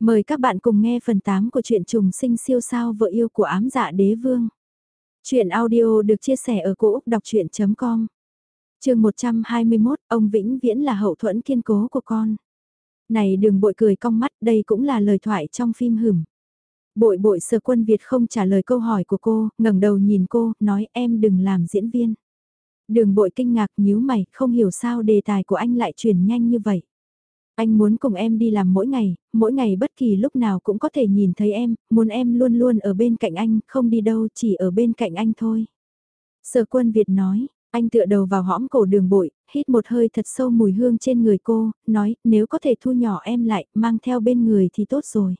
Mời các bạn cùng nghe phần 8 của truyện trùng sinh siêu sao vợ yêu của ám dạ đế vương. Chuyện audio được chia sẻ ở cỗ đọc chuyện.com Trường 121, ông Vĩnh Viễn là hậu thuẫn kiên cố của con. Này đừng bội cười cong mắt, đây cũng là lời thoại trong phim hửm. Bội bội sờ quân Việt không trả lời câu hỏi của cô, ngẩng đầu nhìn cô, nói em đừng làm diễn viên. Đường bội kinh ngạc nhíu mày, không hiểu sao đề tài của anh lại chuyển nhanh như vậy. Anh muốn cùng em đi làm mỗi ngày, mỗi ngày bất kỳ lúc nào cũng có thể nhìn thấy em, muốn em luôn luôn ở bên cạnh anh, không đi đâu, chỉ ở bên cạnh anh thôi. Sở quân Việt nói, anh tựa đầu vào hõm cổ đường bội, hít một hơi thật sâu mùi hương trên người cô, nói nếu có thể thu nhỏ em lại, mang theo bên người thì tốt rồi.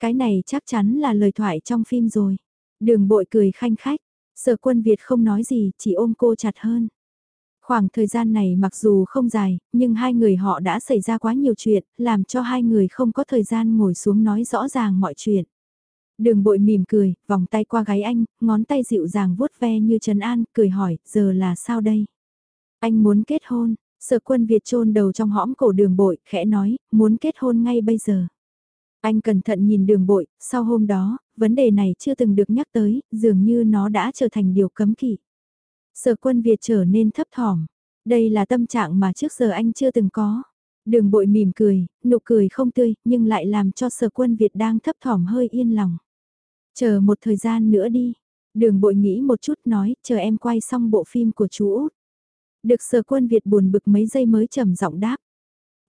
Cái này chắc chắn là lời thoại trong phim rồi. Đường bội cười khanh khách, sở quân Việt không nói gì, chỉ ôm cô chặt hơn. Khoảng thời gian này mặc dù không dài, nhưng hai người họ đã xảy ra quá nhiều chuyện, làm cho hai người không có thời gian ngồi xuống nói rõ ràng mọi chuyện. Đường bội mỉm cười, vòng tay qua gáy anh, ngón tay dịu dàng vuốt ve như Trần An, cười hỏi, giờ là sao đây? Anh muốn kết hôn, sở quân Việt trôn đầu trong hõm cổ đường bội, khẽ nói, muốn kết hôn ngay bây giờ. Anh cẩn thận nhìn đường bội, sau hôm đó, vấn đề này chưa từng được nhắc tới, dường như nó đã trở thành điều cấm kỵ. Sở quân Việt trở nên thấp thỏm. Đây là tâm trạng mà trước giờ anh chưa từng có. Đường bội mỉm cười, nụ cười không tươi, nhưng lại làm cho sở quân Việt đang thấp thỏm hơi yên lòng. Chờ một thời gian nữa đi. Đường bội nghĩ một chút nói, chờ em quay xong bộ phim của chú Út. Được sở quân Việt buồn bực mấy giây mới trầm giọng đáp.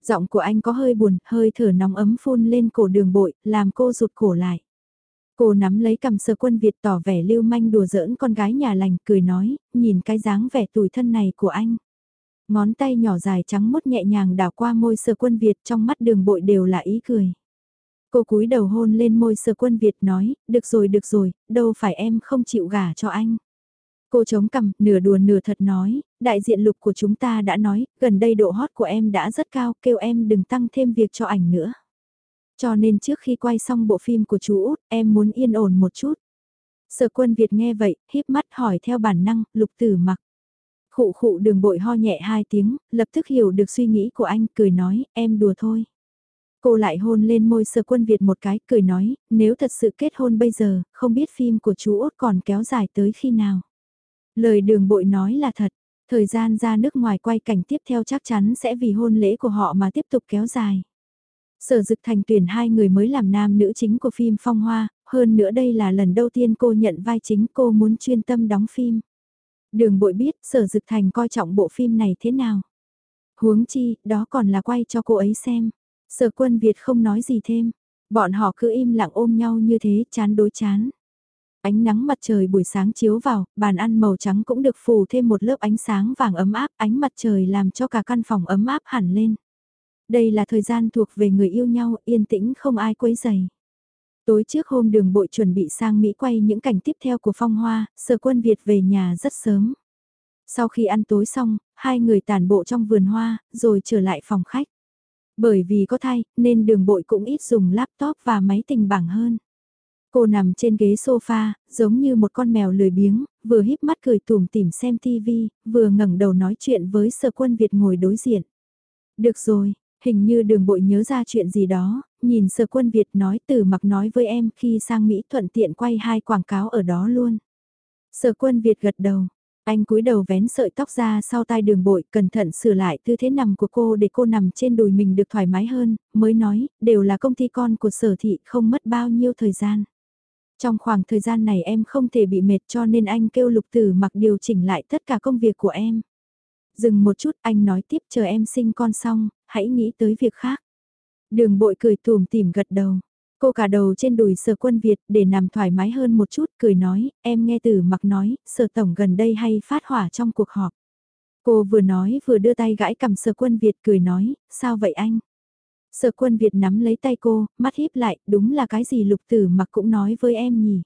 Giọng của anh có hơi buồn, hơi thở nóng ấm phun lên cổ đường bội, làm cô rụt cổ lại. Cô nắm lấy cầm sờ quân Việt tỏ vẻ lưu manh đùa giỡn con gái nhà lành, cười nói, nhìn cái dáng vẻ tủi thân này của anh. Ngón tay nhỏ dài trắng mốt nhẹ nhàng đảo qua môi sờ quân Việt trong mắt đường bội đều là ý cười. Cô cúi đầu hôn lên môi sờ quân Việt nói, được rồi được rồi, đâu phải em không chịu gả cho anh. Cô chống cằm, nửa đùa nửa thật nói, đại diện lục của chúng ta đã nói, gần đây độ hot của em đã rất cao, kêu em đừng tăng thêm việc cho ảnh nữa. Cho nên trước khi quay xong bộ phim của chú Út, em muốn yên ổn một chút. Sở quân Việt nghe vậy, híp mắt hỏi theo bản năng, lục tử mặc. Khụ khụ đường bội ho nhẹ hai tiếng, lập tức hiểu được suy nghĩ của anh, cười nói, em đùa thôi. Cô lại hôn lên môi sở quân Việt một cái, cười nói, nếu thật sự kết hôn bây giờ, không biết phim của chú Út còn kéo dài tới khi nào. Lời đường bội nói là thật, thời gian ra nước ngoài quay cảnh tiếp theo chắc chắn sẽ vì hôn lễ của họ mà tiếp tục kéo dài. Sở dực thành tuyển hai người mới làm nam nữ chính của phim Phong Hoa, hơn nữa đây là lần đầu tiên cô nhận vai chính cô muốn chuyên tâm đóng phim. Đường bội biết sở dực thành coi trọng bộ phim này thế nào. Huống chi, đó còn là quay cho cô ấy xem. Sở quân Việt không nói gì thêm. Bọn họ cứ im lặng ôm nhau như thế, chán đối chán. Ánh nắng mặt trời buổi sáng chiếu vào, bàn ăn màu trắng cũng được phủ thêm một lớp ánh sáng vàng ấm áp, ánh mặt trời làm cho cả căn phòng ấm áp hẳn lên. Đây là thời gian thuộc về người yêu nhau, yên tĩnh không ai quấy dày. Tối trước hôm đường bội chuẩn bị sang Mỹ quay những cảnh tiếp theo của phong hoa, sở quân Việt về nhà rất sớm. Sau khi ăn tối xong, hai người tản bộ trong vườn hoa, rồi trở lại phòng khách. Bởi vì có thai, nên đường bội cũng ít dùng laptop và máy tình bảng hơn. Cô nằm trên ghế sofa, giống như một con mèo lười biếng, vừa híp mắt cười tùm tìm xem TV, vừa ngẩng đầu nói chuyện với sở quân Việt ngồi đối diện. Được rồi, Hình như đường bội nhớ ra chuyện gì đó, nhìn sở quân Việt nói từ mặc nói với em khi sang Mỹ thuận tiện quay hai quảng cáo ở đó luôn. Sở quân Việt gật đầu, anh cúi đầu vén sợi tóc ra sau tai đường bội cẩn thận sửa lại tư thế nằm của cô để cô nằm trên đùi mình được thoải mái hơn, mới nói, đều là công ty con của sở thị không mất bao nhiêu thời gian. Trong khoảng thời gian này em không thể bị mệt cho nên anh kêu lục tử mặc điều chỉnh lại tất cả công việc của em. Dừng một chút anh nói tiếp chờ em sinh con xong, hãy nghĩ tới việc khác. Đường bội cười tùm tìm gật đầu. Cô cả đầu trên đùi sở quân Việt để nằm thoải mái hơn một chút cười nói, em nghe từ mặc nói, sở tổng gần đây hay phát hỏa trong cuộc họp. Cô vừa nói vừa đưa tay gãi cầm sở quân Việt cười nói, sao vậy anh? Sở quân Việt nắm lấy tay cô, mắt híp lại, đúng là cái gì lục tử mặc cũng nói với em nhỉ.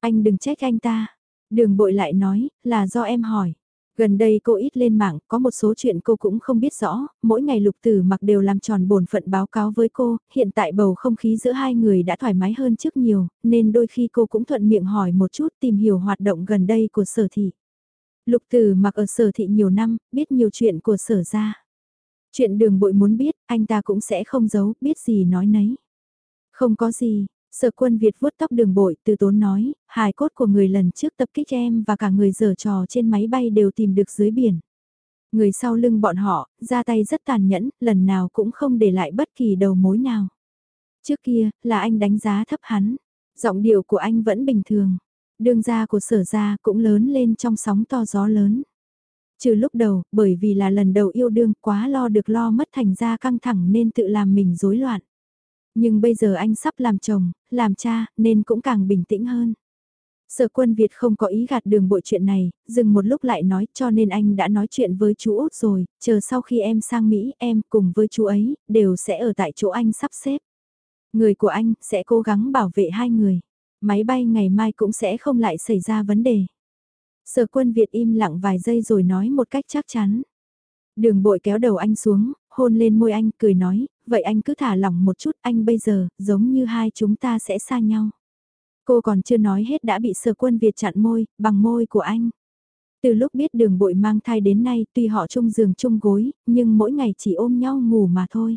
Anh đừng trách anh ta. Đường bội lại nói, là do em hỏi. Gần đây cô ít lên mạng, có một số chuyện cô cũng không biết rõ, mỗi ngày lục tử mặc đều làm tròn bổn phận báo cáo với cô, hiện tại bầu không khí giữa hai người đã thoải mái hơn trước nhiều, nên đôi khi cô cũng thuận miệng hỏi một chút tìm hiểu hoạt động gần đây của sở thị. Lục tử mặc ở sở thị nhiều năm, biết nhiều chuyện của sở ra. Chuyện đường bội muốn biết, anh ta cũng sẽ không giấu, biết gì nói nấy. Không có gì, sở quân Việt vuốt tóc đường bội từ tốn nói, hài cốt của người lần trước tập kích em và cả người dở trò trên máy bay đều tìm được dưới biển. Người sau lưng bọn họ, ra tay rất tàn nhẫn, lần nào cũng không để lại bất kỳ đầu mối nào. Trước kia, là anh đánh giá thấp hắn. Giọng điệu của anh vẫn bình thường. Đường ra của sở ra cũng lớn lên trong sóng to gió lớn. Trừ lúc đầu, bởi vì là lần đầu yêu đương quá lo được lo mất thành ra căng thẳng nên tự làm mình rối loạn. Nhưng bây giờ anh sắp làm chồng, làm cha, nên cũng càng bình tĩnh hơn. Sở quân Việt không có ý gạt đường bội chuyện này, dừng một lúc lại nói cho nên anh đã nói chuyện với chú Út rồi, chờ sau khi em sang Mỹ em cùng với chú ấy, đều sẽ ở tại chỗ anh sắp xếp. Người của anh sẽ cố gắng bảo vệ hai người. Máy bay ngày mai cũng sẽ không lại xảy ra vấn đề. Sở quân Việt im lặng vài giây rồi nói một cách chắc chắn. Đường bội kéo đầu anh xuống, hôn lên môi anh, cười nói, vậy anh cứ thả lỏng một chút, anh bây giờ, giống như hai chúng ta sẽ xa nhau. Cô còn chưa nói hết đã bị sở quân Việt chặn môi, bằng môi của anh. Từ lúc biết đường bội mang thai đến nay tuy họ chung giường chung gối, nhưng mỗi ngày chỉ ôm nhau ngủ mà thôi.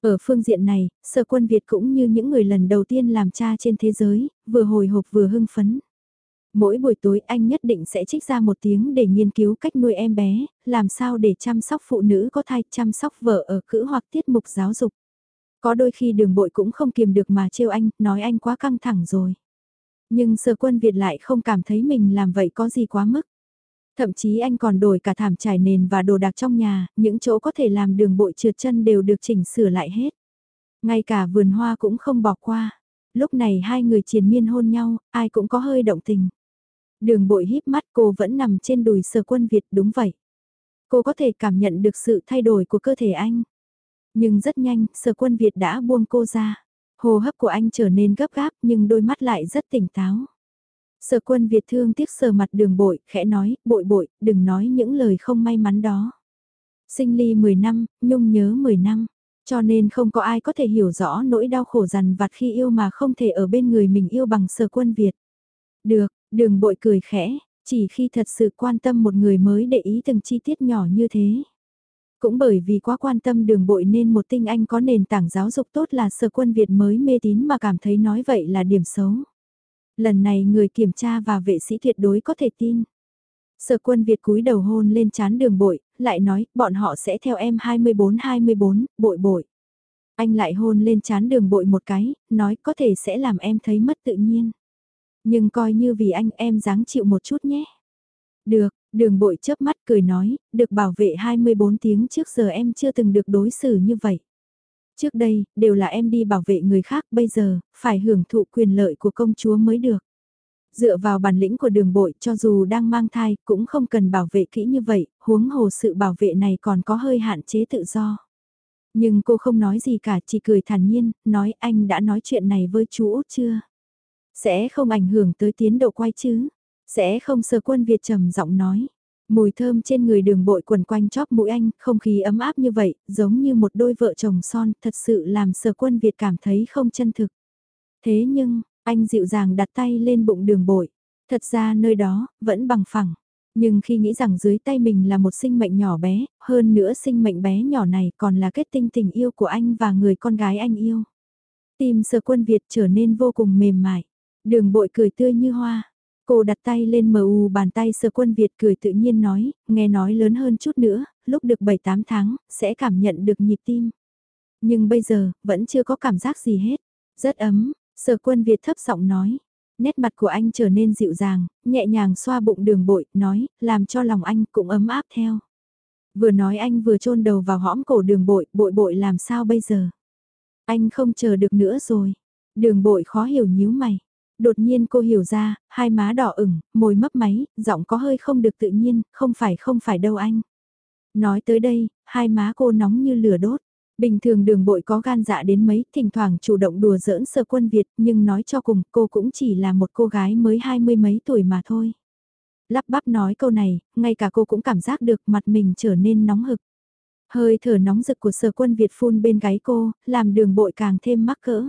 Ở phương diện này, sở quân Việt cũng như những người lần đầu tiên làm cha trên thế giới, vừa hồi hộp vừa hưng phấn. Mỗi buổi tối anh nhất định sẽ trích ra một tiếng để nghiên cứu cách nuôi em bé, làm sao để chăm sóc phụ nữ có thai, chăm sóc vợ ở cữ hoặc tiết mục giáo dục. Có đôi khi đường bội cũng không kiềm được mà trêu anh, nói anh quá căng thẳng rồi. Nhưng sở quân Việt lại không cảm thấy mình làm vậy có gì quá mức. Thậm chí anh còn đổi cả thảm trải nền và đồ đạc trong nhà, những chỗ có thể làm đường bội trượt chân đều được chỉnh sửa lại hết. Ngay cả vườn hoa cũng không bỏ qua. Lúc này hai người triền miên hôn nhau, ai cũng có hơi động tình. Đường bội híp mắt cô vẫn nằm trên đùi sở quân Việt đúng vậy. Cô có thể cảm nhận được sự thay đổi của cơ thể anh. Nhưng rất nhanh, sở quân Việt đã buông cô ra. Hồ hấp của anh trở nên gấp gáp nhưng đôi mắt lại rất tỉnh táo. Sở quân Việt thương tiếc sờ mặt đường bội, khẽ nói, bội bội, đừng nói những lời không may mắn đó. Sinh ly 10 năm, nhung nhớ 10 năm, cho nên không có ai có thể hiểu rõ nỗi đau khổ dằn vặt khi yêu mà không thể ở bên người mình yêu bằng sở quân Việt. Được, đường bội cười khẽ, chỉ khi thật sự quan tâm một người mới để ý từng chi tiết nhỏ như thế. Cũng bởi vì quá quan tâm đường bội nên một tinh anh có nền tảng giáo dục tốt là sở quân Việt mới mê tín mà cảm thấy nói vậy là điểm xấu. Lần này người kiểm tra và vệ sĩ tuyệt đối có thể tin. Sở quân Việt cúi đầu hôn lên chán đường bội, lại nói, bọn họ sẽ theo em 24-24, bội bội. Anh lại hôn lên chán đường bội một cái, nói có thể sẽ làm em thấy mất tự nhiên. Nhưng coi như vì anh em dáng chịu một chút nhé. Được, đường bội chớp mắt cười nói, được bảo vệ 24 tiếng trước giờ em chưa từng được đối xử như vậy. Trước đây, đều là em đi bảo vệ người khác, bây giờ, phải hưởng thụ quyền lợi của công chúa mới được. Dựa vào bản lĩnh của đường bội cho dù đang mang thai cũng không cần bảo vệ kỹ như vậy, huống hồ sự bảo vệ này còn có hơi hạn chế tự do. Nhưng cô không nói gì cả, chỉ cười thản nhiên, nói anh đã nói chuyện này với chú Út chưa? Sẽ không ảnh hưởng tới tiến độ quay chứ? Sẽ không sờ quân Việt trầm giọng nói. Mùi thơm trên người đường bội quần quanh chóp mũi anh, không khí ấm áp như vậy, giống như một đôi vợ chồng son, thật sự làm sở quân Việt cảm thấy không chân thực. Thế nhưng, anh dịu dàng đặt tay lên bụng đường bội. Thật ra nơi đó, vẫn bằng phẳng. Nhưng khi nghĩ rằng dưới tay mình là một sinh mệnh nhỏ bé, hơn nữa sinh mệnh bé nhỏ này còn là kết tinh tình yêu của anh và người con gái anh yêu. Tim sở quân Việt trở nên vô cùng mềm mại. Đường bội cười tươi như hoa. Cô đặt tay lên mờ u bàn tay sờ quân Việt cười tự nhiên nói, nghe nói lớn hơn chút nữa, lúc được 7-8 tháng, sẽ cảm nhận được nhịp tim. Nhưng bây giờ, vẫn chưa có cảm giác gì hết. Rất ấm, sờ quân Việt thấp giọng nói. Nét mặt của anh trở nên dịu dàng, nhẹ nhàng xoa bụng đường bội, nói, làm cho lòng anh cũng ấm áp theo. Vừa nói anh vừa chôn đầu vào hõm cổ đường bội, bội bội làm sao bây giờ? Anh không chờ được nữa rồi. Đường bội khó hiểu nhíu mày. Đột nhiên cô hiểu ra, hai má đỏ ửng, môi mấp máy, giọng có hơi không được tự nhiên, không phải không phải đâu anh. Nói tới đây, hai má cô nóng như lửa đốt. Bình thường đường bội có gan dạ đến mấy, thỉnh thoảng chủ động đùa giỡn sơ quân Việt, nhưng nói cho cùng cô cũng chỉ là một cô gái mới hai mươi mấy tuổi mà thôi. Lắp bắp nói câu này, ngay cả cô cũng cảm giác được mặt mình trở nên nóng hực. Hơi thở nóng rực của sở quân Việt phun bên gáy cô, làm đường bội càng thêm mắc cỡ.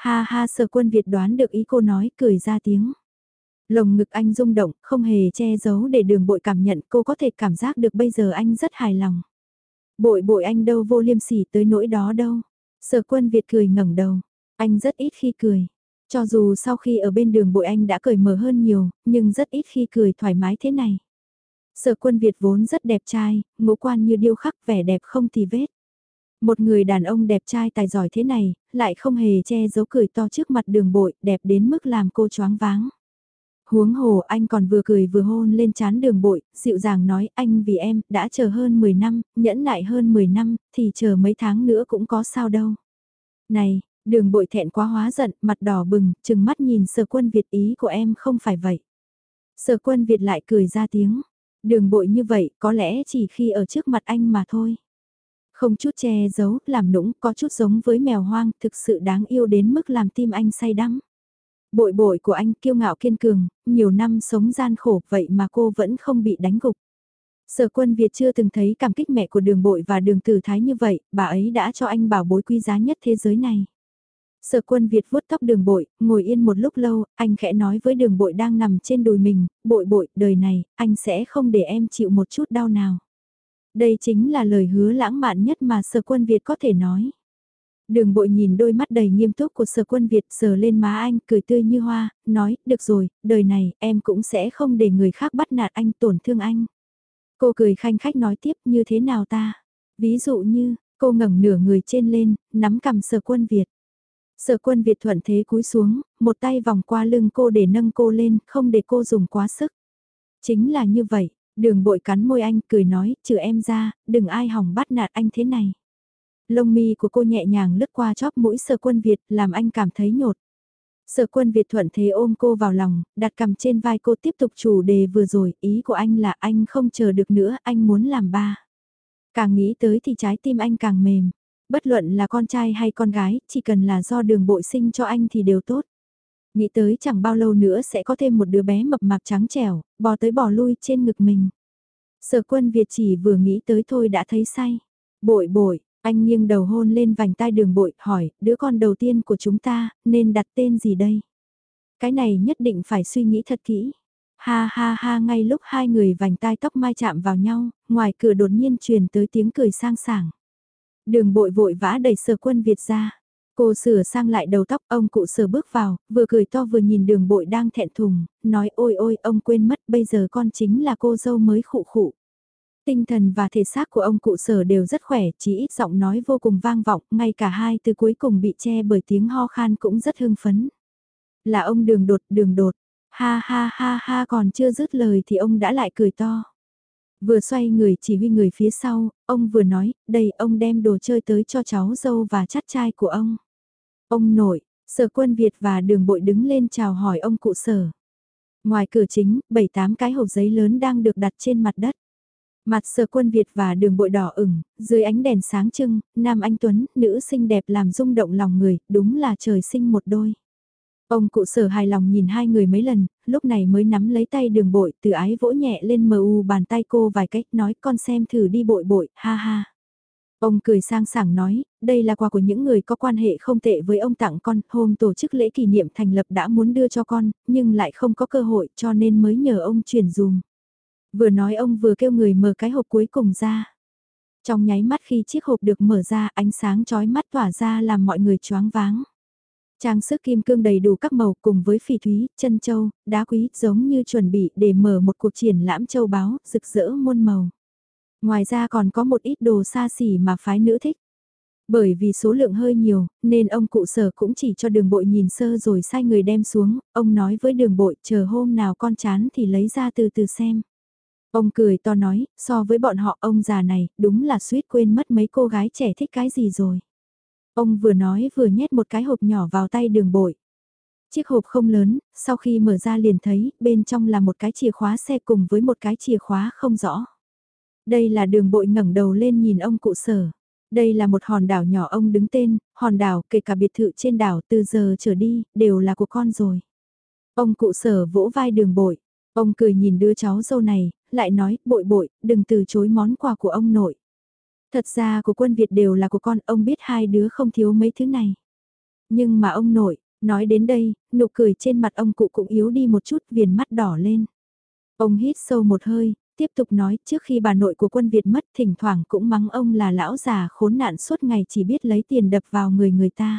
Ha ha sở quân Việt đoán được ý cô nói cười ra tiếng. Lồng ngực anh rung động, không hề che giấu để đường bội cảm nhận cô có thể cảm giác được bây giờ anh rất hài lòng. Bội bội anh đâu vô liêm sỉ tới nỗi đó đâu. Sở quân Việt cười ngẩng đầu. Anh rất ít khi cười. Cho dù sau khi ở bên đường bội anh đã cười mở hơn nhiều, nhưng rất ít khi cười thoải mái thế này. Sở quân Việt vốn rất đẹp trai, ngũ quan như điêu khắc vẻ đẹp không tì vết. Một người đàn ông đẹp trai tài giỏi thế này, lại không hề che giấu cười to trước mặt đường bội, đẹp đến mức làm cô choáng váng. Huống hồ anh còn vừa cười vừa hôn lên chán đường bội, dịu dàng nói anh vì em, đã chờ hơn 10 năm, nhẫn nại hơn 10 năm, thì chờ mấy tháng nữa cũng có sao đâu. Này, đường bội thẹn quá hóa giận, mặt đỏ bừng, chừng mắt nhìn sở quân Việt ý của em không phải vậy. Sở quân Việt lại cười ra tiếng, đường bội như vậy có lẽ chỉ khi ở trước mặt anh mà thôi. Không chút che giấu, làm nũng, có chút giống với mèo hoang, thực sự đáng yêu đến mức làm tim anh say đắm. Bội bội của anh kiêu ngạo kiên cường, nhiều năm sống gian khổ vậy mà cô vẫn không bị đánh gục. Sở quân Việt chưa từng thấy cảm kích mẹ của đường bội và đường tử thái như vậy, bà ấy đã cho anh bảo bối quý giá nhất thế giới này. Sở quân Việt vuốt tóc đường bội, ngồi yên một lúc lâu, anh khẽ nói với đường bội đang nằm trên đùi mình, bội bội, đời này, anh sẽ không để em chịu một chút đau nào. Đây chính là lời hứa lãng mạn nhất mà sở quân Việt có thể nói. Đường bội nhìn đôi mắt đầy nghiêm túc của sở quân Việt sờ lên má anh cười tươi như hoa, nói, được rồi, đời này em cũng sẽ không để người khác bắt nạt anh tổn thương anh. Cô cười khanh khách nói tiếp như thế nào ta? Ví dụ như, cô ngẩng nửa người trên lên, nắm cầm sở quân Việt. Sở quân Việt thuận thế cúi xuống, một tay vòng qua lưng cô để nâng cô lên, không để cô dùng quá sức. Chính là như vậy, đường bội cắn môi anh cười nói, trừ em ra, đừng ai hỏng bắt nạt anh thế này. Lông mi của cô nhẹ nhàng lướt qua chóp mũi sở quân Việt làm anh cảm thấy nhột. Sở quân Việt thuận thế ôm cô vào lòng, đặt cầm trên vai cô tiếp tục chủ đề vừa rồi, ý của anh là anh không chờ được nữa, anh muốn làm ba. Càng nghĩ tới thì trái tim anh càng mềm. Bất luận là con trai hay con gái, chỉ cần là do đường bội sinh cho anh thì đều tốt. Nghĩ tới chẳng bao lâu nữa sẽ có thêm một đứa bé mập mạp trắng trẻo, bò tới bò lui trên ngực mình. Sở quân Việt chỉ vừa nghĩ tới thôi đã thấy say. Bội bội, anh nghiêng đầu hôn lên vành tai đường bội, hỏi, đứa con đầu tiên của chúng ta, nên đặt tên gì đây? Cái này nhất định phải suy nghĩ thật kỹ. Ha ha ha ngay lúc hai người vành tai tóc mai chạm vào nhau, ngoài cửa đột nhiên truyền tới tiếng cười sang sảng. Đường bội vội vã đẩy sở quân Việt ra. Cô sửa sang lại đầu tóc ông cụ sửa bước vào, vừa cười to vừa nhìn đường bội đang thẹn thùng, nói ôi ôi ông quên mất bây giờ con chính là cô dâu mới khụ khụ. Tinh thần và thể xác của ông cụ sở đều rất khỏe, chỉ ít giọng nói vô cùng vang vọng, ngay cả hai từ cuối cùng bị che bởi tiếng ho khan cũng rất hưng phấn. Là ông đường đột, đường đột, ha ha ha ha còn chưa dứt lời thì ông đã lại cười to. Vừa xoay người chỉ huy người phía sau, ông vừa nói, đây ông đem đồ chơi tới cho cháu dâu và chắt trai của ông. Ông nội, sở quân Việt và đường bội đứng lên chào hỏi ông cụ sở. Ngoài cửa chính, bảy tám cái hộp giấy lớn đang được đặt trên mặt đất. Mặt sở quân Việt và đường bội đỏ ửng, dưới ánh đèn sáng trưng, nam anh Tuấn, nữ xinh đẹp làm rung động lòng người, đúng là trời sinh một đôi. Ông cụ sở hài lòng nhìn hai người mấy lần, lúc này mới nắm lấy tay đường bội, từ ái vỗ nhẹ lên mờ u bàn tay cô vài cách, nói con xem thử đi bội bội, ha ha. Ông cười sang sảng nói, đây là quà của những người có quan hệ không tệ với ông tặng con, hôm tổ chức lễ kỷ niệm thành lập đã muốn đưa cho con, nhưng lại không có cơ hội cho nên mới nhờ ông chuyển dùm. Vừa nói ông vừa kêu người mở cái hộp cuối cùng ra. Trong nháy mắt khi chiếc hộp được mở ra ánh sáng chói mắt tỏa ra làm mọi người choáng váng. Trang sức kim cương đầy đủ các màu cùng với phỉ thúy, chân châu, đá quý giống như chuẩn bị để mở một cuộc triển lãm châu báu, rực rỡ muôn màu. Ngoài ra còn có một ít đồ xa xỉ mà phái nữ thích. Bởi vì số lượng hơi nhiều, nên ông cụ sở cũng chỉ cho đường bội nhìn sơ rồi sai người đem xuống, ông nói với đường bội chờ hôm nào con chán thì lấy ra từ từ xem. Ông cười to nói, so với bọn họ ông già này, đúng là suýt quên mất mấy cô gái trẻ thích cái gì rồi. Ông vừa nói vừa nhét một cái hộp nhỏ vào tay đường bội. Chiếc hộp không lớn, sau khi mở ra liền thấy, bên trong là một cái chìa khóa xe cùng với một cái chìa khóa không rõ. Đây là đường bội ngẩng đầu lên nhìn ông cụ sở. Đây là một hòn đảo nhỏ ông đứng tên, hòn đảo kể cả biệt thự trên đảo từ giờ trở đi, đều là của con rồi. Ông cụ sở vỗ vai đường bội, ông cười nhìn đứa cháu dâu này, lại nói, bội bội, đừng từ chối món quà của ông nội. Thật ra của quân Việt đều là của con, ông biết hai đứa không thiếu mấy thứ này. Nhưng mà ông nội, nói đến đây, nụ cười trên mặt ông cụ cũng yếu đi một chút, viền mắt đỏ lên. Ông hít sâu một hơi, tiếp tục nói trước khi bà nội của quân Việt mất thỉnh thoảng cũng mắng ông là lão già khốn nạn suốt ngày chỉ biết lấy tiền đập vào người người ta.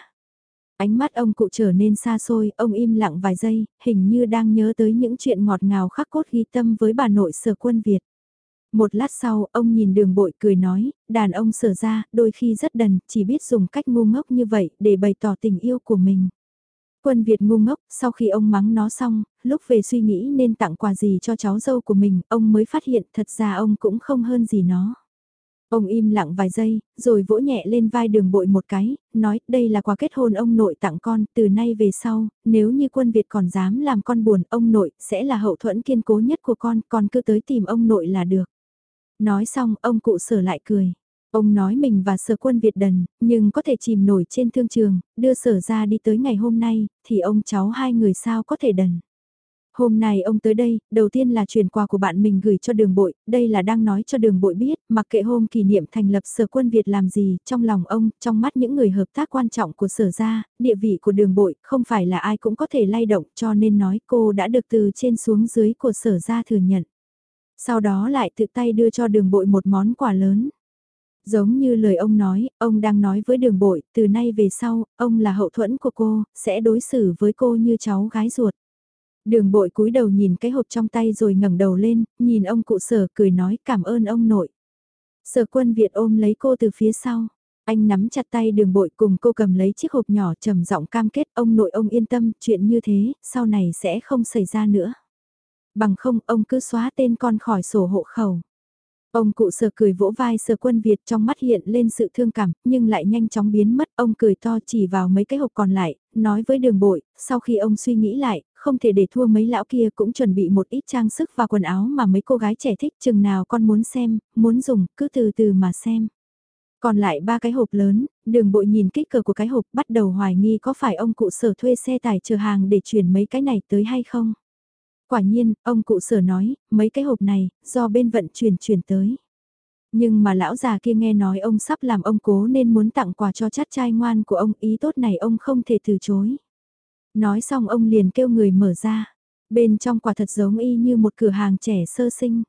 Ánh mắt ông cụ trở nên xa xôi, ông im lặng vài giây, hình như đang nhớ tới những chuyện ngọt ngào khắc cốt ghi tâm với bà nội sở quân Việt. Một lát sau, ông nhìn đường bội cười nói, đàn ông sở ra, đôi khi rất đần, chỉ biết dùng cách ngu ngốc như vậy để bày tỏ tình yêu của mình. Quân Việt ngu ngốc, sau khi ông mắng nó xong, lúc về suy nghĩ nên tặng quà gì cho cháu dâu của mình, ông mới phát hiện thật ra ông cũng không hơn gì nó. Ông im lặng vài giây, rồi vỗ nhẹ lên vai đường bội một cái, nói đây là quà kết hôn ông nội tặng con, từ nay về sau, nếu như quân Việt còn dám làm con buồn, ông nội sẽ là hậu thuẫn kiên cố nhất của con, con cứ tới tìm ông nội là được. Nói xong, ông cụ sở lại cười. Ông nói mình và sở quân Việt đần, nhưng có thể chìm nổi trên thương trường, đưa sở ra đi tới ngày hôm nay, thì ông cháu hai người sao có thể đần. Hôm nay ông tới đây, đầu tiên là truyền quà của bạn mình gửi cho đường bội, đây là đang nói cho đường bội biết, mặc kệ hôm kỷ niệm thành lập sở quân Việt làm gì, trong lòng ông, trong mắt những người hợp tác quan trọng của sở gia, địa vị của đường bội, không phải là ai cũng có thể lay động cho nên nói cô đã được từ trên xuống dưới của sở gia thừa nhận. Sau đó lại tự tay đưa cho đường bội một món quà lớn. Giống như lời ông nói, ông đang nói với đường bội, từ nay về sau, ông là hậu thuẫn của cô, sẽ đối xử với cô như cháu gái ruột. Đường bội cúi đầu nhìn cái hộp trong tay rồi ngẩng đầu lên, nhìn ông cụ sở cười nói cảm ơn ông nội. Sở quân Việt ôm lấy cô từ phía sau. Anh nắm chặt tay đường bội cùng cô cầm lấy chiếc hộp nhỏ trầm giọng cam kết ông nội ông yên tâm chuyện như thế, sau này sẽ không xảy ra nữa. Bằng không ông cứ xóa tên con khỏi sổ hộ khẩu. Ông cụ sở cười vỗ vai sờ quân Việt trong mắt hiện lên sự thương cảm, nhưng lại nhanh chóng biến mất. Ông cười to chỉ vào mấy cái hộp còn lại, nói với đường bội, sau khi ông suy nghĩ lại, không thể để thua mấy lão kia cũng chuẩn bị một ít trang sức và quần áo mà mấy cô gái trẻ thích chừng nào con muốn xem, muốn dùng, cứ từ từ mà xem. Còn lại ba cái hộp lớn, đường bội nhìn kích cỡ của cái hộp bắt đầu hoài nghi có phải ông cụ sở thuê xe tải chờ hàng để chuyển mấy cái này tới hay không. Quả nhiên, ông cụ sở nói, mấy cái hộp này, do bên vận chuyển chuyển tới. Nhưng mà lão già kia nghe nói ông sắp làm ông cố nên muốn tặng quà cho chát trai ngoan của ông, ý tốt này ông không thể từ chối. Nói xong ông liền kêu người mở ra. Bên trong quả thật giống y như một cửa hàng trẻ sơ sinh.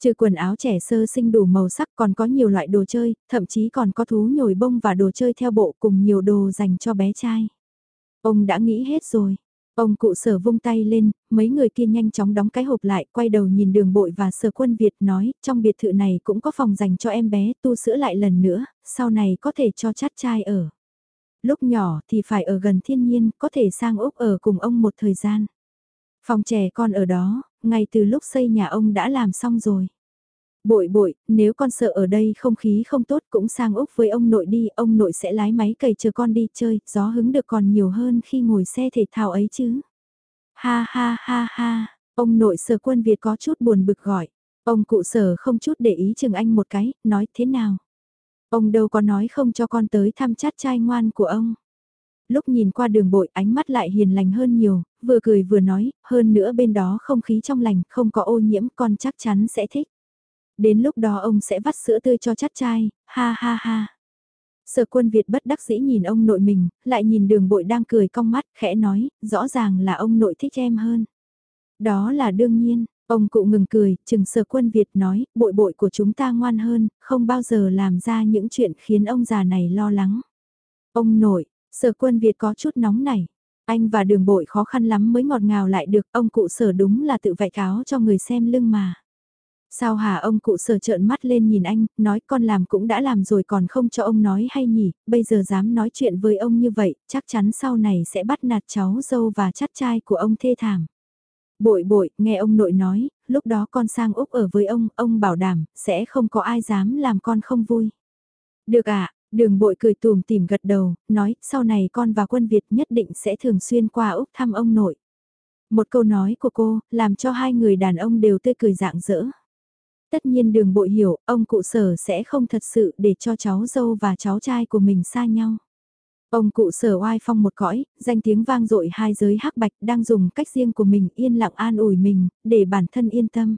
Trừ quần áo trẻ sơ sinh đủ màu sắc còn có nhiều loại đồ chơi, thậm chí còn có thú nhồi bông và đồ chơi theo bộ cùng nhiều đồ dành cho bé trai. Ông đã nghĩ hết rồi. Ông cụ sở vung tay lên, mấy người kia nhanh chóng đóng cái hộp lại, quay đầu nhìn đường bội và sở quân Việt nói, trong biệt thự này cũng có phòng dành cho em bé, tu sữa lại lần nữa, sau này có thể cho chát trai ở. Lúc nhỏ thì phải ở gần thiên nhiên, có thể sang Úc ở cùng ông một thời gian. Phòng trẻ con ở đó, ngay từ lúc xây nhà ông đã làm xong rồi. Bội bội, nếu con sợ ở đây không khí không tốt cũng sang Úc với ông nội đi, ông nội sẽ lái máy cày chờ con đi chơi, gió hứng được còn nhiều hơn khi ngồi xe thể thao ấy chứ. Ha ha ha ha, ông nội sở quân Việt có chút buồn bực gọi. Ông cụ sở không chút để ý chừng anh một cái, nói thế nào. Ông đâu có nói không cho con tới thăm chát trai ngoan của ông. Lúc nhìn qua đường bội ánh mắt lại hiền lành hơn nhiều, vừa cười vừa nói, hơn nữa bên đó không khí trong lành, không có ô nhiễm, con chắc chắn sẽ thích. Đến lúc đó ông sẽ vắt sữa tươi cho chát chai ha ha ha. Sở quân Việt bất đắc dĩ nhìn ông nội mình, lại nhìn đường bội đang cười cong mắt, khẽ nói, rõ ràng là ông nội thích em hơn. Đó là đương nhiên, ông cụ ngừng cười, chừng sở quân Việt nói, bội bội của chúng ta ngoan hơn, không bao giờ làm ra những chuyện khiến ông già này lo lắng. Ông nội, sở quân Việt có chút nóng này. Anh và đường bội khó khăn lắm mới ngọt ngào lại được, ông cụ sở đúng là tự vạy cáo cho người xem lưng mà. Sao hà ông cụ sở trợn mắt lên nhìn anh, nói con làm cũng đã làm rồi còn không cho ông nói hay nhỉ, bây giờ dám nói chuyện với ông như vậy, chắc chắn sau này sẽ bắt nạt cháu dâu và chắt trai của ông thê thảm. Bội bội, nghe ông nội nói, lúc đó con sang Úc ở với ông, ông bảo đảm, sẽ không có ai dám làm con không vui. Được ạ, đường bội cười tùm tìm gật đầu, nói, sau này con và quân Việt nhất định sẽ thường xuyên qua Úc thăm ông nội. Một câu nói của cô, làm cho hai người đàn ông đều tươi cười rạng rỡ. Tất nhiên đường bội hiểu, ông cụ sở sẽ không thật sự để cho cháu dâu và cháu trai của mình xa nhau. Ông cụ sở oai phong một cõi, danh tiếng vang dội hai giới hắc bạch đang dùng cách riêng của mình yên lặng an ủi mình, để bản thân yên tâm.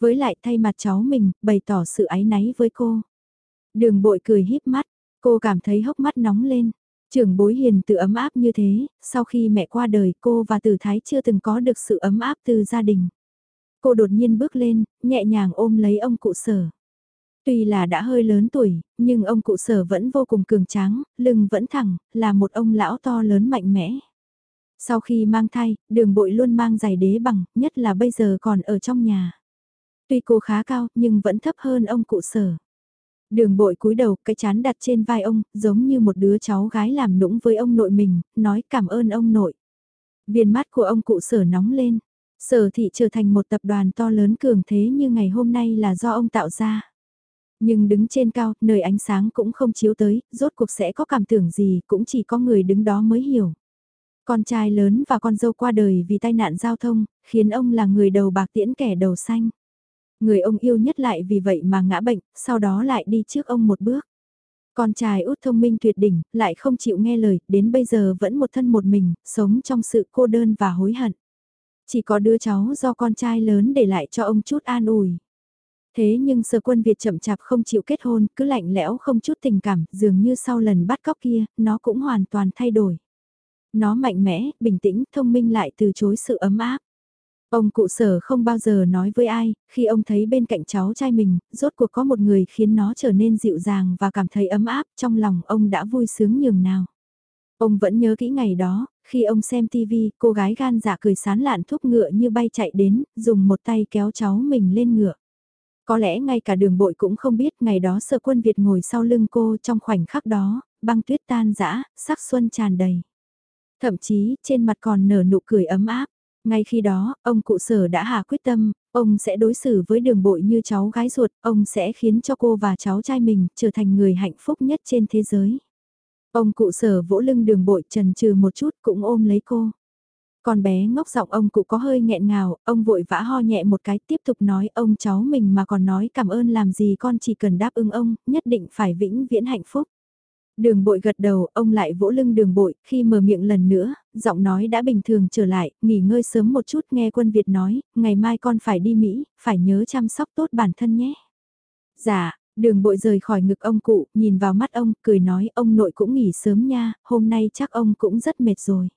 Với lại thay mặt cháu mình, bày tỏ sự ái náy với cô. Đường bội cười híp mắt, cô cảm thấy hốc mắt nóng lên. Trưởng bối hiền tự ấm áp như thế, sau khi mẹ qua đời cô và tử thái chưa từng có được sự ấm áp từ gia đình. Cô đột nhiên bước lên, nhẹ nhàng ôm lấy ông cụ sở. Tuy là đã hơi lớn tuổi, nhưng ông cụ sở vẫn vô cùng cường tráng, lưng vẫn thẳng, là một ông lão to lớn mạnh mẽ. Sau khi mang thai, đường bội luôn mang giày đế bằng, nhất là bây giờ còn ở trong nhà. Tuy cô khá cao, nhưng vẫn thấp hơn ông cụ sở. Đường bội cúi đầu, cái chán đặt trên vai ông, giống như một đứa cháu gái làm nũng với ông nội mình, nói cảm ơn ông nội. Viên mắt của ông cụ sở nóng lên. Sở thị trở thành một tập đoàn to lớn cường thế như ngày hôm nay là do ông tạo ra. Nhưng đứng trên cao, nơi ánh sáng cũng không chiếu tới, rốt cuộc sẽ có cảm tưởng gì, cũng chỉ có người đứng đó mới hiểu. Con trai lớn và con dâu qua đời vì tai nạn giao thông, khiến ông là người đầu bạc tiễn kẻ đầu xanh. Người ông yêu nhất lại vì vậy mà ngã bệnh, sau đó lại đi trước ông một bước. Con trai út thông minh tuyệt đỉnh, lại không chịu nghe lời, đến bây giờ vẫn một thân một mình, sống trong sự cô đơn và hối hận. Chỉ có đứa cháu do con trai lớn để lại cho ông chút an ủi. Thế nhưng sở quân Việt chậm chạp không chịu kết hôn, cứ lạnh lẽo không chút tình cảm, dường như sau lần bắt cóc kia, nó cũng hoàn toàn thay đổi. Nó mạnh mẽ, bình tĩnh, thông minh lại từ chối sự ấm áp. Ông cụ sở không bao giờ nói với ai, khi ông thấy bên cạnh cháu trai mình, rốt cuộc có một người khiến nó trở nên dịu dàng và cảm thấy ấm áp, trong lòng ông đã vui sướng nhường nào. Ông vẫn nhớ kỹ ngày đó, khi ông xem TV, cô gái gan dạ cười sán lạn thúc ngựa như bay chạy đến, dùng một tay kéo cháu mình lên ngựa. Có lẽ ngay cả đường bội cũng không biết ngày đó sợ quân Việt ngồi sau lưng cô trong khoảnh khắc đó, băng tuyết tan dã sắc xuân tràn đầy. Thậm chí, trên mặt còn nở nụ cười ấm áp. Ngay khi đó, ông cụ sở đã hạ quyết tâm, ông sẽ đối xử với đường bội như cháu gái ruột, ông sẽ khiến cho cô và cháu trai mình trở thành người hạnh phúc nhất trên thế giới. Ông cụ sở vỗ lưng đường bội trần trừ một chút cũng ôm lấy cô. Con bé ngốc giọng ông cụ có hơi nghẹn ngào, ông vội vã ho nhẹ một cái tiếp tục nói ông cháu mình mà còn nói cảm ơn làm gì con chỉ cần đáp ứng ông, nhất định phải vĩnh viễn hạnh phúc. Đường bội gật đầu, ông lại vỗ lưng đường bội, khi mở miệng lần nữa, giọng nói đã bình thường trở lại, nghỉ ngơi sớm một chút nghe quân Việt nói, ngày mai con phải đi Mỹ, phải nhớ chăm sóc tốt bản thân nhé. Dạ, đường bội rời khỏi ngực ông cụ, nhìn vào mắt ông, cười nói ông nội cũng nghỉ sớm nha, hôm nay chắc ông cũng rất mệt rồi.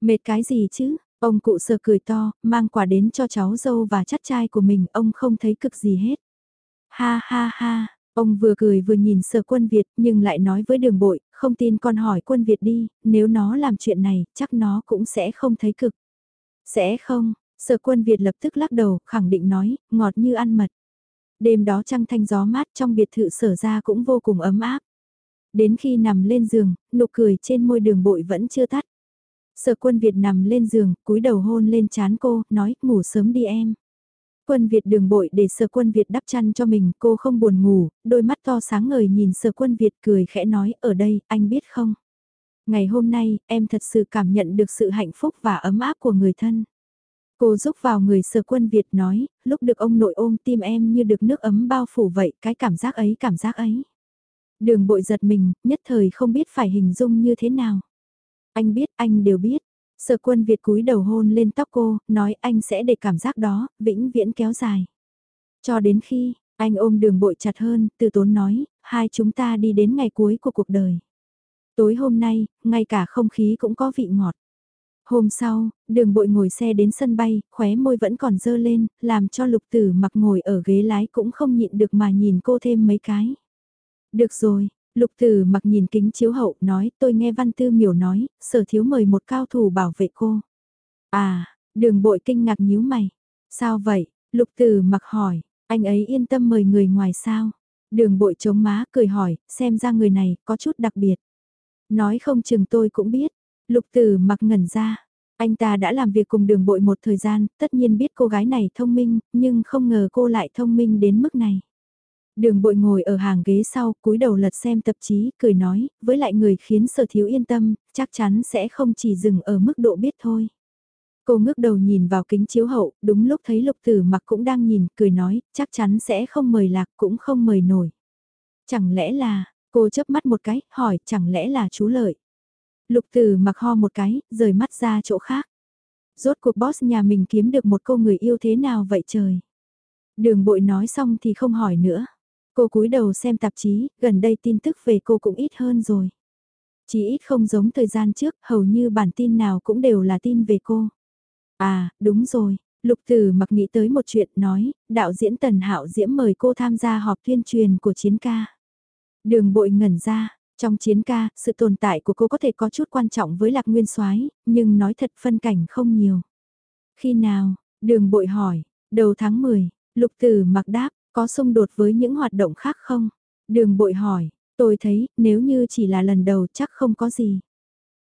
Mệt cái gì chứ, ông cụ sờ cười to, mang quà đến cho cháu dâu và chắt trai của mình, ông không thấy cực gì hết. Ha ha ha, ông vừa cười vừa nhìn sở quân Việt nhưng lại nói với đường bội, không tin con hỏi quân Việt đi, nếu nó làm chuyện này, chắc nó cũng sẽ không thấy cực. Sẽ không, sở quân Việt lập tức lắc đầu, khẳng định nói, ngọt như ăn mật. Đêm đó trăng thanh gió mát trong biệt thự sở ra cũng vô cùng ấm áp. Đến khi nằm lên giường, nụ cười trên môi đường bội vẫn chưa tắt. Sở quân Việt nằm lên giường, cúi đầu hôn lên chán cô, nói, ngủ sớm đi em. Quân Việt đường bội để sở quân Việt đắp chăn cho mình, cô không buồn ngủ, đôi mắt to sáng ngời nhìn sở quân Việt cười khẽ nói, ở đây, anh biết không? Ngày hôm nay, em thật sự cảm nhận được sự hạnh phúc và ấm áp của người thân. Cô rúc vào người sở quân Việt nói, lúc được ông nội ôm tim em như được nước ấm bao phủ vậy, cái cảm giác ấy cảm giác ấy. Đường bội giật mình, nhất thời không biết phải hình dung như thế nào. Anh biết, anh đều biết. Sở quân Việt cúi đầu hôn lên tóc cô, nói anh sẽ để cảm giác đó, vĩnh viễn kéo dài. Cho đến khi, anh ôm đường bội chặt hơn, từ tốn nói, hai chúng ta đi đến ngày cuối của cuộc đời. Tối hôm nay, ngay cả không khí cũng có vị ngọt. Hôm sau, đường bội ngồi xe đến sân bay, khóe môi vẫn còn dơ lên, làm cho lục tử mặc ngồi ở ghế lái cũng không nhịn được mà nhìn cô thêm mấy cái. Được rồi, Lục Tử mặc nhìn kính chiếu hậu nói tôi nghe Văn Tư miểu nói, sở thiếu mời một cao thủ bảo vệ cô. À, đường bội kinh ngạc nhíu mày. Sao vậy? Lục Tử mặc hỏi, anh ấy yên tâm mời người ngoài sao? Đường bội chống má cười hỏi, xem ra người này có chút đặc biệt. Nói không chừng tôi cũng biết. Lục Tử mặc ngẩn ra. Anh ta đã làm việc cùng đường bội một thời gian, tất nhiên biết cô gái này thông minh, nhưng không ngờ cô lại thông minh đến mức này. Đường bội ngồi ở hàng ghế sau, cúi đầu lật xem tạp chí, cười nói, với lại người khiến sở thiếu yên tâm, chắc chắn sẽ không chỉ dừng ở mức độ biết thôi. Cô ngước đầu nhìn vào kính chiếu hậu, đúng lúc thấy lục tử mặc cũng đang nhìn, cười nói, chắc chắn sẽ không mời lạc cũng không mời nổi. Chẳng lẽ là, cô chớp mắt một cái, hỏi, chẳng lẽ là chú lợi. Lục tử mặc ho một cái, rời mắt ra chỗ khác. Rốt cuộc boss nhà mình kiếm được một cô người yêu thế nào vậy trời. Đường bội nói xong thì không hỏi nữa. Cô cúi đầu xem tạp chí, gần đây tin tức về cô cũng ít hơn rồi. Chỉ ít không giống thời gian trước, hầu như bản tin nào cũng đều là tin về cô. À, đúng rồi, Lục Tử mặc nghĩ tới một chuyện nói, đạo diễn Tần Hạo Diễm mời cô tham gia họp tuyên truyền của chiến ca. Đường bội ngẩn ra, trong chiến ca, sự tồn tại của cô có thể có chút quan trọng với Lạc Nguyên soái nhưng nói thật phân cảnh không nhiều. Khi nào, đường bội hỏi, đầu tháng 10, Lục Tử mặc đáp, có xung đột với những hoạt động khác không? Đường bội hỏi, tôi thấy, nếu như chỉ là lần đầu chắc không có gì.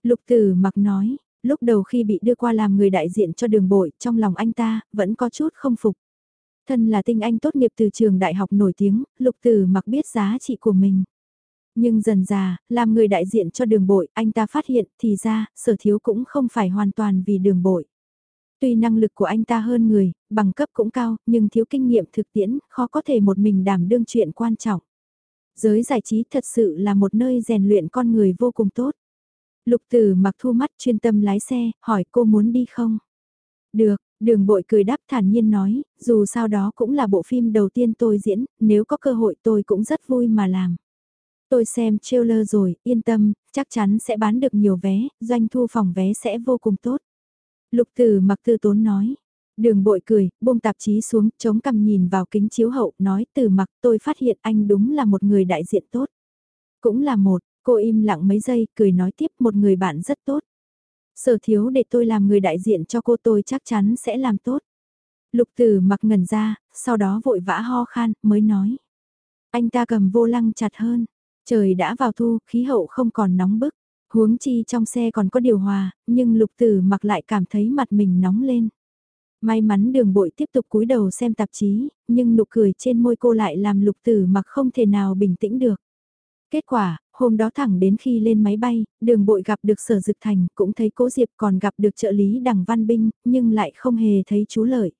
Lục Tử mặc nói, lúc đầu khi bị đưa qua làm người đại diện cho đường bội, trong lòng anh ta, vẫn có chút không phục. Thân là tinh anh tốt nghiệp từ trường đại học nổi tiếng, Lục Tử mặc biết giá trị của mình. Nhưng dần già, làm người đại diện cho đường bội, anh ta phát hiện thì ra, sở thiếu cũng không phải hoàn toàn vì đường bội. Tuy năng lực của anh ta hơn người, bằng cấp cũng cao, nhưng thiếu kinh nghiệm thực tiễn, khó có thể một mình đảm đương chuyện quan trọng. Giới giải trí thật sự là một nơi rèn luyện con người vô cùng tốt. Lục tử mặc thu mắt chuyên tâm lái xe, hỏi cô muốn đi không? Được, đường bội cười đáp thản nhiên nói, dù sao đó cũng là bộ phim đầu tiên tôi diễn, nếu có cơ hội tôi cũng rất vui mà làm. Tôi xem trailer rồi, yên tâm, chắc chắn sẽ bán được nhiều vé, doanh thu phòng vé sẽ vô cùng tốt. Lục tử mặc tư tốn nói. Đường bội cười, buông tạp chí xuống, chống cằm nhìn vào kính chiếu hậu, nói từ mặc tôi phát hiện anh đúng là một người đại diện tốt. Cũng là một, cô im lặng mấy giây, cười nói tiếp một người bạn rất tốt. Sở thiếu để tôi làm người đại diện cho cô tôi chắc chắn sẽ làm tốt. Lục tử mặc ngẩn ra, sau đó vội vã ho khan, mới nói. Anh ta cầm vô lăng chặt hơn. Trời đã vào thu, khí hậu không còn nóng bức. Huống chi trong xe còn có điều hòa, nhưng lục tử mặc lại cảm thấy mặt mình nóng lên. May mắn đường bội tiếp tục cúi đầu xem tạp chí, nhưng nụ cười trên môi cô lại làm lục tử mặc không thể nào bình tĩnh được. Kết quả, hôm đó thẳng đến khi lên máy bay, đường bội gặp được sở dực thành, cũng thấy cố Diệp còn gặp được trợ lý đằng văn binh, nhưng lại không hề thấy chú lợi.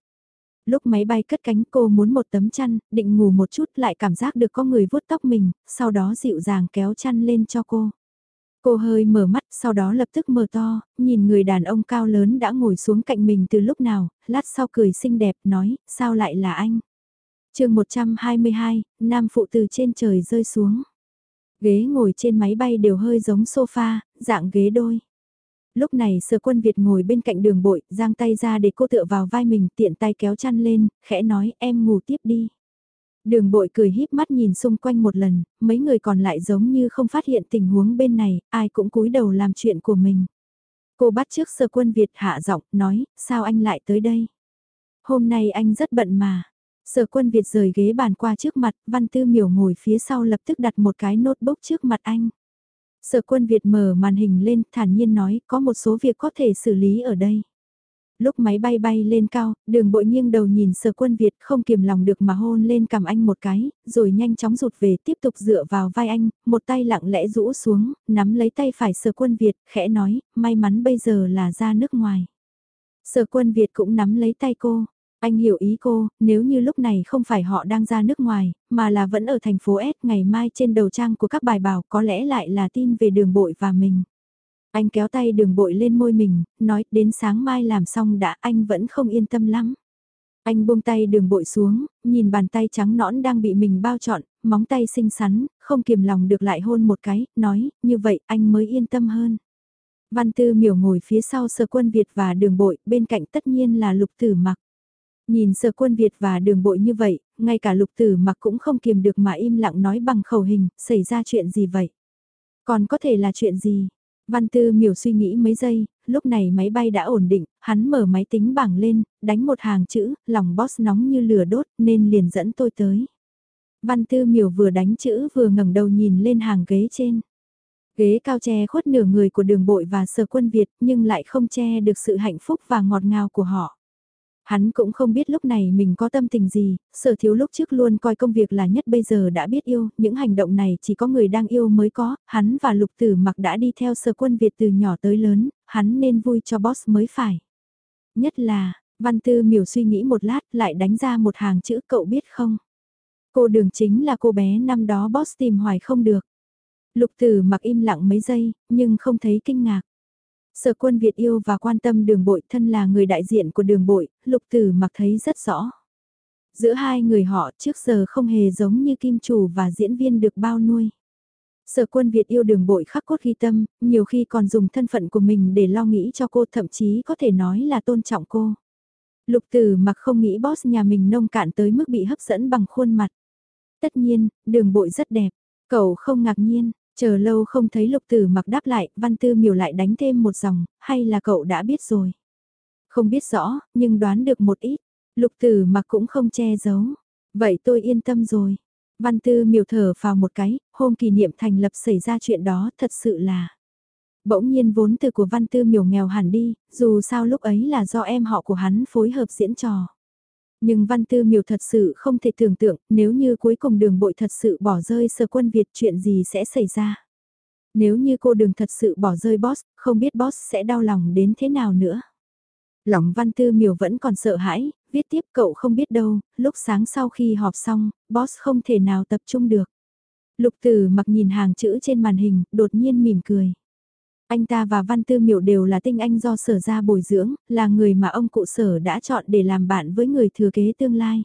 Lúc máy bay cất cánh cô muốn một tấm chăn, định ngủ một chút lại cảm giác được có người vuốt tóc mình, sau đó dịu dàng kéo chăn lên cho cô. Cô hơi mở mắt, sau đó lập tức mở to, nhìn người đàn ông cao lớn đã ngồi xuống cạnh mình từ lúc nào, lát sau cười xinh đẹp, nói, sao lại là anh? chương 122, nam phụ từ trên trời rơi xuống. Ghế ngồi trên máy bay đều hơi giống sofa, dạng ghế đôi. Lúc này sở quân Việt ngồi bên cạnh đường bội, giang tay ra để cô tựa vào vai mình tiện tay kéo chăn lên, khẽ nói em ngủ tiếp đi. Đường bội cười híp mắt nhìn xung quanh một lần, mấy người còn lại giống như không phát hiện tình huống bên này, ai cũng cúi đầu làm chuyện của mình. Cô bắt trước sơ quân Việt hạ giọng, nói, sao anh lại tới đây? Hôm nay anh rất bận mà. Sở quân Việt rời ghế bàn qua trước mặt, văn tư miểu ngồi phía sau lập tức đặt một cái notebook trước mặt anh. Sở quân Việt mở màn hình lên, thản nhiên nói, có một số việc có thể xử lý ở đây. Lúc máy bay bay lên cao, đường bội nghiêng đầu nhìn sở quân Việt không kiềm lòng được mà hôn lên cầm anh một cái, rồi nhanh chóng rụt về tiếp tục dựa vào vai anh, một tay lặng lẽ rũ xuống, nắm lấy tay phải sở quân Việt, khẽ nói, may mắn bây giờ là ra nước ngoài. Sở quân Việt cũng nắm lấy tay cô, anh hiểu ý cô, nếu như lúc này không phải họ đang ra nước ngoài, mà là vẫn ở thành phố S ngày mai trên đầu trang của các bài bảo có lẽ lại là tin về đường bội và mình. Anh kéo tay đường bội lên môi mình, nói đến sáng mai làm xong đã anh vẫn không yên tâm lắm. Anh buông tay đường bội xuống, nhìn bàn tay trắng nõn đang bị mình bao trọn, móng tay xinh xắn, không kiềm lòng được lại hôn một cái, nói, như vậy anh mới yên tâm hơn. Văn Tư miểu ngồi phía sau sơ quân Việt và đường bội, bên cạnh tất nhiên là lục tử mặc. Nhìn sơ quân Việt và đường bội như vậy, ngay cả lục tử mặc cũng không kiềm được mà im lặng nói bằng khẩu hình, xảy ra chuyện gì vậy? Còn có thể là chuyện gì? Văn Tư miểu suy nghĩ mấy giây, lúc này máy bay đã ổn định, hắn mở máy tính bảng lên, đánh một hàng chữ, lòng boss nóng như lửa đốt nên liền dẫn tôi tới. Văn Tư miểu vừa đánh chữ vừa ngẩng đầu nhìn lên hàng ghế trên. Ghế cao che khuất nửa người của đường bội và sở quân Việt nhưng lại không che được sự hạnh phúc và ngọt ngào của họ. Hắn cũng không biết lúc này mình có tâm tình gì, sở thiếu lúc trước luôn coi công việc là nhất bây giờ đã biết yêu, những hành động này chỉ có người đang yêu mới có, hắn và lục tử mặc đã đi theo sở quân Việt từ nhỏ tới lớn, hắn nên vui cho boss mới phải. Nhất là, văn tư miểu suy nghĩ một lát lại đánh ra một hàng chữ cậu biết không? Cô đường chính là cô bé năm đó boss tìm hoài không được. Lục tử mặc im lặng mấy giây, nhưng không thấy kinh ngạc. Sở quân Việt yêu và quan tâm đường bội thân là người đại diện của đường bội, lục tử mặc thấy rất rõ. Giữa hai người họ trước giờ không hề giống như kim chủ và diễn viên được bao nuôi. Sở quân Việt yêu đường bội khắc cốt ghi tâm, nhiều khi còn dùng thân phận của mình để lo nghĩ cho cô thậm chí có thể nói là tôn trọng cô. Lục tử mặc không nghĩ boss nhà mình nông cạn tới mức bị hấp dẫn bằng khuôn mặt. Tất nhiên, đường bội rất đẹp. Cậu không ngạc nhiên, chờ lâu không thấy lục tử mặc đáp lại, văn tư miều lại đánh thêm một dòng, hay là cậu đã biết rồi. Không biết rõ, nhưng đoán được một ít. Lục tử mặc cũng không che giấu. Vậy tôi yên tâm rồi. Văn tư miều thở vào một cái, hôm kỷ niệm thành lập xảy ra chuyện đó thật sự là. Bỗng nhiên vốn từ của văn tư miều nghèo hẳn đi, dù sao lúc ấy là do em họ của hắn phối hợp diễn trò. Nhưng văn tư miều thật sự không thể tưởng tượng nếu như cuối cùng đường bội thật sự bỏ rơi sơ quân Việt chuyện gì sẽ xảy ra. Nếu như cô đường thật sự bỏ rơi boss, không biết boss sẽ đau lòng đến thế nào nữa. Lòng văn tư miều vẫn còn sợ hãi, viết tiếp cậu không biết đâu, lúc sáng sau khi họp xong, boss không thể nào tập trung được. Lục tử mặc nhìn hàng chữ trên màn hình, đột nhiên mỉm cười. Anh ta và Văn Tư Miệu đều là tinh anh do sở ra bồi dưỡng, là người mà ông cụ sở đã chọn để làm bạn với người thừa kế tương lai.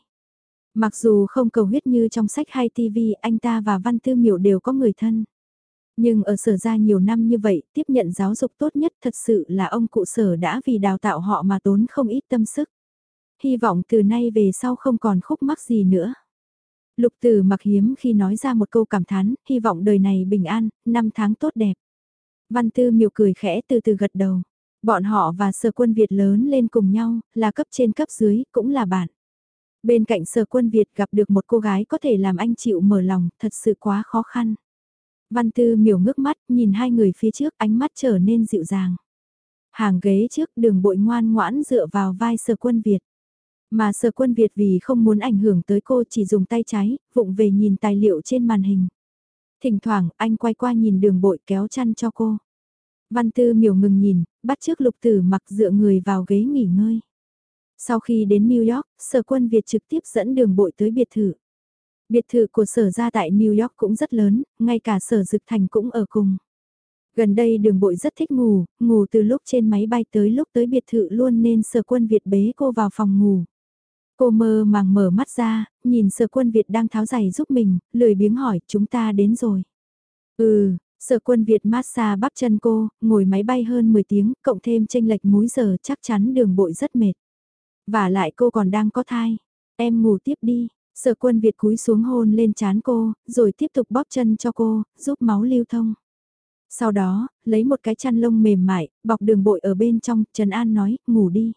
Mặc dù không cầu huyết như trong sách hay TV, anh ta và Văn Tư Miệu đều có người thân. Nhưng ở sở ra nhiều năm như vậy, tiếp nhận giáo dục tốt nhất thật sự là ông cụ sở đã vì đào tạo họ mà tốn không ít tâm sức. Hy vọng từ nay về sau không còn khúc mắc gì nữa. Lục tử mặc hiếm khi nói ra một câu cảm thán, hy vọng đời này bình an, năm tháng tốt đẹp. Văn Tư miều cười khẽ từ từ gật đầu. Bọn họ và sở quân Việt lớn lên cùng nhau, là cấp trên cấp dưới, cũng là bạn. Bên cạnh sở quân Việt gặp được một cô gái có thể làm anh chịu mở lòng, thật sự quá khó khăn. Văn Tư miều ngước mắt, nhìn hai người phía trước ánh mắt trở nên dịu dàng. Hàng ghế trước đường bội ngoan ngoãn dựa vào vai sở quân Việt. Mà sở quân Việt vì không muốn ảnh hưởng tới cô chỉ dùng tay trái, vụng về nhìn tài liệu trên màn hình. Thỉnh thoảng anh quay qua nhìn đường bội kéo chăn cho cô. Văn tư miểu ngừng nhìn, bắt trước lục tử mặc dựa người vào ghế nghỉ ngơi. Sau khi đến New York, sở quân Việt trực tiếp dẫn đường bội tới biệt thự. Biệt thự của sở ra tại New York cũng rất lớn, ngay cả sở dực thành cũng ở cùng. Gần đây đường bội rất thích ngủ, ngủ từ lúc trên máy bay tới lúc tới biệt thự luôn nên sở quân Việt bế cô vào phòng ngủ. Cô mơ màng mở mắt ra, nhìn sở quân Việt đang tháo giày giúp mình, lười biếng hỏi chúng ta đến rồi. Ừ, sở quân Việt massage bắp chân cô, ngồi máy bay hơn 10 tiếng, cộng thêm tranh lệch múi giờ chắc chắn đường bội rất mệt. Và lại cô còn đang có thai. Em ngủ tiếp đi. Sở quân Việt cúi xuống hôn lên chán cô, rồi tiếp tục bóp chân cho cô, giúp máu lưu thông. Sau đó, lấy một cái chăn lông mềm mại, bọc đường bội ở bên trong, Trần An nói, ngủ đi.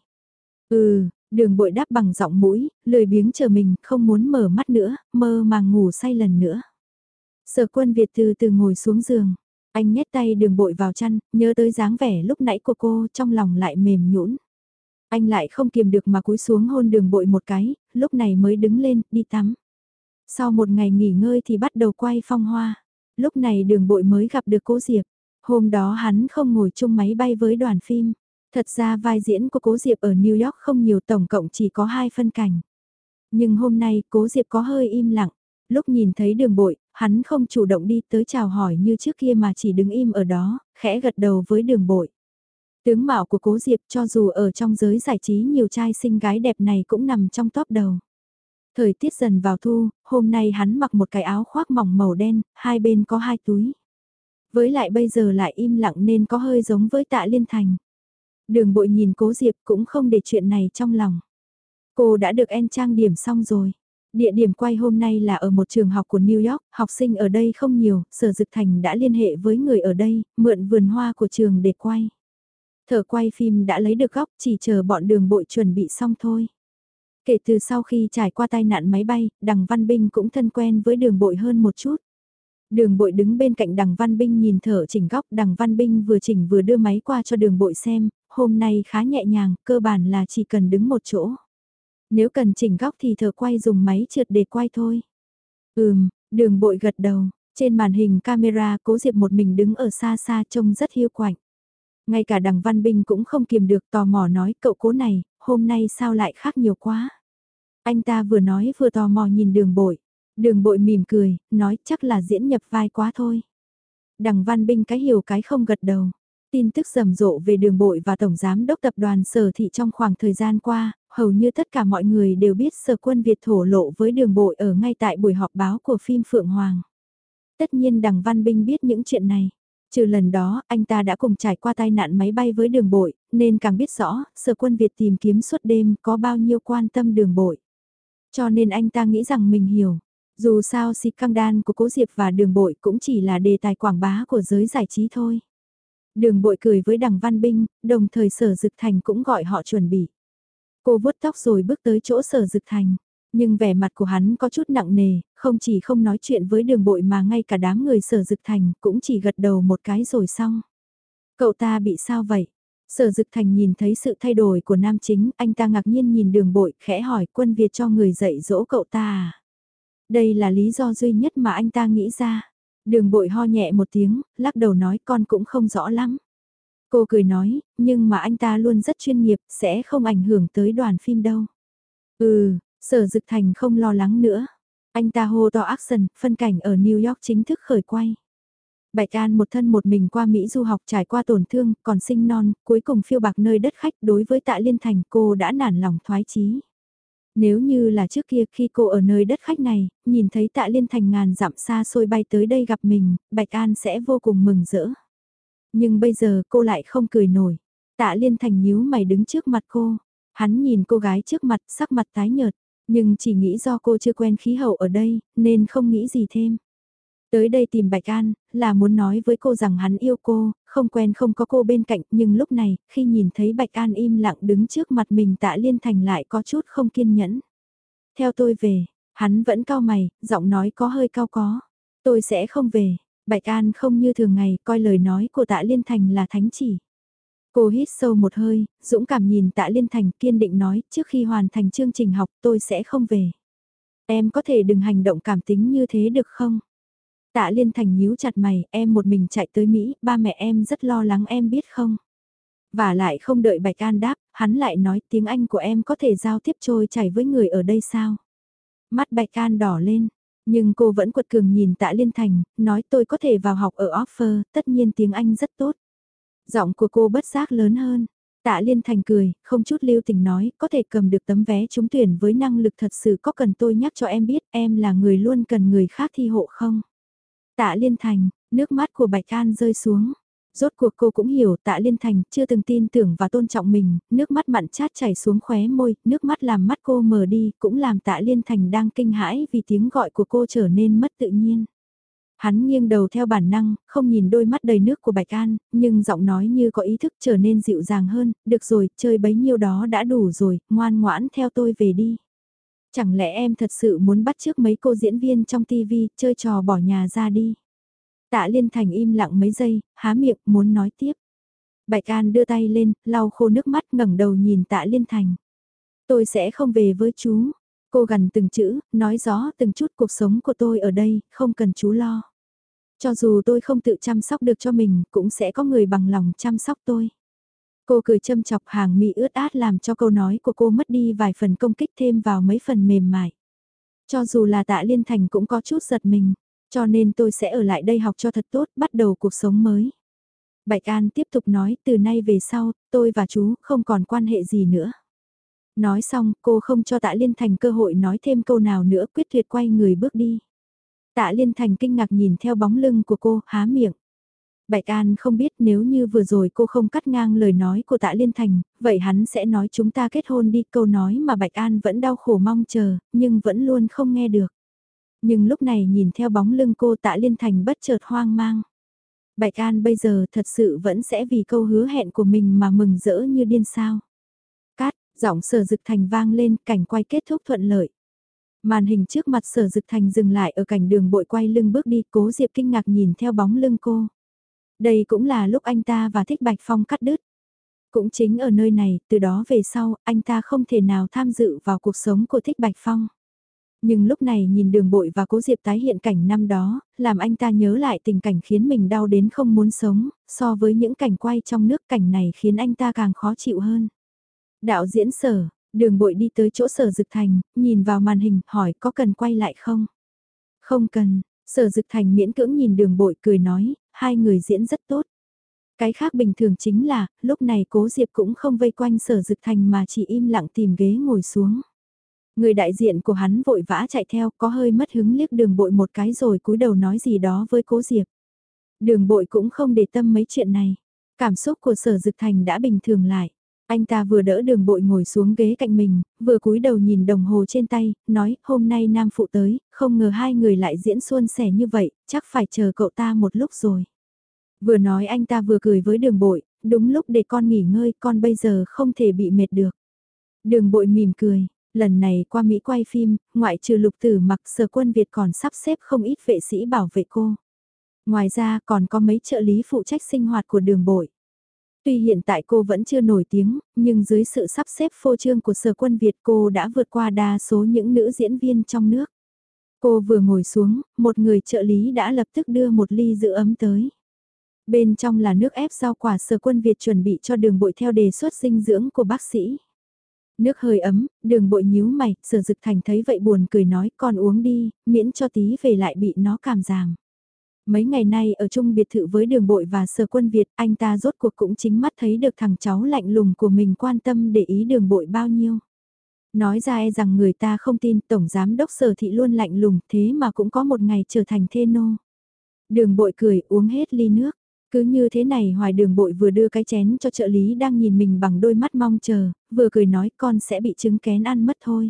Ừ, Đường bội đáp bằng giọng mũi, lười biếng chờ mình, không muốn mở mắt nữa, mơ màng ngủ say lần nữa. Sở quân Việt từ từ ngồi xuống giường. Anh nhét tay đường bội vào chăn, nhớ tới dáng vẻ lúc nãy của cô trong lòng lại mềm nhũn. Anh lại không kiềm được mà cúi xuống hôn đường bội một cái, lúc này mới đứng lên, đi tắm. Sau một ngày nghỉ ngơi thì bắt đầu quay phong hoa. Lúc này đường bội mới gặp được cố Diệp. Hôm đó hắn không ngồi chung máy bay với đoàn phim. Thật ra vai diễn của Cố Diệp ở New York không nhiều tổng cộng chỉ có hai phân cảnh. Nhưng hôm nay Cố Diệp có hơi im lặng. Lúc nhìn thấy đường bội, hắn không chủ động đi tới chào hỏi như trước kia mà chỉ đứng im ở đó, khẽ gật đầu với đường bội. Tướng mạo của Cố Diệp cho dù ở trong giới giải trí nhiều trai xinh gái đẹp này cũng nằm trong top đầu. Thời tiết dần vào thu, hôm nay hắn mặc một cái áo khoác mỏng màu đen, hai bên có hai túi. Với lại bây giờ lại im lặng nên có hơi giống với tạ liên thành. Đường bội nhìn cố Diệp cũng không để chuyện này trong lòng. Cô đã được en trang điểm xong rồi. Địa điểm quay hôm nay là ở một trường học của New York, học sinh ở đây không nhiều, Sở Dực Thành đã liên hệ với người ở đây, mượn vườn hoa của trường để quay. Thợ quay phim đã lấy được góc, chỉ chờ bọn đường bội chuẩn bị xong thôi. Kể từ sau khi trải qua tai nạn máy bay, Đằng Văn Binh cũng thân quen với đường bội hơn một chút. Đường bội đứng bên cạnh đằng Văn Binh nhìn thở chỉnh góc đằng Văn Binh vừa chỉnh vừa đưa máy qua cho đường bội xem, hôm nay khá nhẹ nhàng, cơ bản là chỉ cần đứng một chỗ. Nếu cần chỉnh góc thì thờ quay dùng máy trượt để quay thôi. Ừm, đường bội gật đầu, trên màn hình camera cố diệp một mình đứng ở xa xa trông rất hiu quạnh. Ngay cả đằng Văn Binh cũng không kiềm được tò mò nói cậu cố này, hôm nay sao lại khác nhiều quá. Anh ta vừa nói vừa tò mò nhìn đường bội. Đường bội mỉm cười, nói chắc là diễn nhập vai quá thôi. Đằng Văn Binh cái hiểu cái không gật đầu. Tin tức rầm rộ về đường bội và Tổng Giám đốc Tập đoàn Sở Thị trong khoảng thời gian qua, hầu như tất cả mọi người đều biết Sở Quân Việt thổ lộ với đường bội ở ngay tại buổi họp báo của phim Phượng Hoàng. Tất nhiên đằng Văn Binh biết những chuyện này. Trừ lần đó, anh ta đã cùng trải qua tai nạn máy bay với đường bội, nên càng biết rõ, sở quân Việt tìm kiếm suốt đêm có bao nhiêu quan tâm đường bội. Cho nên anh ta nghĩ rằng mình hiểu. Dù sao xịt căng đan của Cố Diệp và đường bội cũng chỉ là đề tài quảng bá của giới giải trí thôi. Đường bội cười với đằng Văn Binh, đồng thời sở dực thành cũng gọi họ chuẩn bị. Cô vuốt tóc rồi bước tới chỗ sở dực thành. Nhưng vẻ mặt của hắn có chút nặng nề, không chỉ không nói chuyện với đường bội mà ngay cả đám người sở dực thành cũng chỉ gật đầu một cái rồi xong. Cậu ta bị sao vậy? Sở dực thành nhìn thấy sự thay đổi của nam chính, anh ta ngạc nhiên nhìn đường bội, khẽ hỏi quân Việt cho người dạy dỗ cậu ta à? Đây là lý do duy nhất mà anh ta nghĩ ra. Đường bội ho nhẹ một tiếng, lắc đầu nói con cũng không rõ lắm. Cô cười nói, nhưng mà anh ta luôn rất chuyên nghiệp, sẽ không ảnh hưởng tới đoàn phim đâu. Ừ, sở dực thành không lo lắng nữa. Anh ta hô to action, phân cảnh ở New York chính thức khởi quay. Bạch An một thân một mình qua Mỹ du học trải qua tổn thương, còn sinh non, cuối cùng phiêu bạc nơi đất khách đối với tạ liên thành cô đã nản lòng thoái chí. Nếu như là trước kia khi cô ở nơi đất khách này, nhìn thấy tạ liên thành ngàn dặm xa xôi bay tới đây gặp mình, Bạch An sẽ vô cùng mừng rỡ. Nhưng bây giờ cô lại không cười nổi. Tạ liên thành nhíu mày đứng trước mặt cô. Hắn nhìn cô gái trước mặt sắc mặt tái nhợt, nhưng chỉ nghĩ do cô chưa quen khí hậu ở đây, nên không nghĩ gì thêm. Tới đây tìm Bạch An, là muốn nói với cô rằng hắn yêu cô, không quen không có cô bên cạnh, nhưng lúc này, khi nhìn thấy Bạch An im lặng đứng trước mặt mình tạ liên thành lại có chút không kiên nhẫn. Theo tôi về, hắn vẫn cao mày, giọng nói có hơi cao có. Tôi sẽ không về, Bạch An không như thường ngày coi lời nói của tạ liên thành là thánh chỉ. Cô hít sâu một hơi, dũng cảm nhìn tạ liên thành kiên định nói trước khi hoàn thành chương trình học tôi sẽ không về. Em có thể đừng hành động cảm tính như thế được không? Tạ Liên Thành nhíu chặt mày, em một mình chạy tới Mỹ, ba mẹ em rất lo lắng em biết không? Và lại không đợi Bạch An đáp, hắn lại nói tiếng Anh của em có thể giao tiếp trôi chảy với người ở đây sao? Mắt Bạch An đỏ lên, nhưng cô vẫn quật cường nhìn Tạ Liên Thành, nói tôi có thể vào học ở offer, tất nhiên tiếng Anh rất tốt. Giọng của cô bất giác lớn hơn. Tạ Liên Thành cười, không chút lưu tình nói, có thể cầm được tấm vé trúng tuyển với năng lực thật sự có cần tôi nhắc cho em biết em là người luôn cần người khác thi hộ không? Tạ Liên Thành, nước mắt của Bạch An rơi xuống. Rốt cuộc cô cũng hiểu Tạ Liên Thành chưa từng tin tưởng và tôn trọng mình, nước mắt mặn chát chảy xuống khóe môi, nước mắt làm mắt cô mờ đi, cũng làm Tạ Liên Thành đang kinh hãi vì tiếng gọi của cô trở nên mất tự nhiên. Hắn nghiêng đầu theo bản năng, không nhìn đôi mắt đầy nước của Bạch An, nhưng giọng nói như có ý thức trở nên dịu dàng hơn, được rồi, chơi bấy nhiêu đó đã đủ rồi, ngoan ngoãn theo tôi về đi. Chẳng lẽ em thật sự muốn bắt trước mấy cô diễn viên trong TV chơi trò bỏ nhà ra đi? Tạ Liên Thành im lặng mấy giây, há miệng muốn nói tiếp. Bạch An đưa tay lên, lau khô nước mắt ngẩng đầu nhìn Tạ Liên Thành. Tôi sẽ không về với chú. Cô gần từng chữ, nói rõ từng chút cuộc sống của tôi ở đây, không cần chú lo. Cho dù tôi không tự chăm sóc được cho mình, cũng sẽ có người bằng lòng chăm sóc tôi. Cô cười châm chọc hàng mi ướt át làm cho câu nói của cô mất đi vài phần công kích thêm vào mấy phần mềm mại. Cho dù là tạ liên thành cũng có chút giật mình, cho nên tôi sẽ ở lại đây học cho thật tốt, bắt đầu cuộc sống mới. Bạch An tiếp tục nói từ nay về sau, tôi và chú không còn quan hệ gì nữa. Nói xong, cô không cho tạ liên thành cơ hội nói thêm câu nào nữa quyết tuyệt quay người bước đi. Tạ liên thành kinh ngạc nhìn theo bóng lưng của cô, há miệng. Bạch An không biết nếu như vừa rồi cô không cắt ngang lời nói của tạ Liên Thành, vậy hắn sẽ nói chúng ta kết hôn đi câu nói mà Bạch An vẫn đau khổ mong chờ, nhưng vẫn luôn không nghe được. Nhưng lúc này nhìn theo bóng lưng cô tạ Liên Thành bất chợt hoang mang. Bạch An bây giờ thật sự vẫn sẽ vì câu hứa hẹn của mình mà mừng rỡ như điên sao. Cát, giọng sở dực thành vang lên cảnh quay kết thúc thuận lợi. Màn hình trước mặt sở dực thành dừng lại ở cảnh đường bội quay lưng bước đi cố Diệp kinh ngạc nhìn theo bóng lưng cô. Đây cũng là lúc anh ta và Thích Bạch Phong cắt đứt. Cũng chính ở nơi này, từ đó về sau, anh ta không thể nào tham dự vào cuộc sống của Thích Bạch Phong. Nhưng lúc này nhìn đường bội và cố diệp tái hiện cảnh năm đó, làm anh ta nhớ lại tình cảnh khiến mình đau đến không muốn sống, so với những cảnh quay trong nước cảnh này khiến anh ta càng khó chịu hơn. Đạo diễn sở, đường bội đi tới chỗ sở dực thành, nhìn vào màn hình, hỏi có cần quay lại không? Không cần, sở dực thành miễn cưỡng nhìn đường bội cười nói, hai người diễn rất tốt. Cái khác bình thường chính là, lúc này cố Diệp cũng không vây quanh sở dực thành mà chỉ im lặng tìm ghế ngồi xuống. Người đại diện của hắn vội vã chạy theo có hơi mất hứng liếc đường bội một cái rồi cúi đầu nói gì đó với cố Diệp. Đường bội cũng không để tâm mấy chuyện này. Cảm xúc của sở dực thành đã bình thường lại. Anh ta vừa đỡ đường bội ngồi xuống ghế cạnh mình, vừa cúi đầu nhìn đồng hồ trên tay, nói hôm nay Nam Phụ tới, không ngờ hai người lại diễn xuân sẻ như vậy, chắc phải chờ cậu ta một lúc rồi. Vừa nói anh ta vừa cười với đường bội, đúng lúc để con nghỉ ngơi, con bây giờ không thể bị mệt được. Đường bội mỉm cười, lần này qua Mỹ quay phim, ngoại trừ lục tử mặc sở quân Việt còn sắp xếp không ít vệ sĩ bảo vệ cô. Ngoài ra còn có mấy trợ lý phụ trách sinh hoạt của đường bội. Tuy hiện tại cô vẫn chưa nổi tiếng, nhưng dưới sự sắp xếp phô trương của sở quân Việt cô đã vượt qua đa số những nữ diễn viên trong nước. Cô vừa ngồi xuống, một người trợ lý đã lập tức đưa một ly giữ ấm tới. Bên trong là nước ép rau quả sở quân Việt chuẩn bị cho đường bội theo đề xuất dinh dưỡng của bác sĩ. Nước hơi ấm, đường bội nhíu mày, sở dực thành thấy vậy buồn cười nói còn uống đi, miễn cho tí về lại bị nó cảm giảm. Mấy ngày nay ở chung biệt thự với đường bội và sở quân Việt, anh ta rốt cuộc cũng chính mắt thấy được thằng cháu lạnh lùng của mình quan tâm để ý đường bội bao nhiêu. Nói ra e rằng người ta không tin Tổng Giám Đốc Sở Thị luôn lạnh lùng thế mà cũng có một ngày trở thành thê nô. Đường bội cười uống hết ly nước. Cứ như thế này hoài đường bội vừa đưa cái chén cho trợ lý đang nhìn mình bằng đôi mắt mong chờ, vừa cười nói con sẽ bị trứng kén ăn mất thôi.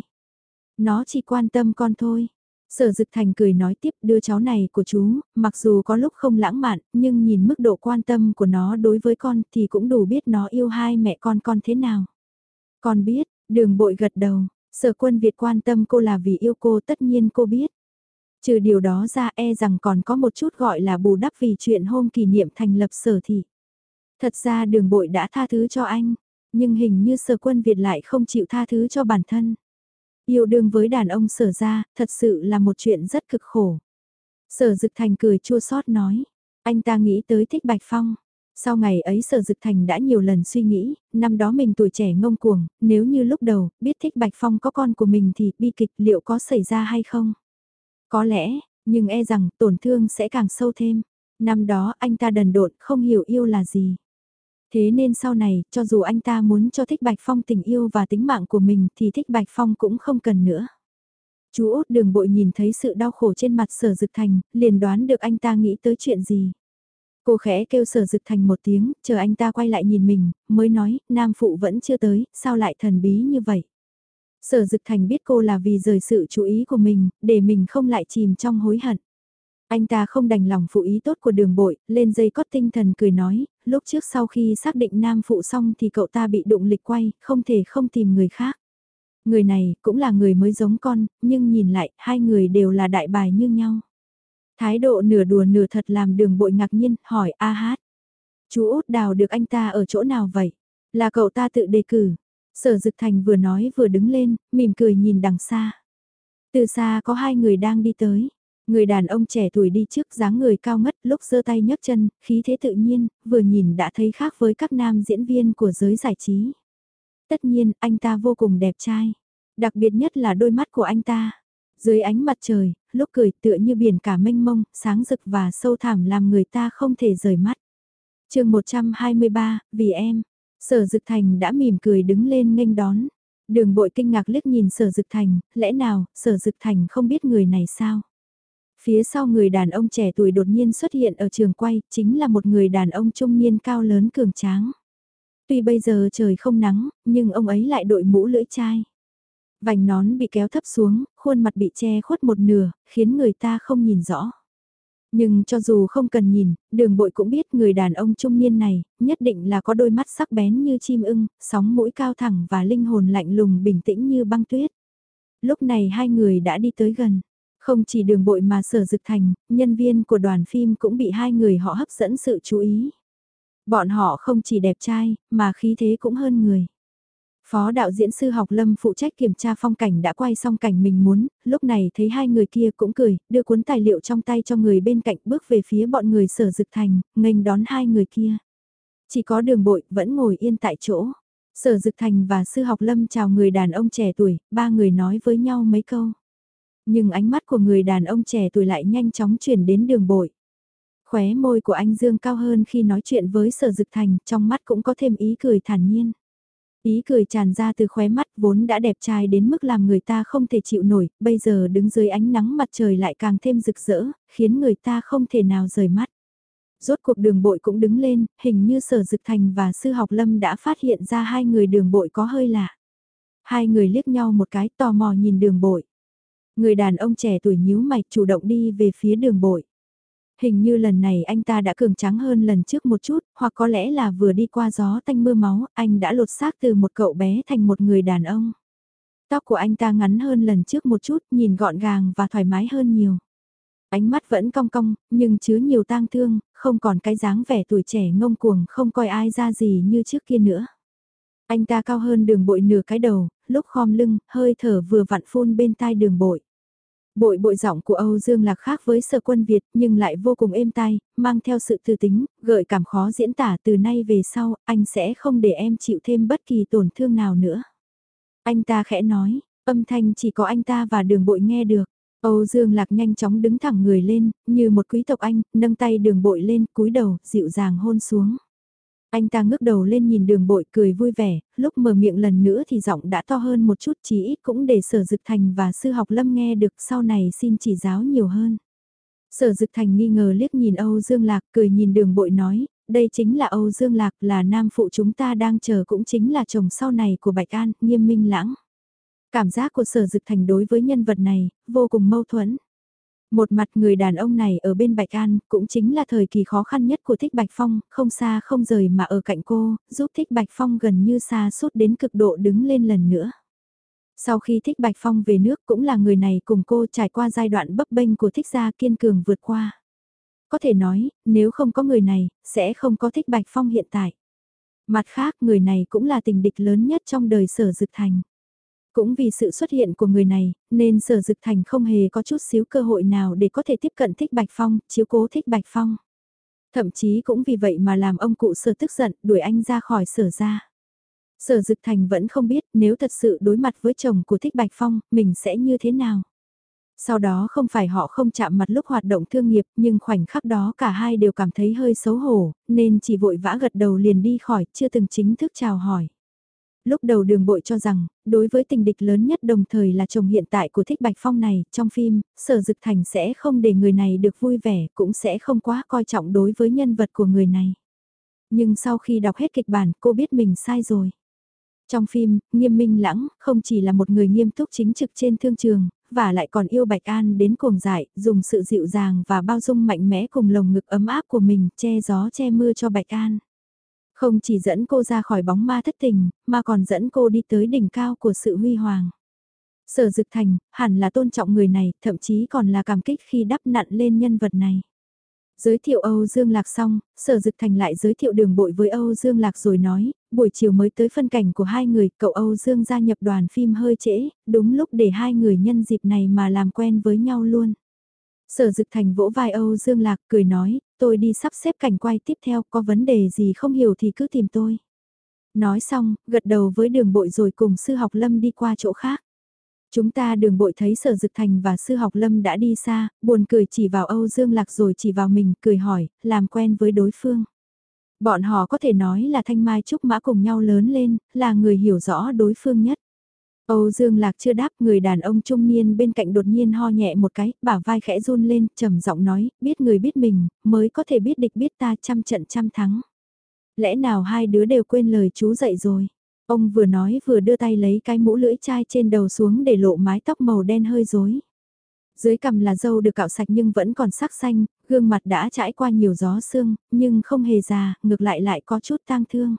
Nó chỉ quan tâm con thôi. Sở Dực Thành cười nói tiếp đưa cháu này của chú, mặc dù có lúc không lãng mạn, nhưng nhìn mức độ quan tâm của nó đối với con thì cũng đủ biết nó yêu hai mẹ con con thế nào. Con biết, đường bội gật đầu, sở quân Việt quan tâm cô là vì yêu cô tất nhiên cô biết. Trừ điều đó ra e rằng còn có một chút gọi là bù đắp vì chuyện hôm kỷ niệm thành lập sở thị. Thật ra đường bội đã tha thứ cho anh, nhưng hình như sở quân Việt lại không chịu tha thứ cho bản thân. Yêu đương với đàn ông sở ra, thật sự là một chuyện rất cực khổ. Sở Dực Thành cười chua xót nói, anh ta nghĩ tới thích Bạch Phong. Sau ngày ấy Sở Dực Thành đã nhiều lần suy nghĩ, năm đó mình tuổi trẻ ngông cuồng, nếu như lúc đầu biết thích Bạch Phong có con của mình thì bi kịch liệu có xảy ra hay không? Có lẽ, nhưng e rằng tổn thương sẽ càng sâu thêm. Năm đó anh ta đần độn không hiểu yêu là gì. Thế nên sau này, cho dù anh ta muốn cho Thích Bạch Phong tình yêu và tính mạng của mình thì Thích Bạch Phong cũng không cần nữa. Chú út đường bội nhìn thấy sự đau khổ trên mặt sở dực thành, liền đoán được anh ta nghĩ tới chuyện gì. Cô khẽ kêu sở dực thành một tiếng, chờ anh ta quay lại nhìn mình, mới nói, nam phụ vẫn chưa tới, sao lại thần bí như vậy. Sở Dực Thành biết cô là vì rời sự chú ý của mình, để mình không lại chìm trong hối hận. Anh ta không đành lòng phụ ý tốt của đường bội, lên dây cót tinh thần cười nói, lúc trước sau khi xác định nam phụ xong thì cậu ta bị đụng lịch quay, không thể không tìm người khác. Người này cũng là người mới giống con, nhưng nhìn lại, hai người đều là đại bài như nhau. Thái độ nửa đùa nửa thật làm đường bội ngạc nhiên, hỏi A hát. Chú út đào được anh ta ở chỗ nào vậy? Là cậu ta tự đề cử, Sở Dực Thành vừa nói vừa đứng lên, mỉm cười nhìn đằng xa. Từ xa có hai người đang đi tới. Người đàn ông trẻ tuổi đi trước dáng người cao ngất lúc giơ tay nhấc chân, khí thế tự nhiên, vừa nhìn đã thấy khác với các nam diễn viên của giới giải trí. Tất nhiên, anh ta vô cùng đẹp trai. Đặc biệt nhất là đôi mắt của anh ta. Dưới ánh mặt trời, lúc cười tựa như biển cả mênh mông, sáng rực và sâu thẳm làm người ta không thể rời mắt. chương 123, vì em, Sở Dực Thành đã mỉm cười đứng lên nghênh đón. Đường bội kinh ngạc liếc nhìn Sở Dực Thành, lẽ nào, Sở Dực Thành không biết người này sao? Phía sau người đàn ông trẻ tuổi đột nhiên xuất hiện ở trường quay, chính là một người đàn ông trung niên cao lớn cường tráng. Tuy bây giờ trời không nắng, nhưng ông ấy lại đội mũ lưỡi chai. Vành nón bị kéo thấp xuống, khuôn mặt bị che khuất một nửa, khiến người ta không nhìn rõ. Nhưng cho dù không cần nhìn, đường bội cũng biết người đàn ông trung niên này, nhất định là có đôi mắt sắc bén như chim ưng, sóng mũi cao thẳng và linh hồn lạnh lùng bình tĩnh như băng tuyết. Lúc này hai người đã đi tới gần. Không chỉ đường bội mà sở dực thành, nhân viên của đoàn phim cũng bị hai người họ hấp dẫn sự chú ý. Bọn họ không chỉ đẹp trai, mà khí thế cũng hơn người. Phó đạo diễn sư học Lâm phụ trách kiểm tra phong cảnh đã quay xong cảnh mình muốn, lúc này thấy hai người kia cũng cười, đưa cuốn tài liệu trong tay cho người bên cạnh bước về phía bọn người sở dực thành, nghênh đón hai người kia. Chỉ có đường bội vẫn ngồi yên tại chỗ. Sở Dực Thành và sư học Lâm chào người đàn ông trẻ tuổi, ba người nói với nhau mấy câu. Nhưng ánh mắt của người đàn ông trẻ tuổi lại nhanh chóng chuyển đến đường bội. Khóe môi của anh Dương cao hơn khi nói chuyện với Sở Dực Thành, trong mắt cũng có thêm ý cười thản nhiên. Ý cười tràn ra từ khóe mắt vốn đã đẹp trai đến mức làm người ta không thể chịu nổi, bây giờ đứng dưới ánh nắng mặt trời lại càng thêm rực rỡ, khiến người ta không thể nào rời mắt. Rốt cuộc đường bội cũng đứng lên, hình như sở dực thành và sư học lâm đã phát hiện ra hai người đường bội có hơi lạ. Hai người liếc nhau một cái tò mò nhìn đường bội. Người đàn ông trẻ tuổi nhíu mày chủ động đi về phía đường bội. Hình như lần này anh ta đã cường trắng hơn lần trước một chút, hoặc có lẽ là vừa đi qua gió tanh mưa máu, anh đã lột xác từ một cậu bé thành một người đàn ông. Tóc của anh ta ngắn hơn lần trước một chút, nhìn gọn gàng và thoải mái hơn nhiều. Ánh mắt vẫn cong cong, nhưng chứa nhiều tang thương, không còn cái dáng vẻ tuổi trẻ ngông cuồng không coi ai ra gì như trước kia nữa. Anh ta cao hơn đường bội nửa cái đầu, lúc khom lưng, hơi thở vừa vặn phun bên tai đường bội. Bội bội giọng của Âu Dương Lạc khác với sở quân Việt nhưng lại vô cùng êm tai, mang theo sự tư tính, gợi cảm khó diễn tả từ nay về sau, anh sẽ không để em chịu thêm bất kỳ tổn thương nào nữa. Anh ta khẽ nói, âm thanh chỉ có anh ta và đường bội nghe được. Âu Dương Lạc nhanh chóng đứng thẳng người lên, như một quý tộc anh, nâng tay đường bội lên, cúi đầu, dịu dàng hôn xuống. Anh ta ngước đầu lên nhìn đường bội cười vui vẻ, lúc mở miệng lần nữa thì giọng đã to hơn một chút chí ít cũng để sở dực thành và sư học lâm nghe được sau này xin chỉ giáo nhiều hơn. Sở dực thành nghi ngờ liếc nhìn Âu Dương Lạc cười nhìn đường bội nói, đây chính là Âu Dương Lạc là nam phụ chúng ta đang chờ cũng chính là chồng sau này của Bạch An, nghiêm minh lãng. Cảm giác của sở dực thành đối với nhân vật này, vô cùng mâu thuẫn. Một mặt người đàn ông này ở bên Bạch An cũng chính là thời kỳ khó khăn nhất của Thích Bạch Phong, không xa không rời mà ở cạnh cô, giúp Thích Bạch Phong gần như xa suốt đến cực độ đứng lên lần nữa. Sau khi Thích Bạch Phong về nước cũng là người này cùng cô trải qua giai đoạn bấp bênh của Thích gia kiên cường vượt qua. Có thể nói, nếu không có người này, sẽ không có Thích Bạch Phong hiện tại. Mặt khác người này cũng là tình địch lớn nhất trong đời sở dực thành. Cũng vì sự xuất hiện của người này, nên sở dực thành không hề có chút xíu cơ hội nào để có thể tiếp cận thích Bạch Phong, chiếu cố thích Bạch Phong. Thậm chí cũng vì vậy mà làm ông cụ sở tức giận, đuổi anh ra khỏi sở ra. Sở Dực Thành vẫn không biết nếu thật sự đối mặt với chồng của Thích Bạch Phong, mình sẽ như thế nào. Sau đó không phải họ không chạm mặt lúc hoạt động thương nghiệp nhưng khoảnh khắc đó cả hai đều cảm thấy hơi xấu hổ, nên chỉ vội vã gật đầu liền đi khỏi, chưa từng chính thức chào hỏi. Lúc đầu đường bội cho rằng, đối với tình địch lớn nhất đồng thời là chồng hiện tại của Thích Bạch Phong này, trong phim, Sở Dực Thành sẽ không để người này được vui vẻ, cũng sẽ không quá coi trọng đối với nhân vật của người này. Nhưng sau khi đọc hết kịch bản, cô biết mình sai rồi. Trong phim, Nghiêm Minh Lãng không chỉ là một người nghiêm túc chính trực trên thương trường, và lại còn yêu Bạch An đến cuồng dại, dùng sự dịu dàng và bao dung mạnh mẽ cùng lồng ngực ấm áp của mình che gió che mưa cho Bạch An. Không chỉ dẫn cô ra khỏi bóng ma thất tình, mà còn dẫn cô đi tới đỉnh cao của sự huy hoàng. Sở Dực Thành, hẳn là tôn trọng người này, thậm chí còn là cảm kích khi đắp nặn lên nhân vật này. Giới thiệu Âu Dương Lạc xong, Sở Dực Thành lại giới thiệu đường bội với Âu Dương Lạc rồi nói, buổi chiều mới tới phân cảnh của hai người, cậu Âu Dương gia nhập đoàn phim hơi trễ, đúng lúc để hai người nhân dịp này mà làm quen với nhau luôn. Sở Dực Thành vỗ vai Âu Dương Lạc cười nói, tôi đi sắp xếp cảnh quay tiếp theo, có vấn đề gì không hiểu thì cứ tìm tôi. Nói xong, gật đầu với đường bội rồi cùng sư học lâm đi qua chỗ khác. Chúng ta đường bội thấy sở dực thành và sư học lâm đã đi xa, buồn cười chỉ vào Âu Dương Lạc rồi chỉ vào mình, cười hỏi, làm quen với đối phương. Bọn họ có thể nói là thanh mai trúc mã cùng nhau lớn lên, là người hiểu rõ đối phương nhất. Âu Dương Lạc chưa đáp người đàn ông trung niên bên cạnh đột nhiên ho nhẹ một cái, bả vai khẽ run lên, trầm giọng nói, biết người biết mình, mới có thể biết địch biết ta trăm trận trăm thắng. Lẽ nào hai đứa đều quên lời chú dạy rồi? Ông vừa nói vừa đưa tay lấy cái mũ lưỡi chai trên đầu xuống để lộ mái tóc màu đen hơi rối. Dưới cằm là dâu được cạo sạch nhưng vẫn còn sắc xanh, gương mặt đã trải qua nhiều gió sương, nhưng không hề già, ngược lại lại có chút tang thương.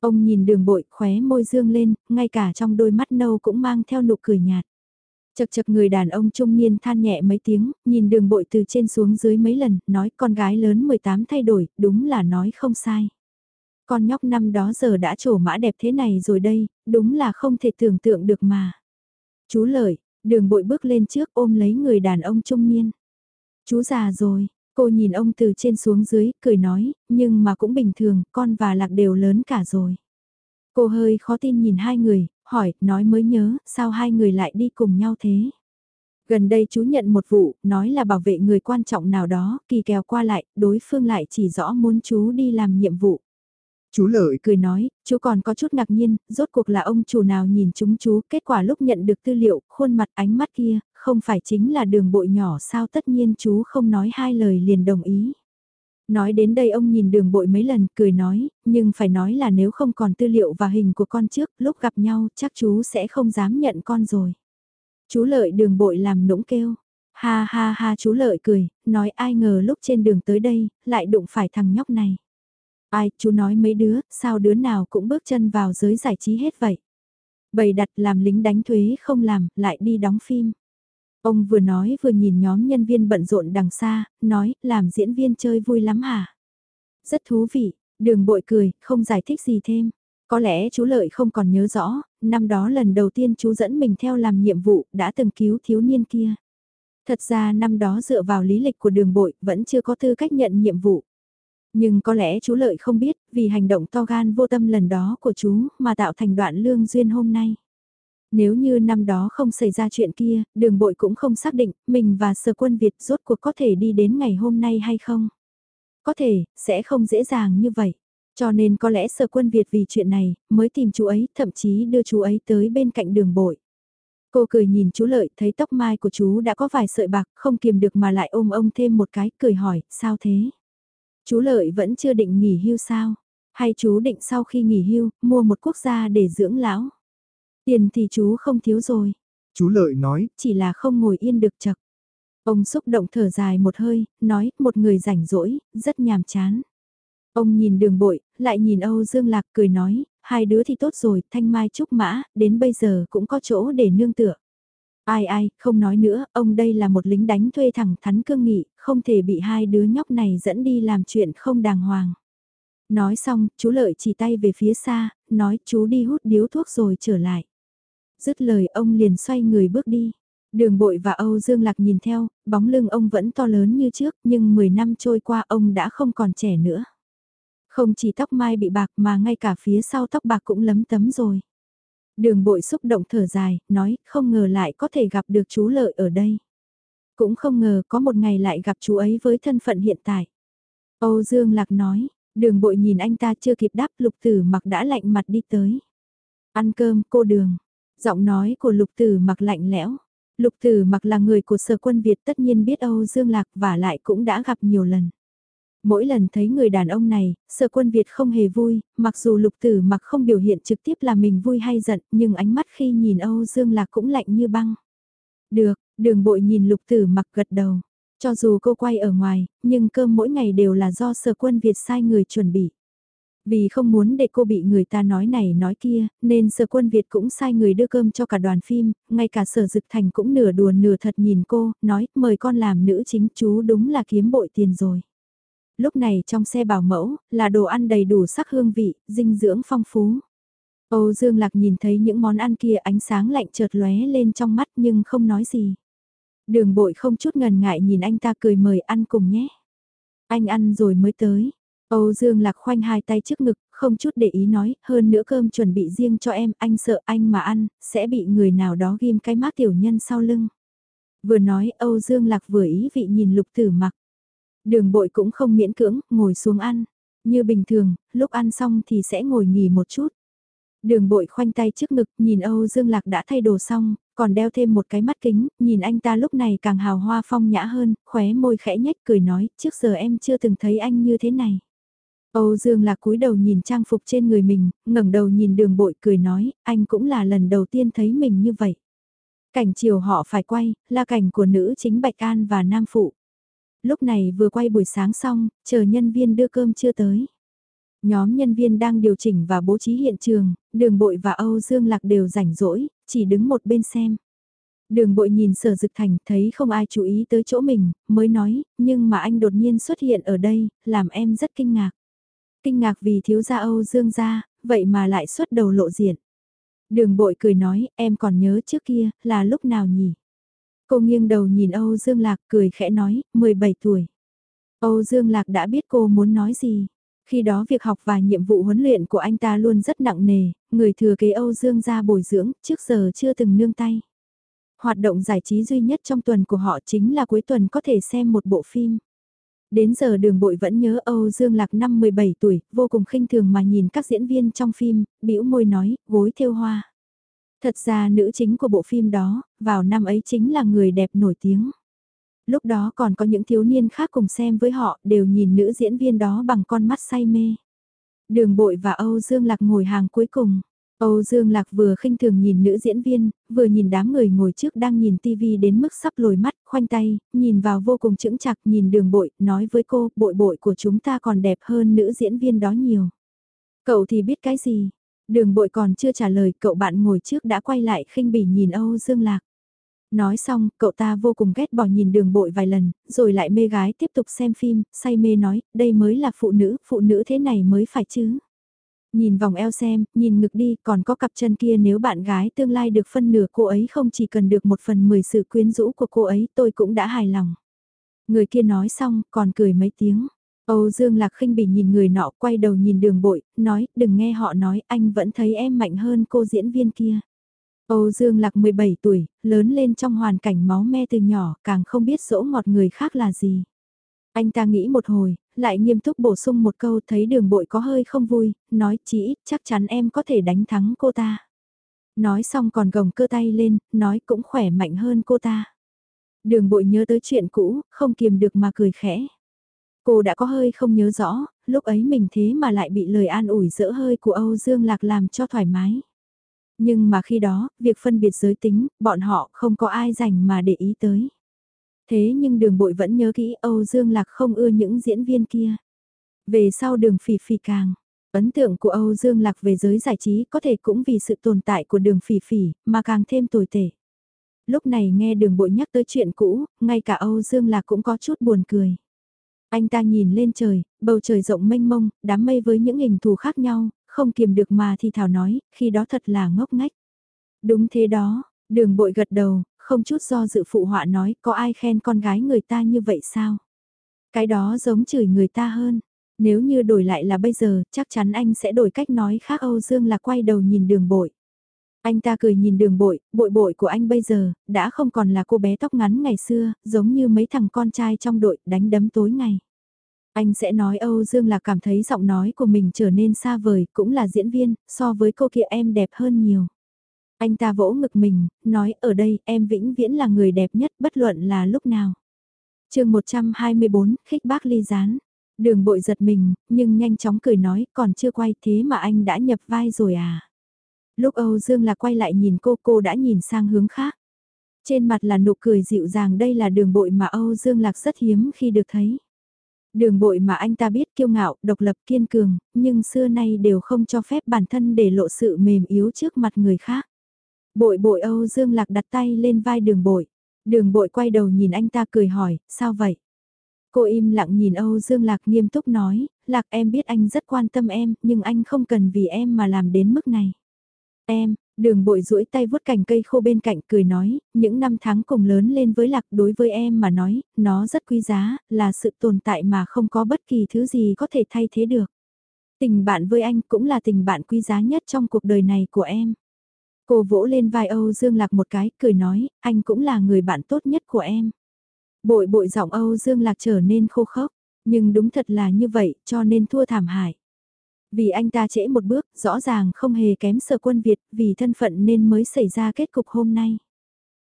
Ông nhìn đường bội khóe môi dương lên, ngay cả trong đôi mắt nâu cũng mang theo nụ cười nhạt. Chật chật người đàn ông trung niên than nhẹ mấy tiếng, nhìn đường bội từ trên xuống dưới mấy lần, nói con gái lớn 18 thay đổi, đúng là nói không sai. Con nhóc năm đó giờ đã trổ mã đẹp thế này rồi đây, đúng là không thể tưởng tượng được mà. Chú lợi, đường bội bước lên trước ôm lấy người đàn ông trung niên. Chú già rồi, Cô nhìn ông từ trên xuống dưới, cười nói, nhưng mà cũng bình thường, con và Lạc đều lớn cả rồi. Cô hơi khó tin nhìn hai người, hỏi, nói mới nhớ, sao hai người lại đi cùng nhau thế? Gần đây chú nhận một vụ, nói là bảo vệ người quan trọng nào đó, kỳ kèo qua lại, đối phương lại chỉ rõ muốn chú đi làm nhiệm vụ. Chú lợi cười nói, chú còn có chút ngạc nhiên, rốt cuộc là ông chủ nào nhìn chúng chú, kết quả lúc nhận được tư liệu, khuôn mặt ánh mắt kia, không phải chính là đường bội nhỏ sao tất nhiên chú không nói hai lời liền đồng ý. Nói đến đây ông nhìn đường bội mấy lần, cười nói, nhưng phải nói là nếu không còn tư liệu và hình của con trước, lúc gặp nhau chắc chú sẽ không dám nhận con rồi. Chú lợi đường bội làm nũng kêu, ha ha ha chú lợi cười, nói ai ngờ lúc trên đường tới đây, lại đụng phải thằng nhóc này. Ai, chú nói mấy đứa, sao đứa nào cũng bước chân vào giới giải trí hết vậy. Bày đặt làm lính đánh thuế không làm, lại đi đóng phim. Ông vừa nói vừa nhìn nhóm nhân viên bận rộn đằng xa, nói, làm diễn viên chơi vui lắm hả? Rất thú vị, đường bội cười, không giải thích gì thêm. Có lẽ chú Lợi không còn nhớ rõ, năm đó lần đầu tiên chú dẫn mình theo làm nhiệm vụ, đã từng cứu thiếu niên kia. Thật ra năm đó dựa vào lý lịch của đường bội, vẫn chưa có tư cách nhận nhiệm vụ. Nhưng có lẽ chú Lợi không biết, vì hành động to gan vô tâm lần đó của chú, mà tạo thành đoạn lương duyên hôm nay. Nếu như năm đó không xảy ra chuyện kia, đường bội cũng không xác định mình và sở quân Việt rốt cuộc có thể đi đến ngày hôm nay hay không. Có thể, sẽ không dễ dàng như vậy. Cho nên có lẽ sở quân Việt vì chuyện này, mới tìm chú ấy, thậm chí đưa chú ấy tới bên cạnh đường bội. Cô cười nhìn chú Lợi, thấy tóc mai của chú đã có vài sợi bạc, không kiềm được mà lại ôm ông thêm một cái, cười hỏi, sao thế? Chú Lợi vẫn chưa định nghỉ hưu sao? Hay chú định sau khi nghỉ hưu, mua một quốc gia để dưỡng lão? Tiền thì chú không thiếu rồi. Chú Lợi nói. Chỉ là không ngồi yên được chật. Ông xúc động thở dài một hơi, nói, một người rảnh rỗi, rất nhàm chán. Ông nhìn đường bội, lại nhìn Âu Dương Lạc cười nói, hai đứa thì tốt rồi, thanh mai trúc mã, đến bây giờ cũng có chỗ để nương tựa. Ai ai, không nói nữa, ông đây là một lính đánh thuê thẳng thắn cương nghị, không thể bị hai đứa nhóc này dẫn đi làm chuyện không đàng hoàng. Nói xong, chú Lợi chỉ tay về phía xa, nói chú đi hút điếu thuốc rồi trở lại. Dứt lời ông liền xoay người bước đi. Đường bội và Âu Dương Lạc nhìn theo, bóng lưng ông vẫn to lớn như trước, nhưng 10 năm trôi qua ông đã không còn trẻ nữa. Không chỉ tóc mai bị bạc mà ngay cả phía sau tóc bạc cũng lấm tấm rồi. Đường bội xúc động thở dài, nói không ngờ lại có thể gặp được chú Lợi ở đây. Cũng không ngờ có một ngày lại gặp chú ấy với thân phận hiện tại. Âu Dương Lạc nói, đường bội nhìn anh ta chưa kịp đáp lục tử mặc đã lạnh mặt đi tới. Ăn cơm cô đường, giọng nói của lục tử mặc lạnh lẽo. Lục tử mặc là người của sở quân Việt tất nhiên biết Âu Dương Lạc và lại cũng đã gặp nhiều lần. Mỗi lần thấy người đàn ông này, sở quân Việt không hề vui, mặc dù lục tử mặc không biểu hiện trực tiếp là mình vui hay giận, nhưng ánh mắt khi nhìn Âu Dương Lạc cũng lạnh như băng. Được, đường bội nhìn lục tử mặc gật đầu. Cho dù cô quay ở ngoài, nhưng cơm mỗi ngày đều là do sở quân Việt sai người chuẩn bị. Vì không muốn để cô bị người ta nói này nói kia, nên sở quân Việt cũng sai người đưa cơm cho cả đoàn phim, ngay cả sở dực thành cũng nửa đùa nửa thật nhìn cô, nói mời con làm nữ chính chú đúng là kiếm bội tiền rồi. Lúc này trong xe bảo mẫu, là đồ ăn đầy đủ sắc hương vị, dinh dưỡng phong phú. Âu Dương Lạc nhìn thấy những món ăn kia ánh sáng lạnh chợt lóe lên trong mắt nhưng không nói gì. Đường bội không chút ngần ngại nhìn anh ta cười mời ăn cùng nhé. Anh ăn rồi mới tới. Âu Dương Lạc khoanh hai tay trước ngực, không chút để ý nói, hơn nữa cơm chuẩn bị riêng cho em, anh sợ anh mà ăn, sẽ bị người nào đó ghim cái mát tiểu nhân sau lưng. Vừa nói Âu Dương Lạc vừa ý vị nhìn lục tử mặc. Đường bội cũng không miễn cưỡng, ngồi xuống ăn. Như bình thường, lúc ăn xong thì sẽ ngồi nghỉ một chút. Đường bội khoanh tay trước ngực, nhìn Âu Dương Lạc đã thay đồ xong, còn đeo thêm một cái mắt kính, nhìn anh ta lúc này càng hào hoa phong nhã hơn, khóe môi khẽ nhếch cười nói, trước giờ em chưa từng thấy anh như thế này. Âu Dương Lạc cúi đầu nhìn trang phục trên người mình, ngẩng đầu nhìn đường bội cười nói, anh cũng là lần đầu tiên thấy mình như vậy. Cảnh chiều họ phải quay, là cảnh của nữ chính Bạch An và Nam Phụ. Lúc này vừa quay buổi sáng xong, chờ nhân viên đưa cơm chưa tới. Nhóm nhân viên đang điều chỉnh và bố trí hiện trường, đường bội và Âu Dương Lạc đều rảnh rỗi, chỉ đứng một bên xem. Đường bội nhìn sở dực thành thấy không ai chú ý tới chỗ mình, mới nói, nhưng mà anh đột nhiên xuất hiện ở đây, làm em rất kinh ngạc. Kinh ngạc vì thiếu gia Âu Dương gia, vậy mà lại xuất đầu lộ diện. Đường bội cười nói, em còn nhớ trước kia, là lúc nào nhỉ? Cô nghiêng đầu nhìn Âu Dương Lạc cười khẽ nói, 17 tuổi. Âu Dương Lạc đã biết cô muốn nói gì. Khi đó việc học và nhiệm vụ huấn luyện của anh ta luôn rất nặng nề, người thừa kế Âu Dương gia bồi dưỡng, trước giờ chưa từng nương tay. Hoạt động giải trí duy nhất trong tuần của họ chính là cuối tuần có thể xem một bộ phim. Đến giờ đường bội vẫn nhớ Âu Dương Lạc năm 17 tuổi, vô cùng khinh thường mà nhìn các diễn viên trong phim, bĩu môi nói, gối theo hoa. Thật ra nữ chính của bộ phim đó, vào năm ấy chính là người đẹp nổi tiếng. Lúc đó còn có những thiếu niên khác cùng xem với họ đều nhìn nữ diễn viên đó bằng con mắt say mê. Đường bội và Âu Dương Lạc ngồi hàng cuối cùng. Âu Dương Lạc vừa khinh thường nhìn nữ diễn viên, vừa nhìn đám người ngồi trước đang nhìn tivi đến mức sắp lồi mắt, khoanh tay, nhìn vào vô cùng chững chặt nhìn đường bội, nói với cô, bội bội của chúng ta còn đẹp hơn nữ diễn viên đó nhiều. Cậu thì biết cái gì? Đường bội còn chưa trả lời, cậu bạn ngồi trước đã quay lại khinh bỉ nhìn Âu Dương Lạc. Nói xong, cậu ta vô cùng ghét bỏ nhìn đường bội vài lần, rồi lại mê gái tiếp tục xem phim, say mê nói, đây mới là phụ nữ, phụ nữ thế này mới phải chứ. Nhìn vòng eo xem, nhìn ngực đi, còn có cặp chân kia nếu bạn gái tương lai được phân nửa cô ấy không chỉ cần được một phần mười sự quyến rũ của cô ấy tôi cũng đã hài lòng. Người kia nói xong, còn cười mấy tiếng. Âu Dương Lạc khinh bỉ nhìn người nọ quay đầu nhìn đường bội, nói đừng nghe họ nói anh vẫn thấy em mạnh hơn cô diễn viên kia. Âu Dương Lạc 17 tuổi, lớn lên trong hoàn cảnh máu me từ nhỏ, càng không biết dỗ ngọt người khác là gì. Anh ta nghĩ một hồi, lại nghiêm túc bổ sung một câu thấy đường bội có hơi không vui, nói chỉ ít chắc chắn em có thể đánh thắng cô ta. Nói xong còn gồng cơ tay lên, nói cũng khỏe mạnh hơn cô ta. Đường bội nhớ tới chuyện cũ, không kiềm được mà cười khẽ. Cô đã có hơi không nhớ rõ, lúc ấy mình thế mà lại bị lời an ủi dỡ hơi của Âu Dương Lạc làm cho thoải mái. Nhưng mà khi đó, việc phân biệt giới tính, bọn họ không có ai dành mà để ý tới. Thế nhưng đường bội vẫn nhớ kỹ Âu Dương Lạc không ưa những diễn viên kia. Về sau đường phỉ phỉ càng, ấn tượng của Âu Dương Lạc về giới giải trí có thể cũng vì sự tồn tại của đường phỉ phỉ mà càng thêm tồi tệ. Lúc này nghe đường bội nhắc tới chuyện cũ, ngay cả Âu Dương Lạc cũng có chút buồn cười. Anh ta nhìn lên trời, bầu trời rộng mênh mông, đám mây với những hình thù khác nhau, không kiềm được mà thì thảo nói, khi đó thật là ngốc ngách. Đúng thế đó, đường bội gật đầu, không chút do dự phụ họa nói có ai khen con gái người ta như vậy sao? Cái đó giống chửi người ta hơn. Nếu như đổi lại là bây giờ, chắc chắn anh sẽ đổi cách nói khác Âu Dương là quay đầu nhìn đường bội. Anh ta cười nhìn đường bội, bội bội của anh bây giờ, đã không còn là cô bé tóc ngắn ngày xưa, giống như mấy thằng con trai trong đội đánh đấm tối ngày. Anh sẽ nói Âu Dương là cảm thấy giọng nói của mình trở nên xa vời, cũng là diễn viên, so với cô kia em đẹp hơn nhiều. Anh ta vỗ ngực mình, nói ở đây em vĩnh viễn là người đẹp nhất bất luận là lúc nào. chương 124, khích bác ly gián. Đường bội giật mình, nhưng nhanh chóng cười nói còn chưa quay thế mà anh đã nhập vai rồi à. Lúc Âu Dương là quay lại nhìn cô cô đã nhìn sang hướng khác. Trên mặt là nụ cười dịu dàng đây là đường bội mà Âu Dương Lạc rất hiếm khi được thấy. Đường bội mà anh ta biết kiêu ngạo, độc lập kiên cường, nhưng xưa nay đều không cho phép bản thân để lộ sự mềm yếu trước mặt người khác. Bội bội Âu Dương Lạc đặt tay lên vai đường bội. Đường bội quay đầu nhìn anh ta cười hỏi, sao vậy? Cô im lặng nhìn Âu Dương Lạc nghiêm túc nói, Lạc em biết anh rất quan tâm em, nhưng anh không cần vì em mà làm đến mức này. Em, đường bội duỗi tay vuốt cành cây khô bên cạnh cười nói, những năm tháng cùng lớn lên với Lạc đối với em mà nói, nó rất quý giá, là sự tồn tại mà không có bất kỳ thứ gì có thể thay thế được. Tình bạn với anh cũng là tình bạn quý giá nhất trong cuộc đời này của em. Cô vỗ lên vai Âu Dương Lạc một cái, cười nói, anh cũng là người bạn tốt nhất của em. Bội bội giọng Âu Dương Lạc trở nên khô khốc, nhưng đúng thật là như vậy, cho nên thua thảm hại. Vì anh ta trễ một bước, rõ ràng không hề kém sở quân Việt, vì thân phận nên mới xảy ra kết cục hôm nay.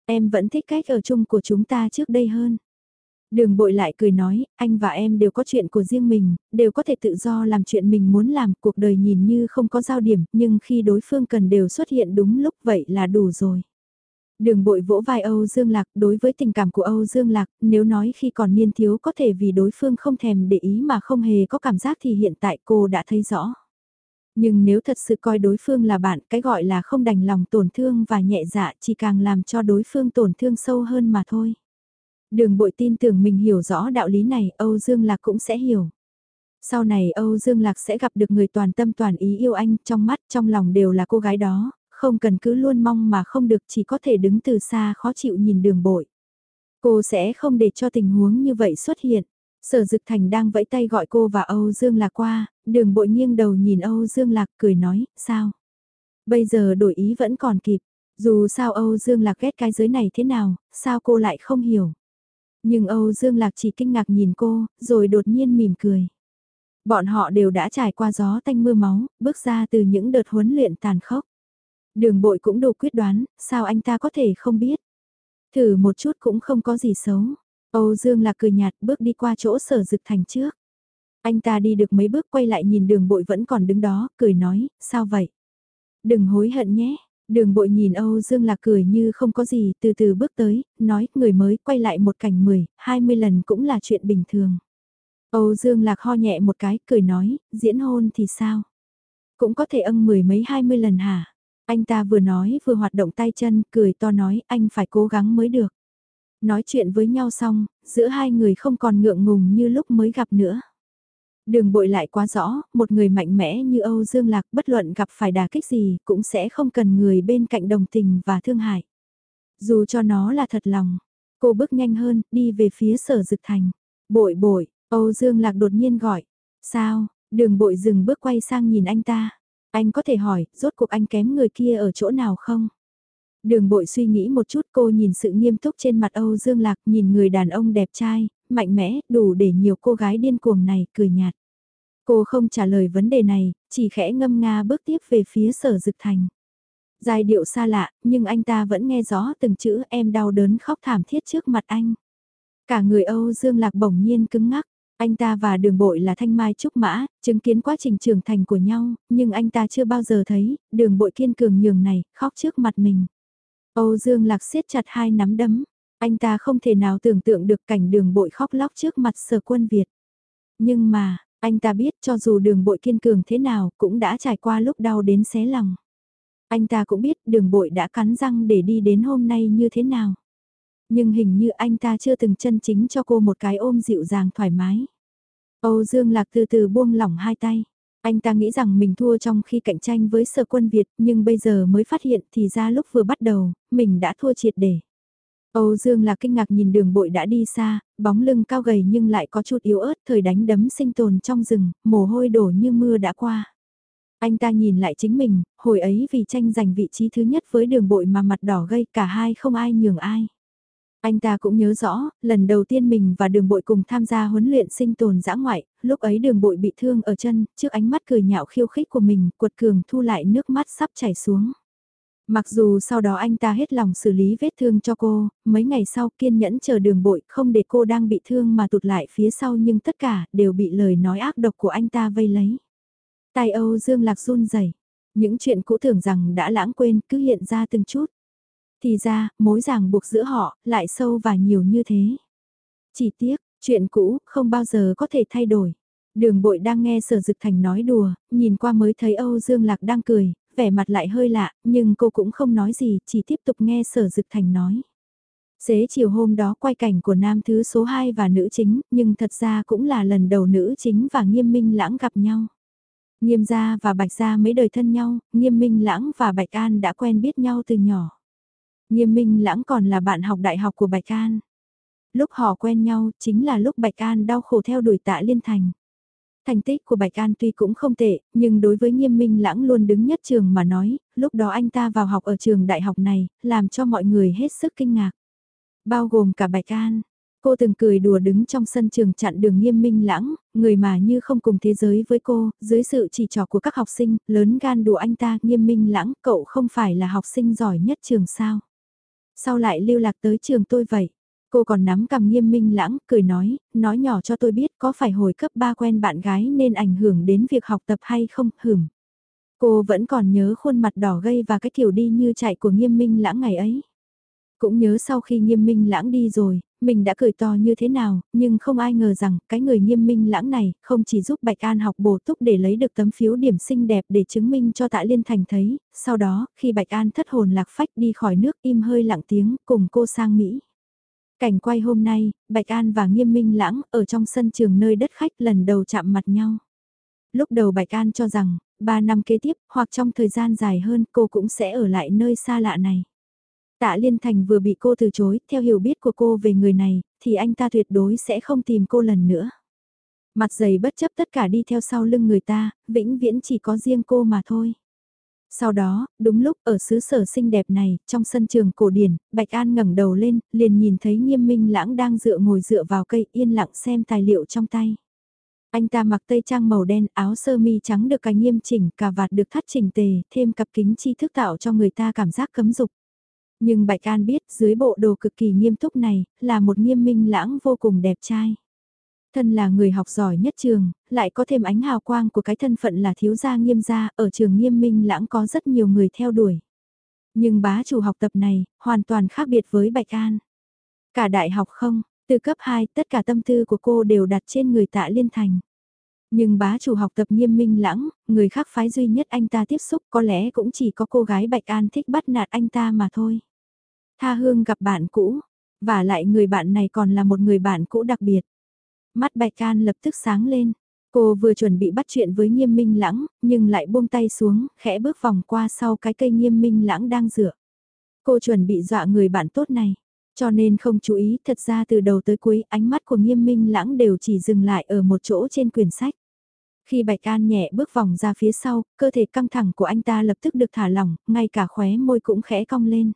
Em vẫn thích cách ở chung của chúng ta trước đây hơn. Đường bội lại cười nói, anh và em đều có chuyện của riêng mình, đều có thể tự do làm chuyện mình muốn làm, cuộc đời nhìn như không có giao điểm, nhưng khi đối phương cần đều xuất hiện đúng lúc vậy là đủ rồi. Đường bội vỗ vai Âu Dương Lạc, đối với tình cảm của Âu Dương Lạc, nếu nói khi còn niên thiếu có thể vì đối phương không thèm để ý mà không hề có cảm giác thì hiện tại cô đã thấy rõ. Nhưng nếu thật sự coi đối phương là bạn, cái gọi là không đành lòng tổn thương và nhẹ dạ chỉ càng làm cho đối phương tổn thương sâu hơn mà thôi. Đường bội tin tưởng mình hiểu rõ đạo lý này, Âu Dương Lạc cũng sẽ hiểu. Sau này Âu Dương Lạc sẽ gặp được người toàn tâm toàn ý yêu anh, trong mắt, trong lòng đều là cô gái đó, không cần cứ luôn mong mà không được chỉ có thể đứng từ xa khó chịu nhìn đường bội. Cô sẽ không để cho tình huống như vậy xuất hiện. Sở Dực Thành đang vẫy tay gọi cô và Âu Dương Lạc qua, đường bội nghiêng đầu nhìn Âu Dương Lạc cười nói, sao? Bây giờ đổi ý vẫn còn kịp, dù sao Âu Dương Lạc ghét cái giới này thế nào, sao cô lại không hiểu? Nhưng Âu Dương Lạc chỉ kinh ngạc nhìn cô, rồi đột nhiên mỉm cười. Bọn họ đều đã trải qua gió tanh mưa máu, bước ra từ những đợt huấn luyện tàn khốc. Đường bội cũng đủ quyết đoán, sao anh ta có thể không biết. Thử một chút cũng không có gì xấu. Âu Dương Lạc cười nhạt bước đi qua chỗ sở dực thành trước. Anh ta đi được mấy bước quay lại nhìn đường bội vẫn còn đứng đó, cười nói, sao vậy? Đừng hối hận nhé. Đường bội nhìn Âu Dương Lạc cười như không có gì, từ từ bước tới, nói, người mới quay lại một cảnh 10, 20 lần cũng là chuyện bình thường. Âu Dương Lạc ho nhẹ một cái, cười nói, diễn hôn thì sao? Cũng có thể âng mười mấy hai mươi lần hả? Anh ta vừa nói vừa hoạt động tay chân, cười to nói, anh phải cố gắng mới được. Nói chuyện với nhau xong, giữa hai người không còn ngượng ngùng như lúc mới gặp nữa. Đường bội lại quá rõ, một người mạnh mẽ như Âu Dương Lạc bất luận gặp phải đà kích gì cũng sẽ không cần người bên cạnh đồng tình và thương hại. Dù cho nó là thật lòng, cô bước nhanh hơn, đi về phía sở dực thành. Bội bội, Âu Dương Lạc đột nhiên gọi. Sao, đường bội dừng bước quay sang nhìn anh ta. Anh có thể hỏi, rốt cuộc anh kém người kia ở chỗ nào không? Đường bội suy nghĩ một chút cô nhìn sự nghiêm túc trên mặt Âu Dương Lạc nhìn người đàn ông đẹp trai, mạnh mẽ, đủ để nhiều cô gái điên cuồng này cười nhạt. Cô không trả lời vấn đề này, chỉ khẽ ngâm nga bước tiếp về phía sở dực thành. Giai điệu xa lạ, nhưng anh ta vẫn nghe rõ từng chữ em đau đớn khóc thảm thiết trước mặt anh. Cả người Âu Dương Lạc bỗng nhiên cứng ngắc. Anh ta và đường bội là thanh mai trúc mã, chứng kiến quá trình trưởng thành của nhau, nhưng anh ta chưa bao giờ thấy, đường bội kiên cường nhường này, khóc trước mặt mình. Âu Dương Lạc siết chặt hai nắm đấm, anh ta không thể nào tưởng tượng được cảnh đường bội khóc lóc trước mặt sở quân Việt. Nhưng mà, anh ta biết cho dù đường bội kiên cường thế nào cũng đã trải qua lúc đau đến xé lòng. Anh ta cũng biết đường bội đã cắn răng để đi đến hôm nay như thế nào. Nhưng hình như anh ta chưa từng chân chính cho cô một cái ôm dịu dàng thoải mái. Âu Dương Lạc từ từ buông lỏng hai tay. Anh ta nghĩ rằng mình thua trong khi cạnh tranh với sở quân Việt nhưng bây giờ mới phát hiện thì ra lúc vừa bắt đầu, mình đã thua triệt để. Âu Dương là kinh ngạc nhìn đường bội đã đi xa, bóng lưng cao gầy nhưng lại có chút yếu ớt thời đánh đấm sinh tồn trong rừng, mồ hôi đổ như mưa đã qua. Anh ta nhìn lại chính mình, hồi ấy vì tranh giành vị trí thứ nhất với đường bội mà mặt đỏ gây cả hai không ai nhường ai. Anh ta cũng nhớ rõ, lần đầu tiên mình và đường bội cùng tham gia huấn luyện sinh tồn dã ngoại, lúc ấy đường bội bị thương ở chân, trước ánh mắt cười nhạo khiêu khích của mình, cuột cường thu lại nước mắt sắp chảy xuống. Mặc dù sau đó anh ta hết lòng xử lý vết thương cho cô, mấy ngày sau kiên nhẫn chờ đường bội không để cô đang bị thương mà tụt lại phía sau nhưng tất cả đều bị lời nói ác độc của anh ta vây lấy. Tài Âu Dương Lạc run rẩy những chuyện cũ tưởng rằng đã lãng quên cứ hiện ra từng chút. Thì ra, mối ràng buộc giữa họ lại sâu và nhiều như thế. Chỉ tiếc, chuyện cũ không bao giờ có thể thay đổi. Đường bội đang nghe sở dực thành nói đùa, nhìn qua mới thấy Âu Dương Lạc đang cười, vẻ mặt lại hơi lạ, nhưng cô cũng không nói gì, chỉ tiếp tục nghe sở dực thành nói. Xế chiều hôm đó quay cảnh của nam thứ số 2 và nữ chính, nhưng thật ra cũng là lần đầu nữ chính và nghiêm minh lãng gặp nhau. Nghiêm gia và Bạch gia mấy đời thân nhau, nghiêm minh lãng và Bạch An đã quen biết nhau từ nhỏ. Nghiêm minh lãng còn là bạn học đại học của Bạch An. Lúc họ quen nhau chính là lúc Bạch An đau khổ theo đuổi tạ liên thành. Thành tích của Bạch An tuy cũng không tệ, nhưng đối với nghiêm minh lãng luôn đứng nhất trường mà nói, lúc đó anh ta vào học ở trường đại học này, làm cho mọi người hết sức kinh ngạc. Bao gồm cả Bạch An. Cô từng cười đùa đứng trong sân trường chặn đường nghiêm minh lãng, người mà như không cùng thế giới với cô, dưới sự chỉ trỏ của các học sinh, lớn gan đùa anh ta nghiêm minh lãng, cậu không phải là học sinh giỏi nhất trường sao. Sao lại lưu lạc tới trường tôi vậy? Cô còn nắm cầm nghiêm minh lãng, cười nói, nói nhỏ cho tôi biết có phải hồi cấp 3 quen bạn gái nên ảnh hưởng đến việc học tập hay không, hửm. Cô vẫn còn nhớ khuôn mặt đỏ gây và cái kiểu đi như chạy của nghiêm minh lãng ngày ấy. Cũng nhớ sau khi nghiêm minh lãng đi rồi, mình đã cười to như thế nào, nhưng không ai ngờ rằng cái người nghiêm minh lãng này không chỉ giúp Bạch An học bổ túc để lấy được tấm phiếu điểm xinh đẹp để chứng minh cho Tạ Liên Thành thấy, sau đó khi Bạch An thất hồn lạc phách đi khỏi nước im hơi lặng tiếng cùng cô sang Mỹ. Cảnh quay hôm nay, Bạch An và Nghiêm Minh Lãng ở trong sân trường nơi đất khách lần đầu chạm mặt nhau. Lúc đầu Bạch An cho rằng, 3 năm kế tiếp hoặc trong thời gian dài hơn cô cũng sẽ ở lại nơi xa lạ này. Tạ Liên Thành vừa bị cô từ chối, theo hiểu biết của cô về người này, thì anh ta tuyệt đối sẽ không tìm cô lần nữa. Mặt dày bất chấp tất cả đi theo sau lưng người ta, vĩnh viễn chỉ có riêng cô mà thôi. Sau đó, đúng lúc ở xứ sở xinh đẹp này, trong sân trường cổ điển, Bạch An ngẩng đầu lên, liền nhìn thấy nghiêm minh lãng đang dựa ngồi dựa vào cây yên lặng xem tài liệu trong tay. Anh ta mặc tây trang màu đen, áo sơ mi trắng được cài nghiêm chỉnh, cà vạt được thắt chỉnh tề, thêm cặp kính chi thức tạo cho người ta cảm giác cấm dục. Nhưng Bạch An biết dưới bộ đồ cực kỳ nghiêm túc này là một nghiêm minh lãng vô cùng đẹp trai. Thân là người học giỏi nhất trường, lại có thêm ánh hào quang của cái thân phận là thiếu gia nghiêm gia, ở trường nghiêm minh lãng có rất nhiều người theo đuổi. Nhưng bá chủ học tập này, hoàn toàn khác biệt với Bạch An. Cả đại học không, từ cấp 2 tất cả tâm tư của cô đều đặt trên người tạ liên thành. Nhưng bá chủ học tập nghiêm minh lãng, người khác phái duy nhất anh ta tiếp xúc có lẽ cũng chỉ có cô gái Bạch An thích bắt nạt anh ta mà thôi. Tha hương gặp bạn cũ, và lại người bạn này còn là một người bạn cũ đặc biệt. Mắt Bạch can lập tức sáng lên. Cô vừa chuẩn bị bắt chuyện với nghiêm minh lãng, nhưng lại buông tay xuống, khẽ bước vòng qua sau cái cây nghiêm minh lãng đang dựa. Cô chuẩn bị dọa người bạn tốt này, cho nên không chú ý thật ra từ đầu tới cuối ánh mắt của nghiêm minh lãng đều chỉ dừng lại ở một chỗ trên quyển sách. Khi Bạch An nhẹ bước vòng ra phía sau, cơ thể căng thẳng của anh ta lập tức được thả lỏng, ngay cả khóe môi cũng khẽ cong lên.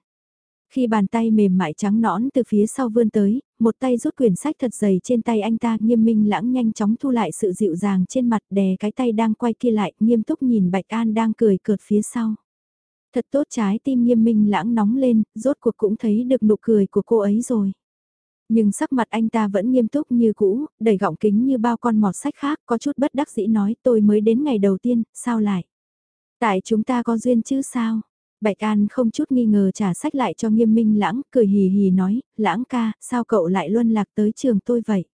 Khi bàn tay mềm mại trắng nõn từ phía sau vươn tới, một tay rút quyển sách thật dày trên tay anh ta nghiêm minh lãng nhanh chóng thu lại sự dịu dàng trên mặt đè cái tay đang quay kia lại nghiêm túc nhìn Bạch An đang cười cợt phía sau. Thật tốt trái tim nghiêm minh lãng nóng lên, rốt cuộc cũng thấy được nụ cười của cô ấy rồi. Nhưng sắc mặt anh ta vẫn nghiêm túc như cũ, đầy gọng kính như bao con mọt sách khác, có chút bất đắc dĩ nói tôi mới đến ngày đầu tiên, sao lại? Tại chúng ta có duyên chứ sao? Bạch An không chút nghi ngờ trả sách lại cho nghiêm minh lãng, cười hì hì nói, lãng ca, sao cậu lại luân lạc tới trường tôi vậy?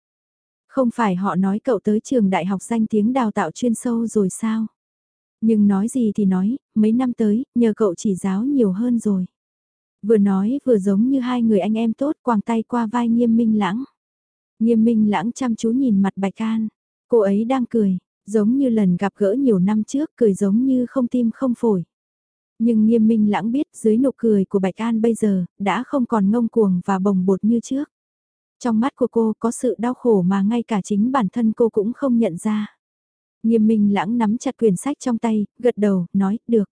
Không phải họ nói cậu tới trường đại học danh tiếng đào tạo chuyên sâu rồi sao? Nhưng nói gì thì nói, mấy năm tới, nhờ cậu chỉ giáo nhiều hơn rồi. Vừa nói vừa giống như hai người anh em tốt quàng tay qua vai nghiêm minh lãng. Nghiêm minh lãng chăm chú nhìn mặt Bạch An. Cô ấy đang cười, giống như lần gặp gỡ nhiều năm trước cười giống như không tim không phổi. Nhưng nghiêm minh lãng biết dưới nụ cười của Bạch An bây giờ, đã không còn ngông cuồng và bồng bột như trước. Trong mắt của cô có sự đau khổ mà ngay cả chính bản thân cô cũng không nhận ra. Nghiêm minh lãng nắm chặt quyển sách trong tay, gật đầu, nói, được.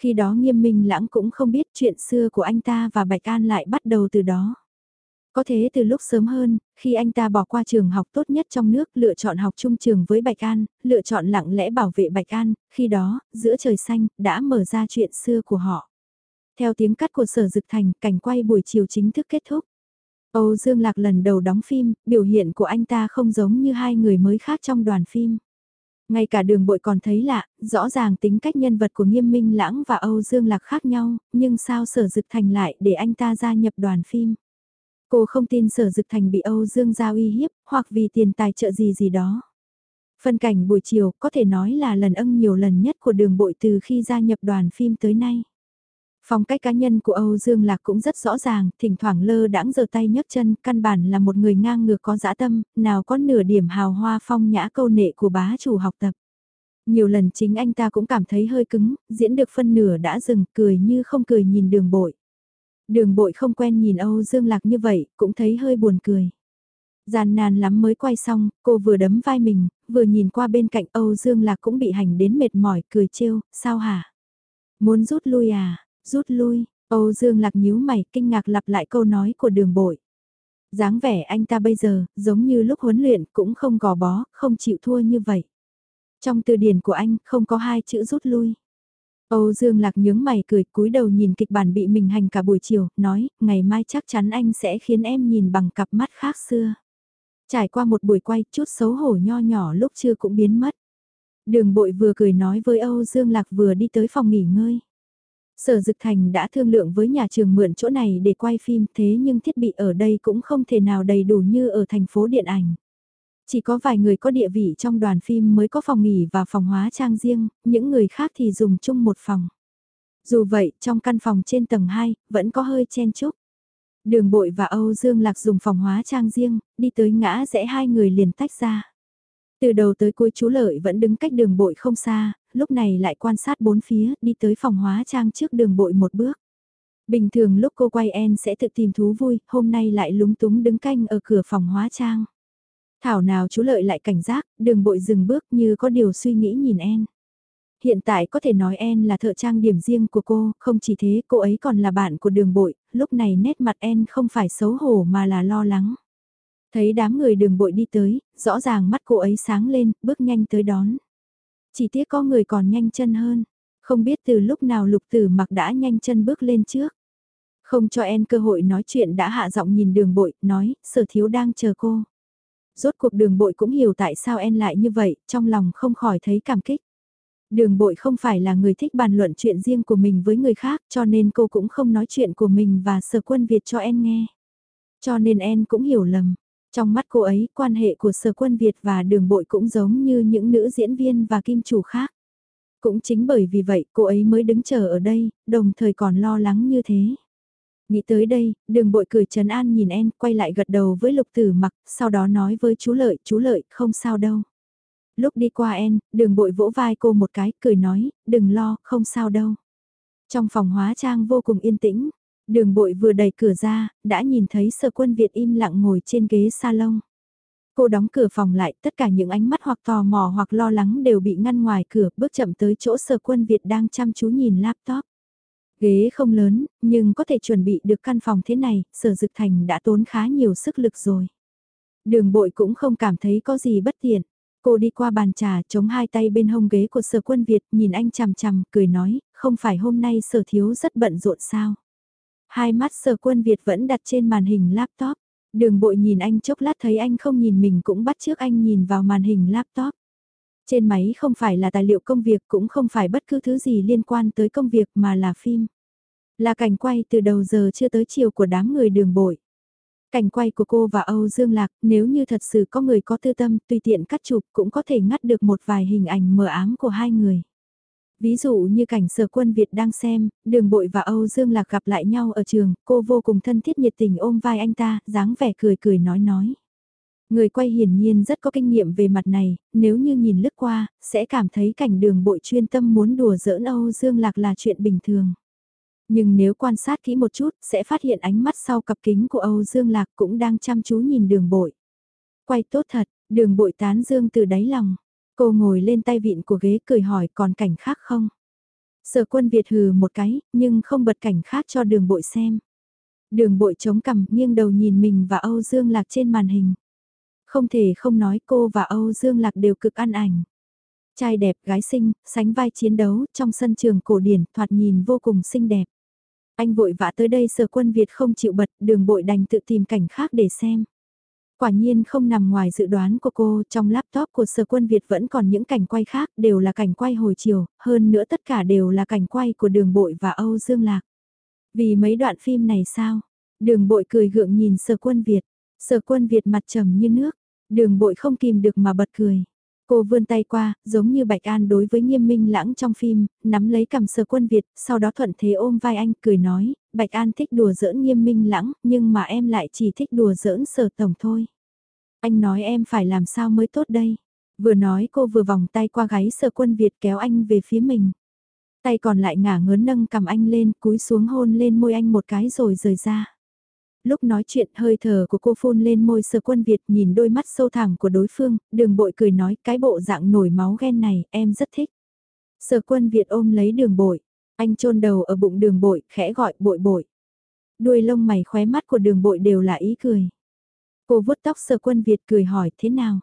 Khi đó nghiêm minh lãng cũng không biết chuyện xưa của anh ta và Bạch An lại bắt đầu từ đó. Có thế từ lúc sớm hơn, khi anh ta bỏ qua trường học tốt nhất trong nước lựa chọn học chung trường với Bạch An, lựa chọn lặng lẽ bảo vệ Bạch An, khi đó, giữa trời xanh, đã mở ra chuyện xưa của họ. Theo tiếng cắt của sở dực thành, cảnh quay buổi chiều chính thức kết thúc. Âu Dương Lạc lần đầu đóng phim, biểu hiện của anh ta không giống như hai người mới khác trong đoàn phim. Ngay cả đường bội còn thấy lạ, rõ ràng tính cách nhân vật của Nghiêm Minh Lãng và Âu Dương Lạc khác nhau, nhưng sao sở dực thành lại để anh ta gia nhập đoàn phim. Cô không tin sở dực thành bị Âu Dương giao uy hiếp, hoặc vì tiền tài trợ gì gì đó. Phân cảnh buổi chiều có thể nói là lần ân nhiều lần nhất của đường bội từ khi gia nhập đoàn phim tới nay. Phong cách cá nhân của Âu Dương Lạc cũng rất rõ ràng, thỉnh thoảng lơ đãng giơ tay nhấc chân, căn bản là một người ngang ngược có dã tâm, nào có nửa điểm hào hoa phong nhã câu nệ của bá chủ học tập. Nhiều lần chính anh ta cũng cảm thấy hơi cứng, diễn được phân nửa đã dừng, cười như không cười nhìn đường bội. Đường bội không quen nhìn Âu Dương Lạc như vậy, cũng thấy hơi buồn cười. Gian nan lắm mới quay xong, cô vừa đấm vai mình, vừa nhìn qua bên cạnh Âu Dương Lạc cũng bị hành đến mệt mỏi, cười trêu, sao hả? Muốn rút lui à? Rút lui, Âu Dương Lạc nhíu mày, kinh ngạc lặp lại câu nói của đường bội. dáng vẻ anh ta bây giờ, giống như lúc huấn luyện, cũng không gò bó, không chịu thua như vậy. Trong từ điển của anh, không có hai chữ rút lui. Âu Dương Lạc nhướng mày cười cúi đầu nhìn kịch bản bị mình hành cả buổi chiều, nói, ngày mai chắc chắn anh sẽ khiến em nhìn bằng cặp mắt khác xưa. Trải qua một buổi quay, chút xấu hổ nho nhỏ lúc chưa cũng biến mất. Đường bội vừa cười nói với Âu Dương Lạc vừa đi tới phòng nghỉ ngơi. Sở Dực Thành đã thương lượng với nhà trường mượn chỗ này để quay phim thế nhưng thiết bị ở đây cũng không thể nào đầy đủ như ở thành phố điện ảnh. Chỉ có vài người có địa vị trong đoàn phim mới có phòng nghỉ và phòng hóa trang riêng, những người khác thì dùng chung một phòng. Dù vậy, trong căn phòng trên tầng 2, vẫn có hơi chen chúc. Đường bội và Âu Dương Lạc dùng phòng hóa trang riêng, đi tới ngã rẽ hai người liền tách ra. Từ đầu tới cuối chú Lợi vẫn đứng cách đường bội không xa, lúc này lại quan sát bốn phía, đi tới phòng hóa trang trước đường bội một bước. Bình thường lúc cô quay en sẽ tự tìm thú vui, hôm nay lại lúng túng đứng canh ở cửa phòng hóa trang. Thảo nào chú Lợi lại cảnh giác, đường bội dừng bước như có điều suy nghĩ nhìn en. Hiện tại có thể nói En là thợ trang điểm riêng của cô, không chỉ thế cô ấy còn là bạn của đường bội, lúc này nét mặt En không phải xấu hổ mà là lo lắng. Thấy đám người đường bội đi tới, rõ ràng mắt cô ấy sáng lên, bước nhanh tới đón. Chỉ tiếc có người còn nhanh chân hơn, không biết từ lúc nào lục tử mặc đã nhanh chân bước lên trước. Không cho En cơ hội nói chuyện đã hạ giọng nhìn đường bội, nói, sở thiếu đang chờ cô. Rốt cuộc đường bội cũng hiểu tại sao En lại như vậy, trong lòng không khỏi thấy cảm kích. Đường bội không phải là người thích bàn luận chuyện riêng của mình với người khác cho nên cô cũng không nói chuyện của mình và sở quân Việt cho En nghe. Cho nên En cũng hiểu lầm. Trong mắt cô ấy, quan hệ của sở quân Việt và đường bội cũng giống như những nữ diễn viên và kim chủ khác. Cũng chính bởi vì vậy cô ấy mới đứng chờ ở đây, đồng thời còn lo lắng như thế. Nghĩ tới đây, đường bội cười trấn an nhìn En, quay lại gật đầu với lục tử mặc, sau đó nói với chú Lợi, chú Lợi, không sao đâu. Lúc đi qua En, đường bội vỗ vai cô một cái, cười nói, đừng lo, không sao đâu. Trong phòng hóa trang vô cùng yên tĩnh, đường bội vừa đẩy cửa ra, đã nhìn thấy sở quân Việt im lặng ngồi trên ghế salon. Cô đóng cửa phòng lại, tất cả những ánh mắt hoặc tò mò hoặc lo lắng đều bị ngăn ngoài cửa, bước chậm tới chỗ sở quân Việt đang chăm chú nhìn laptop. Ghế không lớn, nhưng có thể chuẩn bị được căn phòng thế này, sở dực thành đã tốn khá nhiều sức lực rồi. Đường bội cũng không cảm thấy có gì bất tiện. Cô đi qua bàn trà chống hai tay bên hông ghế của sở quân Việt nhìn anh chằm chằm cười nói, không phải hôm nay sở thiếu rất bận rộn sao. Hai mắt sở quân Việt vẫn đặt trên màn hình laptop. Đường bội nhìn anh chốc lát thấy anh không nhìn mình cũng bắt trước anh nhìn vào màn hình laptop. Trên máy không phải là tài liệu công việc cũng không phải bất cứ thứ gì liên quan tới công việc mà là phim. Là cảnh quay từ đầu giờ chưa tới chiều của đám người đường bội. Cảnh quay của cô và Âu Dương Lạc, nếu như thật sự có người có tư tâm, tùy tiện cắt chụp cũng có thể ngắt được một vài hình ảnh mờ ám của hai người. Ví dụ như cảnh sở quân Việt đang xem, đường bội và Âu Dương Lạc gặp lại nhau ở trường, cô vô cùng thân thiết nhiệt tình ôm vai anh ta, dáng vẻ cười cười nói nói. Người quay hiển nhiên rất có kinh nghiệm về mặt này, nếu như nhìn lướt qua, sẽ cảm thấy cảnh đường bội chuyên tâm muốn đùa giỡn Âu Dương Lạc là chuyện bình thường. Nhưng nếu quan sát kỹ một chút, sẽ phát hiện ánh mắt sau cặp kính của Âu Dương Lạc cũng đang chăm chú nhìn đường bội. Quay tốt thật, đường bội tán dương từ đáy lòng. Cô ngồi lên tay vịn của ghế cười hỏi còn cảnh khác không? Sở quân Việt hừ một cái, nhưng không bật cảnh khác cho đường bội xem. Đường bội chống cằm nghiêng đầu nhìn mình và Âu Dương Lạc trên màn hình. Không thể không nói cô và Âu Dương Lạc đều cực ăn ảnh. Trai đẹp gái xinh, sánh vai chiến đấu trong sân trường cổ điển thoạt nhìn vô cùng xinh đẹp. Anh vội vã tới đây sở quân Việt không chịu bật đường bội đành tự tìm cảnh khác để xem. Quả nhiên không nằm ngoài dự đoán của cô, trong laptop của sở quân Việt vẫn còn những cảnh quay khác, đều là cảnh quay hồi chiều, hơn nữa tất cả đều là cảnh quay của đường bội và Âu Dương Lạc. Vì mấy đoạn phim này sao? Đường bội cười gượng nhìn sở quân Việt, sở quân Việt mặt trầm như nước, đường bội không kìm được mà bật cười. Cô vươn tay qua, giống như Bạch An đối với nghiêm minh lãng trong phim, nắm lấy cầm sờ quân Việt, sau đó thuận thế ôm vai anh, cười nói, Bạch An thích đùa giỡn nghiêm minh lãng, nhưng mà em lại chỉ thích đùa giỡn sở tổng thôi. Anh nói em phải làm sao mới tốt đây. Vừa nói cô vừa vòng tay qua gáy sờ quân Việt kéo anh về phía mình. Tay còn lại ngả ngớn nâng cầm anh lên, cúi xuống hôn lên môi anh một cái rồi rời ra lúc nói chuyện hơi thở của cô phun lên môi sơ quân Việt nhìn đôi mắt sâu thẳm của đối phương, đường bội cười nói cái bộ dạng nổi máu ghen này em rất thích. Sơ quân Việt ôm lấy đường bội, anh trôn đầu ở bụng đường bội, khẽ gọi bội bội. Đuôi lông mày khóe mắt của đường bội đều là ý cười. Cô vuốt tóc sơ quân Việt cười hỏi thế nào?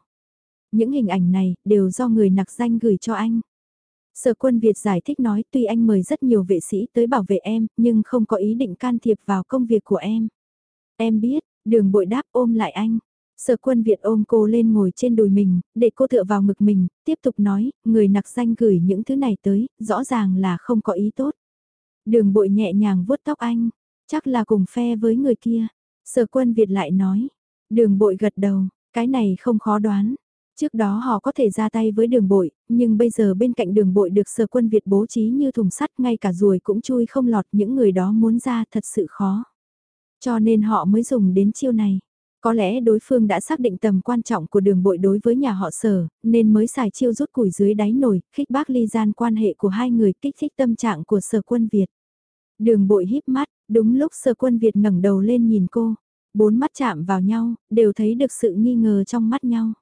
Những hình ảnh này đều do người nặc danh gửi cho anh. Sở quân Việt giải thích nói tuy anh mời rất nhiều vệ sĩ tới bảo vệ em, nhưng không có ý định can thiệp vào công việc của em. Em biết, đường bội đáp ôm lại anh. Sở quân Việt ôm cô lên ngồi trên đùi mình, để cô tựa vào ngực mình, tiếp tục nói, người nặc danh gửi những thứ này tới, rõ ràng là không có ý tốt. Đường bội nhẹ nhàng vuốt tóc anh, chắc là cùng phe với người kia. Sở quân Việt lại nói, đường bội gật đầu, cái này không khó đoán. Trước đó họ có thể ra tay với đường bội, nhưng bây giờ bên cạnh đường bội được sở quân Việt bố trí như thùng sắt ngay cả ruồi cũng chui không lọt những người đó muốn ra thật sự khó. Cho nên họ mới dùng đến chiêu này. Có lẽ đối phương đã xác định tầm quan trọng của đường bội đối với nhà họ sở, nên mới xài chiêu rút củi dưới đáy nồi, khích bác ly gian quan hệ của hai người kích thích tâm trạng của sở quân Việt. Đường bội híp mắt, đúng lúc sở quân Việt ngẩng đầu lên nhìn cô, bốn mắt chạm vào nhau, đều thấy được sự nghi ngờ trong mắt nhau.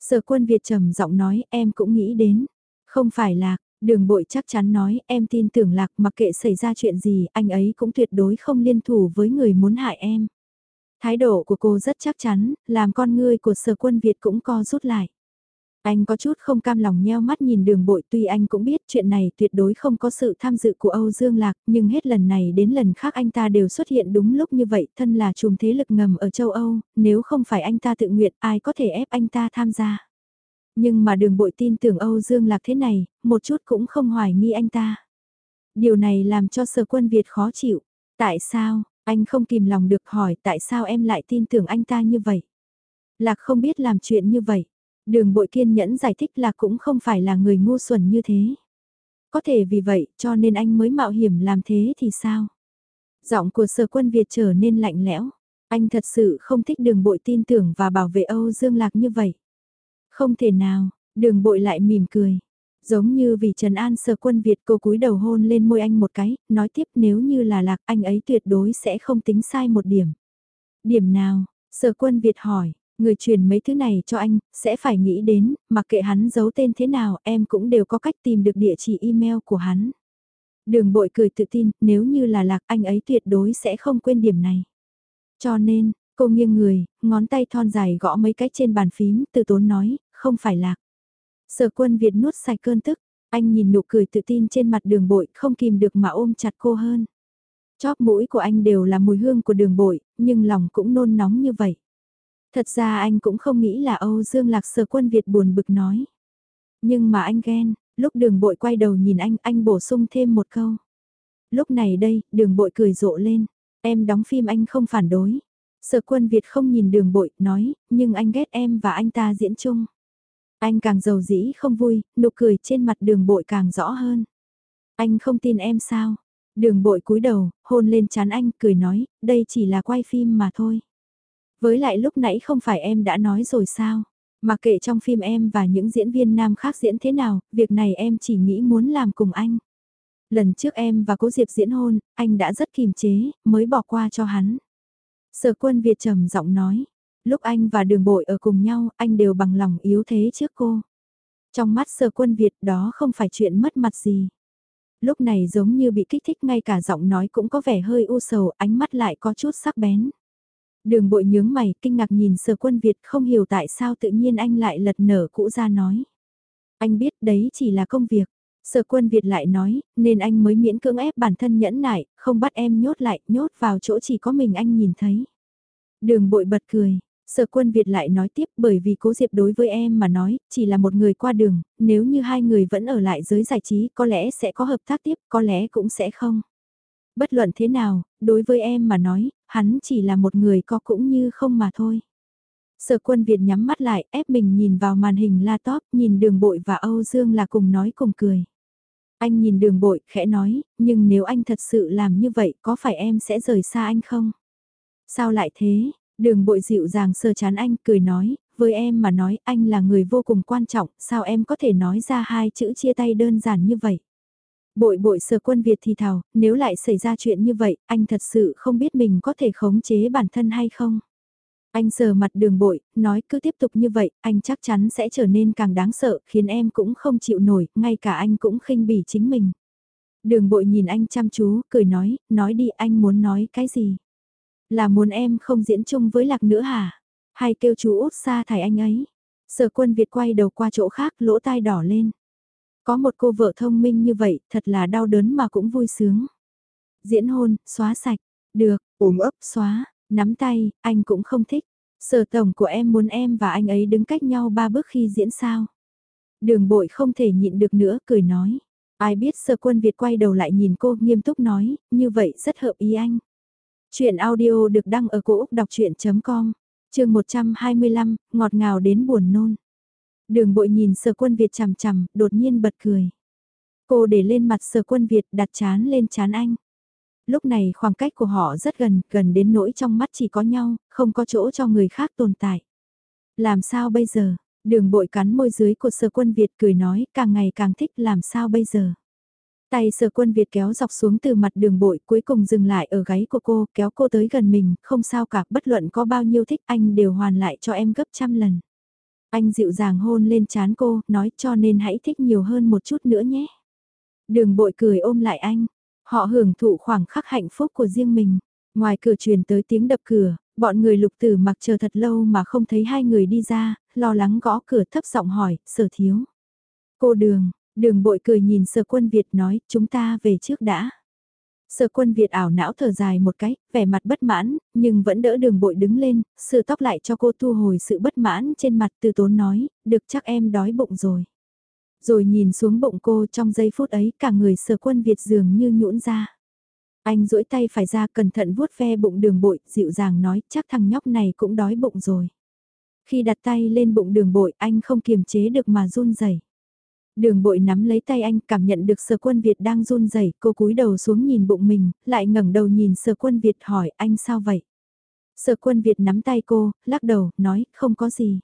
Sở quân Việt trầm giọng nói em cũng nghĩ đến, không phải là, Đường bội chắc chắn nói em tin tưởng lạc mặc kệ xảy ra chuyện gì anh ấy cũng tuyệt đối không liên thủ với người muốn hại em. Thái độ của cô rất chắc chắn, làm con ngươi của sở quân Việt cũng co rút lại. Anh có chút không cam lòng nheo mắt nhìn đường bội tuy anh cũng biết chuyện này tuyệt đối không có sự tham dự của Âu Dương Lạc nhưng hết lần này đến lần khác anh ta đều xuất hiện đúng lúc như vậy thân là chùm thế lực ngầm ở châu Âu, nếu không phải anh ta tự nguyện ai có thể ép anh ta tham gia. Nhưng mà đường bội tin tưởng Âu Dương Lạc thế này, một chút cũng không hoài nghi anh ta. Điều này làm cho sở quân Việt khó chịu. Tại sao, anh không kìm lòng được hỏi tại sao em lại tin tưởng anh ta như vậy? Lạc không biết làm chuyện như vậy. Đường bội kiên nhẫn giải thích là cũng không phải là người ngu xuẩn như thế. Có thể vì vậy cho nên anh mới mạo hiểm làm thế thì sao? Giọng của sở quân Việt trở nên lạnh lẽo. Anh thật sự không thích đường bội tin tưởng và bảo vệ Âu Dương Lạc như vậy. Không thể nào, đường bội lại mỉm cười. Giống như vì Trần An sờ quân Việt cô cúi đầu hôn lên môi anh một cái, nói tiếp nếu như là lạc anh ấy tuyệt đối sẽ không tính sai một điểm. Điểm nào, sờ quân Việt hỏi, người truyền mấy thứ này cho anh, sẽ phải nghĩ đến, mặc kệ hắn giấu tên thế nào em cũng đều có cách tìm được địa chỉ email của hắn. Đường bội cười tự tin, nếu như là lạc anh ấy tuyệt đối sẽ không quên điểm này. Cho nên, cô nghiêng người, ngón tay thon dài gõ mấy cái trên bàn phím, từ tốn nói, không phải lạc. Sở quân Việt nuốt sạch cơn tức, anh nhìn nụ cười tự tin trên mặt đường bội không kìm được mà ôm chặt cô hơn. Chóp mũi của anh đều là mùi hương của đường bội, nhưng lòng cũng nôn nóng như vậy. Thật ra anh cũng không nghĩ là Âu Dương Lạc sở quân Việt buồn bực nói. Nhưng mà anh ghen, lúc đường bội quay đầu nhìn anh, anh bổ sung thêm một câu. Lúc này đây, đường bội cười rộ lên, em đóng phim anh không phản đối. Sở quân Việt không nhìn đường bội, nói, nhưng anh ghét em và anh ta diễn chung. Anh càng giàu dĩ không vui, nụ cười trên mặt đường bội càng rõ hơn. Anh không tin em sao? Đường bội cúi đầu, hôn lên chán anh, cười nói, đây chỉ là quay phim mà thôi. Với lại lúc nãy không phải em đã nói rồi sao? Mà kệ trong phim em và những diễn viên nam khác diễn thế nào, việc này em chỉ nghĩ muốn làm cùng anh. Lần trước em và cố Diệp diễn hôn, anh đã rất kìm chế, mới bỏ qua cho hắn. Sở quân Việt trầm giọng nói, lúc anh và đường bội ở cùng nhau, anh đều bằng lòng yếu thế trước cô. Trong mắt sơ quân Việt đó không phải chuyện mất mặt gì. Lúc này giống như bị kích thích ngay cả giọng nói cũng có vẻ hơi u sầu, ánh mắt lại có chút sắc bén. Đường bội nhướng mày, kinh ngạc nhìn sở quân Việt không hiểu tại sao tự nhiên anh lại lật nở cũ ra nói. Anh biết đấy chỉ là công việc. Sở quân Việt lại nói, nên anh mới miễn cưỡng ép bản thân nhẫn nại, không bắt em nhốt lại, nhốt vào chỗ chỉ có mình anh nhìn thấy. Đường bội bật cười, sở quân Việt lại nói tiếp bởi vì cố diệp đối với em mà nói, chỉ là một người qua đường, nếu như hai người vẫn ở lại giới giải trí có lẽ sẽ có hợp tác tiếp, có lẽ cũng sẽ không. Bất luận thế nào, đối với em mà nói, hắn chỉ là một người có cũng như không mà thôi. Sở quân Việt nhắm mắt lại, ép mình nhìn vào màn hình laptop, nhìn đường bội và Âu Dương là cùng nói cùng cười. Anh nhìn đường bội, khẽ nói, nhưng nếu anh thật sự làm như vậy, có phải em sẽ rời xa anh không? Sao lại thế? Đường bội dịu dàng sờ chán anh, cười nói, với em mà nói anh là người vô cùng quan trọng, sao em có thể nói ra hai chữ chia tay đơn giản như vậy? Bội bội sờ quân Việt thì thào, nếu lại xảy ra chuyện như vậy, anh thật sự không biết mình có thể khống chế bản thân hay không? Anh sờ mặt đường bội, nói cứ tiếp tục như vậy, anh chắc chắn sẽ trở nên càng đáng sợ, khiến em cũng không chịu nổi, ngay cả anh cũng khinh bỉ chính mình. Đường bội nhìn anh chăm chú, cười nói, nói đi anh muốn nói cái gì? Là muốn em không diễn chung với lạc nữa hả? Hay kêu chú út xa thải anh ấy? Sở quân Việt quay đầu qua chỗ khác, lỗ tai đỏ lên. Có một cô vợ thông minh như vậy, thật là đau đớn mà cũng vui sướng. Diễn hôn, xóa sạch, được, ôm ấp, xóa, nắm tay, anh cũng không thích. Sở tổng của em muốn em và anh ấy đứng cách nhau ba bước khi diễn sao. Đường bội không thể nhịn được nữa, cười nói. Ai biết sở quân Việt quay đầu lại nhìn cô nghiêm túc nói, như vậy rất hợp ý anh. Chuyện audio được đăng ở cổ Úc đọc chuyện.com, trường 125, ngọt ngào đến buồn nôn. Đường bội nhìn sở quân Việt chằm chằm, đột nhiên bật cười. Cô để lên mặt sở quân Việt đặt chán lên chán anh. Lúc này khoảng cách của họ rất gần, gần đến nỗi trong mắt chỉ có nhau, không có chỗ cho người khác tồn tại. Làm sao bây giờ? Đường bội cắn môi dưới của sở quân Việt cười nói, càng ngày càng thích làm sao bây giờ? Tay sở quân Việt kéo dọc xuống từ mặt đường bội cuối cùng dừng lại ở gáy của cô, kéo cô tới gần mình, không sao cả, bất luận có bao nhiêu thích anh đều hoàn lại cho em gấp trăm lần. Anh dịu dàng hôn lên chán cô, nói cho nên hãy thích nhiều hơn một chút nữa nhé. Đường bội cười ôm lại anh, họ hưởng thụ khoảng khắc hạnh phúc của riêng mình. Ngoài cửa truyền tới tiếng đập cửa, Bọn người lục tử mặc chờ thật lâu mà không thấy hai người đi ra, lo lắng gõ cửa thấp giọng hỏi, sở thiếu. Cô đường, đường bội cười nhìn sở quân Việt nói, chúng ta về trước đã. Sở quân Việt ảo não thở dài một cái, vẻ mặt bất mãn, nhưng vẫn đỡ đường bội đứng lên, sửa tóc lại cho cô thu hồi sự bất mãn trên mặt từ tốn nói, được chắc em đói bụng rồi. Rồi nhìn xuống bụng cô trong giây phút ấy cả người sở quân Việt dường như nhũn ra. Anh duỗi tay phải ra cẩn thận vuốt ve bụng đường bội, dịu dàng nói chắc thằng nhóc này cũng đói bụng rồi. Khi đặt tay lên bụng đường bội anh không kiềm chế được mà run rẩy. Đường bội nắm lấy tay anh cảm nhận được sở quân Việt đang run rẩy cô cúi đầu xuống nhìn bụng mình, lại ngẩng đầu nhìn sở quân Việt hỏi anh sao vậy? Sở quân Việt nắm tay cô, lắc đầu, nói không có gì.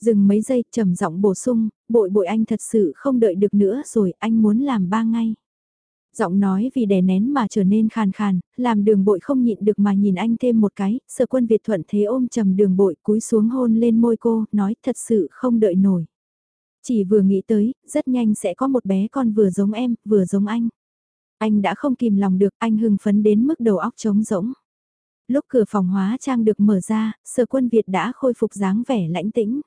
Dừng mấy giây trầm giọng bổ sung, bội bội anh thật sự không đợi được nữa rồi, anh muốn làm ba ngay. Giọng nói vì đè nén mà trở nên khàn khàn, làm đường bội không nhịn được mà nhìn anh thêm một cái, sở quân Việt thuận thế ôm trầm đường bội cúi xuống hôn lên môi cô, nói thật sự không đợi nổi. Chỉ vừa nghĩ tới, rất nhanh sẽ có một bé con vừa giống em, vừa giống anh. Anh đã không kìm lòng được, anh hưng phấn đến mức đầu óc trống rỗng. Lúc cửa phòng hóa trang được mở ra, sở quân Việt đã khôi phục dáng vẻ lãnh tĩnh.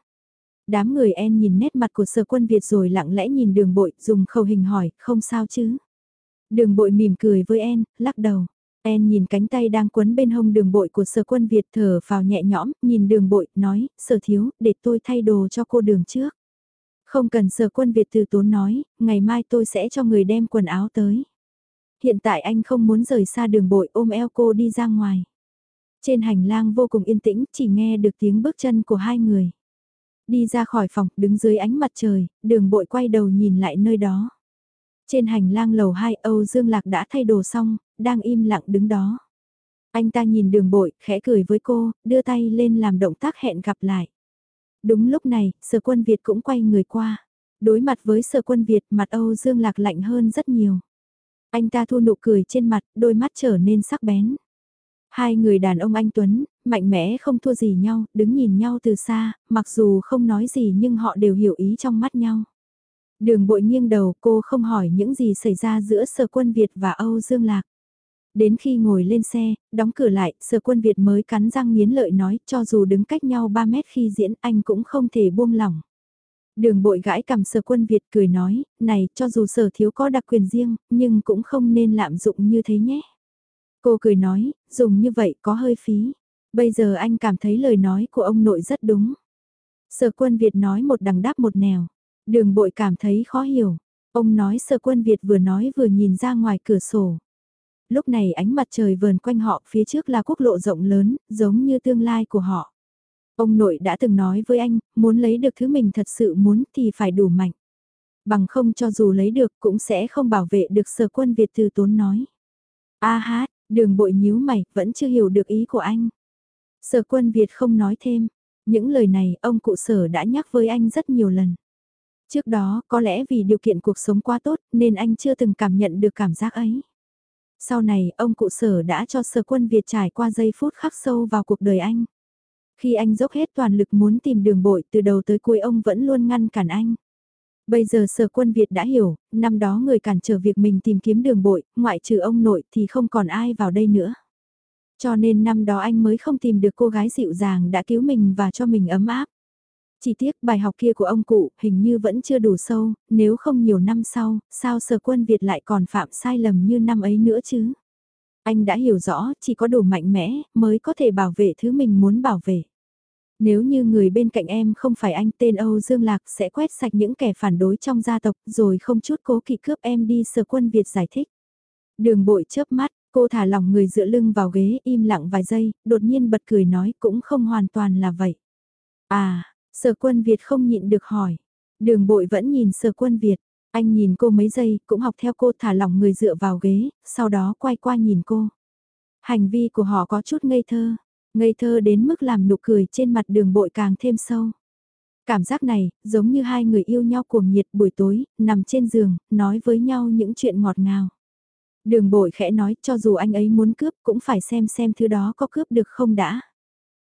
Đám người en nhìn nét mặt của sở quân Việt rồi lặng lẽ nhìn đường bội, dùng khẩu hình hỏi, không sao chứ. Đường bội mỉm cười với En, lắc đầu. En nhìn cánh tay đang quấn bên hông đường bội của sở quân Việt thở vào nhẹ nhõm, nhìn đường bội, nói, sở thiếu, để tôi thay đồ cho cô đường trước. Không cần sở quân Việt từ tốn nói, ngày mai tôi sẽ cho người đem quần áo tới. Hiện tại anh không muốn rời xa đường bội ôm eo cô đi ra ngoài. Trên hành lang vô cùng yên tĩnh, chỉ nghe được tiếng bước chân của hai người. Đi ra khỏi phòng, đứng dưới ánh mặt trời, đường bội quay đầu nhìn lại nơi đó. Trên hành lang lầu 2 Âu Dương Lạc đã thay đồ xong, đang im lặng đứng đó. Anh ta nhìn đường bội, khẽ cười với cô, đưa tay lên làm động tác hẹn gặp lại. Đúng lúc này, sở quân Việt cũng quay người qua. Đối mặt với sở quân Việt, mặt Âu Dương Lạc lạnh hơn rất nhiều. Anh ta thu nụ cười trên mặt, đôi mắt trở nên sắc bén. Hai người đàn ông anh Tuấn, mạnh mẽ không thua gì nhau, đứng nhìn nhau từ xa, mặc dù không nói gì nhưng họ đều hiểu ý trong mắt nhau. Đường bội nghiêng đầu cô không hỏi những gì xảy ra giữa sở quân Việt và Âu Dương Lạc. Đến khi ngồi lên xe, đóng cửa lại, sở quân Việt mới cắn răng nghiến lợi nói cho dù đứng cách nhau 3 mét khi diễn anh cũng không thể buông lỏng. Đường bội gãi cầm sở quân Việt cười nói, này cho dù sở thiếu có đặc quyền riêng, nhưng cũng không nên lạm dụng như thế nhé. Cô cười nói, dùng như vậy có hơi phí. Bây giờ anh cảm thấy lời nói của ông nội rất đúng. Sở quân Việt nói một đằng đáp một nẻo. Đường bội cảm thấy khó hiểu. Ông nói sở quân Việt vừa nói vừa nhìn ra ngoài cửa sổ. Lúc này ánh mặt trời vờn quanh họ phía trước là quốc lộ rộng lớn, giống như tương lai của họ. Ông nội đã từng nói với anh, muốn lấy được thứ mình thật sự muốn thì phải đủ mạnh. Bằng không cho dù lấy được cũng sẽ không bảo vệ được sở quân Việt từ tốn nói. A hát, đường bội nhíu mày, vẫn chưa hiểu được ý của anh. Sở quân Việt không nói thêm. Những lời này ông cụ sở đã nhắc với anh rất nhiều lần. Trước đó, có lẽ vì điều kiện cuộc sống quá tốt nên anh chưa từng cảm nhận được cảm giác ấy. Sau này, ông cụ sở đã cho sở quân Việt trải qua giây phút khắc sâu vào cuộc đời anh. Khi anh dốc hết toàn lực muốn tìm đường bội từ đầu tới cuối ông vẫn luôn ngăn cản anh. Bây giờ sở quân Việt đã hiểu, năm đó người cản trở việc mình tìm kiếm đường bội, ngoại trừ ông nội thì không còn ai vào đây nữa. Cho nên năm đó anh mới không tìm được cô gái dịu dàng đã cứu mình và cho mình ấm áp. Chỉ tiếc bài học kia của ông cụ hình như vẫn chưa đủ sâu, nếu không nhiều năm sau, sao sở quân Việt lại còn phạm sai lầm như năm ấy nữa chứ? Anh đã hiểu rõ, chỉ có đủ mạnh mẽ, mới có thể bảo vệ thứ mình muốn bảo vệ. Nếu như người bên cạnh em không phải anh tên Âu Dương Lạc sẽ quét sạch những kẻ phản đối trong gia tộc rồi không chút cố kỵ cướp em đi sở quân Việt giải thích. Đường bội chớp mắt, cô thả lỏng người dựa lưng vào ghế im lặng vài giây, đột nhiên bật cười nói cũng không hoàn toàn là vậy. À, Sở quân Việt không nhịn được hỏi. Đường bội vẫn nhìn sở quân Việt. Anh nhìn cô mấy giây, cũng học theo cô thả lỏng người dựa vào ghế, sau đó quay qua nhìn cô. Hành vi của họ có chút ngây thơ, ngây thơ đến mức làm nụ cười trên mặt đường bội càng thêm sâu. Cảm giác này, giống như hai người yêu nhau cuồng nhiệt buổi tối, nằm trên giường, nói với nhau những chuyện ngọt ngào. Đường bội khẽ nói cho dù anh ấy muốn cướp cũng phải xem xem thứ đó có cướp được không đã.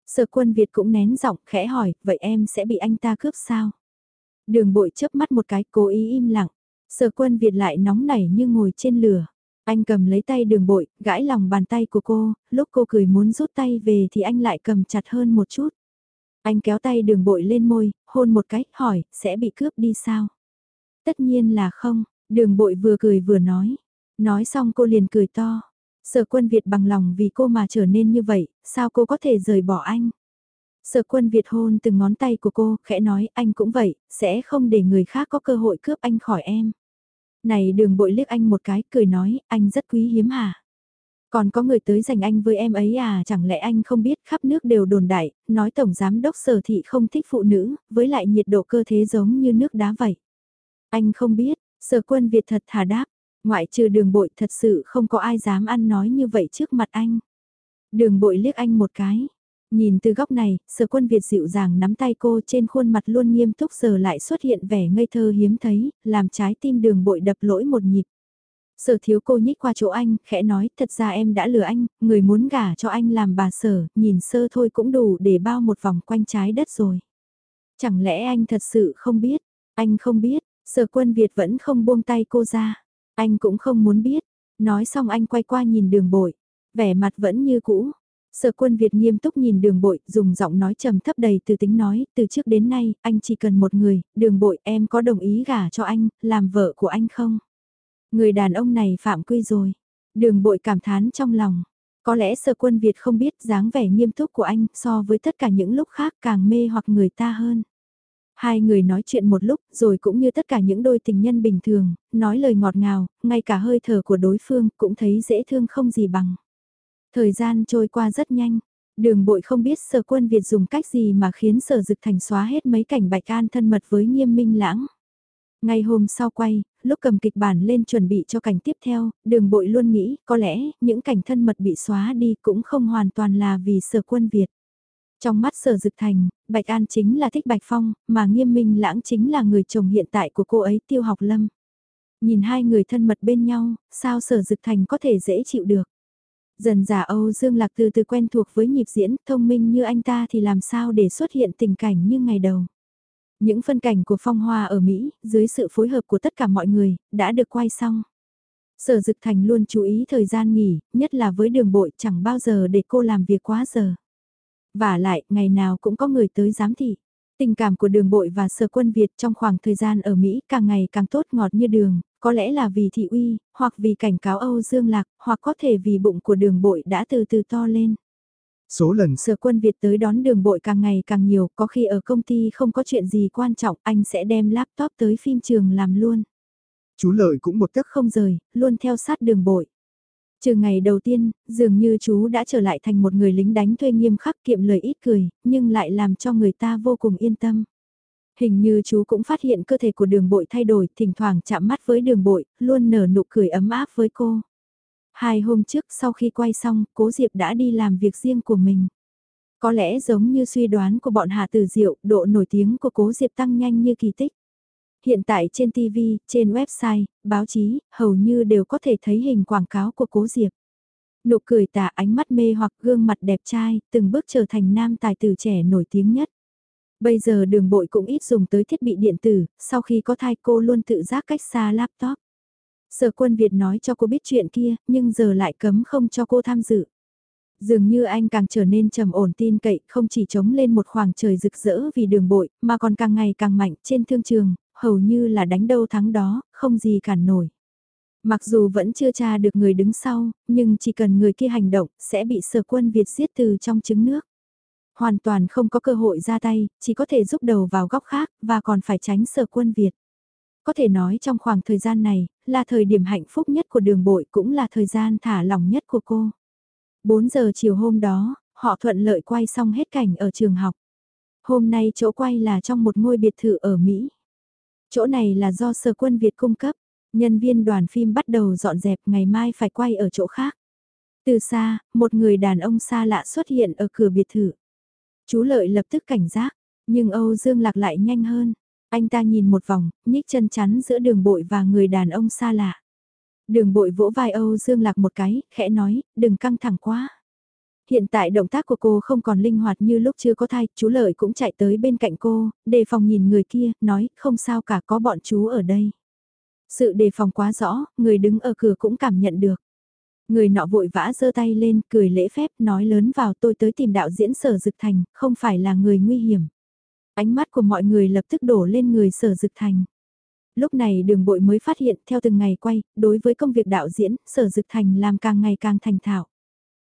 Sở quân Việt cũng nén giọng khẽ hỏi, vậy em sẽ bị anh ta cướp sao? Đường bội chớp mắt một cái cố ý im lặng. Sở quân Việt lại nóng nảy như ngồi trên lửa. Anh cầm lấy tay đường bội, gãi lòng bàn tay của cô, lúc cô cười muốn rút tay về thì anh lại cầm chặt hơn một chút. Anh kéo tay đường bội lên môi, hôn một cái, hỏi, sẽ bị cướp đi sao? Tất nhiên là không, đường bội vừa cười vừa nói. Nói xong cô liền cười to. Sở quân Việt bằng lòng vì cô mà trở nên như vậy, sao cô có thể rời bỏ anh? Sở quân Việt hôn từng ngón tay của cô, khẽ nói anh cũng vậy, sẽ không để người khác có cơ hội cướp anh khỏi em. Này đường bội liếc anh một cái, cười nói, anh rất quý hiếm hả? Còn có người tới giành anh với em ấy à, chẳng lẽ anh không biết khắp nước đều đồn đại, nói Tổng Giám Đốc Sở Thị không thích phụ nữ, với lại nhiệt độ cơ thế giống như nước đá vậy. Anh không biết, Sở Quân Việt thật thà đáp, ngoại trừ đường bội thật sự không có ai dám ăn nói như vậy trước mặt anh. Đường bội liếc anh một cái. Nhìn từ góc này, sở quân Việt dịu dàng nắm tay cô trên khuôn mặt luôn nghiêm túc giờ lại xuất hiện vẻ ngây thơ hiếm thấy, làm trái tim đường bội đập lỗi một nhịp. Sở thiếu cô nhích qua chỗ anh, khẽ nói, thật ra em đã lừa anh, người muốn gả cho anh làm bà sở, nhìn sơ thôi cũng đủ để bao một vòng quanh trái đất rồi. Chẳng lẽ anh thật sự không biết, anh không biết, sở quân Việt vẫn không buông tay cô ra, anh cũng không muốn biết, nói xong anh quay qua nhìn đường bội, vẻ mặt vẫn như cũ. Sở quân Việt nghiêm túc nhìn đường bội, dùng giọng nói trầm thấp đầy từ tính nói, từ trước đến nay, anh chỉ cần một người, đường bội em có đồng ý gả cho anh, làm vợ của anh không? Người đàn ông này phạm quy rồi. Đường bội cảm thán trong lòng. Có lẽ sở quân Việt không biết dáng vẻ nghiêm túc của anh so với tất cả những lúc khác càng mê hoặc người ta hơn. Hai người nói chuyện một lúc rồi cũng như tất cả những đôi tình nhân bình thường, nói lời ngọt ngào, ngay cả hơi thở của đối phương cũng thấy dễ thương không gì bằng. Thời gian trôi qua rất nhanh, đường bội không biết sở quân Việt dùng cách gì mà khiến sở dực thành xóa hết mấy cảnh bạch an thân mật với nghiêm minh lãng. Ngay hôm sau quay, lúc cầm kịch bản lên chuẩn bị cho cảnh tiếp theo, đường bội luôn nghĩ có lẽ những cảnh thân mật bị xóa đi cũng không hoàn toàn là vì sở quân Việt. Trong mắt sở dực thành, Bạch An chính là thích Bạch Phong, mà nghiêm minh lãng chính là người chồng hiện tại của cô ấy tiêu học lâm. Nhìn hai người thân mật bên nhau, sao sở dực thành có thể dễ chịu được. Dần già Âu Dương Lạc từ từ quen thuộc với nhịp diễn, thông minh như anh ta thì làm sao để xuất hiện tình cảnh như ngày đầu. Những phân cảnh của phong hoa ở Mỹ, dưới sự phối hợp của tất cả mọi người, đã được quay xong. Sở Dực Thành luôn chú ý thời gian nghỉ, nhất là với đường bội chẳng bao giờ để cô làm việc quá giờ. Và lại, ngày nào cũng có người tới giám thị. Tình cảm của đường bội và sở quân Việt trong khoảng thời gian ở Mỹ càng ngày càng tốt ngọt như đường, có lẽ là vì thị uy, hoặc vì cảnh cáo Âu Dương Lạc, hoặc có thể vì bụng của đường bội đã từ từ to lên. Số lần sở quân Việt tới đón đường bội càng ngày càng nhiều, có khi ở công ty không có chuyện gì quan trọng, anh sẽ đem laptop tới phim trường làm luôn. Chú Lợi cũng một tức không rời, luôn theo sát đường bội. Trừ ngày đầu tiên, dường như chú đã trở lại thành một người lính đánh thuê nghiêm khắc kiệm lời ít cười, nhưng lại làm cho người ta vô cùng yên tâm. Hình như chú cũng phát hiện cơ thể của đường bội thay đổi, thỉnh thoảng chạm mắt với đường bội, luôn nở nụ cười ấm áp với cô. Hai hôm trước sau khi quay xong, Cố Diệp đã đi làm việc riêng của mình. Có lẽ giống như suy đoán của bọn Hà Tử Diệu, độ nổi tiếng của Cố Diệp tăng nhanh như kỳ tích. Hiện tại trên TV, trên website, báo chí, hầu như đều có thể thấy hình quảng cáo của Cố Diệp. Nụ cười tả ánh mắt mê hoặc gương mặt đẹp trai, từng bước trở thành nam tài tử trẻ nổi tiếng nhất. Bây giờ đường bội cũng ít dùng tới thiết bị điện tử, sau khi có thai cô luôn tự giác cách xa laptop. Sở quân Việt nói cho cô biết chuyện kia, nhưng giờ lại cấm không cho cô tham dự. Dường như anh càng trở nên trầm ổn tin cậy, không chỉ chống lên một khoảng trời rực rỡ vì đường bội, mà còn càng ngày càng mạnh trên thương trường, hầu như là đánh đâu thắng đó, không gì cản nổi. Mặc dù vẫn chưa tra được người đứng sau, nhưng chỉ cần người kia hành động, sẽ bị sở quân Việt giết từ trong trứng nước. Hoàn toàn không có cơ hội ra tay, chỉ có thể giúp đầu vào góc khác, và còn phải tránh sở quân Việt. Có thể nói trong khoảng thời gian này, là thời điểm hạnh phúc nhất của đường bội cũng là thời gian thả lỏng nhất của cô. 4 giờ chiều hôm đó, họ thuận lợi quay xong hết cảnh ở trường học. Hôm nay chỗ quay là trong một ngôi biệt thự ở Mỹ. Chỗ này là do sở quân Việt cung cấp, nhân viên đoàn phim bắt đầu dọn dẹp ngày mai phải quay ở chỗ khác. Từ xa, một người đàn ông xa lạ xuất hiện ở cửa biệt thự. Chú Lợi lập tức cảnh giác, nhưng Âu Dương Lạc lại nhanh hơn. Anh ta nhìn một vòng, nhích chân chắn giữa đường bội và người đàn ông xa lạ. Đường bội vỗ vai Âu Dương Lạc một cái, khẽ nói, đừng căng thẳng quá. Hiện tại động tác của cô không còn linh hoạt như lúc chưa có thai, chú Lợi cũng chạy tới bên cạnh cô, đề phòng nhìn người kia, nói, không sao cả có bọn chú ở đây. Sự đề phòng quá rõ, người đứng ở cửa cũng cảm nhận được. Người nọ vội vã giơ tay lên, cười lễ phép, nói lớn vào tôi tới tìm đạo diễn sở dực thành, không phải là người nguy hiểm. Ánh mắt của mọi người lập tức đổ lên người sở dực thành. Lúc này đường bội mới phát hiện theo từng ngày quay, đối với công việc đạo diễn, sở dực thành làm càng ngày càng thành thạo.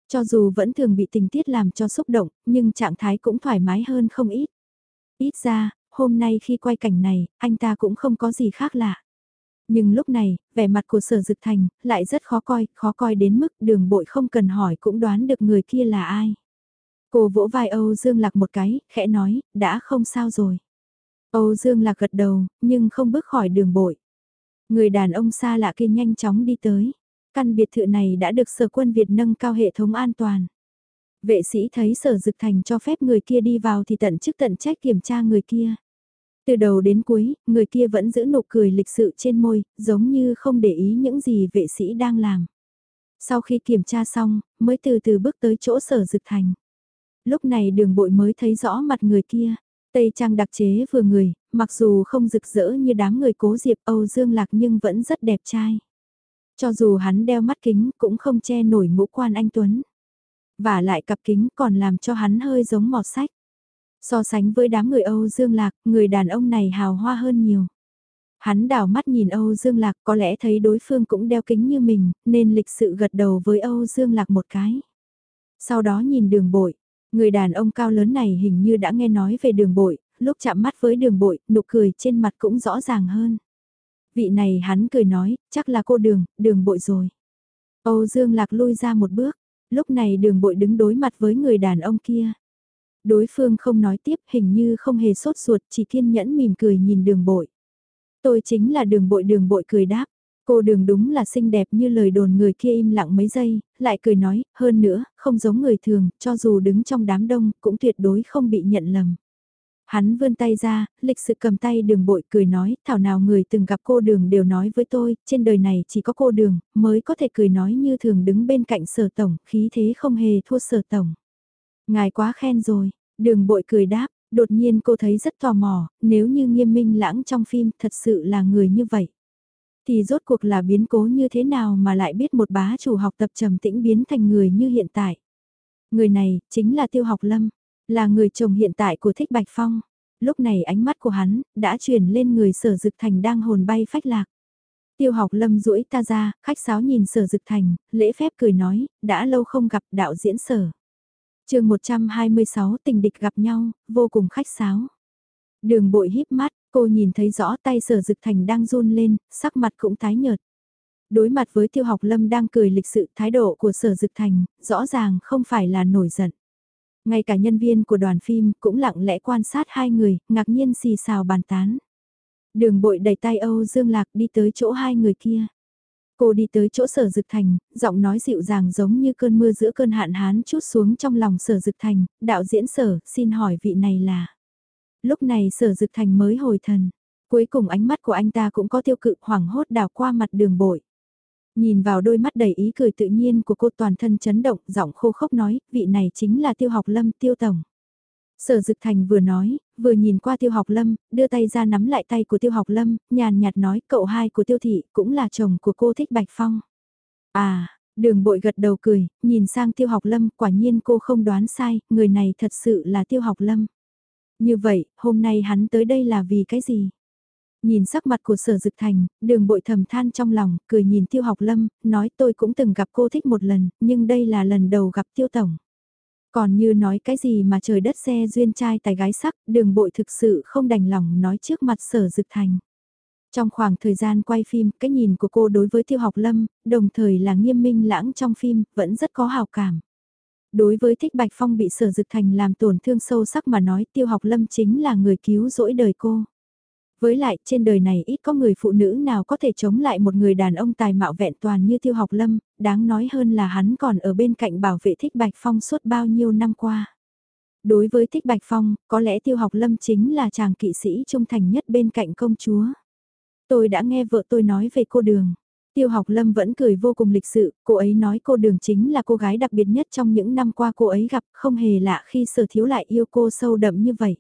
Cho dù vẫn thường bị tình tiết làm cho xúc động, nhưng trạng thái cũng thoải mái hơn không ít. Ít ra, hôm nay khi quay cảnh này, anh ta cũng không có gì khác lạ. Nhưng lúc này, vẻ mặt của sở dực thành, lại rất khó coi, khó coi đến mức đường bội không cần hỏi cũng đoán được người kia là ai. Cô vỗ vai Âu Dương Lạc một cái, khẽ nói, đã không sao rồi. Âu Dương Lạc gật đầu, nhưng không bước khỏi đường bội. Người đàn ông xa lạ kia nhanh chóng đi tới. Căn biệt thự này đã được sở quân Việt nâng cao hệ thống an toàn. Vệ sĩ thấy sở dực thành cho phép người kia đi vào thì tận chức tận trách kiểm tra người kia. Từ đầu đến cuối, người kia vẫn giữ nụ cười lịch sự trên môi, giống như không để ý những gì vệ sĩ đang làm. Sau khi kiểm tra xong, mới từ từ bước tới chỗ sở dực thành. Lúc này đường bội mới thấy rõ mặt người kia. Tây trang đặc chế vừa người, mặc dù không rực rỡ như đám người cố diệp Âu Dương Lạc nhưng vẫn rất đẹp trai. Cho dù hắn đeo mắt kính cũng không che nổi ngũ quan anh Tuấn. Và lại cặp kính còn làm cho hắn hơi giống mọt sách. So sánh với đám người Âu Dương Lạc, người đàn ông này hào hoa hơn nhiều. Hắn đảo mắt nhìn Âu Dương Lạc có lẽ thấy đối phương cũng đeo kính như mình, nên lịch sự gật đầu với Âu Dương Lạc một cái. Sau đó nhìn đường bội, người đàn ông cao lớn này hình như đã nghe nói về đường bội, lúc chạm mắt với đường bội, nụ cười trên mặt cũng rõ ràng hơn. Vị này hắn cười nói, chắc là cô đường, đường bội rồi. Âu Dương Lạc lui ra một bước, lúc này đường bội đứng đối mặt với người đàn ông kia. Đối phương không nói tiếp hình như không hề sốt ruột chỉ kiên nhẫn mỉm cười nhìn đường bội. Tôi chính là đường bội đường bội cười đáp. Cô đường đúng là xinh đẹp như lời đồn người kia im lặng mấy giây, lại cười nói, hơn nữa, không giống người thường, cho dù đứng trong đám đông, cũng tuyệt đối không bị nhận lầm. Hắn vươn tay ra, lịch sự cầm tay đường bội cười nói, thảo nào người từng gặp cô đường đều nói với tôi, trên đời này chỉ có cô đường, mới có thể cười nói như thường đứng bên cạnh sở tổng, khí thế không hề thua sở tổng. Ngài quá khen rồi, đường bội cười đáp, đột nhiên cô thấy rất tò mò, nếu như nghiêm minh lãng trong phim thật sự là người như vậy. Thì rốt cuộc là biến cố như thế nào mà lại biết một bá chủ học tập trầm tĩnh biến thành người như hiện tại. Người này, chính là Tiêu Học Lâm, là người chồng hiện tại của Thích Bạch Phong. Lúc này ánh mắt của hắn, đã chuyển lên người sở dực thành đang hồn bay phách lạc. Tiêu học lâm duỗi ta ra, khách sáo nhìn sở dực thành, lễ phép cười nói, đã lâu không gặp đạo diễn sở chương 126 tình địch gặp nhau, vô cùng khách sáo. Đường bội híp mắt, cô nhìn thấy rõ tay sở dực thành đang run lên, sắc mặt cũng tái nhợt. Đối mặt với tiêu học lâm đang cười lịch sự thái độ của sở dực thành, rõ ràng không phải là nổi giận. Ngay cả nhân viên của đoàn phim cũng lặng lẽ quan sát hai người, ngạc nhiên xì xào bàn tán. Đường bội đẩy tay Âu Dương Lạc đi tới chỗ hai người kia. Cô đi tới chỗ sở dực thành, giọng nói dịu dàng giống như cơn mưa giữa cơn hạn hán chút xuống trong lòng sở dực thành, đạo diễn sở, xin hỏi vị này là. Lúc này sở dực thành mới hồi thần, cuối cùng ánh mắt của anh ta cũng có tiêu cự hoảng hốt đào qua mặt đường bội. Nhìn vào đôi mắt đầy ý cười tự nhiên của cô toàn thân chấn động, giọng khô khốc nói, vị này chính là tiêu học lâm tiêu tổng. Sở Dực Thành vừa nói, vừa nhìn qua Tiêu Học Lâm, đưa tay ra nắm lại tay của Tiêu Học Lâm, nhàn nhạt nói cậu hai của Tiêu Thị cũng là chồng của cô thích Bạch Phong. À, đường bội gật đầu cười, nhìn sang Tiêu Học Lâm, quả nhiên cô không đoán sai, người này thật sự là Tiêu Học Lâm. Như vậy, hôm nay hắn tới đây là vì cái gì? Nhìn sắc mặt của sở dực thành, đường bội thầm than trong lòng, cười nhìn tiêu học lâm, nói tôi cũng từng gặp cô thích một lần, nhưng đây là lần đầu gặp tiêu tổng. Còn như nói cái gì mà trời đất xe duyên trai tài gái sắc, đường bội thực sự không đành lòng nói trước mặt sở dực thành. Trong khoảng thời gian quay phim, cái nhìn của cô đối với tiêu học lâm, đồng thời là nghiêm minh lãng trong phim, vẫn rất có hào cảm. Đối với thích Bạch Phong bị sở dực thành làm tổn thương sâu sắc mà nói tiêu học lâm chính là người cứu rỗi đời cô. Với lại, trên đời này ít có người phụ nữ nào có thể chống lại một người đàn ông tài mạo vẹn toàn như Tiêu Học Lâm, đáng nói hơn là hắn còn ở bên cạnh bảo vệ Thích Bạch Phong suốt bao nhiêu năm qua. Đối với Thích Bạch Phong, có lẽ Tiêu Học Lâm chính là chàng kỵ sĩ trung thành nhất bên cạnh công chúa. Tôi đã nghe vợ tôi nói về cô Đường. Tiêu học Lâm vẫn cười vô cùng lịch sự, cô ấy nói cô Đường chính là cô gái đặc biệt nhất trong những năm qua cô ấy gặp, không hề lạ khi sở thiếu lại yêu cô sâu đậm như vậy.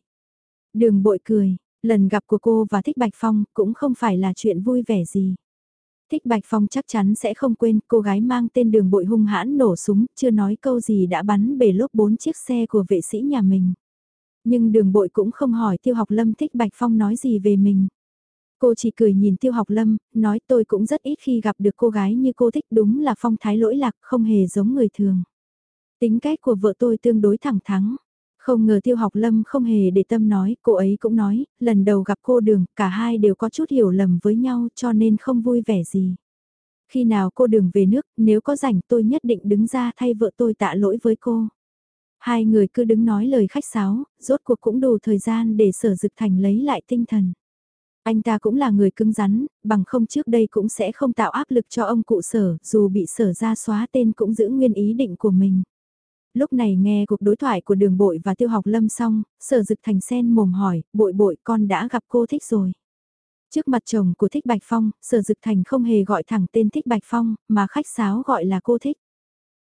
Đường bội cười, Lần gặp của cô và Thích Bạch Phong cũng không phải là chuyện vui vẻ gì. Thích Bạch Phong chắc chắn sẽ không quên cô gái mang tên đường bội hung hãn nổ súng, chưa nói câu gì đã bắn bể lốp bốn chiếc xe của vệ sĩ nhà mình. Nhưng đường bội cũng không hỏi tiêu học lâm thích Bạch Phong nói gì về mình. Cô chỉ cười nhìn tiêu học lâm, nói tôi cũng rất ít khi gặp được cô gái như cô thích đúng là phong thái lỗi lạc không hề giống người thường. Tính cách của vợ tôi tương đối thẳng thắn. Không ngờ tiêu học lâm không hề để tâm nói, cô ấy cũng nói, lần đầu gặp cô đường, cả hai đều có chút hiểu lầm với nhau cho nên không vui vẻ gì. Khi nào cô đường về nước, nếu có rảnh tôi nhất định đứng ra thay vợ tôi tạ lỗi với cô. Hai người cứ đứng nói lời khách sáo, rốt cuộc cũng đủ thời gian để sở dực thành lấy lại tinh thần. Anh ta cũng là người cứng rắn, bằng không trước đây cũng sẽ không tạo áp lực cho ông cụ sở, dù bị sở ra xóa tên cũng giữ nguyên ý định của mình. Lúc này nghe cuộc đối thoại của đường bội và tiêu học lâm xong, sở dực thành sen mồm hỏi, bội bội con đã gặp cô thích rồi. Trước mặt chồng của Thích Bạch Phong, sở dực thành không hề gọi thẳng tên Thích Bạch Phong, mà khách sáo gọi là cô thích.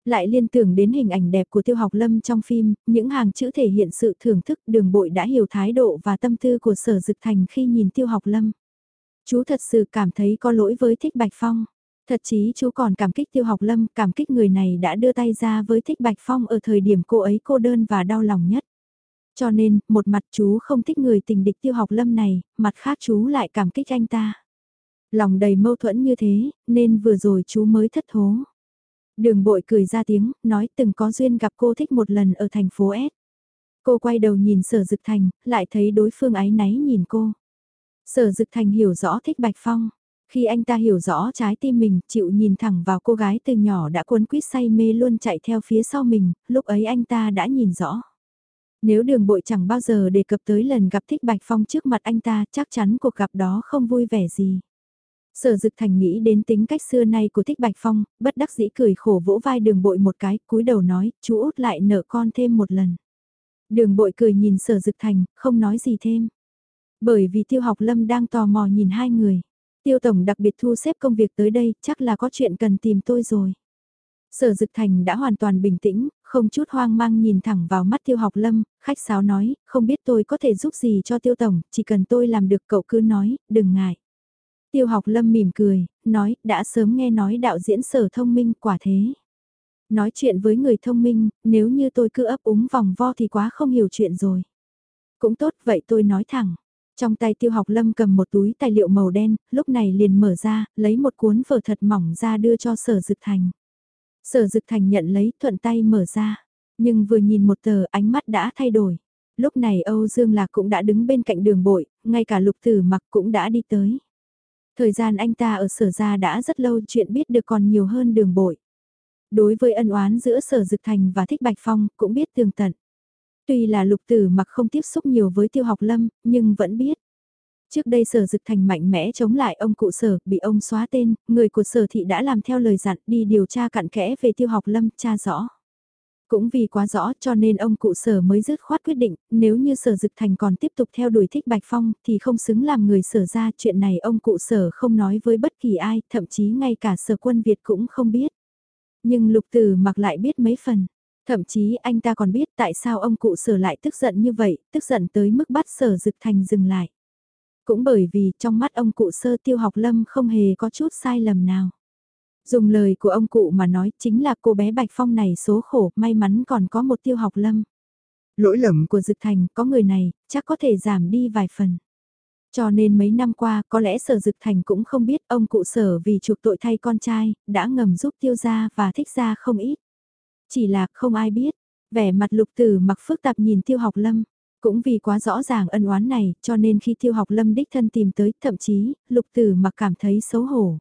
Lại liên tưởng đến hình ảnh đẹp của tiêu học lâm trong phim, những hàng chữ thể hiện sự thưởng thức đường bội đã hiểu thái độ và tâm tư của sở dực thành khi nhìn tiêu học lâm. Chú thật sự cảm thấy có lỗi với Thích Bạch Phong. Thật chí chú còn cảm kích tiêu học lâm, cảm kích người này đã đưa tay ra với thích Bạch Phong ở thời điểm cô ấy cô đơn và đau lòng nhất. Cho nên, một mặt chú không thích người tình địch tiêu học lâm này, mặt khác chú lại cảm kích anh ta. Lòng đầy mâu thuẫn như thế, nên vừa rồi chú mới thất thố. Đường bội cười ra tiếng, nói từng có duyên gặp cô thích một lần ở thành phố S. Cô quay đầu nhìn sở dực thành, lại thấy đối phương ái náy nhìn cô. Sở dực thành hiểu rõ thích Bạch Phong. Khi anh ta hiểu rõ trái tim mình, chịu nhìn thẳng vào cô gái từ nhỏ đã cuốn quýt say mê luôn chạy theo phía sau mình, lúc ấy anh ta đã nhìn rõ. Nếu đường bội chẳng bao giờ đề cập tới lần gặp Thích Bạch Phong trước mặt anh ta, chắc chắn cuộc gặp đó không vui vẻ gì. Sở Dực Thành nghĩ đến tính cách xưa nay của Thích Bạch Phong, bất đắc dĩ cười khổ vỗ vai đường bội một cái, cúi đầu nói, chú út lại nợ con thêm một lần. Đường bội cười nhìn Sở Dực Thành, không nói gì thêm. Bởi vì Tiêu Học Lâm đang tò mò nhìn hai người. Tiêu Tổng đặc biệt thu xếp công việc tới đây, chắc là có chuyện cần tìm tôi rồi. Sở Dực Thành đã hoàn toàn bình tĩnh, không chút hoang mang nhìn thẳng vào mắt Tiêu Học Lâm, khách sáo nói, không biết tôi có thể giúp gì cho Tiêu Tổng, chỉ cần tôi làm được cậu cứ nói, đừng ngại. Tiêu Học Lâm mỉm cười, nói, đã sớm nghe nói đạo diễn sở thông minh quả thế. Nói chuyện với người thông minh, nếu như tôi cứ ấp úng vòng vo thì quá không hiểu chuyện rồi. Cũng tốt, vậy tôi nói thẳng. Trong tay tiêu học lâm cầm một túi tài liệu màu đen, lúc này liền mở ra, lấy một cuốn vở thật mỏng ra đưa cho sở dực thành. Sở dực thành nhận lấy, thuận tay mở ra. Nhưng vừa nhìn một tờ ánh mắt đã thay đổi. Lúc này Âu Dương Lạc cũng đã đứng bên cạnh đường bội, ngay cả lục tử mặc cũng đã đi tới. Thời gian anh ta ở sở gia đã rất lâu chuyện biết được còn nhiều hơn đường bội. Đối với ân oán giữa sở dực thành và thích bạch phong cũng biết tường tận. Tuy là lục tử mặc không tiếp xúc nhiều với tiêu học lâm, nhưng vẫn biết. Trước đây sở dực thành mạnh mẽ chống lại ông cụ sở, bị ông xóa tên, người của sở thị đã làm theo lời dặn đi điều tra cặn kẽ về tiêu học lâm, tra rõ. Cũng vì quá rõ cho nên ông cụ sở mới dứt khoát quyết định, nếu như sở dực thành còn tiếp tục theo đuổi thích Bạch Phong thì không xứng làm người sở ra chuyện này ông cụ sở không nói với bất kỳ ai, thậm chí ngay cả sở quân Việt cũng không biết. Nhưng lục tử mặc lại biết mấy phần. Thậm chí anh ta còn biết tại sao ông cụ sở lại tức giận như vậy, tức giận tới mức bắt sở dực thành dừng lại. Cũng bởi vì trong mắt ông cụ sơ tiêu học lâm không hề có chút sai lầm nào. Dùng lời của ông cụ mà nói chính là cô bé Bạch Phong này số khổ, may mắn còn có một tiêu học lâm. Lỗi lầm của Dực Thành, có người này, chắc có thể giảm đi vài phần. Cho nên mấy năm qua, có lẽ sở Dực Thành cũng không biết ông cụ sở vì chuộc tội thay con trai, đã ngầm giúp tiêu gia và thích gia không ít. Chỉ là không ai biết, vẻ mặt lục tử mặc phức tạp nhìn tiêu học lâm. Cũng vì quá rõ ràng ân oán này, cho nên khi tiêu học lâm đích thân tìm tới, thậm chí, lục tử mặc cảm thấy xấu hổ.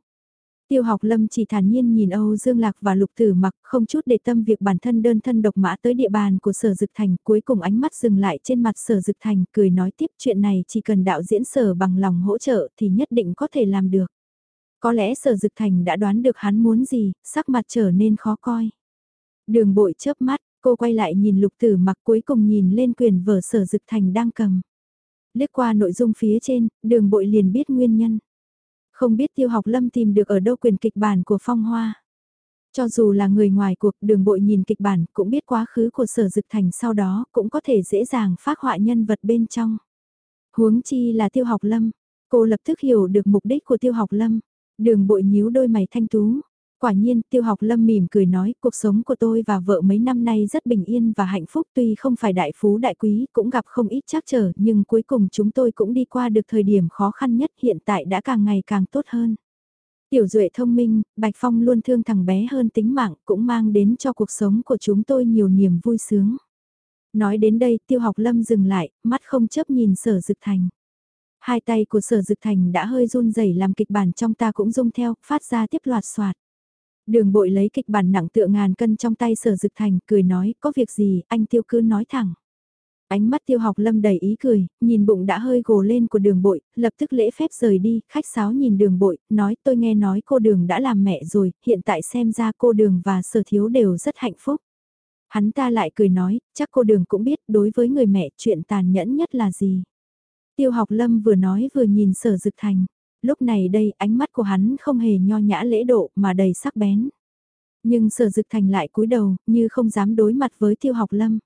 Tiêu học lâm chỉ thản nhiên nhìn Âu Dương Lạc và lục tử mặc không chút để tâm việc bản thân đơn thân độc mã tới địa bàn của sở dực thành cuối cùng ánh mắt dừng lại trên mặt sở dực thành cười nói tiếp chuyện này chỉ cần đạo diễn sở bằng lòng hỗ trợ thì nhất định có thể làm được. Có lẽ sở dực thành đã đoán được hắn muốn gì, sắc mặt trở nên khó coi. Đường bội chớp mắt, cô quay lại nhìn lục tử mặc cuối cùng nhìn lên quyền vở sở dực thành đang cầm. Liếc qua nội dung phía trên, đường bội liền biết nguyên nhân. Không biết tiêu học lâm tìm được ở đâu quyền kịch bản của phong hoa. Cho dù là người ngoài cuộc đường bội nhìn kịch bản cũng biết quá khứ của sở dực thành sau đó cũng có thể dễ dàng phát họa nhân vật bên trong. Huống chi là tiêu học lâm, cô lập tức hiểu được mục đích của tiêu học lâm. Đường bội nhíu đôi mày thanh tú. Quả nhiên, tiêu học lâm mỉm cười nói, cuộc sống của tôi và vợ mấy năm nay rất bình yên và hạnh phúc tuy không phải đại phú đại quý, cũng gặp không ít trắc trở, nhưng cuối cùng chúng tôi cũng đi qua được thời điểm khó khăn nhất hiện tại đã càng ngày càng tốt hơn. Tiểu Duệ thông minh, Bạch Phong luôn thương thằng bé hơn tính mạng, cũng mang đến cho cuộc sống của chúng tôi nhiều niềm vui sướng. Nói đến đây, tiêu học lâm dừng lại, mắt không chấp nhìn sở dực thành. Hai tay của sở dực thành đã hơi run rẩy làm kịch bản trong ta cũng rung theo, phát ra tiếp loạt soạt. Đường bội lấy kịch bản nặng tựa ngàn cân trong tay sở dực thành, cười nói, có việc gì, anh tiêu cứ nói thẳng. Ánh mắt tiêu học lâm đầy ý cười, nhìn bụng đã hơi gồ lên của đường bội, lập tức lễ phép rời đi, khách sáo nhìn đường bội, nói tôi nghe nói cô đường đã làm mẹ rồi, hiện tại xem ra cô đường và sở thiếu đều rất hạnh phúc. Hắn ta lại cười nói, chắc cô đường cũng biết đối với người mẹ chuyện tàn nhẫn nhất là gì. Tiêu học lâm vừa nói vừa nhìn sở dực thành. Lúc này đây ánh mắt của hắn không hề nho nhã lễ độ mà đầy sắc bén. Nhưng sở dực thành lại cúi đầu như không dám đối mặt với tiêu học lâm.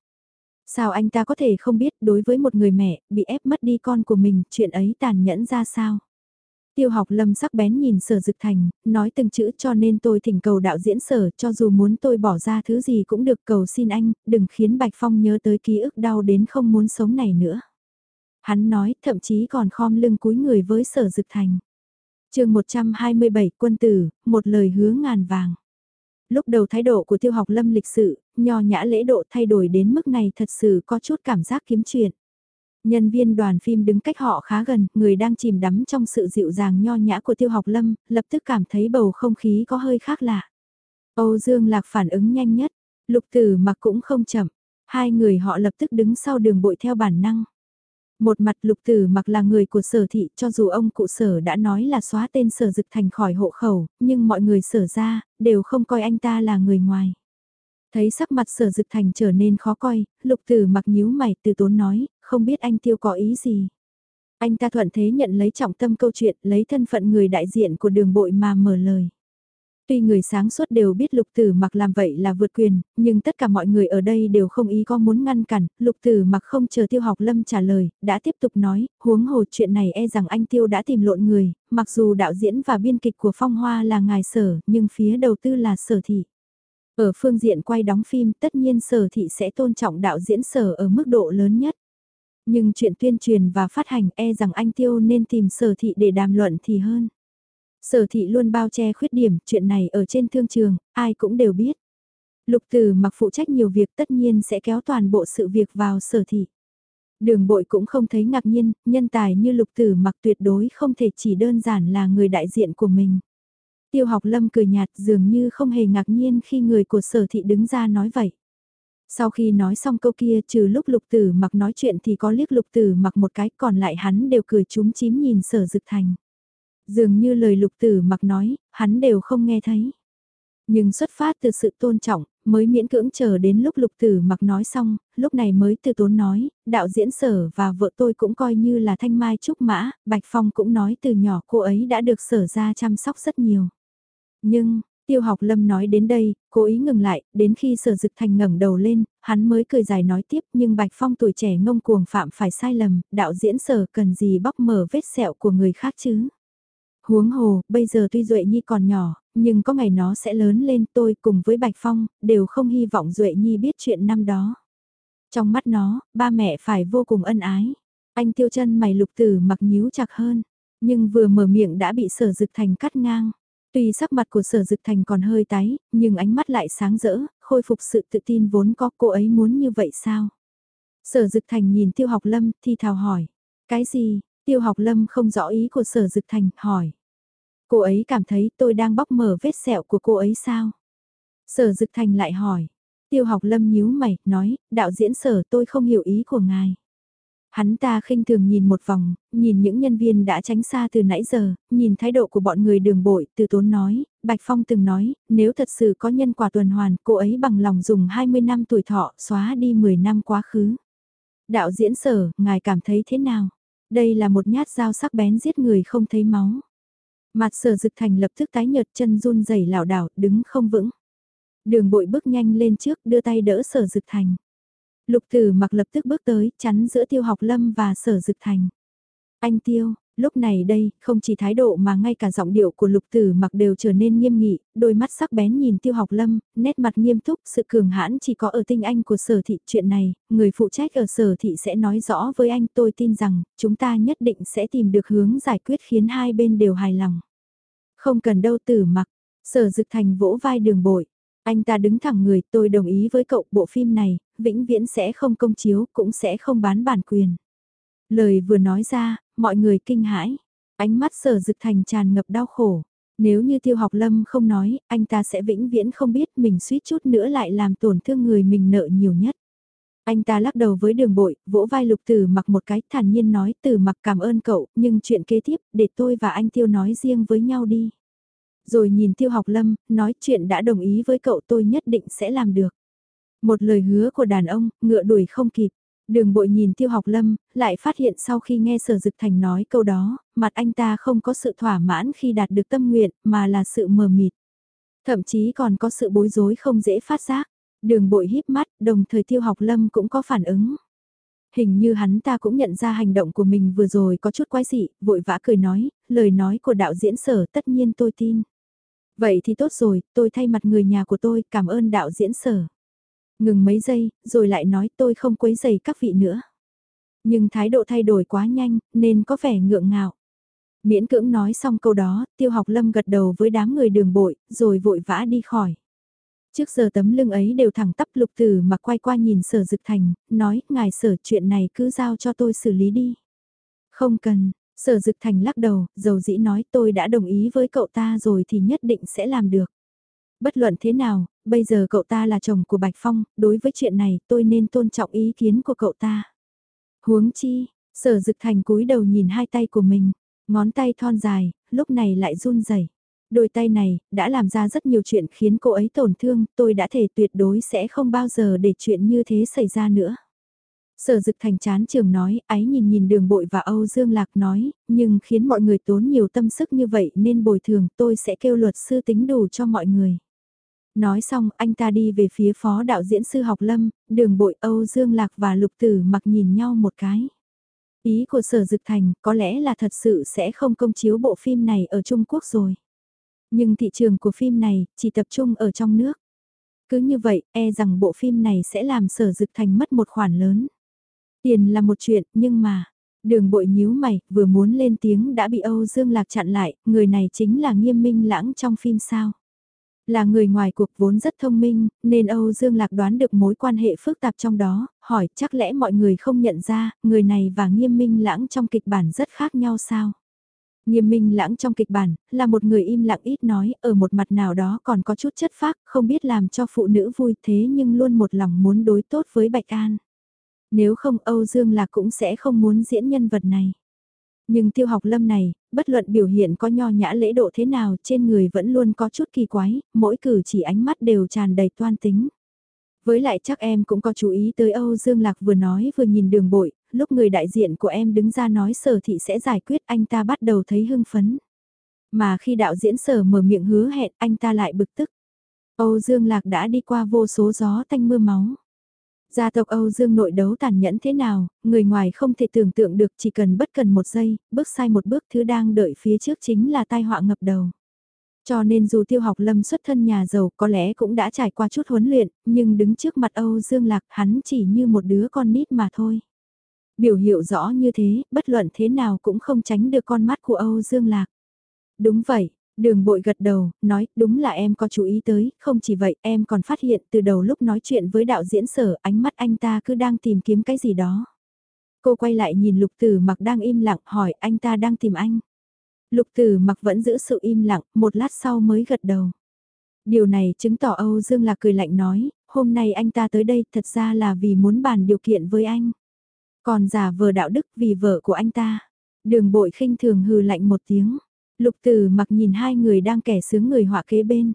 Sao anh ta có thể không biết đối với một người mẹ bị ép mất đi con của mình chuyện ấy tàn nhẫn ra sao? Tiêu học lâm sắc bén nhìn sở dực thành, nói từng chữ cho nên tôi thỉnh cầu đạo diễn sở cho dù muốn tôi bỏ ra thứ gì cũng được cầu xin anh, đừng khiến Bạch Phong nhớ tới ký ức đau đến không muốn sống này nữa. Hắn nói thậm chí còn khom lưng cúi người với sở dực thành chương 127 quân tử, một lời hứa ngàn vàng. Lúc đầu thái độ của tiêu học lâm lịch sự, nho nhã lễ độ thay đổi đến mức này thật sự có chút cảm giác kiếm chuyện. Nhân viên đoàn phim đứng cách họ khá gần, người đang chìm đắm trong sự dịu dàng nho nhã của tiêu học lâm, lập tức cảm thấy bầu không khí có hơi khác lạ. Âu Dương Lạc phản ứng nhanh nhất, lục tử mặc cũng không chậm, hai người họ lập tức đứng sau đường bội theo bản năng. Một mặt lục tử mặc là người của sở thị cho dù ông cụ sở đã nói là xóa tên sở dực thành khỏi hộ khẩu, nhưng mọi người sở ra, đều không coi anh ta là người ngoài. Thấy sắc mặt sở dực thành trở nên khó coi, lục tử mặc nhíu mày từ tốn nói, không biết anh tiêu có ý gì. Anh ta thuận thế nhận lấy trọng tâm câu chuyện, lấy thân phận người đại diện của đường bội mà mở lời. Tuy người sáng suốt đều biết lục tử mặc làm vậy là vượt quyền, nhưng tất cả mọi người ở đây đều không ý có muốn ngăn cản, lục tử mặc không chờ tiêu học lâm trả lời, đã tiếp tục nói, huống hồ chuyện này e rằng anh tiêu đã tìm lộn người, mặc dù đạo diễn và biên kịch của phong hoa là ngài sở, nhưng phía đầu tư là sở thị. Ở phương diện quay đóng phim tất nhiên sở thị sẽ tôn trọng đạo diễn sở ở mức độ lớn nhất. Nhưng chuyện tuyên truyền và phát hành e rằng anh tiêu nên tìm sở thị để đàm luận thì hơn. Sở thị luôn bao che khuyết điểm, chuyện này ở trên thương trường, ai cũng đều biết. Lục từ mặc phụ trách nhiều việc tất nhiên sẽ kéo toàn bộ sự việc vào sở thị. Đường bội cũng không thấy ngạc nhiên, nhân tài như lục tử mặc tuyệt đối không thể chỉ đơn giản là người đại diện của mình. Tiêu học lâm cười nhạt dường như không hề ngạc nhiên khi người của sở thị đứng ra nói vậy. Sau khi nói xong câu kia trừ lúc lục tử mặc nói chuyện thì có liếc lục tử mặc một cái còn lại hắn đều cười chúng chím nhìn sở dực thành. Dường như lời lục tử mặc nói, hắn đều không nghe thấy. Nhưng xuất phát từ sự tôn trọng, mới miễn cưỡng chờ đến lúc lục tử mặc nói xong, lúc này mới từ tốn nói, đạo diễn sở và vợ tôi cũng coi như là thanh mai trúc mã, Bạch Phong cũng nói từ nhỏ cô ấy đã được sở ra chăm sóc rất nhiều. Nhưng, tiêu học lâm nói đến đây, cố ý ngừng lại, đến khi sở dực thành ngẩng đầu lên, hắn mới cười dài nói tiếp nhưng Bạch Phong tuổi trẻ ngông cuồng phạm phải sai lầm, đạo diễn sở cần gì bóc mở vết sẹo của người khác chứ. Huống hồ, bây giờ tuy Duệ Nhi còn nhỏ, nhưng có ngày nó sẽ lớn lên tôi cùng với Bạch Phong, đều không hy vọng Duệ Nhi biết chuyện năm đó. Trong mắt nó, ba mẹ phải vô cùng ân ái. Anh tiêu chân mày lục tử mặc nhíu chặt hơn, nhưng vừa mở miệng đã bị sở dực thành cắt ngang. Tuy sắc mặt của sở dực thành còn hơi tái, nhưng ánh mắt lại sáng rỡ, khôi phục sự tự tin vốn có cô ấy muốn như vậy sao? Sở dực thành nhìn tiêu học lâm thì thào hỏi. Cái gì? Tiêu học lâm không rõ ý của sở dực thành, hỏi. Cô ấy cảm thấy tôi đang bóc mở vết sẹo của cô ấy sao? Sở Dực Thành lại hỏi. Tiêu học lâm nhíu mày, nói, đạo diễn sở tôi không hiểu ý của ngài. Hắn ta khinh thường nhìn một vòng, nhìn những nhân viên đã tránh xa từ nãy giờ, nhìn thái độ của bọn người đường bội, từ tốn nói, Bạch Phong từng nói, nếu thật sự có nhân quả tuần hoàn, cô ấy bằng lòng dùng 20 năm tuổi thọ, xóa đi 10 năm quá khứ. Đạo diễn sở, ngài cảm thấy thế nào? Đây là một nhát dao sắc bén giết người không thấy máu. Mặt sở dực thành lập tức tái nhợt chân run rẩy lảo đảo, đứng không vững. Đường bội bước nhanh lên trước đưa tay đỡ sở dực thành. Lục tử mặc lập tức bước tới, chắn giữa tiêu học lâm và sở dực thành. Anh tiêu, Lúc này đây, không chỉ thái độ mà ngay cả giọng điệu của lục tử mặc đều trở nên nghiêm nghị, đôi mắt sắc bén nhìn tiêu học lâm, nét mặt nghiêm túc, sự cường hãn chỉ có ở tinh anh của sở thị chuyện này, người phụ trách ở sở thị sẽ nói rõ với anh tôi tin rằng, chúng ta nhất định sẽ tìm được hướng giải quyết khiến hai bên đều hài lòng. Không cần đâu tử mặc, sở dực thành vỗ vai đường bội. Anh ta đứng thẳng người, tôi đồng ý với cậu, bộ phim này, vĩnh viễn sẽ không công chiếu, cũng sẽ không bán bản quyền. Lời vừa nói ra, mọi người kinh hãi. Ánh mắt sở dực thành tràn ngập đau khổ. Nếu như tiêu học lâm không nói, anh ta sẽ vĩnh viễn không biết mình suýt chút nữa lại làm tổn thương người mình nợ nhiều nhất. Anh ta lắc đầu với đường bội, vỗ vai lục tử mặc một cái thản nhiên nói tử mặc cảm ơn cậu, nhưng chuyện kế tiếp, để tôi và anh tiêu nói riêng với nhau đi. Rồi nhìn tiêu học lâm, nói chuyện đã đồng ý với cậu tôi nhất định sẽ làm được. Một lời hứa của đàn ông, ngựa đuổi không kịp. Đường bội nhìn tiêu học lâm, lại phát hiện sau khi nghe sở dực thành nói câu đó, mặt anh ta không có sự thỏa mãn khi đạt được tâm nguyện, mà là sự mờ mịt. Thậm chí còn có sự bối rối không dễ phát giác. Đường bội híp mắt, đồng thời tiêu học lâm cũng có phản ứng. Hình như hắn ta cũng nhận ra hành động của mình vừa rồi có chút quái dị, vội vã cười nói, lời nói của đạo diễn sở tất nhiên tôi tin. Vậy thì tốt rồi, tôi thay mặt người nhà của tôi cảm ơn đạo diễn sở. Ngừng mấy giây, rồi lại nói tôi không quấy giày các vị nữa. Nhưng thái độ thay đổi quá nhanh, nên có vẻ ngượng ngạo. Miễn cưỡng nói xong câu đó, tiêu học lâm gật đầu với đám người đường bội, rồi vội vã đi khỏi. Trước giờ tấm lưng ấy đều thẳng tắp lục tử mà quay qua nhìn sở dực thành, nói, ngài sở chuyện này cứ giao cho tôi xử lý đi. Không cần, sở dực thành lắc đầu, dầu dĩ nói tôi đã đồng ý với cậu ta rồi thì nhất định sẽ làm được. Bất luận thế nào, bây giờ cậu ta là chồng của Bạch Phong, đối với chuyện này tôi nên tôn trọng ý kiến của cậu ta. Huống chi, sở dực thành cúi đầu nhìn hai tay của mình, ngón tay thon dài, lúc này lại run rẩy. Đôi tay này, đã làm ra rất nhiều chuyện khiến cô ấy tổn thương, tôi đã thể tuyệt đối sẽ không bao giờ để chuyện như thế xảy ra nữa. Sở dực thành chán trường nói, ái nhìn nhìn đường bội và Âu Dương Lạc nói, nhưng khiến mọi người tốn nhiều tâm sức như vậy nên bồi thường tôi sẽ kêu luật sư tính đủ cho mọi người. Nói xong, anh ta đi về phía phó đạo diễn sư học lâm, đường bội Âu Dương Lạc và Lục Tử mặc nhìn nhau một cái. Ý của sở dực thành có lẽ là thật sự sẽ không công chiếu bộ phim này ở Trung Quốc rồi. Nhưng thị trường của phim này chỉ tập trung ở trong nước. Cứ như vậy, e rằng bộ phim này sẽ làm sở dực thành mất một khoản lớn. Tiền là một chuyện, nhưng mà, đường bội nhíu mày, vừa muốn lên tiếng đã bị Âu Dương Lạc chặn lại, người này chính là nghiêm minh lãng trong phim sao. Là người ngoài cuộc vốn rất thông minh, nên Âu Dương Lạc đoán được mối quan hệ phức tạp trong đó, hỏi chắc lẽ mọi người không nhận ra, người này và nghiêm minh lãng trong kịch bản rất khác nhau sao? Nghiêm minh lãng trong kịch bản, là một người im lặng ít nói, ở một mặt nào đó còn có chút chất phác, không biết làm cho phụ nữ vui thế nhưng luôn một lòng muốn đối tốt với Bạch An. Nếu không Âu Dương Lạc cũng sẽ không muốn diễn nhân vật này. Nhưng tiêu học lâm này, bất luận biểu hiện có nho nhã lễ độ thế nào trên người vẫn luôn có chút kỳ quái, mỗi cử chỉ ánh mắt đều tràn đầy toan tính. Với lại chắc em cũng có chú ý tới Âu Dương Lạc vừa nói vừa nhìn đường bội, lúc người đại diện của em đứng ra nói sở thị sẽ giải quyết anh ta bắt đầu thấy hưng phấn. Mà khi đạo diễn sở mở miệng hứa hẹn anh ta lại bực tức. Âu Dương Lạc đã đi qua vô số gió tanh mưa máu. Gia tộc Âu Dương nội đấu tàn nhẫn thế nào, người ngoài không thể tưởng tượng được chỉ cần bất cần một giây, bước sai một bước thứ đang đợi phía trước chính là tai họa ngập đầu. Cho nên dù tiêu học lâm xuất thân nhà giàu có lẽ cũng đã trải qua chút huấn luyện, nhưng đứng trước mặt Âu Dương Lạc hắn chỉ như một đứa con nít mà thôi. Biểu hiệu rõ như thế, bất luận thế nào cũng không tránh được con mắt của Âu Dương Lạc. Đúng vậy, Đường bội gật đầu, nói, đúng là em có chú ý tới, không chỉ vậy, em còn phát hiện từ đầu lúc nói chuyện với đạo diễn sở, ánh mắt anh ta cứ đang tìm kiếm cái gì đó. Cô quay lại nhìn lục tử mặc đang im lặng, hỏi anh ta đang tìm anh. Lục tử mặc vẫn giữ sự im lặng, một lát sau mới gật đầu. Điều này chứng tỏ Âu Dương là cười lạnh nói, hôm nay anh ta tới đây thật ra là vì muốn bàn điều kiện với anh. Còn giả vờ đạo đức vì vợ của anh ta. Đường bội khinh thường hừ lạnh một tiếng. Lục Tử mặc nhìn hai người đang kẻ sướng người họa kế bên.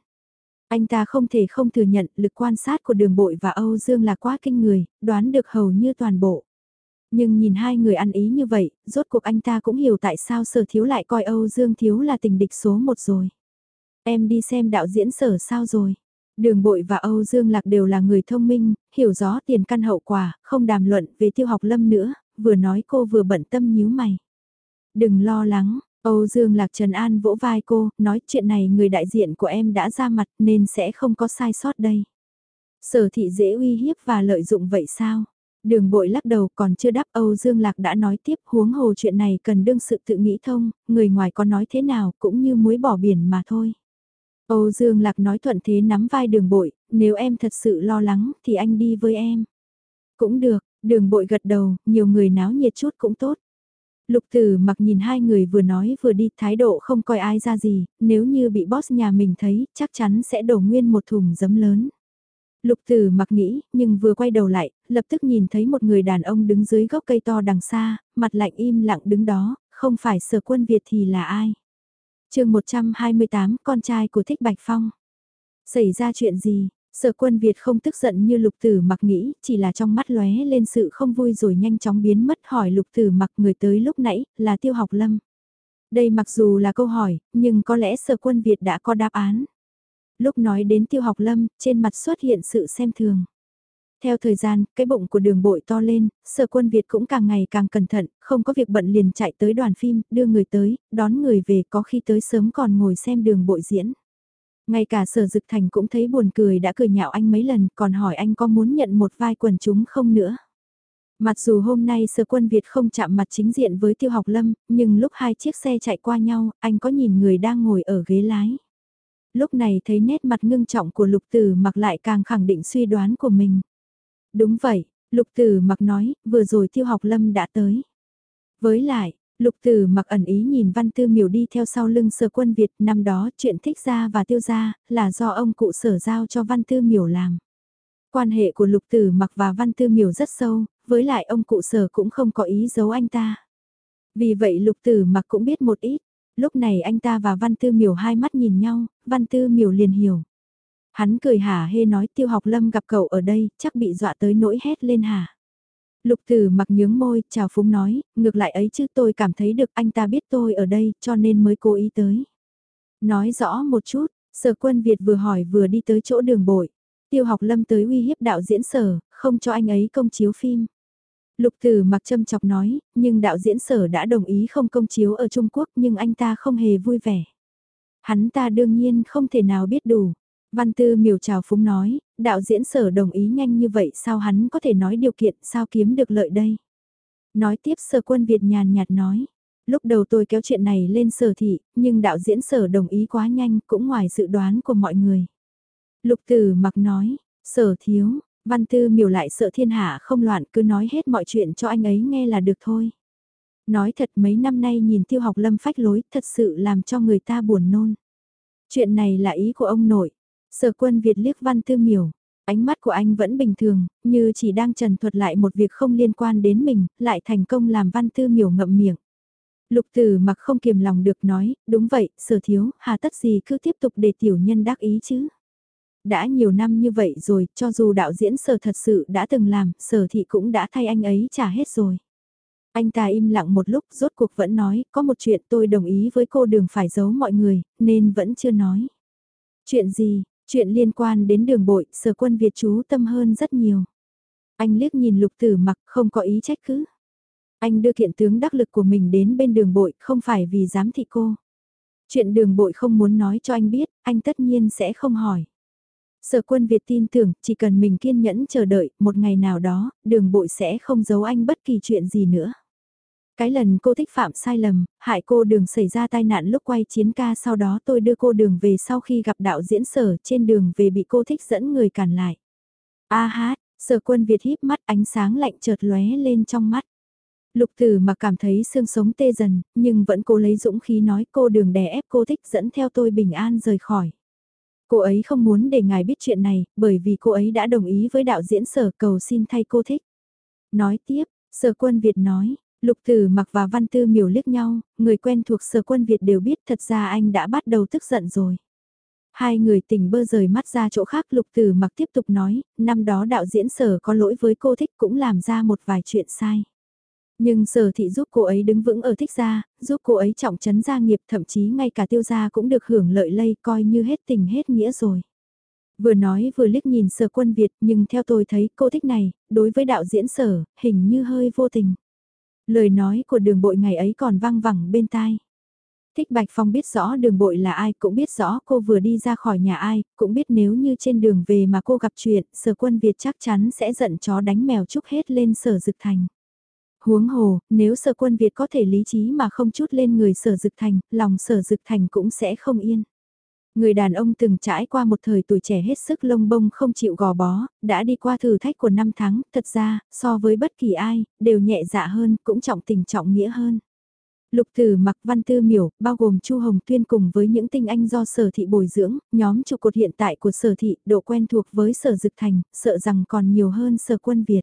Anh ta không thể không thừa nhận lực quan sát của đường bội và Âu Dương là quá kinh người, đoán được hầu như toàn bộ. Nhưng nhìn hai người ăn ý như vậy, rốt cuộc anh ta cũng hiểu tại sao sở thiếu lại coi Âu Dương thiếu là tình địch số một rồi. Em đi xem đạo diễn sở sao rồi. Đường Bội và Âu Dương Lạc đều là người thông minh, hiểu rõ tiền căn hậu quả, không đàm luận về tiêu học lâm nữa, vừa nói cô vừa bận tâm nhíu mày. Đừng lo lắng, Âu Dương Lạc Trần An vỗ vai cô, nói chuyện này người đại diện của em đã ra mặt nên sẽ không có sai sót đây. Sở thị dễ uy hiếp và lợi dụng vậy sao? Đường bội lắc đầu còn chưa đáp Âu Dương Lạc đã nói tiếp huống hồ chuyện này cần đương sự tự nghĩ thông, người ngoài có nói thế nào cũng như muối bỏ biển mà thôi. Âu Dương Lạc nói thuận thế nắm vai đường bội, nếu em thật sự lo lắng thì anh đi với em. Cũng được, đường bội gật đầu, nhiều người náo nhiệt chút cũng tốt. Lục tử mặc nhìn hai người vừa nói vừa đi thái độ không coi ai ra gì, nếu như bị boss nhà mình thấy chắc chắn sẽ đổ nguyên một thùng giấm lớn. Lục tử mặc nghĩ, nhưng vừa quay đầu lại, lập tức nhìn thấy một người đàn ông đứng dưới gốc cây to đằng xa, mặt lạnh im lặng đứng đó, không phải sở quân Việt thì là ai. chương 128, con trai của Thích Bạch Phong. Xảy ra chuyện gì? Sở quân Việt không tức giận như lục tử mặc nghĩ, chỉ là trong mắt lóe lên sự không vui rồi nhanh chóng biến mất hỏi lục tử mặc người tới lúc nãy, là tiêu học lâm. Đây mặc dù là câu hỏi, nhưng có lẽ sở quân Việt đã có đáp án. Lúc nói đến tiêu học lâm, trên mặt xuất hiện sự xem thường. Theo thời gian, cái bụng của đường bội to lên, sở quân Việt cũng càng ngày càng cẩn thận, không có việc bận liền chạy tới đoàn phim, đưa người tới, đón người về có khi tới sớm còn ngồi xem đường bội diễn. Ngay cả sở dực thành cũng thấy buồn cười đã cười nhạo anh mấy lần còn hỏi anh có muốn nhận một vai quần chúng không nữa. Mặc dù hôm nay sở quân Việt không chạm mặt chính diện với tiêu học lâm, nhưng lúc hai chiếc xe chạy qua nhau, anh có nhìn người đang ngồi ở ghế lái lúc này thấy nét mặt ngưng trọng của lục tử mặc lại càng khẳng định suy đoán của mình. Đúng vậy, lục tử mặc nói, vừa rồi tiêu học lâm đã tới. Với lại, lục tử mặc ẩn ý nhìn văn tư miểu đi theo sau lưng sở quân Việt năm đó chuyện thích ra và tiêu ra là do ông cụ sở giao cho văn tư miểu làm. Quan hệ của lục tử mặc và văn tư miểu rất sâu, với lại ông cụ sở cũng không có ý giấu anh ta. Vì vậy lục tử mặc cũng biết một ít, lúc này anh ta và Văn Tư Miểu hai mắt nhìn nhau, Văn Tư Miểu liền hiểu. Hắn cười hả hê nói tiêu học lâm gặp cậu ở đây, chắc bị dọa tới nỗi hét lên hả. Lục tử mặc nhướng môi, chào phúng nói, ngược lại ấy chứ tôi cảm thấy được anh ta biết tôi ở đây, cho nên mới cố ý tới. Nói rõ một chút, sở quân Việt vừa hỏi vừa đi tới chỗ đường bội. Tiêu học lâm tới uy hiếp đạo diễn sở, không cho anh ấy công chiếu phim. Lục Tử mặc châm chọc nói, nhưng đạo diễn sở đã đồng ý không công chiếu ở Trung Quốc nhưng anh ta không hề vui vẻ. Hắn ta đương nhiên không thể nào biết đủ. Văn Tư miều chào phúng nói, đạo diễn sở đồng ý nhanh như vậy sao hắn có thể nói điều kiện sao kiếm được lợi đây. Nói tiếp sở quân Việt nhàn nhạt nói, lúc đầu tôi kéo chuyện này lên sở thị, nhưng đạo diễn sở đồng ý quá nhanh cũng ngoài dự đoán của mọi người. Lục Tử mặc nói, sở thiếu, Văn Tư Miều lại sợ thiên hạ không loạn cứ nói hết mọi chuyện cho anh ấy nghe là được thôi. Nói thật mấy năm nay nhìn tiêu học lâm phách lối thật sự làm cho người ta buồn nôn. Chuyện này là ý của ông nội. Sở quân Việt liếc Văn Tư miểu. Ánh mắt của anh vẫn bình thường, như chỉ đang trần thuật lại một việc không liên quan đến mình, lại thành công làm Văn Tư miểu ngậm miệng. Lục tử mặc không kiềm lòng được nói, đúng vậy, sở thiếu, hà tất gì cứ tiếp tục để tiểu nhân đắc ý chứ. Đã nhiều năm như vậy rồi, cho dù đạo diễn sở thật sự đã từng làm, sở thị cũng đã thay anh ấy trả hết rồi. Anh ta im lặng một lúc rốt cuộc vẫn nói, có một chuyện tôi đồng ý với cô đường phải giấu mọi người, nên vẫn chưa nói. Chuyện gì, chuyện liên quan đến đường bội, sở quân Việt chú tâm hơn rất nhiều. Anh liếc nhìn lục tử mặc không có ý trách cứ. Anh đưa kiện tướng đắc lực của mình đến bên đường bội không phải vì dám thị cô. Chuyện đường bội không muốn nói cho anh biết, anh tất nhiên sẽ không hỏi. Sở quân Việt tin tưởng, chỉ cần mình kiên nhẫn chờ đợi, một ngày nào đó, đường bội sẽ không giấu anh bất kỳ chuyện gì nữa. Cái lần cô thích phạm sai lầm, hại cô đường xảy ra tai nạn lúc quay chiến ca sau đó tôi đưa cô đường về sau khi gặp đạo diễn sở trên đường về bị cô thích dẫn người cản lại. A hát, sở quân Việt híp mắt ánh sáng lạnh chợt lóe lên trong mắt. Lục tử mà cảm thấy xương sống tê dần, nhưng vẫn cố lấy dũng khí nói cô đường đè ép cô thích dẫn theo tôi bình an rời khỏi. Cô ấy không muốn để ngài biết chuyện này, bởi vì cô ấy đã đồng ý với đạo diễn sở cầu xin thay cô thích. Nói tiếp, sở quân Việt nói, lục tử mặc và văn tư miểu liếc nhau, người quen thuộc sở quân Việt đều biết thật ra anh đã bắt đầu tức giận rồi. Hai người tỉnh bơ rời mắt ra chỗ khác lục tử mặc tiếp tục nói, năm đó đạo diễn sở có lỗi với cô thích cũng làm ra một vài chuyện sai. Nhưng sở thị giúp cô ấy đứng vững ở thích gia, giúp cô ấy trọng trấn gia nghiệp thậm chí ngay cả tiêu gia cũng được hưởng lợi lây coi như hết tình hết nghĩa rồi. Vừa nói vừa liếc nhìn sở quân Việt nhưng theo tôi thấy cô thích này, đối với đạo diễn sở, hình như hơi vô tình. Lời nói của đường bội ngày ấy còn vang vẳng bên tai. Thích Bạch Phong biết rõ đường bội là ai, cũng biết rõ cô vừa đi ra khỏi nhà ai, cũng biết nếu như trên đường về mà cô gặp chuyện, sở quân Việt chắc chắn sẽ giận chó đánh mèo chúc hết lên sở dực thành. Huống hồ, nếu sở quân Việt có thể lý trí mà không chút lên người sở dực thành, lòng sở dực thành cũng sẽ không yên. Người đàn ông từng trải qua một thời tuổi trẻ hết sức lông bông không chịu gò bó, đã đi qua thử thách của năm tháng, thật ra, so với bất kỳ ai, đều nhẹ dạ hơn, cũng trọng tình trọng nghĩa hơn. Lục Tử Mặc Văn Tư Miểu, bao gồm Chu Hồng Tuyên cùng với những tinh anh do sở thị bồi dưỡng, nhóm trụ cột hiện tại của sở thị, độ quen thuộc với sở dực thành, sợ rằng còn nhiều hơn sở quân Việt.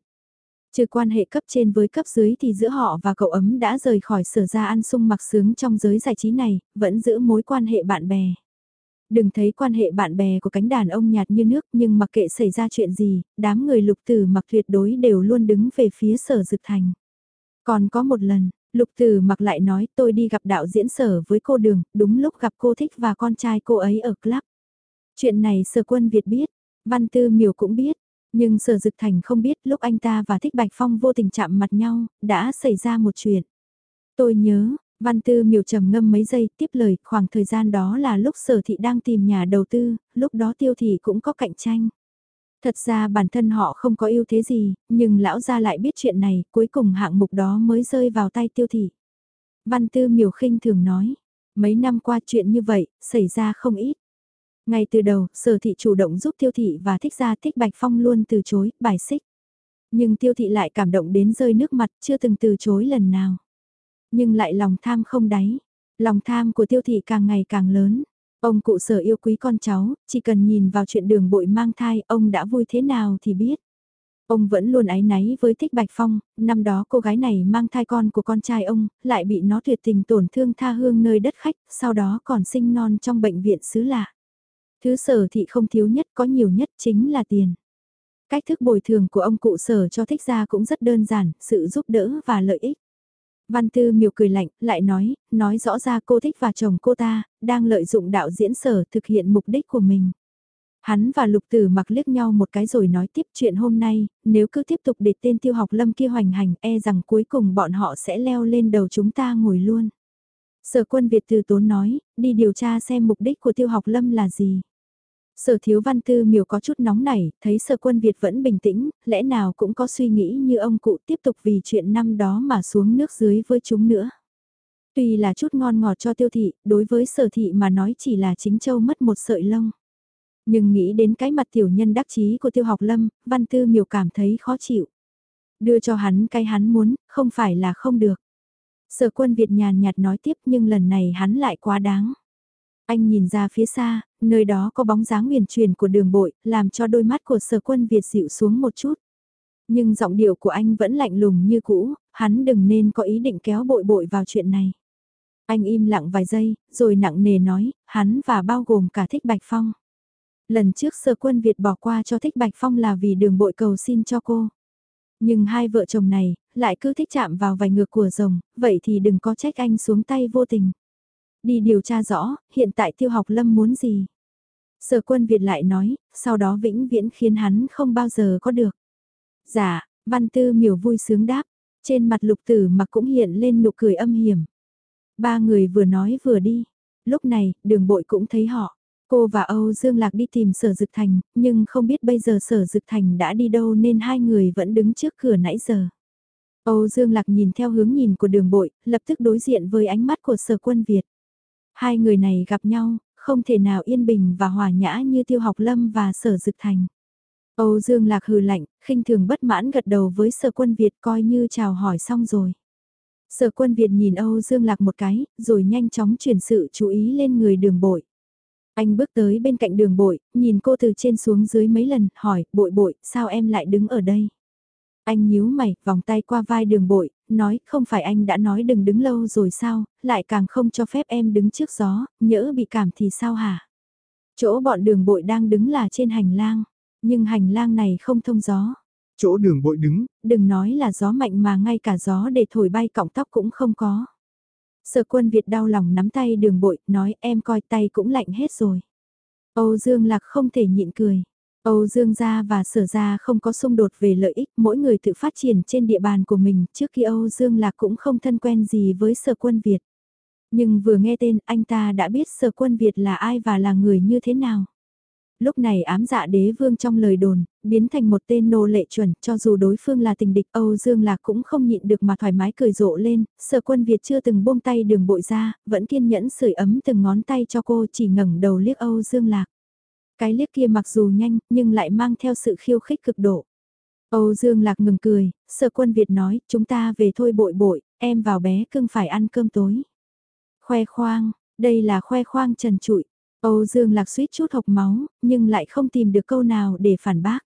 Trừ quan hệ cấp trên với cấp dưới thì giữa họ và cậu ấm đã rời khỏi sở ra ăn sung mặc sướng trong giới giải trí này, vẫn giữ mối quan hệ bạn bè. Đừng thấy quan hệ bạn bè của cánh đàn ông nhạt như nước nhưng mặc kệ xảy ra chuyện gì, đám người lục tử mặc tuyệt đối đều luôn đứng về phía sở dực thành. Còn có một lần, lục tử mặc lại nói tôi đi gặp đạo diễn sở với cô đường, đúng lúc gặp cô thích và con trai cô ấy ở club. Chuyện này sở quân Việt biết, văn tư miều cũng biết, nhưng sở dực thành không biết lúc anh ta và thích bạch phong vô tình chạm mặt nhau, đã xảy ra một chuyện. Tôi nhớ, Văn Tư miều trầm ngâm mấy giây tiếp lời khoảng thời gian đó là lúc sở thị đang tìm nhà đầu tư, lúc đó tiêu thị cũng có cạnh tranh. Thật ra bản thân họ không có ưu thế gì, nhưng lão gia lại biết chuyện này, cuối cùng hạng mục đó mới rơi vào tay tiêu thị. Văn Tư miều khinh thường nói, mấy năm qua chuyện như vậy, xảy ra không ít. Ngay từ đầu, sở thị chủ động giúp tiêu thị và thích gia thích Bạch Phong luôn từ chối, bài xích. Nhưng tiêu thị lại cảm động đến rơi nước mặt, chưa từng từ chối lần nào nhưng lại lòng tham không đáy. Lòng tham của tiêu thị càng ngày càng lớn. Ông cụ sở yêu quý con cháu, chỉ cần nhìn vào chuyện đường bội mang thai, ông đã vui thế nào thì biết. Ông vẫn luôn ái náy với Thích Bạch Phong, năm đó cô gái này mang thai con của con trai ông, lại bị nó tuyệt tình tổn thương tha hương nơi đất khách, sau đó còn sinh non trong bệnh viện xứ lạ. Thứ sở thị không thiếu nhất có nhiều nhất chính là tiền. Cách thức bồi thường của ông cụ sở cho thích gia cũng rất đơn giản, sự giúp đỡ và lợi ích. Văn Tư miều cười lạnh, lại nói, nói rõ ra cô thích và chồng cô ta, đang lợi dụng đạo diễn sở thực hiện mục đích của mình. Hắn và lục tử mặc liếc nhau một cái rồi nói tiếp chuyện hôm nay, nếu cứ tiếp tục để tên tiêu học lâm kia hoành hành e rằng cuối cùng bọn họ sẽ leo lên đầu chúng ta ngồi luôn. Sở quân Việt từ tốn nói, đi điều tra xem mục đích của tiêu học lâm là gì. Sở thiếu văn tư miều có chút nóng nảy, thấy sở quân Việt vẫn bình tĩnh, lẽ nào cũng có suy nghĩ như ông cụ tiếp tục vì chuyện năm đó mà xuống nước dưới với chúng nữa. Tuy là chút ngon ngọt cho tiêu thị, đối với sở thị mà nói chỉ là chính châu mất một sợi lông. Nhưng nghĩ đến cái mặt tiểu nhân đắc chí của tiêu học lâm, văn tư miều cảm thấy khó chịu. Đưa cho hắn cái hắn muốn, không phải là không được. Sở quân Việt nhàn nhạt nói tiếp nhưng lần này hắn lại quá đáng. Anh nhìn ra phía xa, nơi đó có bóng dáng huyền truyền của đường bội, làm cho đôi mắt của sở quân Việt dịu xuống một chút. Nhưng giọng điệu của anh vẫn lạnh lùng như cũ, hắn đừng nên có ý định kéo bội bội vào chuyện này. Anh im lặng vài giây, rồi nặng nề nói, hắn và bao gồm cả thích Bạch Phong. Lần trước sở quân Việt bỏ qua cho thích Bạch Phong là vì đường bội cầu xin cho cô. Nhưng hai vợ chồng này, lại cứ thích chạm vào vài ngược của rồng, vậy thì đừng có trách anh xuống tay vô tình. Đi điều tra rõ, hiện tại tiêu học lâm muốn gì. Sở quân Việt lại nói, sau đó vĩnh viễn khiến hắn không bao giờ có được. Dạ, văn tư miểu vui sướng đáp, trên mặt lục tử mặc cũng hiện lên nụ cười âm hiểm. Ba người vừa nói vừa đi. Lúc này, đường bội cũng thấy họ. Cô và Âu Dương Lạc đi tìm sở dực thành, nhưng không biết bây giờ sở dực thành đã đi đâu nên hai người vẫn đứng trước cửa nãy giờ. Âu Dương Lạc nhìn theo hướng nhìn của đường bội, lập tức đối diện với ánh mắt của sở quân Việt. Hai người này gặp nhau, không thể nào yên bình và hòa nhã như tiêu học lâm và sở dực thành. Âu Dương Lạc hừ lạnh, khinh thường bất mãn gật đầu với sở quân Việt coi như chào hỏi xong rồi. Sở quân Việt nhìn Âu Dương Lạc một cái, rồi nhanh chóng chuyển sự chú ý lên người đường bội. Anh bước tới bên cạnh đường bội, nhìn cô từ trên xuống dưới mấy lần, hỏi, bội bội, sao em lại đứng ở đây? Anh nhíu mày, vòng tay qua vai đường bội, nói, không phải anh đã nói đừng đứng lâu rồi sao, lại càng không cho phép em đứng trước gió, nhỡ bị cảm thì sao hả? Chỗ bọn đường bội đang đứng là trên hành lang, nhưng hành lang này không thông gió. Chỗ đường bội đứng, đừng nói là gió mạnh mà ngay cả gió để thổi bay cọng tóc cũng không có. Sở quân Việt đau lòng nắm tay đường bội, nói em coi tay cũng lạnh hết rồi. Âu Dương Lạc không thể nhịn cười. Âu Dương gia và Sở gia không có xung đột về lợi ích, mỗi người tự phát triển trên địa bàn của mình, trước khi Âu Dương Lạc cũng không thân quen gì với Sở Quân Việt. Nhưng vừa nghe tên, anh ta đã biết Sở Quân Việt là ai và là người như thế nào. Lúc này ám dạ đế vương trong lời đồn, biến thành một tên nô lệ chuẩn, cho dù đối phương là tình địch Âu Dương Lạc cũng không nhịn được mà thoải mái cười rộ lên, sở quân Việt chưa từng buông tay đường bội ra, vẫn kiên nhẫn sưởi ấm từng ngón tay cho cô chỉ ngẩng đầu liếc Âu Dương Lạc. Cái liếc kia mặc dù nhanh, nhưng lại mang theo sự khiêu khích cực độ. Âu Dương Lạc ngừng cười, sở quân Việt nói, chúng ta về thôi bội bội, em vào bé cưng phải ăn cơm tối. Khoe khoang, đây là khoe khoang trần trụi. Âu Dương Lạc suýt chút hộc máu, nhưng lại không tìm được câu nào để phản bác.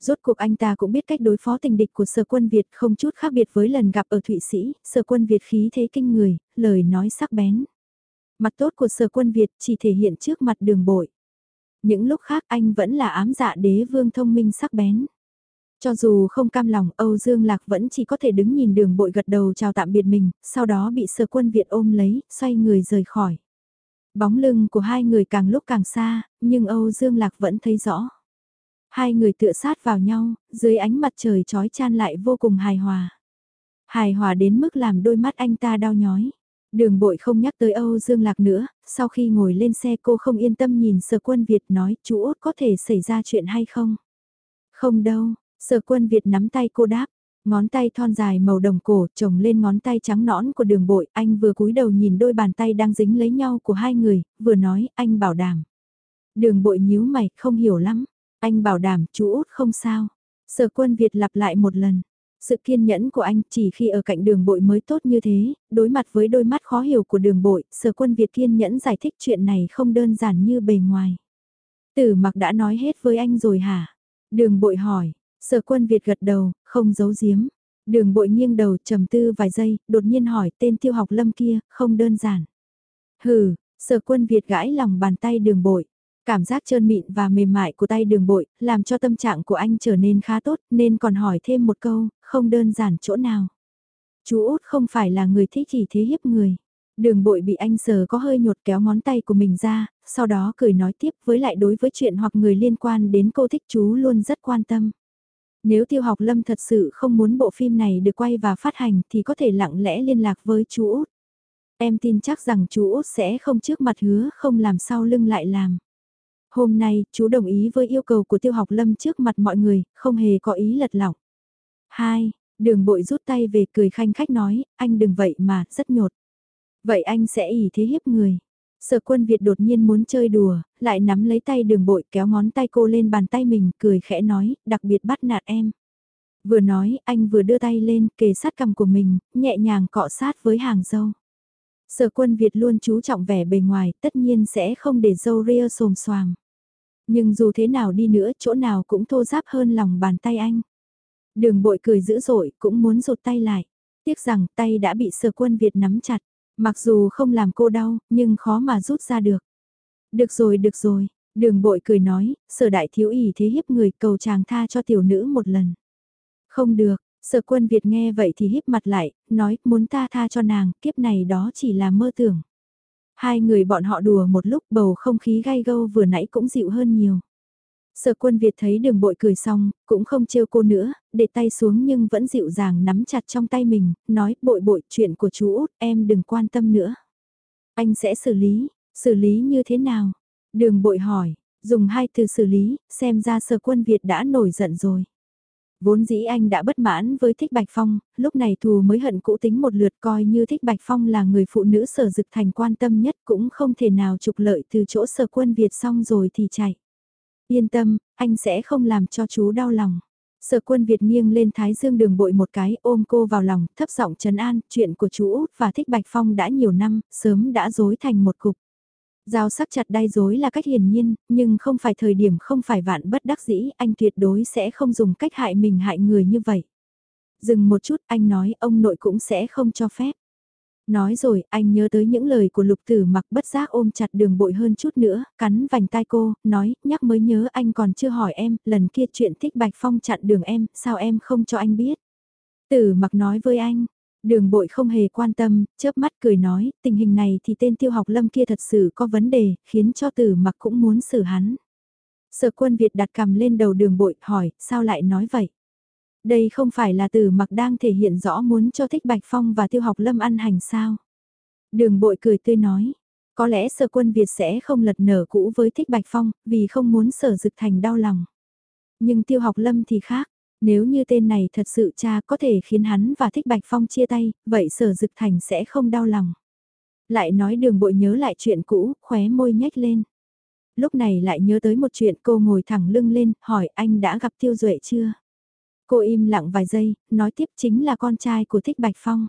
Rốt cuộc anh ta cũng biết cách đối phó tình địch của sở quân Việt không chút khác biệt với lần gặp ở Thụy Sĩ, sở quân Việt khí thế kinh người, lời nói sắc bén. Mặt tốt của sở quân Việt chỉ thể hiện trước mặt đường bội. Những lúc khác anh vẫn là ám dạ đế vương thông minh sắc bén. Cho dù không cam lòng Âu Dương Lạc vẫn chỉ có thể đứng nhìn đường bội gật đầu chào tạm biệt mình, sau đó bị sở quân Việt ôm lấy, xoay người rời khỏi. Bóng lưng của hai người càng lúc càng xa, nhưng Âu Dương Lạc vẫn thấy rõ. Hai người tựa sát vào nhau, dưới ánh mặt trời trói chan lại vô cùng hài hòa. Hài hòa đến mức làm đôi mắt anh ta đau nhói. Đường bội không nhắc tới Âu Dương Lạc nữa, sau khi ngồi lên xe cô không yên tâm nhìn sở quân Việt nói chú út có thể xảy ra chuyện hay không? Không đâu, sở quân Việt nắm tay cô đáp, ngón tay thon dài màu đồng cổ trồng lên ngón tay trắng nõn của đường bội, anh vừa cúi đầu nhìn đôi bàn tay đang dính lấy nhau của hai người, vừa nói anh bảo đảm. Đường bội nhíu mày, không hiểu lắm, anh bảo đảm chú út không sao. Sở quân Việt lặp lại một lần. Sự kiên nhẫn của anh chỉ khi ở cạnh đường bội mới tốt như thế, đối mặt với đôi mắt khó hiểu của đường bội, sở quân Việt kiên nhẫn giải thích chuyện này không đơn giản như bề ngoài. Tử mặc đã nói hết với anh rồi hả? Đường bội hỏi, sở quân Việt gật đầu, không giấu giếm. Đường bội nghiêng đầu trầm tư vài giây, đột nhiên hỏi tên tiêu học lâm kia, không đơn giản. Hừ, sở quân Việt gãi lòng bàn tay đường bội. Cảm giác trơn mịn và mềm mại của tay đường bội, làm cho tâm trạng của anh trở nên khá tốt, nên còn hỏi thêm một câu, không đơn giản chỗ nào. Chú út không phải là người thích chỉ thế hiếp người. Đường bội bị anh sờ có hơi nhột kéo ngón tay của mình ra, sau đó cười nói tiếp với lại đối với chuyện hoặc người liên quan đến cô thích chú luôn rất quan tâm. Nếu tiêu học lâm thật sự không muốn bộ phim này được quay và phát hành thì có thể lặng lẽ liên lạc với chú út. Em tin chắc rằng chú út sẽ không trước mặt hứa không làm sau lưng lại làm. Hôm nay, chú đồng ý với yêu cầu của tiêu học lâm trước mặt mọi người, không hề có ý lật lỏng. Hai, đường bội rút tay về cười khanh khách nói, anh đừng vậy mà, rất nhột. Vậy anh sẽ ỉ thế hiếp người. Sở quân Việt đột nhiên muốn chơi đùa, lại nắm lấy tay đường bội kéo ngón tay cô lên bàn tay mình, cười khẽ nói, đặc biệt bắt nạt em. Vừa nói, anh vừa đưa tay lên, kề sát cầm của mình, nhẹ nhàng cọ sát với hàng dâu. Sở quân Việt luôn chú trọng vẻ bề ngoài, tất nhiên sẽ không để dâu ria xồm xoàm. Nhưng dù thế nào đi nữa, chỗ nào cũng thô giáp hơn lòng bàn tay anh. Đường bội cười dữ dội, cũng muốn rụt tay lại. Tiếc rằng tay đã bị sở quân Việt nắm chặt. Mặc dù không làm cô đau, nhưng khó mà rút ra được. Được rồi, được rồi. Đường bội cười nói, sở đại thiếu ý thế hiếp người cầu chàng tha cho tiểu nữ một lần. Không được, sở quân Việt nghe vậy thì híp mặt lại, nói muốn ta tha cho nàng, kiếp này đó chỉ là mơ tưởng. Hai người bọn họ đùa một lúc bầu không khí gai gâu vừa nãy cũng dịu hơn nhiều. Sở quân Việt thấy đường bội cười xong, cũng không trêu cô nữa, để tay xuống nhưng vẫn dịu dàng nắm chặt trong tay mình, nói bội bội chuyện của chú út em đừng quan tâm nữa. Anh sẽ xử lý, xử lý như thế nào? Đường bội hỏi, dùng hai từ xử lý, xem ra sở quân Việt đã nổi giận rồi. Vốn dĩ anh đã bất mãn với Thích Bạch Phong, lúc này thù mới hận cũ tính một lượt coi như Thích Bạch Phong là người phụ nữ sở dực thành quan tâm nhất cũng không thể nào trục lợi từ chỗ sở quân Việt xong rồi thì chạy. Yên tâm, anh sẽ không làm cho chú đau lòng. Sở quân Việt nghiêng lên thái dương đường bội một cái ôm cô vào lòng, thấp giọng trấn an, chuyện của chú Út và Thích Bạch Phong đã nhiều năm, sớm đã dối thành một cục. Giao sắc chặt đai dối là cách hiển nhiên, nhưng không phải thời điểm không phải vạn bất đắc dĩ, anh tuyệt đối sẽ không dùng cách hại mình hại người như vậy. Dừng một chút, anh nói ông nội cũng sẽ không cho phép. Nói rồi, anh nhớ tới những lời của lục tử mặc bất giác ôm chặt đường bội hơn chút nữa, cắn vành tai cô, nói, nhắc mới nhớ anh còn chưa hỏi em, lần kia chuyện thích Bạch Phong chặn đường em, sao em không cho anh biết. Tử mặc nói với anh, đường bội không hề quan tâm, chớp mắt cười nói, tình hình này thì tên tiêu học lâm kia thật sự có vấn đề, khiến cho tử mặc cũng muốn xử hắn. Sở quân Việt đặt cầm lên đầu đường bội hỏi, sao lại nói vậy? Đây không phải là tử mặc đang thể hiện rõ muốn cho thích Bạch Phong và tiêu học lâm ăn hành sao? Đường bội cười tươi nói, có lẽ sở quân Việt sẽ không lật nở cũ với thích Bạch Phong, vì không muốn sở dực thành đau lòng. Nhưng tiêu học lâm thì khác, nếu như tên này thật sự cha có thể khiến hắn và thích Bạch Phong chia tay, vậy sở dực thành sẽ không đau lòng. Lại nói đường bội nhớ lại chuyện cũ, khóe môi nhếch lên. Lúc này lại nhớ tới một chuyện cô ngồi thẳng lưng lên, hỏi anh đã gặp Tiêu Duệ chưa? Cô im lặng vài giây, nói tiếp chính là con trai của Thích Bạch Phong.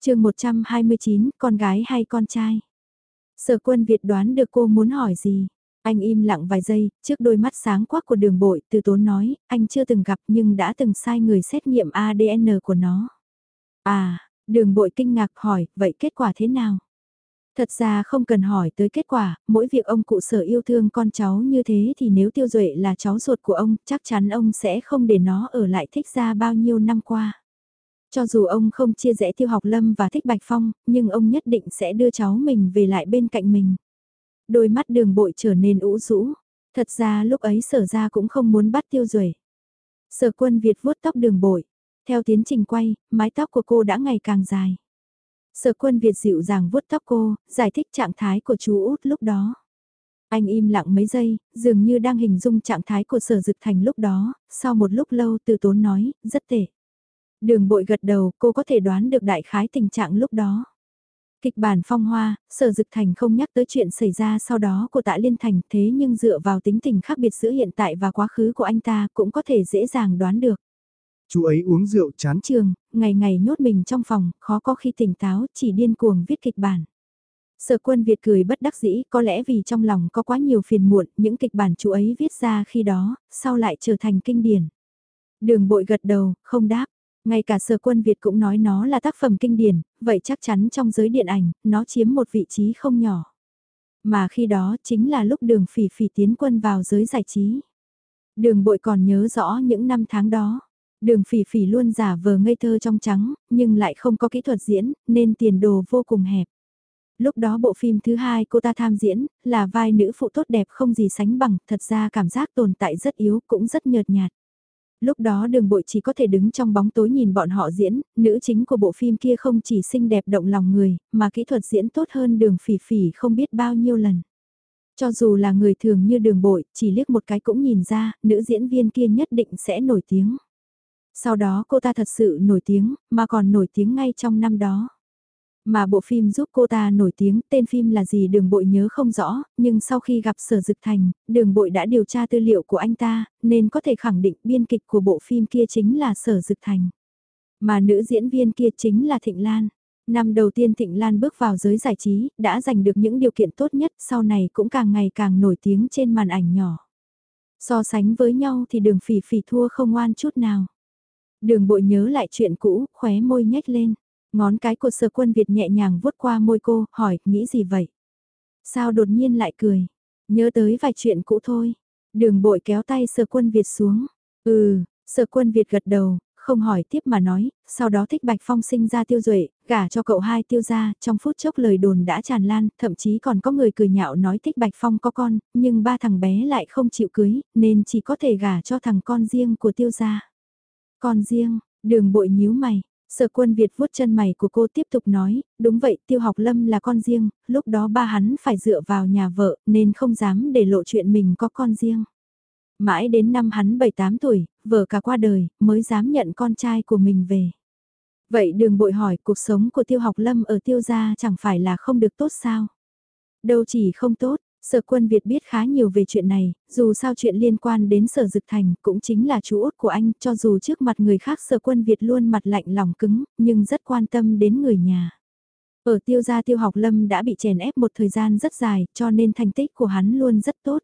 chương 129, con gái hay con trai? Sở quân Việt đoán được cô muốn hỏi gì? Anh im lặng vài giây, trước đôi mắt sáng quắc của đường bội, từ tốn nói, anh chưa từng gặp nhưng đã từng sai người xét nghiệm ADN của nó. À, đường bội kinh ngạc hỏi, vậy kết quả thế nào? Thật ra không cần hỏi tới kết quả, mỗi việc ông cụ sở yêu thương con cháu như thế thì nếu tiêu duệ là cháu ruột của ông, chắc chắn ông sẽ không để nó ở lại thích ra bao nhiêu năm qua. Cho dù ông không chia rẽ tiêu học lâm và thích bạch phong, nhưng ông nhất định sẽ đưa cháu mình về lại bên cạnh mình. Đôi mắt đường bội trở nên ủ rũ, thật ra lúc ấy sở ra cũng không muốn bắt tiêu duệ. Sở quân Việt vuốt tóc đường bội, theo tiến trình quay, mái tóc của cô đã ngày càng dài. Sở quân Việt dịu dàng vuốt tóc cô, giải thích trạng thái của chú út lúc đó. Anh im lặng mấy giây, dường như đang hình dung trạng thái của sở dực thành lúc đó, sau một lúc lâu từ tốn nói, rất tệ. Đường bội gật đầu, cô có thể đoán được đại khái tình trạng lúc đó. Kịch bản phong hoa, sở dực thành không nhắc tới chuyện xảy ra sau đó của tạ liên thành thế nhưng dựa vào tính tình khác biệt giữa hiện tại và quá khứ của anh ta cũng có thể dễ dàng đoán được. Chú ấy uống rượu chán trường, ngày ngày nhốt mình trong phòng, khó có khi tỉnh táo, chỉ điên cuồng viết kịch bản. Sở quân Việt cười bất đắc dĩ, có lẽ vì trong lòng có quá nhiều phiền muộn, những kịch bản chú ấy viết ra khi đó, sau lại trở thành kinh điển. Đường bội gật đầu, không đáp. Ngay cả sở quân Việt cũng nói nó là tác phẩm kinh điển, vậy chắc chắn trong giới điện ảnh, nó chiếm một vị trí không nhỏ. Mà khi đó chính là lúc đường phỉ phỉ tiến quân vào giới giải trí. Đường bội còn nhớ rõ những năm tháng đó. Đường phỉ phỉ luôn giả vờ ngây thơ trong trắng, nhưng lại không có kỹ thuật diễn, nên tiền đồ vô cùng hẹp. Lúc đó bộ phim thứ hai cô ta tham diễn, là vai nữ phụ tốt đẹp không gì sánh bằng, thật ra cảm giác tồn tại rất yếu, cũng rất nhợt nhạt. Lúc đó đường bội chỉ có thể đứng trong bóng tối nhìn bọn họ diễn, nữ chính của bộ phim kia không chỉ xinh đẹp động lòng người, mà kỹ thuật diễn tốt hơn đường phỉ phỉ không biết bao nhiêu lần. Cho dù là người thường như đường bội, chỉ liếc một cái cũng nhìn ra, nữ diễn viên kia nhất định sẽ nổi tiếng. Sau đó cô ta thật sự nổi tiếng, mà còn nổi tiếng ngay trong năm đó. Mà bộ phim giúp cô ta nổi tiếng, tên phim là gì đường bội nhớ không rõ, nhưng sau khi gặp sở dực thành, đường bội đã điều tra tư liệu của anh ta, nên có thể khẳng định biên kịch của bộ phim kia chính là sở dực thành. Mà nữ diễn viên kia chính là Thịnh Lan. Năm đầu tiên Thịnh Lan bước vào giới giải trí, đã giành được những điều kiện tốt nhất, sau này cũng càng ngày càng nổi tiếng trên màn ảnh nhỏ. So sánh với nhau thì đường phỉ phỉ thua không ngoan chút nào. Đường bội nhớ lại chuyện cũ, khóe môi nhếch lên. Ngón cái của sở quân Việt nhẹ nhàng vuốt qua môi cô, hỏi, nghĩ gì vậy? Sao đột nhiên lại cười? Nhớ tới vài chuyện cũ thôi. Đường bội kéo tay sở quân Việt xuống. Ừ, sở quân Việt gật đầu, không hỏi tiếp mà nói, sau đó thích Bạch Phong sinh ra tiêu duệ, gả cho cậu hai tiêu ra, trong phút chốc lời đồn đã tràn lan, thậm chí còn có người cười nhạo nói thích Bạch Phong có con, nhưng ba thằng bé lại không chịu cưới, nên chỉ có thể gả cho thằng con riêng của tiêu gia. Con riêng, đường bội nhíu mày, Sở quân Việt vuốt chân mày của cô tiếp tục nói, đúng vậy tiêu học lâm là con riêng, lúc đó ba hắn phải dựa vào nhà vợ nên không dám để lộ chuyện mình có con riêng. Mãi đến năm hắn 7-8 tuổi, vợ cả qua đời, mới dám nhận con trai của mình về. Vậy đường bội hỏi cuộc sống của tiêu học lâm ở tiêu gia chẳng phải là không được tốt sao? Đâu chỉ không tốt, Sở quân Việt biết khá nhiều về chuyện này, dù sao chuyện liên quan đến sở dực thành cũng chính là chú út của anh, cho dù trước mặt người khác sở quân Việt luôn mặt lạnh lòng cứng, nhưng rất quan tâm đến người nhà. Ở tiêu gia tiêu học lâm đã bị chèn ép một thời gian rất dài, cho nên thành tích của hắn luôn rất tốt.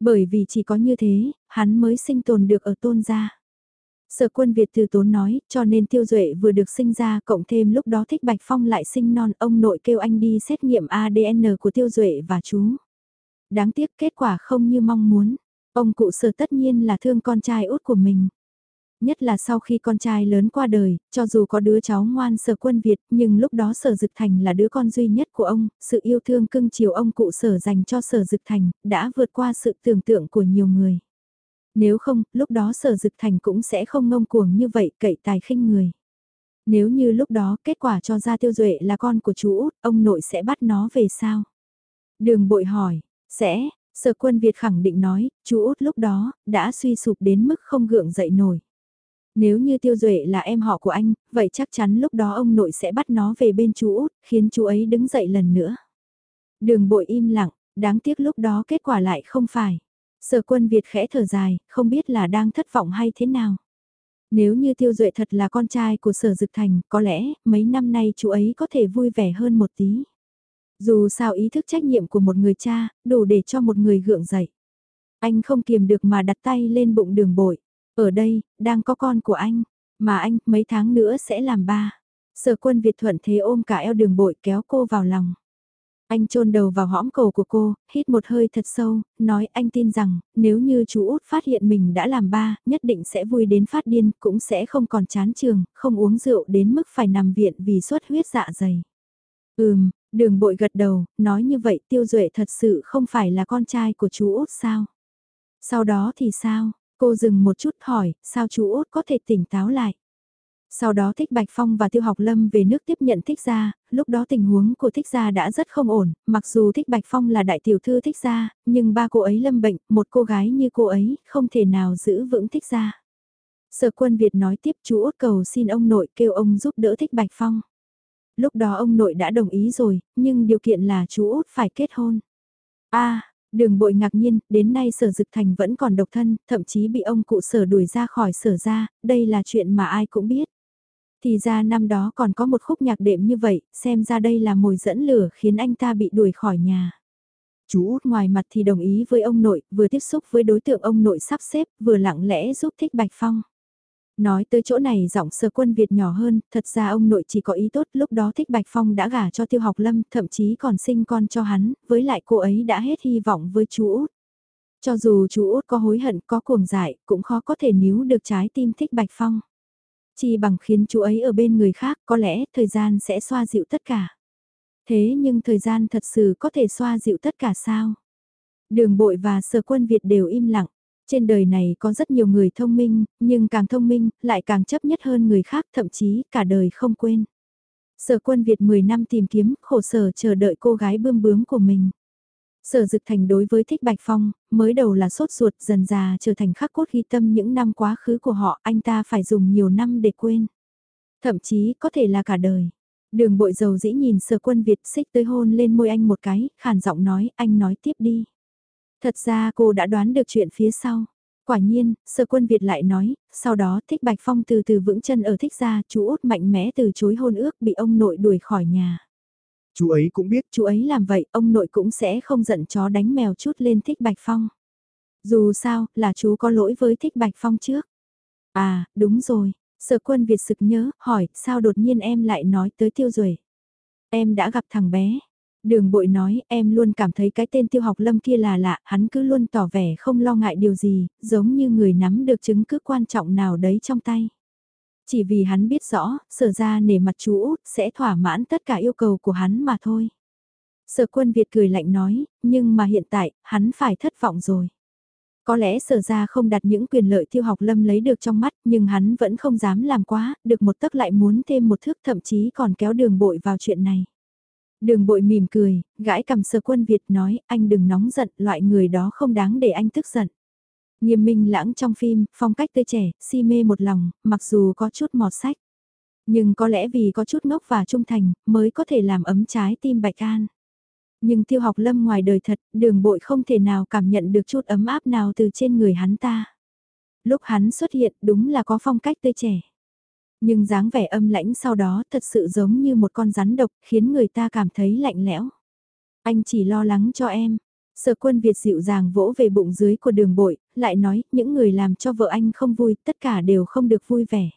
Bởi vì chỉ có như thế, hắn mới sinh tồn được ở tôn gia. Sở quân Việt từ tốn nói, cho nên tiêu duệ vừa được sinh ra cộng thêm lúc đó thích Bạch Phong lại sinh non ông nội kêu anh đi xét nghiệm ADN của tiêu duệ và chú đáng tiếc kết quả không như mong muốn. Ông cụ sở tất nhiên là thương con trai út của mình. Nhất là sau khi con trai lớn qua đời, cho dù có đứa cháu ngoan sở quân Việt nhưng lúc đó sở dực thành là đứa con duy nhất của ông, sự yêu thương cưng chiều ông cụ sở dành cho sở dực thành đã vượt qua sự tưởng tượng của nhiều người. Nếu không, lúc đó sở dực thành cũng sẽ không ngông cuồng như vậy cậy tài khinh người. Nếu như lúc đó kết quả cho ra tiêu duệ là con của chú út, ông nội sẽ bắt nó về sao? Đường bội hỏi, sẽ, sở quân Việt khẳng định nói, chú út lúc đó, đã suy sụp đến mức không gượng dậy nổi. Nếu như tiêu duệ là em họ của anh, vậy chắc chắn lúc đó ông nội sẽ bắt nó về bên chú út, khiến chú ấy đứng dậy lần nữa. Đường bội im lặng, đáng tiếc lúc đó kết quả lại không phải. Sở quân Việt khẽ thở dài, không biết là đang thất vọng hay thế nào. Nếu như tiêu duệ thật là con trai của sở dực thành, có lẽ mấy năm nay chú ấy có thể vui vẻ hơn một tí. Dù sao ý thức trách nhiệm của một người cha, đủ để cho một người gượng dậy. Anh không kiềm được mà đặt tay lên bụng đường bội. Ở đây, đang có con của anh, mà anh mấy tháng nữa sẽ làm ba. Sở quân Việt thuận thế ôm cả eo đường bội kéo cô vào lòng. Anh chôn đầu vào hõm cầu của cô, hít một hơi thật sâu, nói anh tin rằng, nếu như chú út phát hiện mình đã làm ba, nhất định sẽ vui đến phát điên, cũng sẽ không còn chán trường, không uống rượu đến mức phải nằm viện vì suất huyết dạ dày. Ừm, đường bội gật đầu, nói như vậy tiêu duệ thật sự không phải là con trai của chú út sao? Sau đó thì sao? Cô dừng một chút hỏi, sao chú út có thể tỉnh táo lại? Sau đó Thích Bạch Phong và Tiêu Học Lâm về nước tiếp nhận Thích Gia, lúc đó tình huống của Thích Gia đã rất không ổn, mặc dù Thích Bạch Phong là đại tiểu thư Thích Gia, nhưng ba cô ấy lâm bệnh, một cô gái như cô ấy không thể nào giữ vững Thích Gia. Sở quân Việt nói tiếp chú út cầu xin ông nội kêu ông giúp đỡ Thích Bạch Phong. Lúc đó ông nội đã đồng ý rồi, nhưng điều kiện là chú út phải kết hôn. a Đường bội ngạc nhiên, đến nay sở dực thành vẫn còn độc thân, thậm chí bị ông cụ sở đuổi ra khỏi sở ra, đây là chuyện mà ai cũng biết. Thì ra năm đó còn có một khúc nhạc đệm như vậy, xem ra đây là mồi dẫn lửa khiến anh ta bị đuổi khỏi nhà. Chú út ngoài mặt thì đồng ý với ông nội, vừa tiếp xúc với đối tượng ông nội sắp xếp, vừa lặng lẽ giúp thích Bạch Phong. Nói tới chỗ này giọng sơ quân Việt nhỏ hơn, thật ra ông nội chỉ có ý tốt lúc đó thích Bạch Phong đã gả cho tiêu học lâm, thậm chí còn sinh con cho hắn, với lại cô ấy đã hết hy vọng với chú út. Cho dù chú út có hối hận, có cuồng dại, cũng khó có thể níu được trái tim thích Bạch Phong. Chỉ bằng khiến chú ấy ở bên người khác có lẽ thời gian sẽ xoa dịu tất cả. Thế nhưng thời gian thật sự có thể xoa dịu tất cả sao? Đường bội và sở quân Việt đều im lặng. Trên đời này có rất nhiều người thông minh, nhưng càng thông minh, lại càng chấp nhất hơn người khác, thậm chí cả đời không quên. Sở quân Việt 10 năm tìm kiếm, khổ sở chờ đợi cô gái bươm bướm của mình. Sở Dực Thành đối với Thích Bạch Phong, mới đầu là sốt ruột dần già trở thành khắc cốt ghi tâm những năm quá khứ của họ, anh ta phải dùng nhiều năm để quên. Thậm chí có thể là cả đời. Đường bội dầu dĩ nhìn sở quân Việt xích tới hôn lên môi anh một cái, khàn giọng nói, anh nói tiếp đi. Thật ra cô đã đoán được chuyện phía sau. Quả nhiên, sở quân Việt lại nói, sau đó thích Bạch Phong từ từ vững chân ở thích gia, chú út mạnh mẽ từ chối hôn ước bị ông nội đuổi khỏi nhà. Chú ấy cũng biết. Chú ấy làm vậy, ông nội cũng sẽ không giận chó đánh mèo chút lên thích Bạch Phong. Dù sao, là chú có lỗi với thích Bạch Phong trước. À, đúng rồi. Sở quân Việt sực nhớ, hỏi, sao đột nhiên em lại nói tới tiêu duệ Em đã gặp thằng bé. Đường bội nói, em luôn cảm thấy cái tên tiêu học lâm kia là lạ, hắn cứ luôn tỏ vẻ không lo ngại điều gì, giống như người nắm được chứng cứ quan trọng nào đấy trong tay. Chỉ vì hắn biết rõ, sở ra nể mặt chú út sẽ thỏa mãn tất cả yêu cầu của hắn mà thôi. Sở quân Việt cười lạnh nói, nhưng mà hiện tại, hắn phải thất vọng rồi. Có lẽ sở ra không đặt những quyền lợi tiêu học lâm lấy được trong mắt, nhưng hắn vẫn không dám làm quá, được một tấc lại muốn thêm một thước thậm chí còn kéo đường bội vào chuyện này. Đường bội mỉm cười, gãi cầm sờ quân Việt nói, anh đừng nóng giận, loại người đó không đáng để anh tức giận. Nghiêm minh lãng trong phim, phong cách tươi trẻ, si mê một lòng, mặc dù có chút mọt sách. Nhưng có lẽ vì có chút ngốc và trung thành, mới có thể làm ấm trái tim Bạch An. Nhưng tiêu học lâm ngoài đời thật, đường bội không thể nào cảm nhận được chút ấm áp nào từ trên người hắn ta. Lúc hắn xuất hiện đúng là có phong cách tươi trẻ. Nhưng dáng vẻ âm lãnh sau đó thật sự giống như một con rắn độc khiến người ta cảm thấy lạnh lẽo. Anh chỉ lo lắng cho em, Sở quân Việt dịu dàng vỗ về bụng dưới của đường bội, lại nói, những người làm cho vợ anh không vui, tất cả đều không được vui vẻ.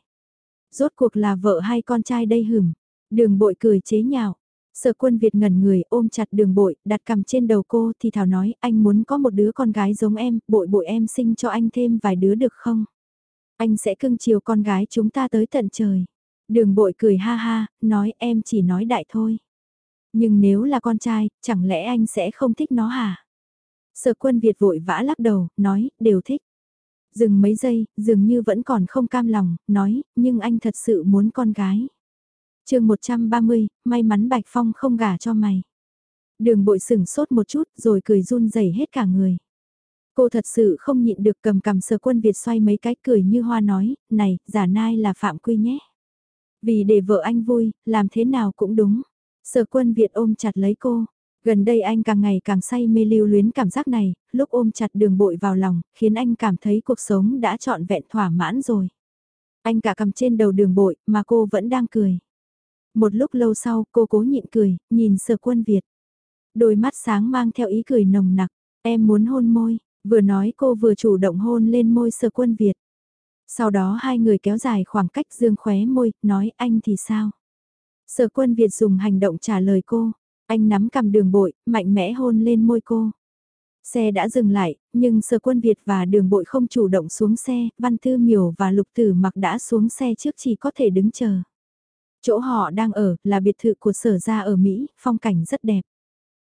Rốt cuộc là vợ hay con trai đây hửm. Đường bội cười chế nhạo. Sở quân Việt ngẩn người ôm chặt đường bội, đặt cầm trên đầu cô thì thảo nói anh muốn có một đứa con gái giống em, bội bội em sinh cho anh thêm vài đứa được không? Anh sẽ cưng chiều con gái chúng ta tới tận trời. Đường bội cười ha ha, nói em chỉ nói đại thôi. Nhưng nếu là con trai, chẳng lẽ anh sẽ không thích nó hả? Sở quân Việt vội vã lắc đầu, nói, đều thích. Dừng mấy giây, dường như vẫn còn không cam lòng, nói, nhưng anh thật sự muốn con gái. chương 130, may mắn Bạch Phong không gả cho mày. Đường bội sửng sốt một chút rồi cười run rẩy hết cả người. Cô thật sự không nhịn được cầm cầm sờ quân Việt xoay mấy cái cười như hoa nói, này, giả nai là phạm quy nhé. Vì để vợ anh vui, làm thế nào cũng đúng. Sở quân Việt ôm chặt lấy cô. Gần đây anh càng ngày càng say mê lưu luyến cảm giác này, lúc ôm chặt đường bội vào lòng, khiến anh cảm thấy cuộc sống đã trọn vẹn thỏa mãn rồi. Anh cả cầm trên đầu đường bội, mà cô vẫn đang cười. Một lúc lâu sau, cô cố nhịn cười, nhìn sở quân Việt. Đôi mắt sáng mang theo ý cười nồng nặc, em muốn hôn môi, vừa nói cô vừa chủ động hôn lên môi sở quân Việt. Sau đó hai người kéo dài khoảng cách dương khóe môi, nói anh thì sao? Sở quân Việt dùng hành động trả lời cô, anh nắm cầm đường bội, mạnh mẽ hôn lên môi cô. Xe đã dừng lại, nhưng sở quân Việt và đường bội không chủ động xuống xe, Văn Tư Miểu và Lục Tử mặc đã xuống xe trước chỉ có thể đứng chờ. Chỗ họ đang ở là biệt thự của sở gia ở Mỹ, phong cảnh rất đẹp.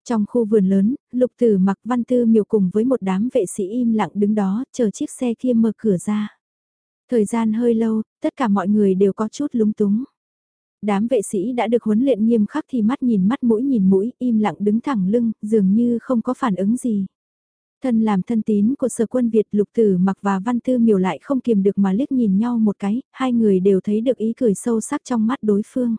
Trong khu vườn lớn, Lục Tử mặc Văn Tư miều cùng với một đám vệ sĩ im lặng đứng đó, chờ chiếc xe kia mở cửa ra. Thời gian hơi lâu, tất cả mọi người đều có chút lúng túng. Đám vệ sĩ đã được huấn luyện nghiêm khắc thì mắt nhìn mắt mũi nhìn mũi, im lặng đứng thẳng lưng, dường như không có phản ứng gì. Thân làm thân tín của sở quân Việt lục tử mặc và văn tư miều lại không kiềm được mà liếc nhìn nhau một cái, hai người đều thấy được ý cười sâu sắc trong mắt đối phương.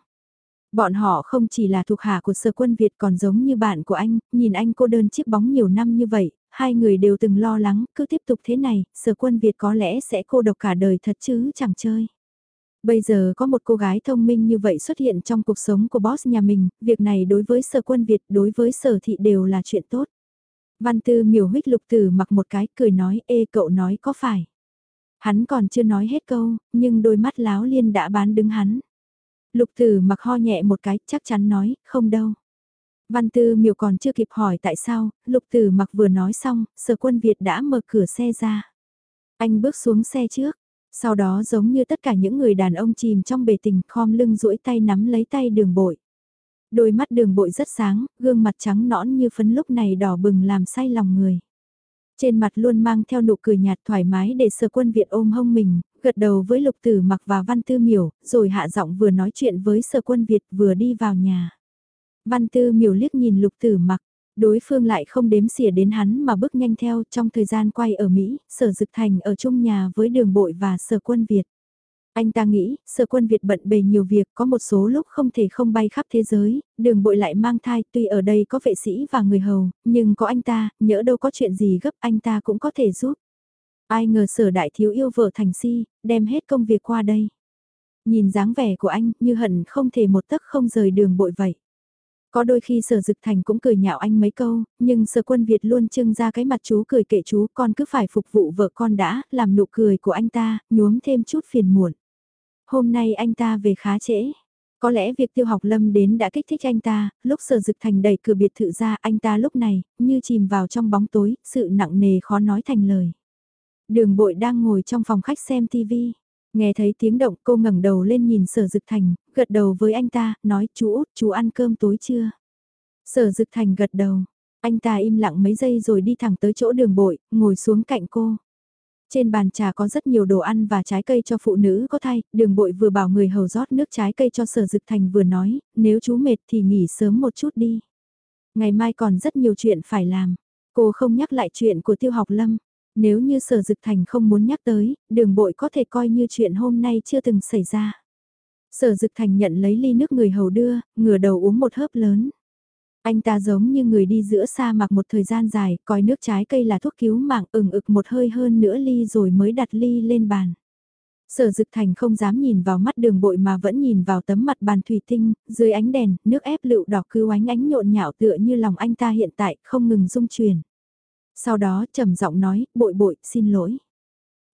Bọn họ không chỉ là thuộc hạ của sở quân Việt còn giống như bạn của anh, nhìn anh cô đơn chiếc bóng nhiều năm như vậy, hai người đều từng lo lắng, cứ tiếp tục thế này, sở quân Việt có lẽ sẽ cô độc cả đời thật chứ chẳng chơi. Bây giờ có một cô gái thông minh như vậy xuất hiện trong cuộc sống của boss nhà mình, việc này đối với sở quân Việt, đối với sở thị đều là chuyện tốt. Văn tư miểu huyết lục tử mặc một cái cười nói ê cậu nói có phải. Hắn còn chưa nói hết câu, nhưng đôi mắt láo liên đã bán đứng hắn. Lục tử mặc ho nhẹ một cái chắc chắn nói, không đâu. Văn tư miểu còn chưa kịp hỏi tại sao, lục tử mặc vừa nói xong, sở quân Việt đã mở cửa xe ra. Anh bước xuống xe trước, sau đó giống như tất cả những người đàn ông chìm trong bề tình khom lưng duỗi tay nắm lấy tay đường bội. Đôi mắt đường bội rất sáng, gương mặt trắng nõn như phấn lúc này đỏ bừng làm say lòng người. Trên mặt luôn mang theo nụ cười nhạt thoải mái để sở quân Việt ôm hông mình, gật đầu với lục tử mặc và văn tư miểu, rồi hạ giọng vừa nói chuyện với sở quân Việt vừa đi vào nhà. Văn tư miểu liếc nhìn lục tử mặc, đối phương lại không đếm xỉa đến hắn mà bước nhanh theo trong thời gian quay ở Mỹ, sở dực thành ở chung nhà với đường bội và sở quân Việt. Anh ta nghĩ, sở quân Việt bận bề nhiều việc, có một số lúc không thể không bay khắp thế giới, đường bội lại mang thai, tuy ở đây có vệ sĩ và người hầu, nhưng có anh ta, nhỡ đâu có chuyện gì gấp anh ta cũng có thể giúp. Ai ngờ sở đại thiếu yêu vợ thành si, đem hết công việc qua đây. Nhìn dáng vẻ của anh, như hận không thể một tấc không rời đường bội vậy. Có đôi khi sở dực thành cũng cười nhạo anh mấy câu, nhưng sở quân Việt luôn trưng ra cái mặt chú cười kệ chú con cứ phải phục vụ vợ con đã, làm nụ cười của anh ta, nhuốm thêm chút phiền muộn. Hôm nay anh ta về khá trễ. Có lẽ việc tiêu học lâm đến đã kích thích anh ta, lúc sở dực thành đẩy cửa biệt thự ra anh ta lúc này, như chìm vào trong bóng tối, sự nặng nề khó nói thành lời. Đường bội đang ngồi trong phòng khách xem TV. Nghe thấy tiếng động cô ngẩng đầu lên nhìn sở dực thành, gật đầu với anh ta, nói chú út chú ăn cơm tối chưa? Sở dực thành gật đầu, anh ta im lặng mấy giây rồi đi thẳng tới chỗ đường bội, ngồi xuống cạnh cô. Trên bàn trà có rất nhiều đồ ăn và trái cây cho phụ nữ có thai, đường bội vừa bảo người hầu rót nước trái cây cho sở dực thành vừa nói, nếu chú mệt thì nghỉ sớm một chút đi. Ngày mai còn rất nhiều chuyện phải làm. Cô không nhắc lại chuyện của tiêu học lâm. Nếu như sở dực thành không muốn nhắc tới, đường bội có thể coi như chuyện hôm nay chưa từng xảy ra. Sở dực thành nhận lấy ly nước người hầu đưa, ngửa đầu uống một hớp lớn. Anh ta giống như người đi giữa sa mạc một thời gian dài, coi nước trái cây là thuốc cứu mạng ừng ực một hơi hơn nữa ly rồi mới đặt ly lên bàn. Sở Dực Thành không dám nhìn vào mắt đường bội mà vẫn nhìn vào tấm mặt bàn thủy tinh, dưới ánh đèn, nước ép lựu đỏ cứ ánh ánh nhộn nhạo tựa như lòng anh ta hiện tại không ngừng rung chuyển. Sau đó trầm giọng nói, bội bội, xin lỗi.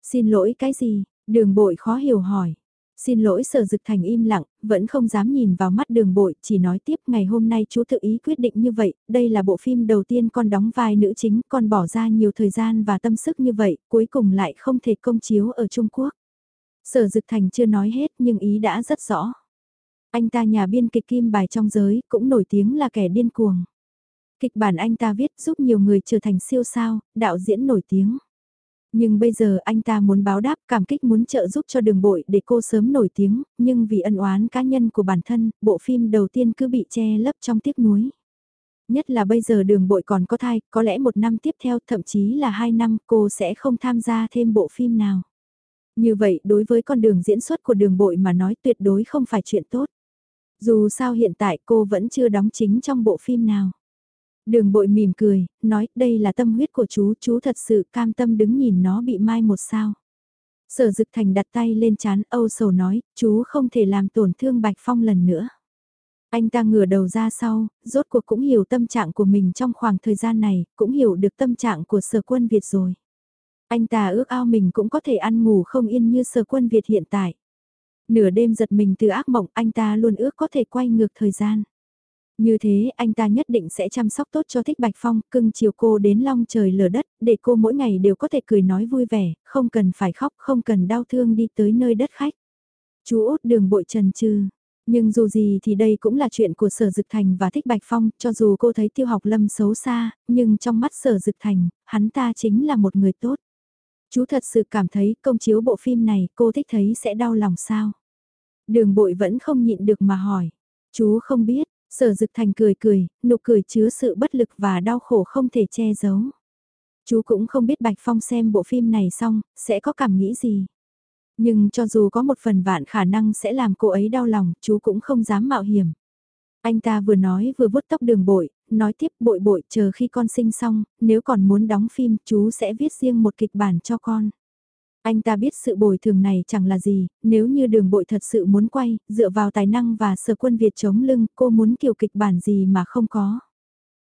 Xin lỗi cái gì? Đường bội khó hiểu hỏi. Xin lỗi sở dực thành im lặng, vẫn không dám nhìn vào mắt đường bội, chỉ nói tiếp ngày hôm nay chú tự ý quyết định như vậy, đây là bộ phim đầu tiên con đóng vai nữ chính, con bỏ ra nhiều thời gian và tâm sức như vậy, cuối cùng lại không thể công chiếu ở Trung Quốc. Sở Dực Thành chưa nói hết nhưng ý đã rất rõ. Anh ta nhà biên kịch kim bài trong giới cũng nổi tiếng là kẻ điên cuồng. Kịch bản anh ta viết giúp nhiều người trở thành siêu sao, đạo diễn nổi tiếng. Nhưng bây giờ anh ta muốn báo đáp cảm kích muốn trợ giúp cho đường bội để cô sớm nổi tiếng, nhưng vì ân oán cá nhân của bản thân, bộ phim đầu tiên cứ bị che lấp trong tiếc nuối. Nhất là bây giờ đường bội còn có thai, có lẽ một năm tiếp theo thậm chí là hai năm cô sẽ không tham gia thêm bộ phim nào. Như vậy đối với con đường diễn xuất của đường bội mà nói tuyệt đối không phải chuyện tốt. Dù sao hiện tại cô vẫn chưa đóng chính trong bộ phim nào. Đường bội mỉm cười, nói đây là tâm huyết của chú, chú thật sự cam tâm đứng nhìn nó bị mai một sao. Sở Dực Thành đặt tay lên chán âu sầu nói, chú không thể làm tổn thương Bạch Phong lần nữa. Anh ta ngửa đầu ra sau, rốt cuộc cũng hiểu tâm trạng của mình trong khoảng thời gian này, cũng hiểu được tâm trạng của sở quân Việt rồi. Anh ta ước ao mình cũng có thể ăn ngủ không yên như sở quân Việt hiện tại. Nửa đêm giật mình từ ác mộng anh ta luôn ước có thể quay ngược thời gian. Như thế anh ta nhất định sẽ chăm sóc tốt cho Thích Bạch Phong, cưng chiều cô đến long trời lở đất, để cô mỗi ngày đều có thể cười nói vui vẻ, không cần phải khóc, không cần đau thương đi tới nơi đất khách. Chú út đường bội trần trừ. Nhưng dù gì thì đây cũng là chuyện của Sở Dực Thành và Thích Bạch Phong, cho dù cô thấy Tiêu Học Lâm xấu xa, nhưng trong mắt Sở Dực Thành, hắn ta chính là một người tốt. Chú thật sự cảm thấy công chiếu bộ phim này cô thích thấy sẽ đau lòng sao? Đường bội vẫn không nhịn được mà hỏi. Chú không biết, sở dực thành cười cười, nụ cười chứa sự bất lực và đau khổ không thể che giấu. Chú cũng không biết Bạch Phong xem bộ phim này xong, sẽ có cảm nghĩ gì. Nhưng cho dù có một phần vạn khả năng sẽ làm cô ấy đau lòng, chú cũng không dám mạo hiểm. Anh ta vừa nói vừa vuốt tóc đường bội, nói tiếp bội bội chờ khi con sinh xong, nếu còn muốn đóng phim chú sẽ viết riêng một kịch bản cho con. Anh ta biết sự bồi thường này chẳng là gì, nếu như đường bội thật sự muốn quay, dựa vào tài năng và sở quân Việt chống lưng, cô muốn kiểu kịch bản gì mà không có.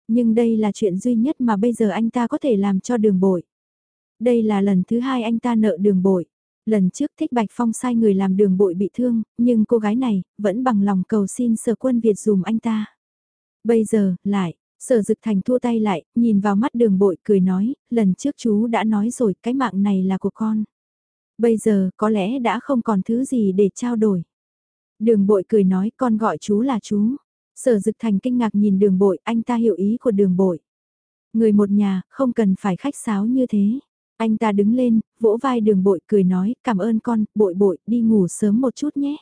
Nhưng đây là chuyện duy nhất mà bây giờ anh ta có thể làm cho đường bội. Đây là lần thứ hai anh ta nợ đường bội. Lần trước Thích Bạch Phong sai người làm đường bội bị thương, nhưng cô gái này, vẫn bằng lòng cầu xin sở quân Việt dùm anh ta. Bây giờ, lại, sở dực thành thua tay lại, nhìn vào mắt đường bội cười nói, lần trước chú đã nói rồi cái mạng này là của con. Bây giờ có lẽ đã không còn thứ gì để trao đổi. Đường bội cười nói con gọi chú là chú. Sở dực thành kinh ngạc nhìn đường bội, anh ta hiểu ý của đường bội. Người một nhà, không cần phải khách sáo như thế. Anh ta đứng lên, vỗ vai đường bội cười nói, cảm ơn con, bội bội, đi ngủ sớm một chút nhé.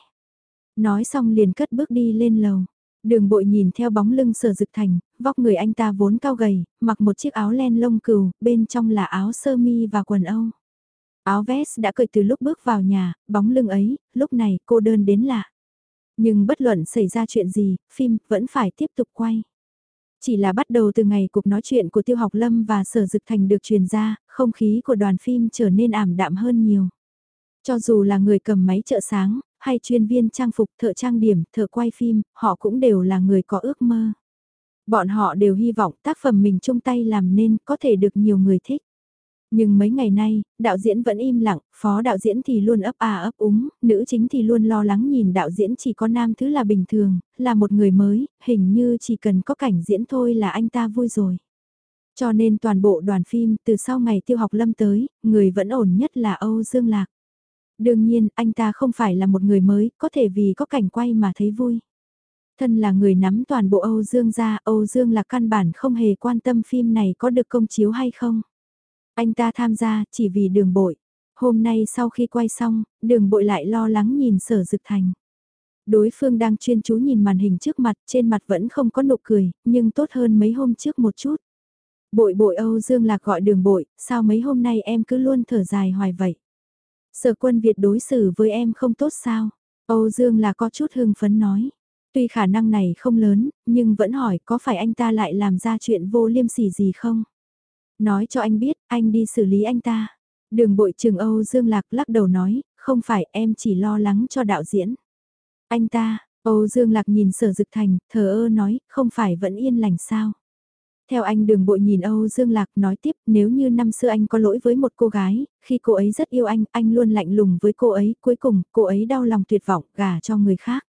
Nói xong liền cất bước đi lên lầu. Đường bội nhìn theo bóng lưng sở dực thành, vóc người anh ta vốn cao gầy, mặc một chiếc áo len lông cừu, bên trong là áo sơ mi và quần âu. Áo vest đã cởi từ lúc bước vào nhà, bóng lưng ấy, lúc này cô đơn đến lạ. Nhưng bất luận xảy ra chuyện gì, phim vẫn phải tiếp tục quay. Chỉ là bắt đầu từ ngày cuộc nói chuyện của Tiêu Học Lâm và Sở Dực Thành được truyền ra, không khí của đoàn phim trở nên ảm đạm hơn nhiều. Cho dù là người cầm máy trợ sáng, hay chuyên viên trang phục, thợ trang điểm, thợ quay phim, họ cũng đều là người có ước mơ. Bọn họ đều hy vọng tác phẩm mình chung tay làm nên có thể được nhiều người thích. Nhưng mấy ngày nay, đạo diễn vẫn im lặng, phó đạo diễn thì luôn ấp à ấp úng, nữ chính thì luôn lo lắng nhìn đạo diễn chỉ có nam thứ là bình thường, là một người mới, hình như chỉ cần có cảnh diễn thôi là anh ta vui rồi. Cho nên toàn bộ đoàn phim từ sau ngày tiêu học lâm tới, người vẫn ổn nhất là Âu Dương Lạc. Đương nhiên, anh ta không phải là một người mới, có thể vì có cảnh quay mà thấy vui. Thân là người nắm toàn bộ Âu Dương ra, Âu Dương là căn bản không hề quan tâm phim này có được công chiếu hay không. Anh ta tham gia chỉ vì đường bội. Hôm nay sau khi quay xong, đường bội lại lo lắng nhìn sở dực thành. Đối phương đang chuyên chú nhìn màn hình trước mặt, trên mặt vẫn không có nụ cười, nhưng tốt hơn mấy hôm trước một chút. Bội bội Âu Dương Lạc gọi đường bội, sao mấy hôm nay em cứ luôn thở dài hoài vậy? Sở quân Việt đối xử với em không tốt sao? Âu Dương là có chút hưng phấn nói. Tuy khả năng này không lớn, nhưng vẫn hỏi có phải anh ta lại làm ra chuyện vô liêm sỉ gì không? Nói cho anh biết, anh đi xử lý anh ta. Đường bội trường Âu Dương Lạc lắc đầu nói, không phải em chỉ lo lắng cho đạo diễn. Anh ta, Âu Dương Lạc nhìn sở dực thành, thờ ơ nói, không phải vẫn yên lành sao. Theo anh đường bội nhìn Âu Dương Lạc nói tiếp nếu như năm xưa anh có lỗi với một cô gái, khi cô ấy rất yêu anh, anh luôn lạnh lùng với cô ấy, cuối cùng cô ấy đau lòng tuyệt vọng gả cho người khác.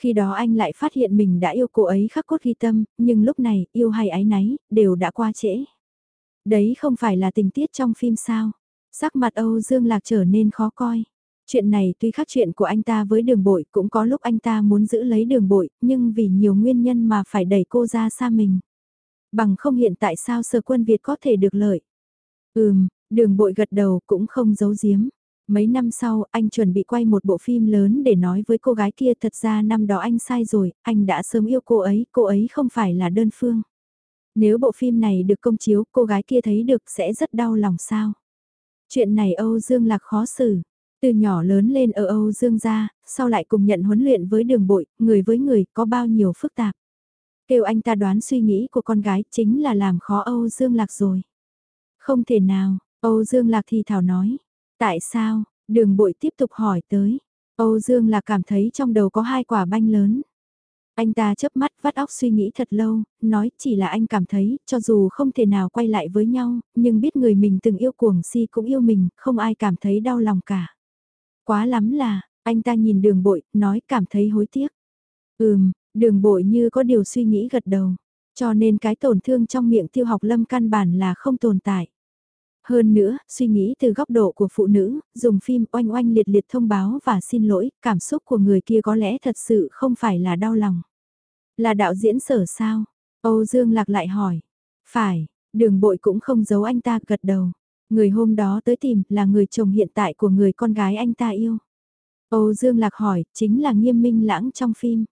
Khi đó anh lại phát hiện mình đã yêu cô ấy khắc cốt ghi tâm, nhưng lúc này yêu hay ái náy, đều đã qua trễ. Đấy không phải là tình tiết trong phim sao. Sắc mặt Âu Dương Lạc trở nên khó coi. Chuyện này tuy khác chuyện của anh ta với đường bội cũng có lúc anh ta muốn giữ lấy đường bội, nhưng vì nhiều nguyên nhân mà phải đẩy cô ra xa mình. Bằng không hiện tại sao sở quân Việt có thể được lợi. Ừm, đường bội gật đầu cũng không giấu giếm. Mấy năm sau, anh chuẩn bị quay một bộ phim lớn để nói với cô gái kia thật ra năm đó anh sai rồi, anh đã sớm yêu cô ấy, cô ấy không phải là đơn phương. Nếu bộ phim này được công chiếu, cô gái kia thấy được sẽ rất đau lòng sao. Chuyện này Âu Dương Lạc khó xử. Từ nhỏ lớn lên ở Âu Dương gia, sau lại cùng nhận huấn luyện với đường bội, người với người có bao nhiêu phức tạp. Kêu anh ta đoán suy nghĩ của con gái chính là làm khó Âu Dương Lạc rồi. Không thể nào, Âu Dương Lạc thì thảo nói. Tại sao, đường bội tiếp tục hỏi tới. Âu Dương Lạc cảm thấy trong đầu có hai quả banh lớn. Anh ta chớp mắt vắt óc suy nghĩ thật lâu, nói chỉ là anh cảm thấy, cho dù không thể nào quay lại với nhau, nhưng biết người mình từng yêu cuồng si cũng yêu mình, không ai cảm thấy đau lòng cả. Quá lắm là, anh ta nhìn đường bội, nói cảm thấy hối tiếc. Ừm, đường bội như có điều suy nghĩ gật đầu. Cho nên cái tổn thương trong miệng tiêu học lâm căn bản là không tồn tại. Hơn nữa, suy nghĩ từ góc độ của phụ nữ, dùng phim oanh oanh liệt liệt thông báo và xin lỗi, cảm xúc của người kia có lẽ thật sự không phải là đau lòng. Là đạo diễn sở sao? Âu Dương Lạc lại hỏi. Phải, đường bội cũng không giấu anh ta gật đầu. Người hôm đó tới tìm là người chồng hiện tại của người con gái anh ta yêu. Âu Dương Lạc hỏi, chính là nghiêm minh lãng trong phim.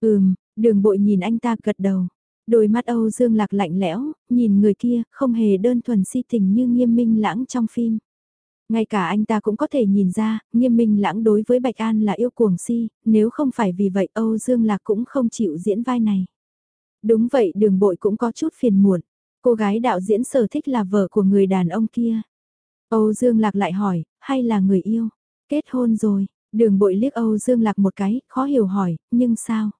Ừm, đường bội nhìn anh ta gật đầu. Đôi mắt Âu Dương Lạc lạnh lẽo, nhìn người kia, không hề đơn thuần si tình như nghiêm minh lãng trong phim. Ngay cả anh ta cũng có thể nhìn ra, nghiêm minh lãng đối với Bạch An là yêu cuồng si, nếu không phải vì vậy Âu Dương Lạc cũng không chịu diễn vai này. Đúng vậy đường bội cũng có chút phiền muộn, cô gái đạo diễn sở thích là vợ của người đàn ông kia. Âu Dương Lạc lại hỏi, hay là người yêu? Kết hôn rồi, đường bội liếc Âu Dương Lạc một cái, khó hiểu hỏi, nhưng sao?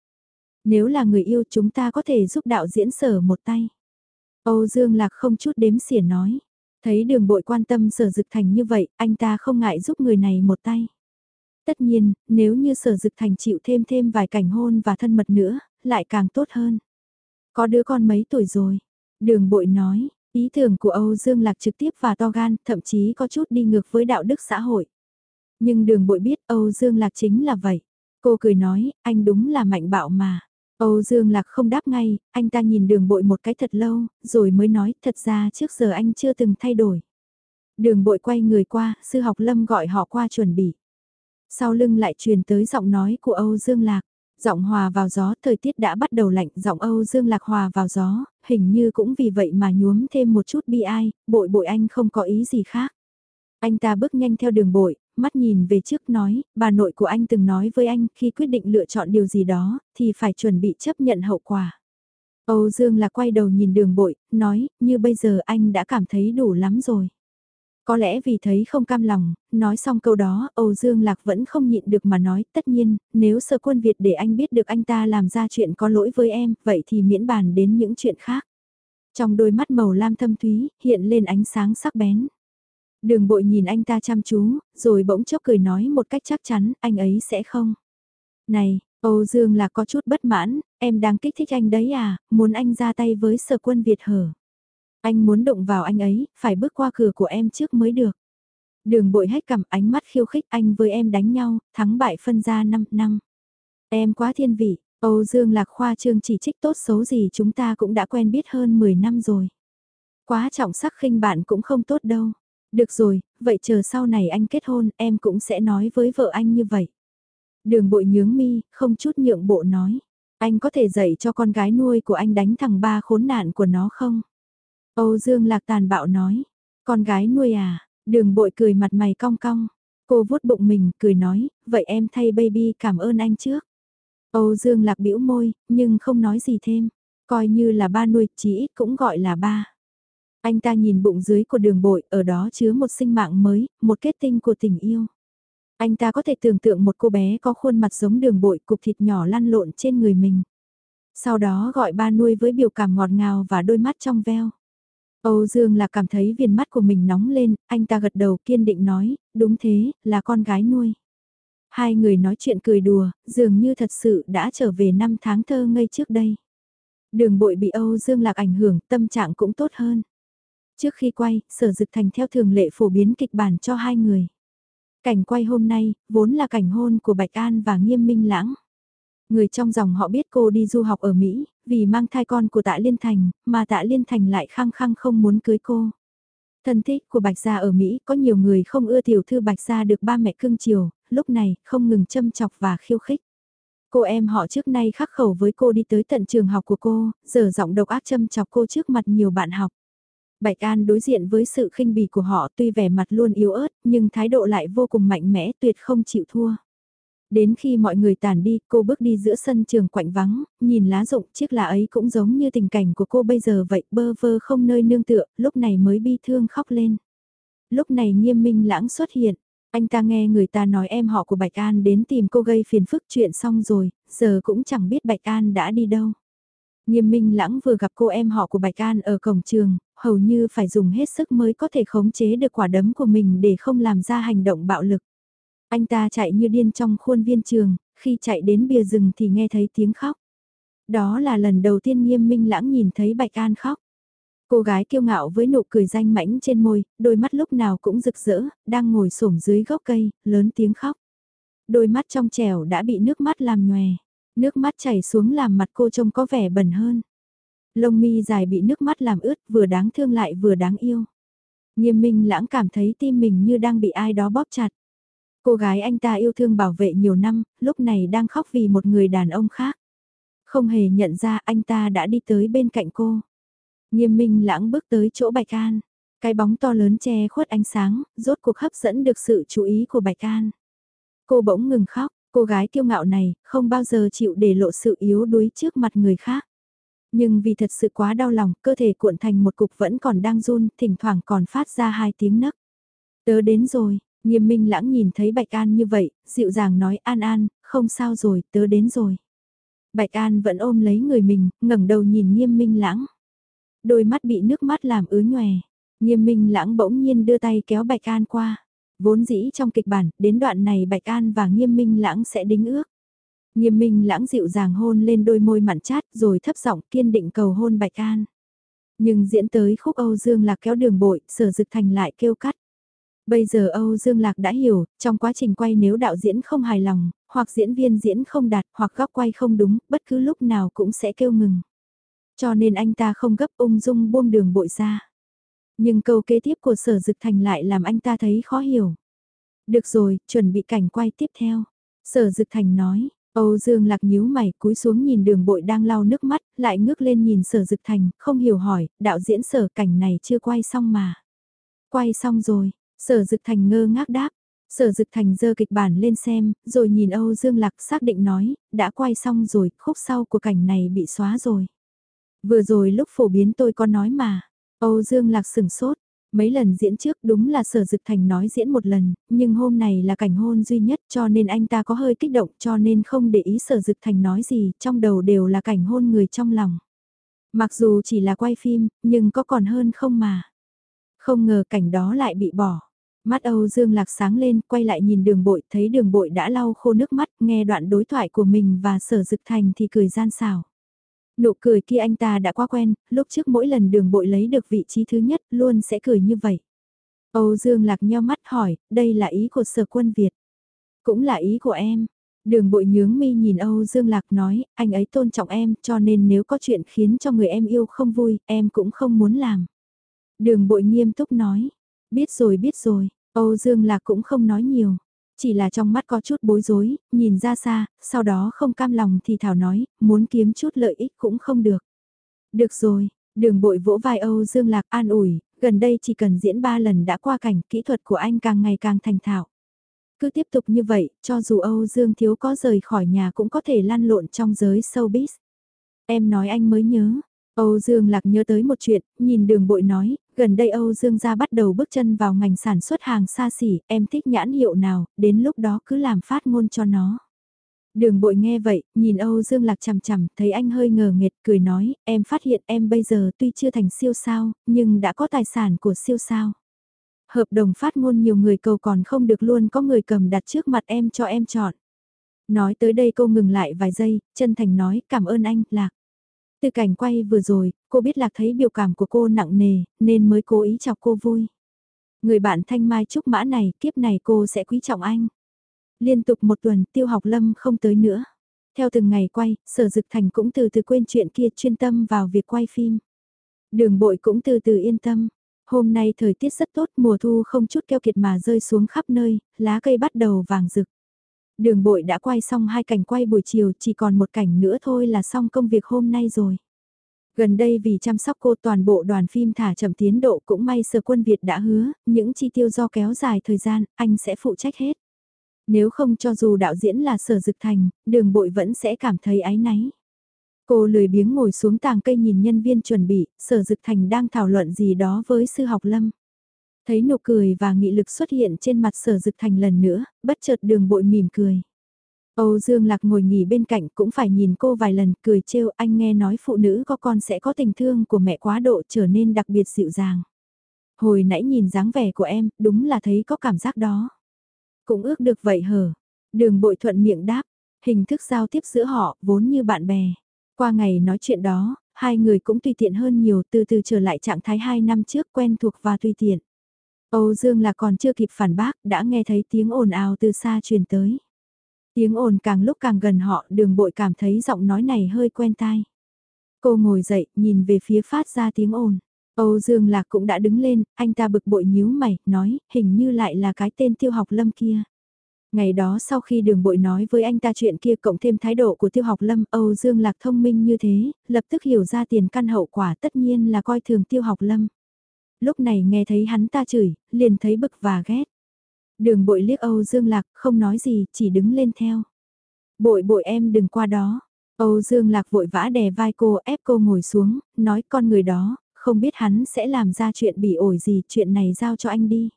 Nếu là người yêu chúng ta có thể giúp đạo diễn sở một tay. Âu Dương Lạc không chút đếm xỉa nói. Thấy đường bội quan tâm sở dực thành như vậy, anh ta không ngại giúp người này một tay. Tất nhiên, nếu như sở dực thành chịu thêm thêm vài cảnh hôn và thân mật nữa, lại càng tốt hơn. Có đứa con mấy tuổi rồi? Đường bội nói, ý tưởng của Âu Dương Lạc trực tiếp và to gan, thậm chí có chút đi ngược với đạo đức xã hội. Nhưng đường bội biết Âu Dương Lạc chính là vậy. Cô cười nói, anh đúng là mạnh bạo mà. Âu Dương Lạc không đáp ngay, anh ta nhìn đường bội một cái thật lâu, rồi mới nói thật ra trước giờ anh chưa từng thay đổi. Đường bội quay người qua, sư học lâm gọi họ qua chuẩn bị. Sau lưng lại truyền tới giọng nói của Âu Dương Lạc. Giọng hòa vào gió, thời tiết đã bắt đầu lạnh, giọng Âu Dương Lạc hòa vào gió, hình như cũng vì vậy mà nhuốm thêm một chút bi ai, bội bội anh không có ý gì khác. Anh ta bước nhanh theo đường bội, mắt nhìn về trước nói, bà nội của anh từng nói với anh khi quyết định lựa chọn điều gì đó, thì phải chuẩn bị chấp nhận hậu quả. Âu Dương là quay đầu nhìn đường bội, nói, như bây giờ anh đã cảm thấy đủ lắm rồi. Có lẽ vì thấy không cam lòng, nói xong câu đó, Âu Dương Lạc vẫn không nhịn được mà nói, tất nhiên, nếu sơ quân Việt để anh biết được anh ta làm ra chuyện có lỗi với em, vậy thì miễn bàn đến những chuyện khác. Trong đôi mắt màu lam thâm thúy, hiện lên ánh sáng sắc bén. Đường bội nhìn anh ta chăm chú, rồi bỗng chốc cười nói một cách chắc chắn, anh ấy sẽ không. Này, Âu Dương là có chút bất mãn, em đang kích thích anh đấy à, muốn anh ra tay với sở quân Việt hở. Anh muốn động vào anh ấy, phải bước qua cửa của em trước mới được. Đường bội hết cầm ánh mắt khiêu khích anh với em đánh nhau, thắng bại phân ra 5 năm. Em quá thiên vị, Âu Dương Lạc Khoa trương chỉ trích tốt xấu gì chúng ta cũng đã quen biết hơn 10 năm rồi. Quá trọng sắc khinh bạn cũng không tốt đâu. Được rồi, vậy chờ sau này anh kết hôn em cũng sẽ nói với vợ anh như vậy. Đường bội nhướng mi, không chút nhượng bộ nói. Anh có thể dạy cho con gái nuôi của anh đánh thằng ba khốn nạn của nó không? Âu Dương Lạc tàn bạo nói. Con gái nuôi à? Đường bội cười mặt mày cong cong. Cô vuốt bụng mình, cười nói, vậy em thay baby cảm ơn anh trước. Âu Dương Lạc bĩu môi, nhưng không nói gì thêm. Coi như là ba nuôi, chỉ ít cũng gọi là ba. Anh ta nhìn bụng dưới của đường bội, ở đó chứa một sinh mạng mới, một kết tinh của tình yêu. Anh ta có thể tưởng tượng một cô bé có khuôn mặt giống đường bội cục thịt nhỏ lăn lộn trên người mình. Sau đó gọi ba nuôi với biểu cảm ngọt ngào và đôi mắt trong veo. Âu Dương là cảm thấy viền mắt của mình nóng lên, anh ta gật đầu kiên định nói, đúng thế, là con gái nuôi. Hai người nói chuyện cười đùa, dường như thật sự đã trở về năm tháng thơ ngây trước đây. Đường bội bị Âu Dương Lạc ảnh hưởng, tâm trạng cũng tốt hơn. Trước khi quay, sở dực thành theo thường lệ phổ biến kịch bản cho hai người. Cảnh quay hôm nay, vốn là cảnh hôn của Bạch An và Nghiêm Minh Lãng. Người trong dòng họ biết cô đi du học ở Mỹ, vì mang thai con của tạ Liên Thành, mà tạ Liên Thành lại khăng khăng không muốn cưới cô. Thân thích của Bạch Gia ở Mỹ có nhiều người không ưa tiểu thư Bạch Gia được ba mẹ cưng chiều, lúc này không ngừng châm chọc và khiêu khích. Cô em họ trước nay khắc khẩu với cô đi tới tận trường học của cô, giờ giọng độc ác châm chọc cô trước mặt nhiều bạn học. Bạch An đối diện với sự khinh bỉ của họ tuy vẻ mặt luôn yếu ớt, nhưng thái độ lại vô cùng mạnh mẽ tuyệt không chịu thua. Đến khi mọi người tàn đi, cô bước đi giữa sân trường quạnh vắng, nhìn lá rụng chiếc lá ấy cũng giống như tình cảnh của cô bây giờ vậy, bơ vơ không nơi nương tựa, lúc này mới bi thương khóc lên. Lúc này nghiêm minh lãng xuất hiện, anh ta nghe người ta nói em họ của Bạch An đến tìm cô gây phiền phức chuyện xong rồi, giờ cũng chẳng biết Bạch An đã đi đâu. Nghiêm minh lãng vừa gặp cô em họ của Bạch An ở cổng trường, hầu như phải dùng hết sức mới có thể khống chế được quả đấm của mình để không làm ra hành động bạo lực. Anh ta chạy như điên trong khuôn viên trường, khi chạy đến bìa rừng thì nghe thấy tiếng khóc. Đó là lần đầu tiên nghiêm minh lãng nhìn thấy Bạch An khóc. Cô gái kiêu ngạo với nụ cười danh mãnh trên môi, đôi mắt lúc nào cũng rực rỡ, đang ngồi xổm dưới gốc cây, lớn tiếng khóc. Đôi mắt trong trẻo đã bị nước mắt làm nhòe. Nước mắt chảy xuống làm mặt cô trông có vẻ bẩn hơn. Lông mi dài bị nước mắt làm ướt, vừa đáng thương lại vừa đáng yêu. Nghiêm minh lãng cảm thấy tim mình như đang bị ai đó bóp chặt. Cô gái anh ta yêu thương bảo vệ nhiều năm, lúc này đang khóc vì một người đàn ông khác. Không hề nhận ra anh ta đã đi tới bên cạnh cô. Nghiêm minh lãng bước tới chỗ Bạch An. Cái bóng to lớn che khuất ánh sáng, rốt cuộc hấp dẫn được sự chú ý của Bạch An. Cô bỗng ngừng khóc, cô gái kiêu ngạo này không bao giờ chịu để lộ sự yếu đuối trước mặt người khác. Nhưng vì thật sự quá đau lòng, cơ thể cuộn thành một cục vẫn còn đang run, thỉnh thoảng còn phát ra hai tiếng nấc. Tớ đến rồi, nghiêm minh lãng nhìn thấy Bạch An như vậy, dịu dàng nói An An, không sao rồi, tớ đến rồi. Bạch An vẫn ôm lấy người mình, ngẩng đầu nhìn nghiêm minh lãng. Đôi mắt bị nước mắt làm ứa nhòe. Nghiêm minh lãng bỗng nhiên đưa tay kéo Bạch An qua. Vốn dĩ trong kịch bản, đến đoạn này Bạch An và nghiêm minh lãng sẽ đính ước. Nghiêm minh lãng dịu dàng hôn lên đôi môi mặn chát rồi thấp giọng kiên định cầu hôn Bạch An. Nhưng diễn tới khúc Âu Dương Lạc kéo đường bội, sở dực thành lại kêu cắt. Bây giờ Âu Dương Lạc đã hiểu, trong quá trình quay nếu đạo diễn không hài lòng, hoặc diễn viên diễn không đạt, hoặc góc quay không đúng, bất cứ lúc nào cũng sẽ kêu ngừng. Cho nên anh ta không gấp ung dung buông đường bội ra. Nhưng câu kế tiếp của sở dực thành lại làm anh ta thấy khó hiểu. Được rồi, chuẩn bị cảnh quay tiếp theo. Sở dực thành nói, Âu Dương Lạc nhíu mày cúi xuống nhìn đường bội đang lau nước mắt, lại ngước lên nhìn sở dực thành, không hiểu hỏi, đạo diễn sở cảnh này chưa quay xong mà. Quay xong rồi, sở dực thành ngơ ngác đáp, sở dực thành dơ kịch bản lên xem, rồi nhìn Âu Dương Lạc xác định nói, đã quay xong rồi, khúc sau của cảnh này bị xóa rồi. Vừa rồi lúc phổ biến tôi có nói mà, Âu Dương Lạc sửng sốt, Mấy lần diễn trước đúng là sở dực thành nói diễn một lần, nhưng hôm này là cảnh hôn duy nhất cho nên anh ta có hơi kích động cho nên không để ý sở dực thành nói gì, trong đầu đều là cảnh hôn người trong lòng. Mặc dù chỉ là quay phim, nhưng có còn hơn không mà. Không ngờ cảnh đó lại bị bỏ. Mắt Âu Dương Lạc sáng lên, quay lại nhìn đường bội, thấy đường bội đã lau khô nước mắt, nghe đoạn đối thoại của mình và sở dực thành thì cười gian xảo. Nụ cười kia anh ta đã quá quen, lúc trước mỗi lần đường bội lấy được vị trí thứ nhất luôn sẽ cười như vậy. Âu Dương Lạc nheo mắt hỏi, đây là ý của sở quân Việt. Cũng là ý của em. Đường bội nhướng mi nhìn Âu Dương Lạc nói, anh ấy tôn trọng em cho nên nếu có chuyện khiến cho người em yêu không vui, em cũng không muốn làm. Đường bội nghiêm túc nói, biết rồi biết rồi, Âu Dương Lạc cũng không nói nhiều. Chỉ là trong mắt có chút bối rối, nhìn ra xa, sau đó không cam lòng thì Thảo nói, muốn kiếm chút lợi ích cũng không được. Được rồi, đường bội vỗ vai Âu Dương Lạc an ủi, gần đây chỉ cần diễn ba lần đã qua cảnh kỹ thuật của anh càng ngày càng thành thạo. Cứ tiếp tục như vậy, cho dù Âu Dương Thiếu có rời khỏi nhà cũng có thể lăn lộn trong giới showbiz. Em nói anh mới nhớ, Âu Dương Lạc nhớ tới một chuyện, nhìn đường bội nói, gần đây Âu Dương gia bắt đầu bước chân vào ngành sản xuất hàng xa xỉ, em thích nhãn hiệu nào, đến lúc đó cứ làm phát ngôn cho nó. Đường bội nghe vậy, nhìn Âu Dương Lạc chằm chằm, thấy anh hơi ngờ nghệt, cười nói, em phát hiện em bây giờ tuy chưa thành siêu sao, nhưng đã có tài sản của siêu sao. Hợp đồng phát ngôn nhiều người cầu còn không được luôn có người cầm đặt trước mặt em cho em chọn. Nói tới đây cô ngừng lại vài giây, chân thành nói cảm ơn anh, Lạc. Từ cảnh quay vừa rồi, cô biết Lạc thấy biểu cảm của cô nặng nề, nên mới cố ý chọc cô vui. Người bạn thanh mai trúc mã này, kiếp này cô sẽ quý trọng anh. Liên tục một tuần tiêu học lâm không tới nữa. Theo từng ngày quay, sở dực thành cũng từ từ quên chuyện kia chuyên tâm vào việc quay phim. Đường bội cũng từ từ yên tâm. Hôm nay thời tiết rất tốt, mùa thu không chút keo kiệt mà rơi xuống khắp nơi, lá cây bắt đầu vàng rực. Đường bội đã quay xong hai cảnh quay buổi chiều, chỉ còn một cảnh nữa thôi là xong công việc hôm nay rồi. Gần đây vì chăm sóc cô toàn bộ đoàn phim thả chậm tiến độ cũng may sở quân Việt đã hứa, những chi tiêu do kéo dài thời gian, anh sẽ phụ trách hết. Nếu không cho dù đạo diễn là sở dực thành, đường bội vẫn sẽ cảm thấy áy náy. Cô lười biếng ngồi xuống tàng cây nhìn nhân viên chuẩn bị, sở dực thành đang thảo luận gì đó với sư học lâm. Thấy nụ cười và nghị lực xuất hiện trên mặt sở dực thành lần nữa, bất chợt đường bội mỉm cười. Âu Dương Lạc ngồi nghỉ bên cạnh cũng phải nhìn cô vài lần cười trêu anh nghe nói phụ nữ có con sẽ có tình thương của mẹ quá độ trở nên đặc biệt dịu dàng. Hồi nãy nhìn dáng vẻ của em, đúng là thấy có cảm giác đó. Cũng ước được vậy hở. Đường bội thuận miệng đáp, hình thức giao tiếp giữa họ vốn như bạn bè. Qua ngày nói chuyện đó, hai người cũng tùy tiện hơn nhiều từ từ trở lại trạng thái hai năm trước quen thuộc và tùy tiện. Âu Dương là còn chưa kịp phản bác, đã nghe thấy tiếng ồn ào từ xa truyền tới. Tiếng ồn càng lúc càng gần họ, đường bội cảm thấy giọng nói này hơi quen tai. Cô ngồi dậy, nhìn về phía phát ra tiếng ồn. Âu Dương Lạc cũng đã đứng lên, anh ta bực bội nhíu mày, nói, hình như lại là cái tên tiêu học lâm kia. Ngày đó sau khi đường bội nói với anh ta chuyện kia cộng thêm thái độ của tiêu học lâm, Âu Dương Lạc thông minh như thế, lập tức hiểu ra tiền căn hậu quả tất nhiên là coi thường tiêu học lâm. Lúc này nghe thấy hắn ta chửi, liền thấy bực và ghét. Đường bội liếc Âu Dương Lạc, không nói gì, chỉ đứng lên theo. Bội bội em đừng qua đó. Âu Dương Lạc vội vã đè vai cô ép cô ngồi xuống, nói con người đó, không biết hắn sẽ làm ra chuyện bị ổi gì, chuyện này giao cho anh đi.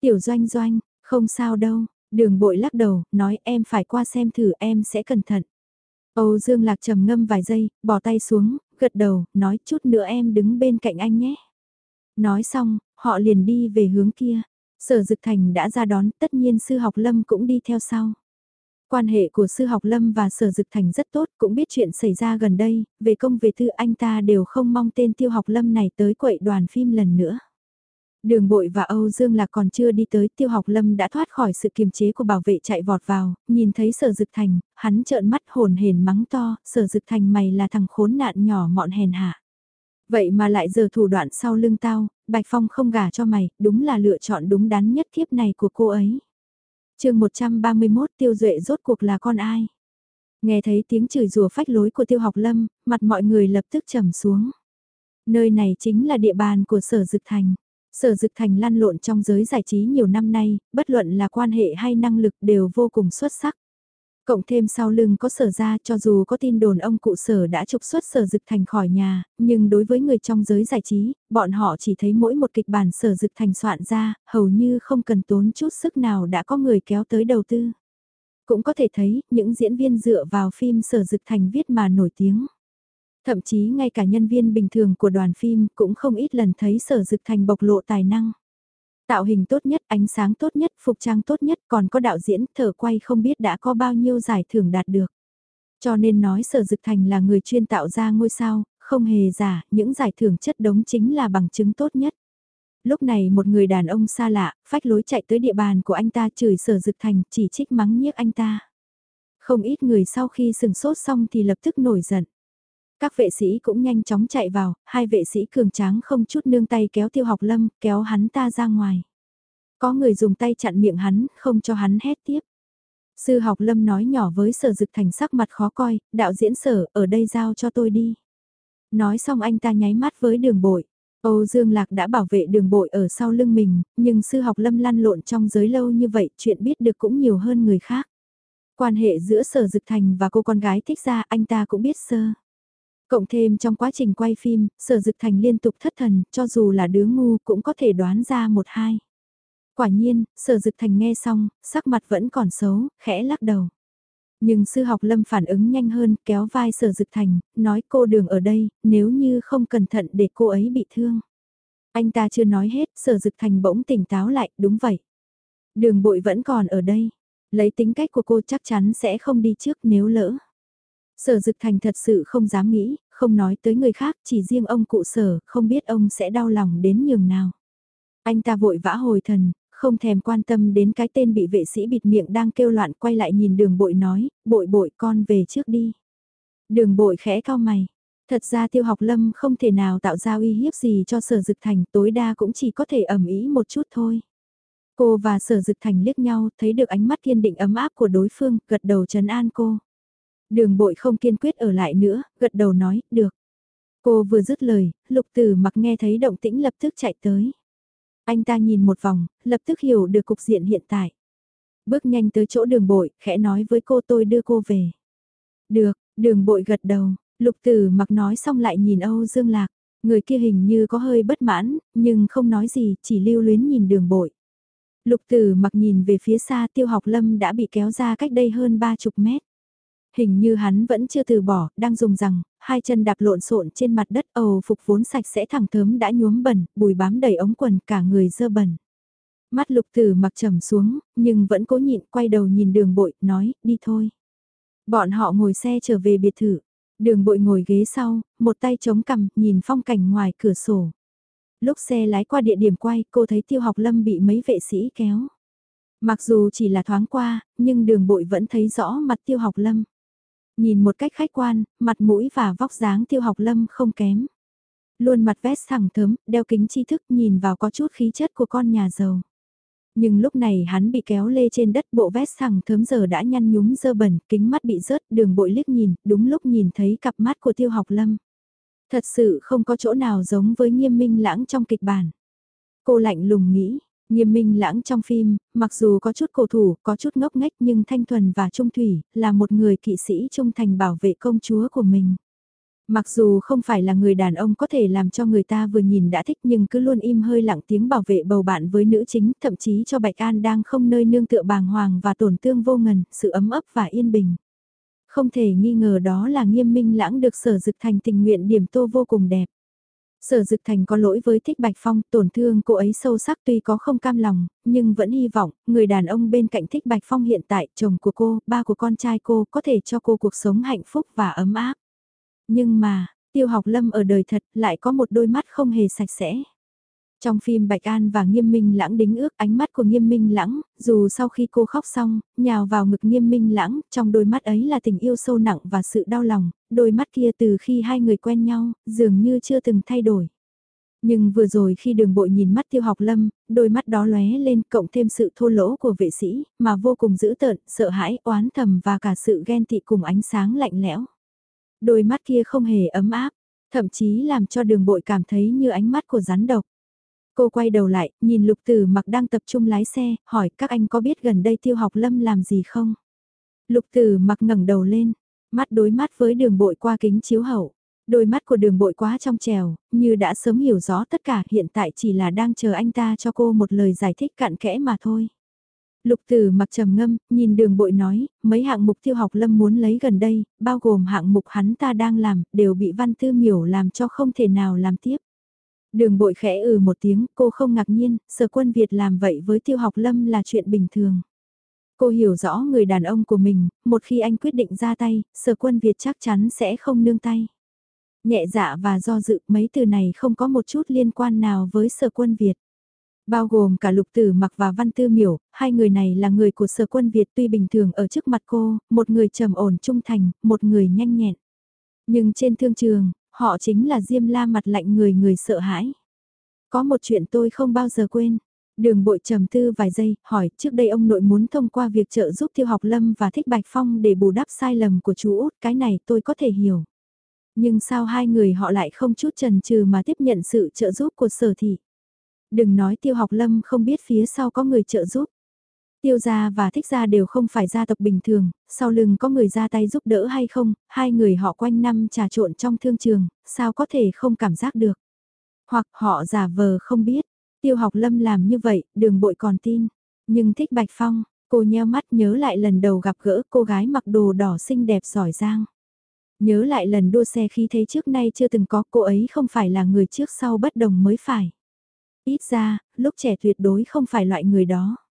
Tiểu doanh doanh, không sao đâu, đường bội lắc đầu, nói em phải qua xem thử em sẽ cẩn thận. Âu Dương Lạc trầm ngâm vài giây, bỏ tay xuống, gật đầu, nói chút nữa em đứng bên cạnh anh nhé. Nói xong, họ liền đi về hướng kia. Sở Dực Thành đã ra đón, tất nhiên sư học Lâm cũng đi theo sau. Quan hệ của sư học Lâm và Sở Dực Thành rất tốt, cũng biết chuyện xảy ra gần đây, về công về tư anh ta đều không mong tên tiêu học Lâm này tới quậy đoàn phim lần nữa. Đường bội và Âu Dương là còn chưa đi tới tiêu học lâm đã thoát khỏi sự kiềm chế của bảo vệ chạy vọt vào, nhìn thấy sở dực thành, hắn trợn mắt hồn hển mắng to, sở dực thành mày là thằng khốn nạn nhỏ mọn hèn hạ. Vậy mà lại giờ thủ đoạn sau lưng tao, Bạch Phong không gả cho mày, đúng là lựa chọn đúng đắn nhất kiếp này của cô ấy. chương 131 tiêu duệ rốt cuộc là con ai? Nghe thấy tiếng chửi rủa phách lối của tiêu học lâm, mặt mọi người lập tức trầm xuống. Nơi này chính là địa bàn của sở dực thành. Sở Dực Thành lăn lộn trong giới giải trí nhiều năm nay, bất luận là quan hệ hay năng lực đều vô cùng xuất sắc. Cộng thêm sau lưng có sở ra cho dù có tin đồn ông cụ sở đã trục xuất sở dực thành khỏi nhà, nhưng đối với người trong giới giải trí, bọn họ chỉ thấy mỗi một kịch bản sở dực thành soạn ra, hầu như không cần tốn chút sức nào đã có người kéo tới đầu tư. Cũng có thể thấy, những diễn viên dựa vào phim sở dực thành viết mà nổi tiếng. Thậm chí ngay cả nhân viên bình thường của đoàn phim cũng không ít lần thấy sở dực thành bộc lộ tài năng. Tạo hình tốt nhất, ánh sáng tốt nhất, phục trang tốt nhất, còn có đạo diễn, thở quay không biết đã có bao nhiêu giải thưởng đạt được. Cho nên nói sở dực thành là người chuyên tạo ra ngôi sao, không hề giả, những giải thưởng chất đống chính là bằng chứng tốt nhất. Lúc này một người đàn ông xa lạ, phách lối chạy tới địa bàn của anh ta chửi sở dực thành, chỉ trích mắng nhiếc anh ta. Không ít người sau khi sừng sốt xong thì lập tức nổi giận. Các vệ sĩ cũng nhanh chóng chạy vào, hai vệ sĩ cường tráng không chút nương tay kéo tiêu học lâm, kéo hắn ta ra ngoài. Có người dùng tay chặn miệng hắn, không cho hắn hét tiếp. Sư học lâm nói nhỏ với sở dực thành sắc mặt khó coi, đạo diễn sở, ở đây giao cho tôi đi. Nói xong anh ta nháy mắt với đường bội. Âu Dương Lạc đã bảo vệ đường bội ở sau lưng mình, nhưng sư học lâm lăn lộn trong giới lâu như vậy, chuyện biết được cũng nhiều hơn người khác. Quan hệ giữa sở dực thành và cô con gái thích ra anh ta cũng biết sơ. Cộng thêm trong quá trình quay phim, sở dực thành liên tục thất thần, cho dù là đứa ngu cũng có thể đoán ra một hai. Quả nhiên, sở dực thành nghe xong, sắc mặt vẫn còn xấu, khẽ lắc đầu. Nhưng sư học lâm phản ứng nhanh hơn, kéo vai sở dực thành, nói cô đường ở đây, nếu như không cẩn thận để cô ấy bị thương. Anh ta chưa nói hết, sở dực thành bỗng tỉnh táo lại, đúng vậy. Đường bội vẫn còn ở đây. Lấy tính cách của cô chắc chắn sẽ không đi trước nếu lỡ. Sở Dực Thành thật sự không dám nghĩ, không nói tới người khác, chỉ riêng ông cụ sở, không biết ông sẽ đau lòng đến nhường nào. Anh ta vội vã hồi thần, không thèm quan tâm đến cái tên bị vệ sĩ bịt miệng đang kêu loạn quay lại nhìn đường bội nói, bội bội con về trước đi. Đường bội khẽ cao mày. Thật ra tiêu học lâm không thể nào tạo ra uy hiếp gì cho sở dực thành tối đa cũng chỉ có thể ẩm ý một chút thôi. Cô và sở dực thành liếc nhau thấy được ánh mắt kiên định ấm áp của đối phương gật đầu trấn an cô. Đường bội không kiên quyết ở lại nữa, gật đầu nói, được. Cô vừa dứt lời, lục tử mặc nghe thấy động tĩnh lập tức chạy tới. Anh ta nhìn một vòng, lập tức hiểu được cục diện hiện tại. Bước nhanh tới chỗ đường bội, khẽ nói với cô tôi đưa cô về. Được, đường bội gật đầu, lục tử mặc nói xong lại nhìn Âu Dương Lạc. Người kia hình như có hơi bất mãn, nhưng không nói gì, chỉ lưu luyến nhìn đường bội. Lục tử mặc nhìn về phía xa tiêu học lâm đã bị kéo ra cách đây hơn ba chục mét. Hình như hắn vẫn chưa từ bỏ, đang dùng rằng, hai chân đạp lộn xộn trên mặt đất ầu phục vốn sạch sẽ thẳng thớm đã nhuốm bẩn, bùi bám đầy ống quần cả người dơ bẩn. Mắt lục tử mặc trầm xuống, nhưng vẫn cố nhịn quay đầu nhìn đường bội, nói, đi thôi. Bọn họ ngồi xe trở về biệt thự. Đường bội ngồi ghế sau, một tay chống cằm, nhìn phong cảnh ngoài cửa sổ. Lúc xe lái qua địa điểm quay, cô thấy tiêu học lâm bị mấy vệ sĩ kéo. Mặc dù chỉ là thoáng qua, nhưng đường bội vẫn thấy rõ mặt tiêu học lâm. Nhìn một cách khách quan, mặt mũi và vóc dáng tiêu học lâm không kém. Luôn mặt vest thẳng thớm, đeo kính tri thức nhìn vào có chút khí chất của con nhà giàu. Nhưng lúc này hắn bị kéo lê trên đất bộ vest thẳng thớm giờ đã nhăn nhúm dơ bẩn, kính mắt bị rớt, đường bội liếc nhìn, đúng lúc nhìn thấy cặp mắt của tiêu học lâm. Thật sự không có chỗ nào giống với nghiêm minh lãng trong kịch bản. Cô lạnh lùng nghĩ, Nghiêm minh lãng trong phim, mặc dù có chút cổ thủ, có chút ngốc nghếch nhưng thanh thuần và trung thủy, là một người kỵ sĩ trung thành bảo vệ công chúa của mình. Mặc dù không phải là người đàn ông có thể làm cho người ta vừa nhìn đã thích nhưng cứ luôn im hơi lặng tiếng bảo vệ bầu bạn với nữ chính, thậm chí cho Bạch An đang không nơi nương tựa bàng hoàng và tổn thương vô ngần, sự ấm ấp và yên bình. Không thể nghi ngờ đó là nghiêm minh lãng được sở dực thành tình nguyện điểm tô vô cùng đẹp. Sở Dực Thành có lỗi với Thích Bạch Phong, tổn thương cô ấy sâu sắc tuy có không cam lòng, nhưng vẫn hy vọng, người đàn ông bên cạnh Thích Bạch Phong hiện tại, chồng của cô, ba của con trai cô, có thể cho cô cuộc sống hạnh phúc và ấm áp. Nhưng mà, Tiêu Học Lâm ở đời thật lại có một đôi mắt không hề sạch sẽ. Trong phim Bạch An và Nghiêm Minh Lãng đính ước ánh mắt của Nghiêm Minh Lãng, dù sau khi cô khóc xong, nhào vào ngực Nghiêm Minh Lãng, trong đôi mắt ấy là tình yêu sâu nặng và sự đau lòng, đôi mắt kia từ khi hai người quen nhau, dường như chưa từng thay đổi. Nhưng vừa rồi khi đường bội nhìn mắt tiêu học lâm, đôi mắt đó lóe lên cộng thêm sự thô lỗ của vệ sĩ, mà vô cùng dữ tợn, sợ hãi, oán thầm và cả sự ghen tị cùng ánh sáng lạnh lẽo. Đôi mắt kia không hề ấm áp, thậm chí làm cho đường bội cảm thấy như ánh mắt của rắn độc. Cô quay đầu lại, nhìn lục tử mặc đang tập trung lái xe, hỏi các anh có biết gần đây tiêu học lâm làm gì không? Lục tử mặc ngẩng đầu lên, mắt đối mắt với đường bội qua kính chiếu hậu. Đôi mắt của đường bội quá trong trèo, như đã sớm hiểu rõ tất cả hiện tại chỉ là đang chờ anh ta cho cô một lời giải thích cặn kẽ mà thôi. Lục tử mặc trầm ngâm, nhìn đường bội nói, mấy hạng mục tiêu học lâm muốn lấy gần đây, bao gồm hạng mục hắn ta đang làm, đều bị văn tư miểu làm cho không thể nào làm tiếp. Đường bội khẽ ừ một tiếng, cô không ngạc nhiên, sở quân Việt làm vậy với tiêu học lâm là chuyện bình thường. Cô hiểu rõ người đàn ông của mình, một khi anh quyết định ra tay, sở quân Việt chắc chắn sẽ không nương tay. Nhẹ dạ và do dự mấy từ này không có một chút liên quan nào với sở quân Việt. Bao gồm cả lục tử mặc và văn tư miểu, hai người này là người của sở quân Việt tuy bình thường ở trước mặt cô, một người trầm ổn trung thành, một người nhanh nhẹn. Nhưng trên thương trường, họ chính là Diêm La mặt lạnh người người sợ hãi. Có một chuyện tôi không bao giờ quên. Đường bội trầm tư vài giây, hỏi trước đây ông nội muốn thông qua việc trợ giúp Tiêu Học Lâm và Thích Bạch Phong để bù đắp sai lầm của chú Út, cái này tôi có thể hiểu. Nhưng sao hai người họ lại không chút trần trừ mà tiếp nhận sự trợ giúp của sở thị? Đừng nói Tiêu Học Lâm không biết phía sau có người trợ giúp. Tiêu gia và thích gia đều không phải gia tộc bình thường, sau lưng có người ra tay giúp đỡ hay không, hai người họ quanh năm trà trộn trong thương trường, sao có thể không cảm giác được. Hoặc họ giả vờ không biết, tiêu học lâm làm như vậy, đường bội còn tin. Nhưng thích Bạch Phong, cô nheo mắt nhớ lại lần đầu gặp gỡ cô gái mặc đồ đỏ xinh đẹp giỏi giang. Nhớ lại lần đua xe khi thấy trước nay chưa từng có cô ấy không phải là người trước sau bất đồng mới phải. Ít ra, lúc trẻ tuyệt đối không phải loại người đó.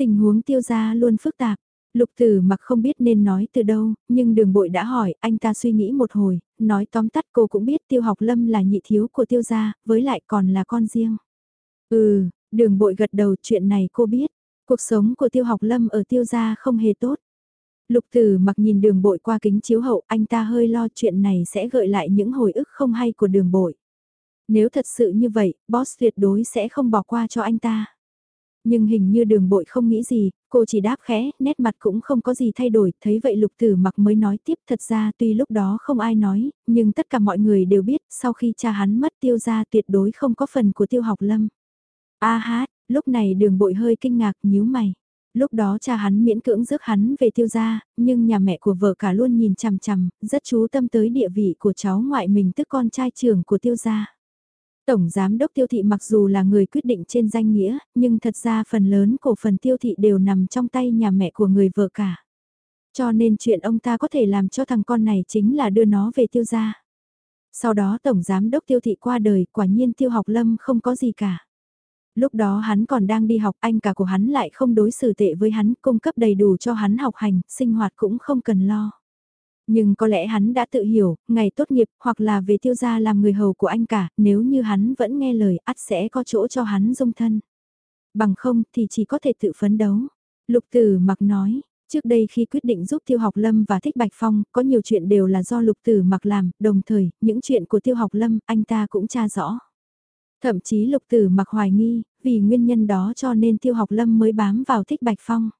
Tình huống tiêu gia luôn phức tạp. Lục tử mặc không biết nên nói từ đâu, nhưng đường bội đã hỏi, anh ta suy nghĩ một hồi, nói tóm tắt cô cũng biết tiêu học lâm là nhị thiếu của tiêu gia, với lại còn là con riêng. Ừ, Đường bội gật đầu chuyện này cô biết. Cuộc sống của tiêu học lâm ở tiêu gia không hề tốt. Lục tử mặc nhìn đường bội qua kính chiếu hậu anh ta hơi lo chuyện này sẽ gợi lại những hồi ức không hay của đường bội. Nếu thật sự như vậy, boss tuyệt đối sẽ không bỏ qua cho anh ta. Nhưng hình như đường bội không nghĩ gì, cô chỉ đáp khẽ, nét mặt cũng không có gì thay đổi, thấy vậy lục tử mặc mới nói tiếp thật ra tuy lúc đó không ai nói, nhưng tất cả mọi người đều biết, sau khi cha hắn mất tiêu ra tuyệt đối không có phần của tiêu học lâm. A hát, lúc này đường bội hơi kinh ngạc nhíu mày. Lúc đó cha hắn miễn cưỡng rước hắn về tiêu gia, nhưng nhà mẹ của vợ cả luôn nhìn chằm chằm, rất chú tâm tới địa vị của cháu ngoại mình tức con trai trưởng của tiêu gia. Tổng Giám đốc Tiêu Thị mặc dù là người quyết định trên danh nghĩa, nhưng thật ra phần lớn cổ phần Tiêu Thị đều nằm trong tay nhà mẹ của người vợ cả. Cho nên chuyện ông ta có thể làm cho thằng con này chính là đưa nó về tiêu gia. Sau đó Tổng Giám đốc Tiêu Thị qua đời, quả nhiên Tiêu Học Lâm không có gì cả. Lúc đó hắn còn đang đi học, anh cả của hắn lại không đối xử tệ với hắn, cung cấp đầy đủ cho hắn học hành, sinh hoạt cũng không cần lo. Nhưng có lẽ hắn đã tự hiểu, ngày tốt nghiệp hoặc là về tiêu gia làm người hầu của anh cả, nếu như hắn vẫn nghe lời ắt sẽ có chỗ cho hắn dung thân. Bằng không thì chỉ có thể tự phấn đấu. Lục tử mặc nói, trước đây khi quyết định giúp tiêu học lâm và thích bạch phong, có nhiều chuyện đều là do lục tử mặc làm, đồng thời, những chuyện của tiêu học lâm, anh ta cũng tra rõ. Thậm chí lục tử mặc hoài nghi, vì nguyên nhân đó cho nên tiêu học lâm mới bám vào thích bạch phong.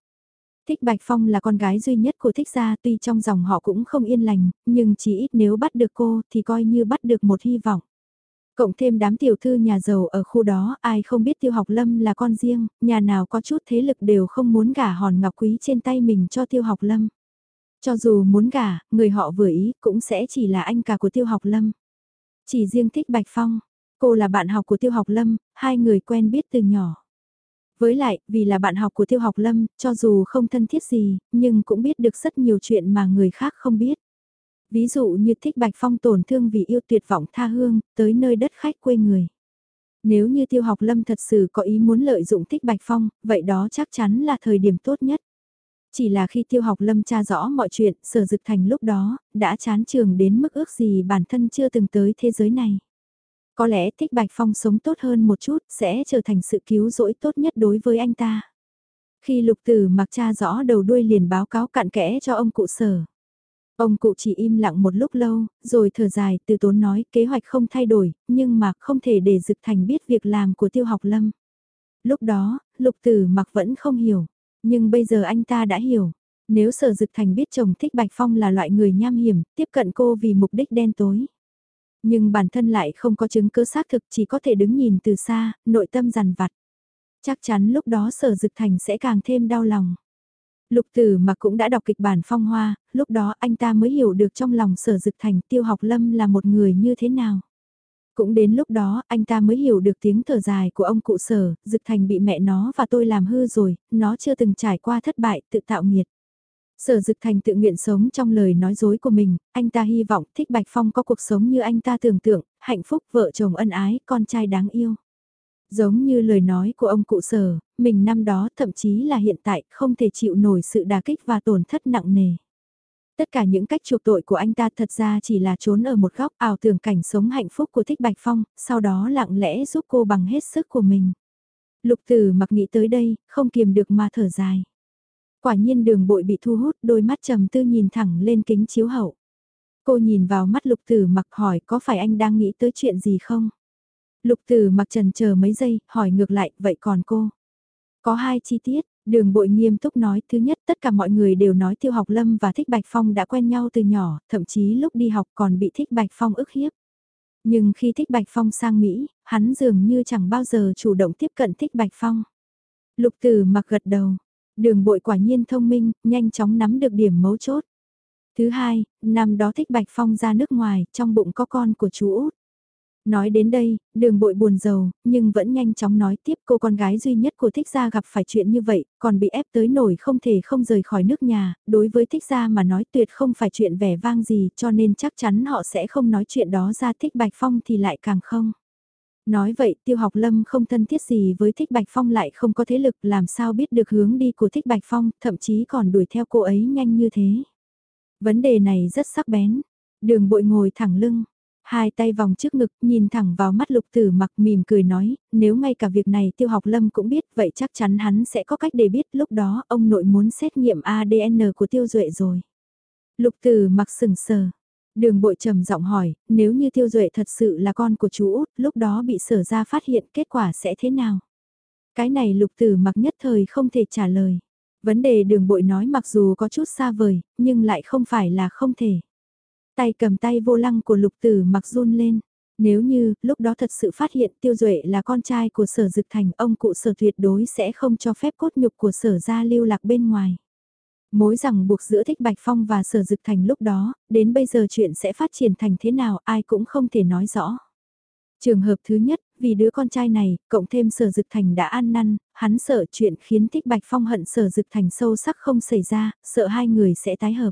Thích Bạch Phong là con gái duy nhất của thích gia tuy trong dòng họ cũng không yên lành, nhưng chỉ ít nếu bắt được cô thì coi như bắt được một hy vọng. Cộng thêm đám tiểu thư nhà giàu ở khu đó, ai không biết tiêu học lâm là con riêng, nhà nào có chút thế lực đều không muốn gả hòn ngọc quý trên tay mình cho tiêu học lâm. Cho dù muốn gả, người họ vừa ý cũng sẽ chỉ là anh cả của tiêu học lâm. Chỉ riêng thích Bạch Phong, cô là bạn học của tiêu học lâm, hai người quen biết từ nhỏ. Với lại, vì là bạn học của Tiêu Học Lâm, cho dù không thân thiết gì, nhưng cũng biết được rất nhiều chuyện mà người khác không biết. Ví dụ như thích Bạch Phong tổn thương vì yêu tuyệt vọng tha hương, tới nơi đất khách quê người. Nếu như Tiêu Học Lâm thật sự có ý muốn lợi dụng thích Bạch Phong, vậy đó chắc chắn là thời điểm tốt nhất. Chỉ là khi Tiêu Học Lâm tra rõ mọi chuyện, sở dực thành lúc đó, đã chán trường đến mức ước gì bản thân chưa từng tới thế giới này. Có lẽ thích Bạch Phong sống tốt hơn một chút sẽ trở thành sự cứu rỗi tốt nhất đối với anh ta. Khi lục tử mặc cha rõ đầu đuôi liền báo cáo cặn kẽ cho ông cụ sở. Ông cụ chỉ im lặng một lúc lâu, rồi thở dài từ tốn nói kế hoạch không thay đổi, nhưng mà không thể để Dực Thành biết việc làm của tiêu học lâm. Lúc đó, lục tử mặc vẫn không hiểu, nhưng bây giờ anh ta đã hiểu. Nếu sở Dực Thành biết chồng thích Bạch Phong là loại người nham hiểm, tiếp cận cô vì mục đích đen tối. Nhưng bản thân lại không có chứng cứ xác thực chỉ có thể đứng nhìn từ xa, nội tâm rằn vặt. Chắc chắn lúc đó sở dực thành sẽ càng thêm đau lòng. Lục tử mà cũng đã đọc kịch bản phong hoa, lúc đó anh ta mới hiểu được trong lòng sở dực thành tiêu học lâm là một người như thế nào. Cũng đến lúc đó anh ta mới hiểu được tiếng thở dài của ông cụ sở, dực thành bị mẹ nó và tôi làm hư rồi, nó chưa từng trải qua thất bại tự tạo nghiệt. Sở Dực Thành tự nguyện sống trong lời nói dối của mình, anh ta hy vọng thích Bạch Phong có cuộc sống như anh ta tưởng tượng, hạnh phúc, vợ chồng ân ái, con trai đáng yêu. Giống như lời nói của ông cụ sở, mình năm đó thậm chí là hiện tại không thể chịu nổi sự đà kích và tổn thất nặng nề. Tất cả những cách chuộc tội của anh ta thật ra chỉ là trốn ở một góc ảo tưởng cảnh sống hạnh phúc của Thích Bạch Phong, sau đó lặng lẽ giúp cô bằng hết sức của mình. Lục tử mặc nghĩ tới đây, không kiềm được mà thở dài. Quả nhiên đường bội bị thu hút, đôi mắt trầm tư nhìn thẳng lên kính chiếu hậu. Cô nhìn vào mắt lục tử mặc hỏi có phải anh đang nghĩ tới chuyện gì không? Lục tử mặc trần chờ mấy giây, hỏi ngược lại, vậy còn cô? Có hai chi tiết, đường bội nghiêm túc nói, thứ nhất tất cả mọi người đều nói tiêu học lâm và thích bạch phong đã quen nhau từ nhỏ, thậm chí lúc đi học còn bị thích bạch phong ức hiếp. Nhưng khi thích bạch phong sang Mỹ, hắn dường như chẳng bao giờ chủ động tiếp cận thích bạch phong. Lục tử mặc gật đầu, Đường bội quả nhiên thông minh, nhanh chóng nắm được điểm mấu chốt. Thứ hai, năm đó thích Bạch Phong ra nước ngoài, trong bụng có con của chú Út. Nói đến đây, đường bội buồn giàu, nhưng vẫn nhanh chóng nói tiếp cô con gái duy nhất của thích gia gặp phải chuyện như vậy, còn bị ép tới nổi không thể không rời khỏi nước nhà, đối với thích gia mà nói tuyệt không phải chuyện vẻ vang gì cho nên chắc chắn họ sẽ không nói chuyện đó ra thích Bạch Phong thì lại càng không. Nói vậy tiêu học lâm không thân thiết gì với Thích Bạch Phong lại không có thế lực làm sao biết được hướng đi của Thích Bạch Phong, thậm chí còn đuổi theo cô ấy nhanh như thế. Vấn đề này rất sắc bén. Đường bội ngồi thẳng lưng. Hai tay vòng trước ngực, nhìn thẳng vào mắt lục tử mặc mỉm cười nói, nếu ngay cả việc này tiêu học lâm cũng biết, vậy chắc chắn hắn sẽ có cách để biết lúc đó ông nội muốn xét nghiệm ADN của tiêu duệ rồi. Lục tử mặc sừng sờ. Đường bội trầm giọng hỏi, nếu như tiêu duệ thật sự là con của chú út, lúc đó bị sở ra phát hiện kết quả sẽ thế nào? Cái này lục tử mặc nhất thời không thể trả lời. Vấn đề đường bội nói mặc dù có chút xa vời, nhưng lại không phải là không thể. Tay cầm tay vô lăng của lục tử mặc run lên. Nếu như, lúc đó thật sự phát hiện tiêu duệ là con trai của sở dực thành, ông cụ sở tuyệt đối sẽ không cho phép cốt nhục của sở ra lưu lạc bên ngoài. Mối rằng buộc giữa Thích Bạch Phong và Sở Dực Thành lúc đó, đến bây giờ chuyện sẽ phát triển thành thế nào ai cũng không thể nói rõ. Trường hợp thứ nhất, vì đứa con trai này, cộng thêm Sở Dực Thành đã ăn năn, hắn sợ chuyện khiến Thích Bạch Phong hận Sở Dực Thành sâu sắc không xảy ra, sợ hai người sẽ tái hợp.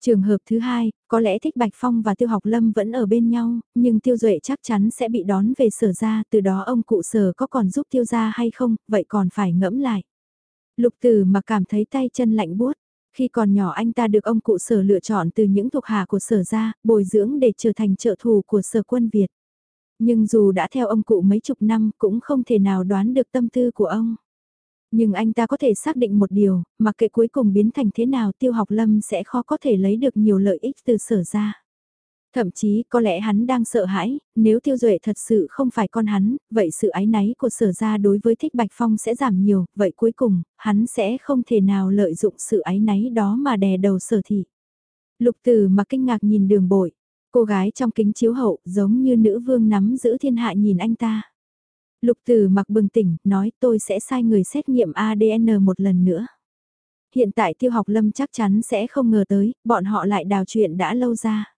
Trường hợp thứ hai, có lẽ Thích Bạch Phong và Tiêu Học Lâm vẫn ở bên nhau, nhưng Tiêu Duệ chắc chắn sẽ bị đón về sở ra, từ đó ông cụ sở có còn giúp Tiêu gia hay không, vậy còn phải ngẫm lại. Lục Tử mà cảm thấy tay chân lạnh buốt. Khi còn nhỏ anh ta được ông cụ sở lựa chọn từ những thuộc hạ của sở ra, bồi dưỡng để trở thành trợ thủ của sở quân Việt. Nhưng dù đã theo ông cụ mấy chục năm cũng không thể nào đoán được tâm tư của ông. Nhưng anh ta có thể xác định một điều, mặc kệ cuối cùng biến thành thế nào tiêu học lâm sẽ khó có thể lấy được nhiều lợi ích từ sở ra. Thậm chí có lẽ hắn đang sợ hãi, nếu tiêu duệ thật sự không phải con hắn, vậy sự ái náy của sở ra đối với thích Bạch Phong sẽ giảm nhiều, vậy cuối cùng, hắn sẽ không thể nào lợi dụng sự ái náy đó mà đè đầu sở thị. Lục tử mà kinh ngạc nhìn đường bội, cô gái trong kính chiếu hậu giống như nữ vương nắm giữ thiên hạ nhìn anh ta. Lục tử mặc bừng tỉnh, nói tôi sẽ sai người xét nghiệm ADN một lần nữa. Hiện tại tiêu học lâm chắc chắn sẽ không ngờ tới, bọn họ lại đào chuyện đã lâu ra.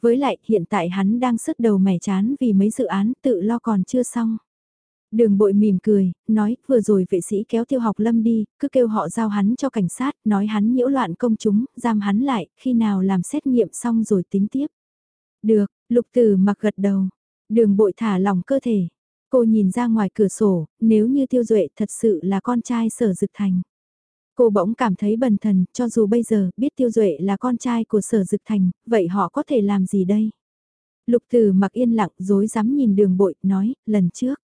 Với lại hiện tại hắn đang sứt đầu mẻ chán vì mấy dự án tự lo còn chưa xong. Đường bội mỉm cười, nói vừa rồi vệ sĩ kéo tiêu học lâm đi, cứ kêu họ giao hắn cho cảnh sát, nói hắn nhiễu loạn công chúng, giam hắn lại, khi nào làm xét nghiệm xong rồi tính tiếp. Được, lục tử mặc gật đầu, đường bội thả lỏng cơ thể. Cô nhìn ra ngoài cửa sổ, nếu như tiêu duệ thật sự là con trai sở dực thành. Cô bỗng cảm thấy bần thần, cho dù bây giờ biết Tiêu Duệ là con trai của sở dực thành, vậy họ có thể làm gì đây? Lục Tử mặc yên lặng dối dám nhìn đường bội, nói, lần trước.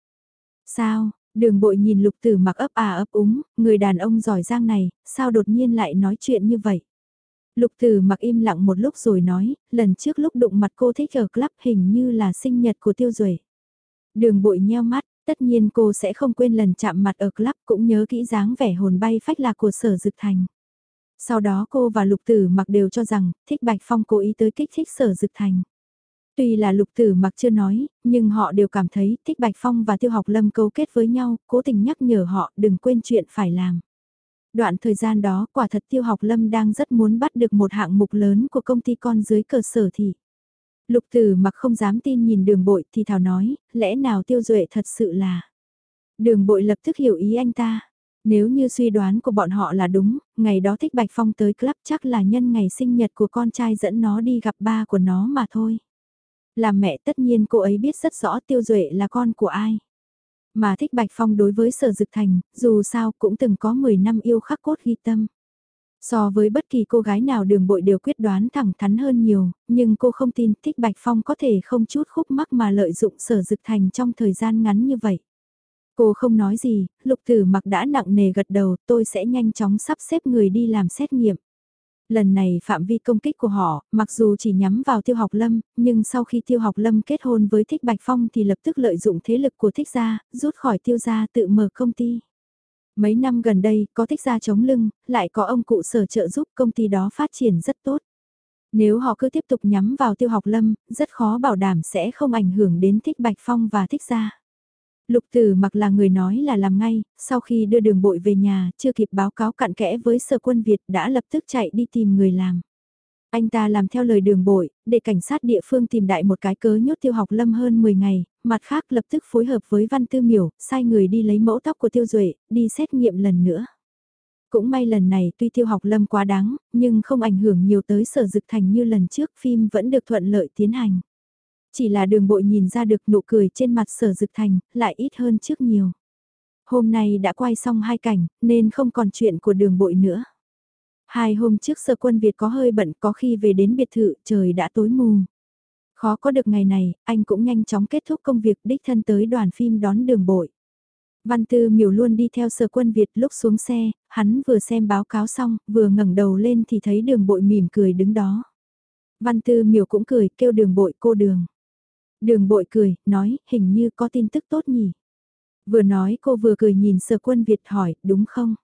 Sao, đường bội nhìn lục tử mặc ấp à ấp úng, người đàn ông giỏi giang này, sao đột nhiên lại nói chuyện như vậy? Lục tử mặc im lặng một lúc rồi nói, lần trước lúc đụng mặt cô thích ở club hình như là sinh nhật của tiêu duệ. Đường bội nheo mắt, Tất nhiên cô sẽ không quên lần chạm mặt ở club cũng nhớ kỹ dáng vẻ hồn bay phách lạc của sở dực thành. Sau đó cô và Lục Tử mặc đều cho rằng thích Bạch Phong cố ý tới kích thích sở dực thành. Tuy là Lục Tử mặc chưa nói, nhưng họ đều cảm thấy thích Bạch Phong và Tiêu Học Lâm cấu kết với nhau, cố tình nhắc nhở họ đừng quên chuyện phải làm. Đoạn thời gian đó quả thật Tiêu Học Lâm đang rất muốn bắt được một hạng mục lớn của công ty con dưới cơ sở thị. Lục tử mặc không dám tin nhìn đường bội thì thảo nói, lẽ nào tiêu duệ thật sự là. Đường bội lập tức hiểu ý anh ta. Nếu như suy đoán của bọn họ là đúng, ngày đó thích Bạch Phong tới club chắc là nhân ngày sinh nhật của con trai dẫn nó đi gặp ba của nó mà thôi. Là mẹ tất nhiên cô ấy biết rất rõ tiêu duệ là con của ai. Mà thích Bạch Phong đối với sở dực thành, dù sao cũng từng có 10 năm yêu khắc cốt ghi tâm. So với bất kỳ cô gái nào đường bội đều quyết đoán thẳng thắn hơn nhiều, nhưng cô không tin Thích Bạch Phong có thể không chút khúc mắc mà lợi dụng sở dực thành trong thời gian ngắn như vậy. Cô không nói gì, lục tử mặc đã nặng nề gật đầu tôi sẽ nhanh chóng sắp xếp người đi làm xét nghiệm. Lần này phạm vi công kích của họ, mặc dù chỉ nhắm vào tiêu học lâm, nhưng sau khi tiêu học lâm kết hôn với thích bạch phong thì lập tức lợi dụng thế lực của thích gia, rút khỏi tiêu gia tự mở công ty. Mấy năm gần đây, có thích gia chống lưng, lại có ông cụ sở trợ giúp công ty đó phát triển rất tốt. Nếu họ cứ tiếp tục nhắm vào tiêu học lâm, rất khó bảo đảm sẽ không ảnh hưởng đến thích bạch phong và thích gia. Lục tử mặc là người nói là làm ngay, sau khi đưa đường bội về nhà, chưa kịp báo cáo cặn kẽ với sở quân Việt đã lập tức chạy đi tìm người làm. Anh ta làm theo lời đường bội, để cảnh sát địa phương tìm đại một cái cớ nhốt tiêu học lâm hơn 10 ngày, mặt khác lập tức phối hợp với Văn Tư Miểu, sai người đi lấy mẫu tóc của tiêu duệ, đi xét nghiệm lần nữa. Cũng may lần này tuy tiêu học lâm quá đáng, nhưng không ảnh hưởng nhiều tới sở dực thành như lần trước phim vẫn được thuận lợi tiến hành. Chỉ là đường bội nhìn ra được nụ cười trên mặt sở dực thành, lại ít hơn trước nhiều. Hôm nay đã quay xong hai cảnh, nên không còn chuyện của đường bội nữa. Hai hôm trước sở quân Việt có hơi bận có khi về đến biệt thự trời đã tối mù. Khó có được ngày này, anh cũng nhanh chóng kết thúc công việc đích thân tới đoàn phim đón đường bội. Văn Tư Miểu luôn đi theo sở quân Việt lúc xuống xe, hắn vừa xem báo cáo xong, vừa ngẩng đầu lên thì thấy đường bội mỉm cười đứng đó. Văn Tư Miểu cũng cười, kêu đường bội cô đường. Đường bội cười, nói, hình như có tin tức tốt nhỉ. Vừa nói cô vừa cười nhìn sở quân Việt hỏi, đúng không?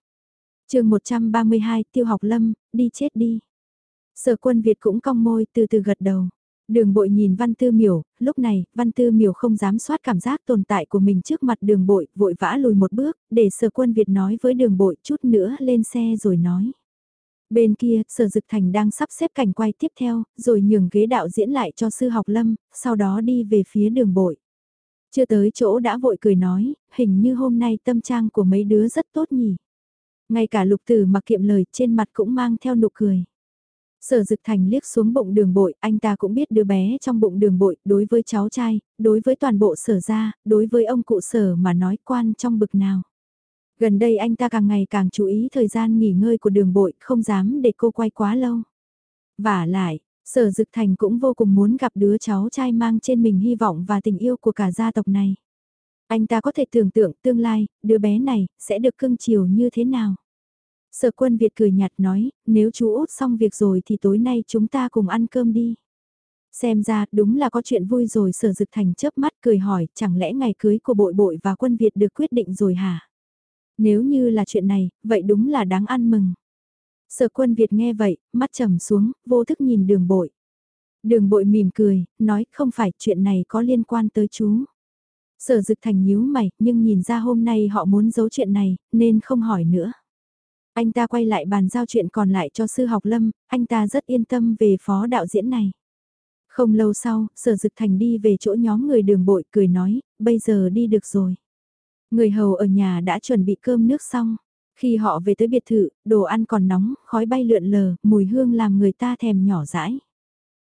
Chương 132, Tiêu học lâm, đi chết đi. Sở quân Việt cũng cong môi từ từ gật đầu. Đường bội nhìn văn tư miểu, lúc này, văn tư miểu không dám soát cảm giác tồn tại của mình trước mặt đường bội, vội vã lùi một bước, để sở quân Việt nói với đường bội chút nữa lên xe rồi nói. Bên kia, sở dực thành đang sắp xếp cảnh quay tiếp theo, rồi nhường ghế đạo diễn lại cho sư học lâm, sau đó đi về phía đường bội. Chưa tới chỗ đã vội cười nói, hình như hôm nay tâm trang của mấy đứa rất tốt nhỉ. Ngay cả lục tử mặc kiệm lời trên mặt cũng mang theo nụ cười. Sở Dực Thành liếc xuống bụng đường bội, anh ta cũng biết đứa bé trong bụng đường bội, đối với cháu trai, đối với toàn bộ sở gia, đối với ông cụ sở mà nói quan trong bực nào. Gần đây anh ta càng ngày càng chú ý thời gian nghỉ ngơi của đường bội, không dám để cô quay quá lâu. Và lại, sở Dực Thành cũng vô cùng muốn gặp đứa cháu trai mang trên mình hy vọng và tình yêu của cả gia tộc này. Anh ta có thể tưởng tượng tương lai, đứa bé này, sẽ được cưng chiều như thế nào. Sở quân Việt cười nhạt nói, nếu chú út xong việc rồi thì tối nay chúng ta cùng ăn cơm đi. Xem ra đúng là có chuyện vui rồi sở dực thành chớp mắt cười hỏi chẳng lẽ ngày cưới của bội bội và quân Việt được quyết định rồi hả? Nếu như là chuyện này, vậy đúng là đáng ăn mừng. Sở quân Việt nghe vậy, mắt trầm xuống, vô thức nhìn đường bội. Đường bội mỉm cười, nói không phải chuyện này có liên quan tới chú. Sở dực thành nhíu mày, nhưng nhìn ra hôm nay họ muốn giấu chuyện này, nên không hỏi nữa. Anh ta quay lại bàn giao chuyện còn lại cho sư học lâm, anh ta rất yên tâm về phó đạo diễn này. Không lâu sau, sở dực thành đi về chỗ nhóm người đường bội cười nói, bây giờ đi được rồi. Người hầu ở nhà đã chuẩn bị cơm nước xong. Khi họ về tới biệt thự, đồ ăn còn nóng, khói bay lượn lờ, mùi hương làm người ta thèm nhỏ rãi.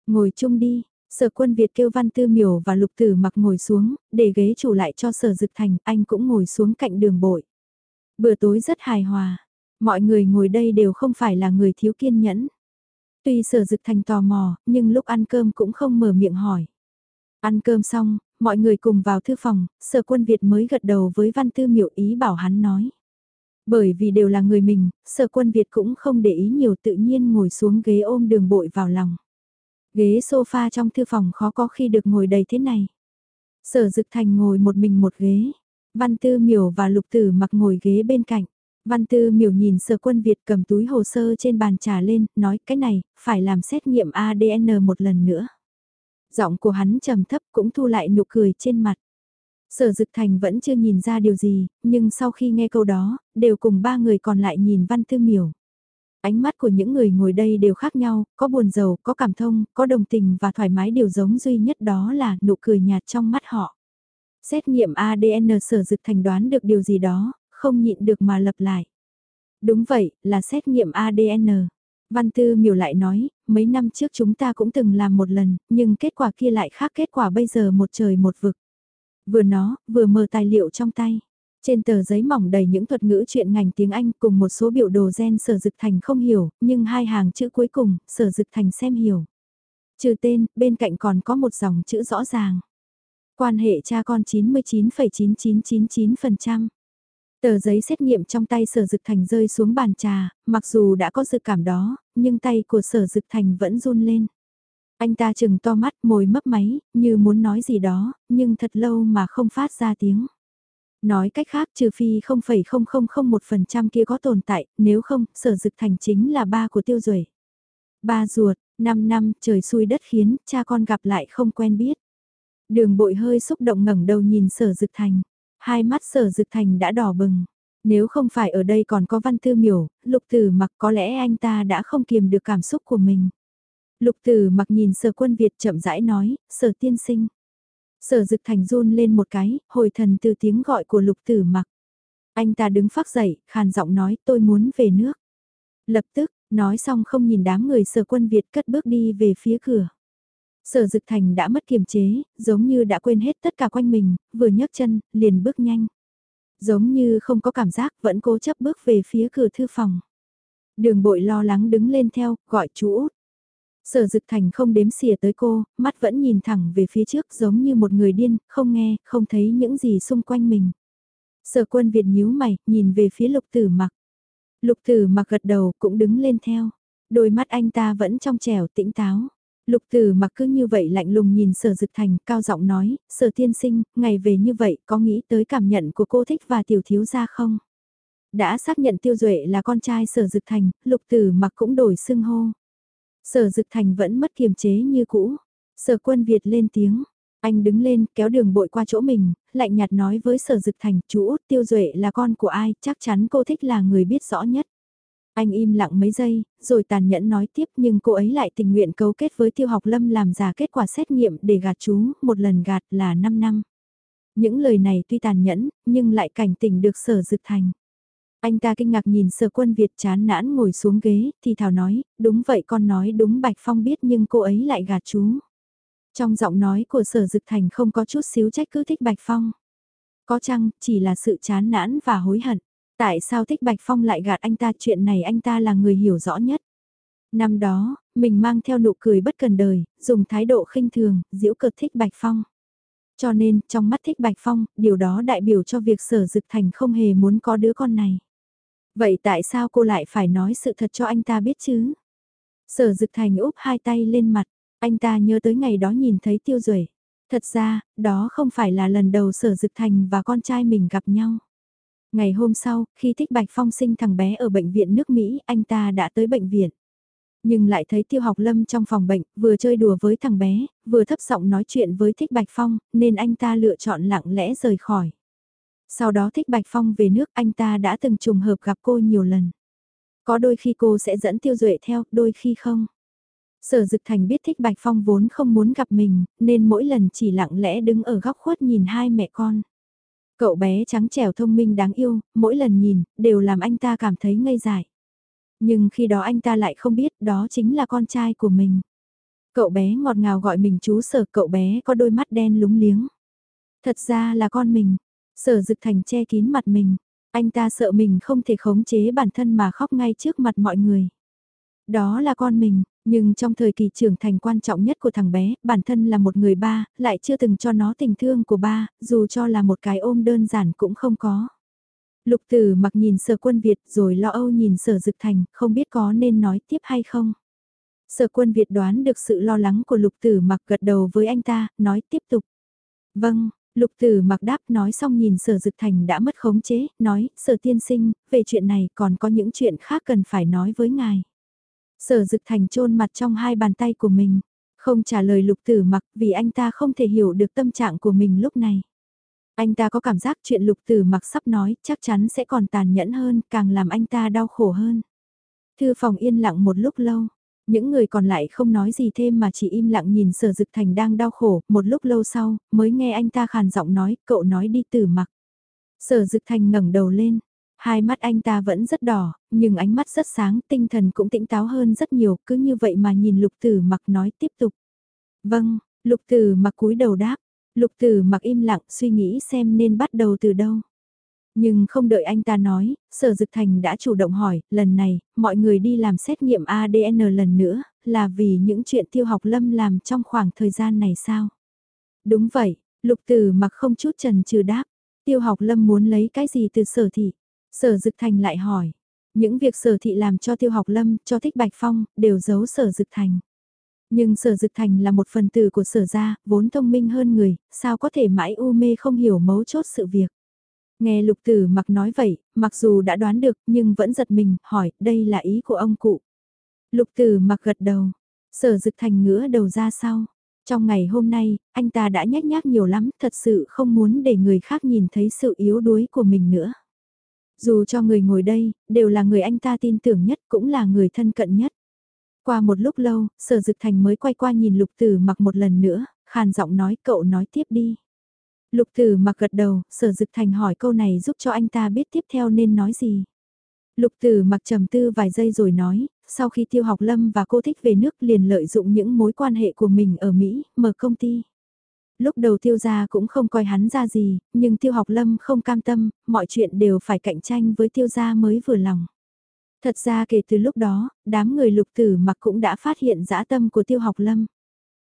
Ngồi chung đi, sở quân Việt kêu văn tư miểu và lục tử mặc ngồi xuống, để ghế chủ lại cho sở dực thành, anh cũng ngồi xuống cạnh đường bội. Bữa tối rất hài hòa, Mọi người ngồi đây đều không phải là người thiếu kiên nhẫn. Tuy sở dực thành tò mò, nhưng lúc ăn cơm cũng không mở miệng hỏi. Ăn cơm xong, mọi người cùng vào thư phòng, sở quân Việt mới gật đầu với văn tư miểu ý bảo hắn nói. Bởi vì đều là người mình, sở quân Việt cũng không để ý nhiều tự nhiên ngồi xuống ghế ôm đường bội vào lòng. Ghế sofa trong thư phòng khó có khi được ngồi đầy thế này. Sở dực thành ngồi một mình một ghế, văn tư miểu và lục tử mặc ngồi ghế bên cạnh. Văn Tư miểu nhìn sở quân Việt cầm túi hồ sơ trên bàn trà lên, nói cái này, phải làm xét nghiệm ADN một lần nữa. Giọng của hắn trầm thấp cũng thu lại nụ cười trên mặt. Sở Dực Thành vẫn chưa nhìn ra điều gì, nhưng sau khi nghe câu đó, đều cùng ba người còn lại nhìn Văn Tư miểu. Ánh mắt của những người ngồi đây đều khác nhau, có buồn giàu, có cảm thông, có đồng tình và thoải mái điều giống duy nhất đó là nụ cười nhạt trong mắt họ. Xét nghiệm ADN sở dực thành đoán được điều gì đó, không nhịn được mà lập lại. Đúng vậy, là xét nghiệm ADN. Văn Tư miểu lại nói, mấy năm trước chúng ta cũng từng làm một lần, nhưng kết quả kia lại khác kết quả bây giờ một trời một vực. Vừa nó, vừa mở tài liệu trong tay. Trên tờ giấy mỏng đầy những thuật ngữ chuyện ngành tiếng Anh cùng một số biểu đồ gen sở dực thành không hiểu, nhưng hai hàng chữ cuối cùng, sở dực thành xem hiểu. Trừ tên, bên cạnh còn có một dòng chữ rõ ràng. Quan hệ cha con 99,9999%. Tờ giấy xét nghiệm trong tay sở dực thành rơi xuống bàn trà, mặc dù đã có dự cảm đó, nhưng tay của sở dực thành vẫn run lên. Anh ta chừng to mắt môi mấp máy, như muốn nói gì đó, nhưng thật lâu mà không phát ra tiếng. Nói cách khác trừ phi 0,0001% kia có tồn tại, nếu không, sở dực thành chính là ba của tiêu duệ Ba ruột, 5 năm, trời xui đất khiến, cha con gặp lại không quen biết. Đường bội hơi xúc động ngẩng đầu nhìn sở dực thành. Hai mắt sở dực thành đã đỏ bừng. Nếu không phải ở đây còn có văn thư miểu, lục tử mặc có lẽ anh ta đã không kiềm được cảm xúc của mình. Lục tử mặc nhìn sở quân Việt chậm rãi nói, sở tiên sinh. Sở dực thành run lên một cái, hồi thần từ tiếng gọi của lục tử mặc. Anh ta đứng phát dậy, khàn giọng nói tôi muốn về nước. Lập tức, nói xong không nhìn đám người sở quân Việt cất bước đi về phía cửa. Sở Dực Thành đã mất kiềm chế, giống như đã quên hết tất cả quanh mình, vừa nhấc chân, liền bước nhanh. Giống như không có cảm giác, vẫn cố chấp bước về phía cửa thư phòng. Đường bội lo lắng đứng lên theo, gọi chú út. Sở Dực Thành không đếm xỉa tới cô, mắt vẫn nhìn thẳng về phía trước giống như một người điên, không nghe, không thấy những gì xung quanh mình. Sở quân Việt nhíu mày, nhìn về phía lục tử mặc. Lục tử mặc gật đầu cũng đứng lên theo. Đôi mắt anh ta vẫn trong trẻo tĩnh táo. Lục tử mặc cứ như vậy lạnh lùng nhìn sở dực thành, cao giọng nói, sở tiên sinh, ngày về như vậy có nghĩ tới cảm nhận của cô thích và tiểu thiếu gia không? Đã xác nhận tiêu duệ là con trai sở dực thành, lục tử mặc cũng đổi xưng hô. Sở dực thành vẫn mất kiềm chế như cũ. Sở quân Việt lên tiếng. Anh đứng lên, kéo đường bội qua chỗ mình, lạnh nhạt nói với sở dực thành, chú út tiêu duệ là con của ai, chắc chắn cô thích là người biết rõ nhất. Anh im lặng mấy giây, rồi tàn nhẫn nói tiếp nhưng cô ấy lại tình nguyện cấu kết với tiêu học lâm làm giả kết quả xét nghiệm để gạt chú, một lần gạt là 5 năm. Những lời này tuy tàn nhẫn, nhưng lại cảnh tỉnh được sở dực thành. Anh ta kinh ngạc nhìn sở quân Việt chán nản ngồi xuống ghế, thì thảo nói, đúng vậy con nói đúng Bạch Phong biết nhưng cô ấy lại gạt chú. Trong giọng nói của sở dực thành không có chút xíu trách cứ thích Bạch Phong. Có chăng, chỉ là sự chán nản và hối hận. Tại sao thích Bạch Phong lại gạt anh ta chuyện này anh ta là người hiểu rõ nhất. Năm đó, mình mang theo nụ cười bất cần đời, dùng thái độ khinh thường, diễu cợt thích Bạch Phong. Cho nên, trong mắt thích Bạch Phong, điều đó đại biểu cho việc sở dực thành không hề muốn có đứa con này. Vậy tại sao cô lại phải nói sự thật cho anh ta biết chứ? Sở dực thành úp hai tay lên mặt, anh ta nhớ tới ngày đó nhìn thấy tiêu duệ Thật ra, đó không phải là lần đầu sở dực thành và con trai mình gặp nhau. Ngày hôm sau, khi Thích Bạch Phong sinh thằng bé ở bệnh viện nước Mỹ, anh ta đã tới bệnh viện. Nhưng lại thấy Tiêu Học Lâm trong phòng bệnh, vừa chơi đùa với thằng bé, vừa thấp giọng nói chuyện với Thích Bạch Phong, nên anh ta lựa chọn lặng lẽ rời khỏi. Sau đó Thích Bạch Phong về nước, anh ta đã từng trùng hợp gặp cô nhiều lần. Có đôi khi cô sẽ dẫn Tiêu Duệ theo, đôi khi không. Sở Dực Thành biết Thích Bạch Phong vốn không muốn gặp mình, nên mỗi lần chỉ lặng lẽ đứng ở góc khuất nhìn hai mẹ con. Cậu bé trắng trẻo thông minh đáng yêu, mỗi lần nhìn, đều làm anh ta cảm thấy ngây dại. Nhưng khi đó anh ta lại không biết đó chính là con trai của mình. Cậu bé ngọt ngào gọi mình chú sở cậu bé có đôi mắt đen lúng liếng. Thật ra là con mình. Sở dực thành che kín mặt mình. Anh ta sợ mình không thể khống chế bản thân mà khóc ngay trước mặt mọi người. Đó là con mình, nhưng trong thời kỳ trưởng thành quan trọng nhất của thằng bé, bản thân là một người ba, lại chưa từng cho nó tình thương của ba, dù cho là một cái ôm đơn giản cũng không có. Lục tử mặc nhìn sở quân Việt rồi lo âu nhìn sở dực thành, không biết có nên nói tiếp hay không. Sở quân Việt đoán được sự lo lắng của lục tử mặc gật đầu với anh ta, nói tiếp tục. Vâng, lục tử mặc đáp nói xong nhìn sở dực thành đã mất khống chế, nói, sở tiên sinh, về chuyện này còn có những chuyện khác cần phải nói với ngài. Sở dực thành trôn mặt trong hai bàn tay của mình, không trả lời lục tử mặc vì anh ta không thể hiểu được tâm trạng của mình lúc này. Anh ta có cảm giác chuyện lục tử mặc sắp nói chắc chắn sẽ còn tàn nhẫn hơn, càng làm anh ta đau khổ hơn. Thư phòng yên lặng một lúc lâu, những người còn lại không nói gì thêm mà chỉ im lặng nhìn sở dực thành đang đau khổ, một lúc lâu sau, mới nghe anh ta khàn giọng nói, cậu nói đi tử mặc. Sở dực thành ngẩng đầu lên, Hai mắt anh ta vẫn rất đỏ, nhưng ánh mắt rất sáng, tinh thần cũng tỉnh táo hơn rất nhiều, cứ như vậy mà nhìn lục tử mặc nói tiếp tục. Vâng, lục tử mặc cúi đầu đáp, lục tử mặc im lặng suy nghĩ xem nên bắt đầu từ đâu. Nhưng không đợi anh ta nói, sở dực thành đã chủ động hỏi, lần này, mọi người đi làm xét nghiệm ADN lần nữa, là vì những chuyện tiêu học lâm làm trong khoảng thời gian này sao? Đúng vậy, lục tử mặc không chút trần trừ đáp, tiêu học lâm muốn lấy cái gì từ sở thị? Sở Dực Thành lại hỏi, những việc sở thị làm cho tiêu học lâm, cho thích Bạch Phong, đều giấu sở Dực Thành. Nhưng sở Dực Thành là một phần tử của sở gia, vốn thông minh hơn người, sao có thể mãi u mê không hiểu mấu chốt sự việc. Nghe lục tử mặc nói vậy, mặc dù đã đoán được nhưng vẫn giật mình, hỏi, đây là ý của ông cụ. Lục tử mặc gật đầu, sở Dực Thành ngửa đầu ra sau. Trong ngày hôm nay, anh ta đã nhách nhác nhiều lắm, thật sự không muốn để người khác nhìn thấy sự yếu đuối của mình nữa. Dù cho người ngồi đây, đều là người anh ta tin tưởng nhất cũng là người thân cận nhất. Qua một lúc lâu, sở dực thành mới quay qua nhìn lục tử mặc một lần nữa, khàn giọng nói cậu nói tiếp đi. Lục tử mặc gật đầu, sở dực thành hỏi câu này giúp cho anh ta biết tiếp theo nên nói gì. Lục tử mặc trầm tư vài giây rồi nói, sau khi tiêu học lâm và cô thích về nước liền lợi dụng những mối quan hệ của mình ở Mỹ, mở công ty. Lúc đầu tiêu gia cũng không coi hắn ra gì, nhưng tiêu học lâm không cam tâm, mọi chuyện đều phải cạnh tranh với tiêu gia mới vừa lòng. Thật ra kể từ lúc đó, đám người lục tử mặc cũng đã phát hiện dã tâm của tiêu học lâm.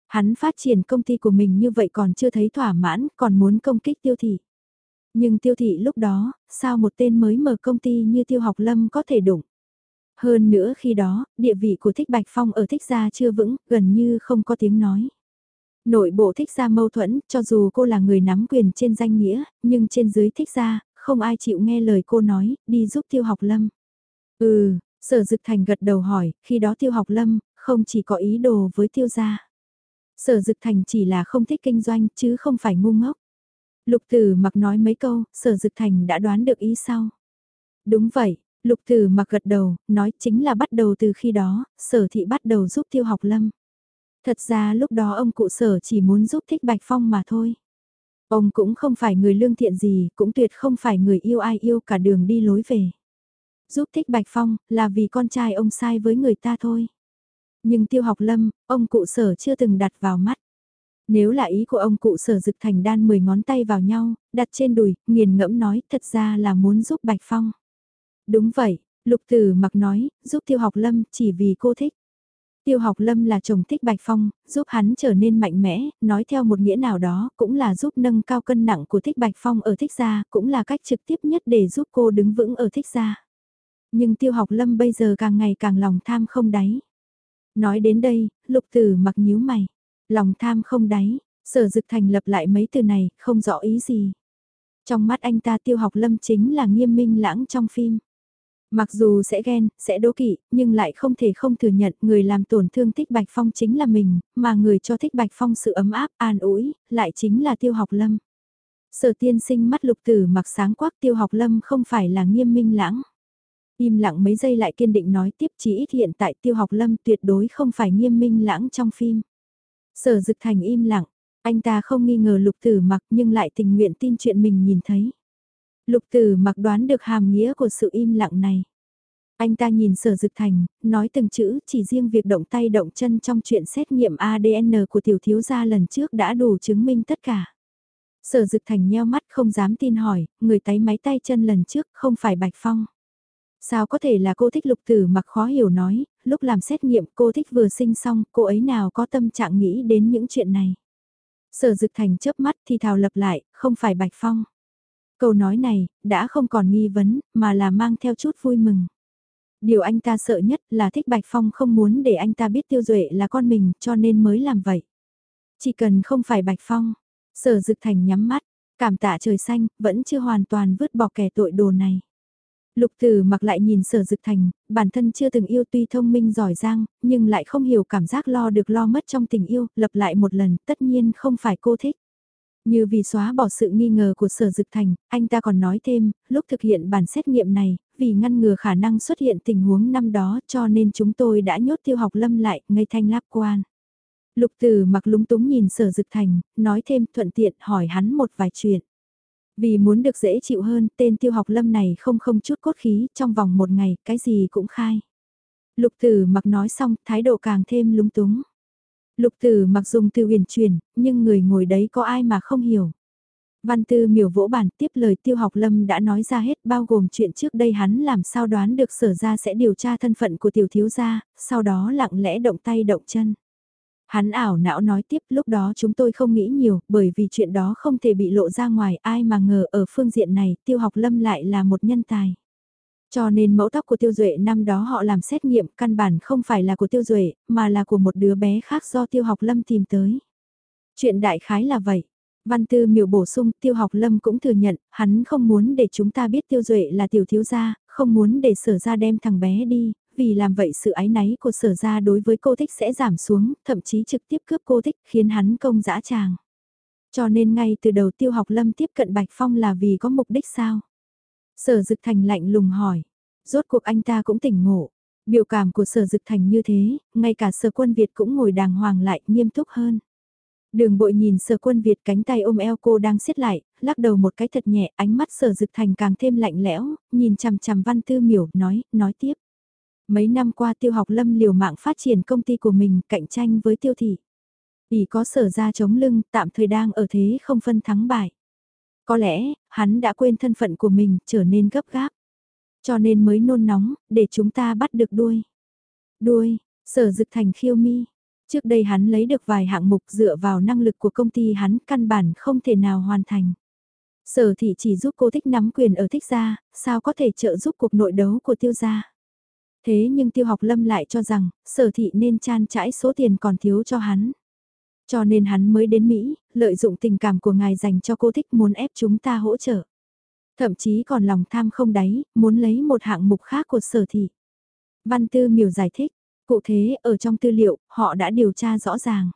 Hắn phát triển công ty của mình như vậy còn chưa thấy thỏa mãn, còn muốn công kích tiêu thị. Nhưng tiêu thị lúc đó, sao một tên mới mở công ty như tiêu học lâm có thể đụng. Hơn nữa khi đó, địa vị của Thích Bạch Phong ở Thích Gia chưa vững, gần như không có tiếng nói. Nội bộ Thích Gia mâu thuẫn, cho dù cô là người nắm quyền trên danh nghĩa, nhưng trên dưới Thích Gia, không ai chịu nghe lời cô nói, đi giúp tiêu học lâm. Ừ, sở dực thành gật đầu hỏi, khi đó tiêu học lâm, không chỉ có ý đồ với tiêu gia. Sở dực thành chỉ là không thích kinh doanh chứ không phải ngu ngốc. Lục tử mặc nói mấy câu, sở dực thành đã đoán được ý sau. Đúng vậy, lục tử mặc gật đầu, nói chính là bắt đầu từ khi đó, sở thị bắt đầu giúp tiêu học lâm. Thật ra lúc đó ông cụ sở chỉ muốn giúp thích Bạch Phong mà thôi. Ông cũng không phải người lương thiện gì, cũng tuyệt không phải người yêu ai yêu cả đường đi lối về. Giúp thích Bạch Phong, là vì con trai ông sai với người ta thôi. Nhưng tiêu học lâm, ông cụ sở chưa từng đặt vào mắt. Nếu là ý của ông cụ sở dực thành đan 10 ngón tay vào nhau, đặt trên đùi, nghiền ngẫm nói thật ra là muốn giúp Bạch Phong. Đúng vậy, lục tử mặc nói, giúp tiêu học lâm chỉ vì cô thích. Tiêu học lâm là chồng thích Bạch Phong, giúp hắn trở nên mạnh mẽ, nói theo một nghĩa nào đó, cũng là giúp nâng cao cân nặng của thích Bạch Phong ở thích gia, cũng là cách trực tiếp nhất để giúp cô đứng vững ở thích gia. Nhưng tiêu học lâm bây giờ càng ngày càng lòng tham không đáy. Nói đến đây, lục tử mặc nhíu mày. Lòng tham không đáy, sở dực thành lập lại mấy từ này, không rõ ý gì. Trong mắt anh ta tiêu học lâm chính là nghiêm minh lãng trong phim. Mặc dù sẽ ghen, sẽ đố kỵ, nhưng lại không thể không thừa nhận người làm tổn thương Thích Bạch Phong chính là mình, mà người cho Thích Bạch Phong sự ấm áp, an ủi, lại chính là tiêu học lâm. Sở tiên sinh mắt lục tử mặc sáng quắc tiêu học lâm không phải là nghiêm minh lãng. Im lặng mấy giây lại kiên định nói tiếp chỉ ít hiện tại tiêu học lâm tuyệt đối không phải nghiêm minh lãng trong phim. Sở dực thành im lặng, anh ta không nghi ngờ lục tử mặc nhưng lại tình nguyện tin chuyện mình nhìn thấy. Lục tử mặc đoán được hàm nghĩa của sự im lặng này. Anh ta nhìn sở dực thành, nói từng chữ chỉ riêng việc động tay động chân trong chuyện xét nghiệm ADN của tiểu thiếu gia lần trước đã đủ chứng minh tất cả. Sở dực thành nheo mắt không dám tin hỏi, người tái máy tay chân lần trước không phải Bạch Phong. Sao có thể là cô thích lục tử mặc khó hiểu nói, lúc làm xét nghiệm cô thích vừa sinh xong, cô ấy nào có tâm trạng nghĩ đến những chuyện này. Sở dực thành chớp mắt thì thào lập lại, không phải Bạch Phong. Câu nói này, đã không còn nghi vấn, mà là mang theo chút vui mừng. Điều anh ta sợ nhất là thích Bạch Phong không muốn để anh ta biết Tiêu Duệ là con mình cho nên mới làm vậy. Chỉ cần không phải Bạch Phong, sở dực thành nhắm mắt, cảm tạ trời xanh, vẫn chưa hoàn toàn vứt bỏ kẻ tội đồ này. Lục Tử mặc lại nhìn sở dực thành, bản thân chưa từng yêu tuy thông minh giỏi giang, nhưng lại không hiểu cảm giác lo được lo mất trong tình yêu, lập lại một lần, tất nhiên không phải cô thích. Như vì xóa bỏ sự nghi ngờ của sở dực thành, anh ta còn nói thêm, lúc thực hiện bản xét nghiệm này, vì ngăn ngừa khả năng xuất hiện tình huống năm đó cho nên chúng tôi đã nhốt tiêu học lâm lại, ngây thanh láp quan. Lục Tử mặc lúng túng nhìn sở dực thành, nói thêm thuận tiện hỏi hắn một vài chuyện. Vì muốn được dễ chịu hơn, tên tiêu học lâm này không không chút cốt khí, trong vòng một ngày, cái gì cũng khai. Lục tử mặc nói xong, thái độ càng thêm lúng túng. Lục tử mặc dùng từ huyền truyền, nhưng người ngồi đấy có ai mà không hiểu. Văn tư miểu vỗ bản tiếp lời tiêu học lâm đã nói ra hết bao gồm chuyện trước đây hắn làm sao đoán được sở ra sẽ điều tra thân phận của tiểu thiếu gia, sau đó lặng lẽ động tay động chân. Hắn ảo não nói tiếp lúc đó chúng tôi không nghĩ nhiều bởi vì chuyện đó không thể bị lộ ra ngoài ai mà ngờ ở phương diện này tiêu học lâm lại là một nhân tài. Cho nên mẫu tóc của Tiêu Duệ năm đó họ làm xét nghiệm căn bản không phải là của Tiêu Duệ, mà là của một đứa bé khác do Tiêu Học Lâm tìm tới. Chuyện đại khái là vậy. Văn Tư miểu bổ sung Tiêu Học Lâm cũng thừa nhận, hắn không muốn để chúng ta biết Tiêu Duệ là tiểu thiếu gia, không muốn để sở ra đem thằng bé đi, vì làm vậy sự ái náy của sở ra đối với cô thích sẽ giảm xuống, thậm chí trực tiếp cướp cô thích khiến hắn công dã tràng. Cho nên ngay từ đầu tiêu học lâm tiếp cận Bạch Phong là vì có mục đích sao? Sở dực thành lạnh lùng hỏi. Rốt cuộc anh ta cũng tỉnh ngộ. Biểu cảm của sở dực thành như thế, ngay cả sở quân Việt cũng ngồi đàng hoàng lại nghiêm túc hơn. Đường bội nhìn sở quân Việt cánh tay ôm eo cô đang siết lại, lắc đầu một cái thật nhẹ, ánh mắt sở dực thành càng thêm lạnh lẽo, nhìn chằm chằm văn tư miểu, nói, nói tiếp. Mấy năm qua tiêu học lâm liều mạng phát triển công ty của mình cạnh tranh với tiêu thị. Vì có sở ra chống lưng tạm thời đang ở thế không phân thắng bại. Có lẽ, hắn đã quên thân phận của mình trở nên gấp gáp. Cho nên mới nôn nóng, để chúng ta bắt được đuôi. Đuôi, sở dực thành khiêu mi. Trước đây hắn lấy được vài hạng mục dựa vào năng lực của công ty hắn căn bản không thể nào hoàn thành. Sở thị chỉ giúp cô thích nắm quyền ở thích gia, sao có thể trợ giúp cuộc nội đấu của tiêu gia. Thế nhưng tiêu học lâm lại cho rằng, sở thị nên chan chãi số tiền còn thiếu cho hắn. Cho nên hắn mới đến Mỹ, lợi dụng tình cảm của ngài dành cho cô thích muốn ép chúng ta hỗ trợ. Thậm chí còn lòng tham không đáy, muốn lấy một hạng mục khác của sở thị. Văn Tư miều giải thích, cụ thể ở trong tư liệu, họ đã điều tra rõ ràng.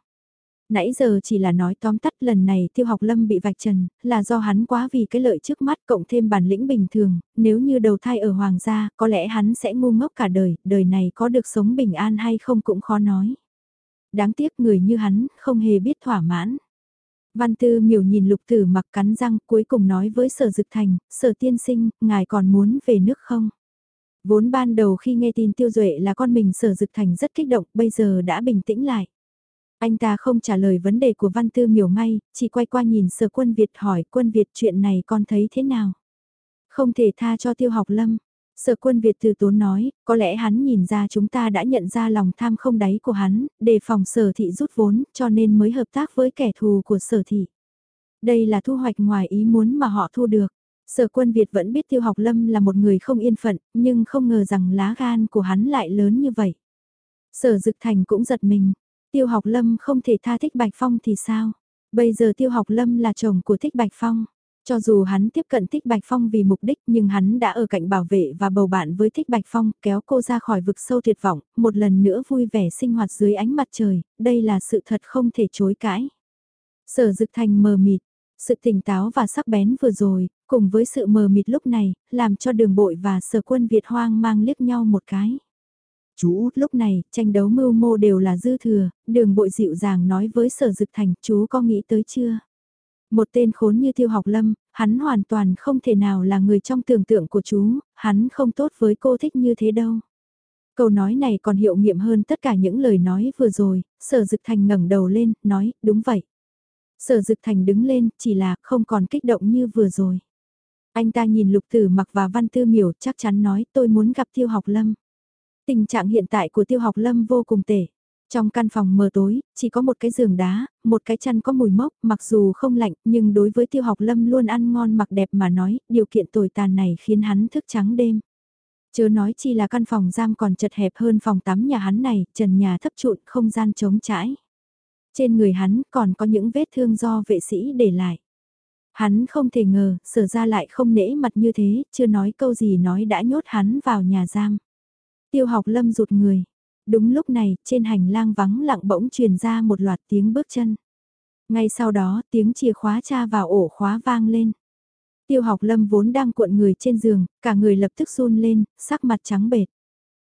Nãy giờ chỉ là nói tóm tắt lần này tiêu học lâm bị vạch trần, là do hắn quá vì cái lợi trước mắt cộng thêm bản lĩnh bình thường, nếu như đầu thai ở hoàng gia, có lẽ hắn sẽ ngu ngốc cả đời, đời này có được sống bình an hay không cũng khó nói. Đáng tiếc người như hắn, không hề biết thỏa mãn. Văn tư miểu nhìn lục tử mặc cắn răng cuối cùng nói với sở dực thành, sở tiên sinh, ngài còn muốn về nước không? Vốn ban đầu khi nghe tin tiêu duệ là con mình sở dực thành rất kích động, bây giờ đã bình tĩnh lại. Anh ta không trả lời vấn đề của văn tư miểu ngay, chỉ quay qua nhìn sở quân Việt hỏi quân Việt chuyện này con thấy thế nào? Không thể tha cho tiêu học lâm. Sở quân Việt từ tốn nói, có lẽ hắn nhìn ra chúng ta đã nhận ra lòng tham không đáy của hắn, đề phòng sở thị rút vốn, cho nên mới hợp tác với kẻ thù của sở thị. Đây là thu hoạch ngoài ý muốn mà họ thu được. Sở quân Việt vẫn biết tiêu học lâm là một người không yên phận, nhưng không ngờ rằng lá gan của hắn lại lớn như vậy. Sở dực thành cũng giật mình, tiêu học lâm không thể tha thích Bạch Phong thì sao? Bây giờ tiêu học lâm là chồng của thích Bạch Phong. Cho dù hắn tiếp cận Thích Bạch Phong vì mục đích nhưng hắn đã ở cạnh bảo vệ và bầu bạn với Thích Bạch Phong kéo cô ra khỏi vực sâu tuyệt vọng, một lần nữa vui vẻ sinh hoạt dưới ánh mặt trời, đây là sự thật không thể chối cãi. Sở Dực Thành mờ mịt, sự tỉnh táo và sắc bén vừa rồi, cùng với sự mờ mịt lúc này, làm cho đường bội và sở quân Việt hoang mang liếc nhau một cái. Chú út lúc này, tranh đấu mưu mô đều là dư thừa, đường bội dịu dàng nói với sở dực thành, chú có nghĩ tới chưa? Một tên khốn như tiêu học lâm, hắn hoàn toàn không thể nào là người trong tưởng tượng của chú, hắn không tốt với cô thích như thế đâu. Câu nói này còn hiệu nghiệm hơn tất cả những lời nói vừa rồi, sở dực thành ngẩng đầu lên, nói, đúng vậy. Sở dực thành đứng lên, chỉ là không còn kích động như vừa rồi. Anh ta nhìn lục tử mặc và văn tư miểu chắc chắn nói tôi muốn gặp tiêu học lâm. Tình trạng hiện tại của tiêu học lâm vô cùng tệ. Trong căn phòng mờ tối, chỉ có một cái giường đá, một cái chăn có mùi mốc, mặc dù không lạnh, nhưng đối với tiêu học lâm luôn ăn ngon mặc đẹp mà nói, điều kiện tồi tàn này khiến hắn thức trắng đêm. Chớ nói chi là căn phòng giam còn chật hẹp hơn phòng tắm nhà hắn này, trần nhà thấp trụn, không gian trống trải. Trên người hắn còn có những vết thương do vệ sĩ để lại. Hắn không thể ngờ, sở ra lại không nể mặt như thế, chưa nói câu gì nói đã nhốt hắn vào nhà giam. Tiêu học lâm rụt người, Đúng lúc này, trên hành lang vắng lặng bỗng truyền ra một loạt tiếng bước chân. Ngay sau đó, tiếng chìa khóa cha vào ổ khóa vang lên. Tiêu học lâm vốn đang cuộn người trên giường, cả người lập tức run lên, sắc mặt trắng bệt.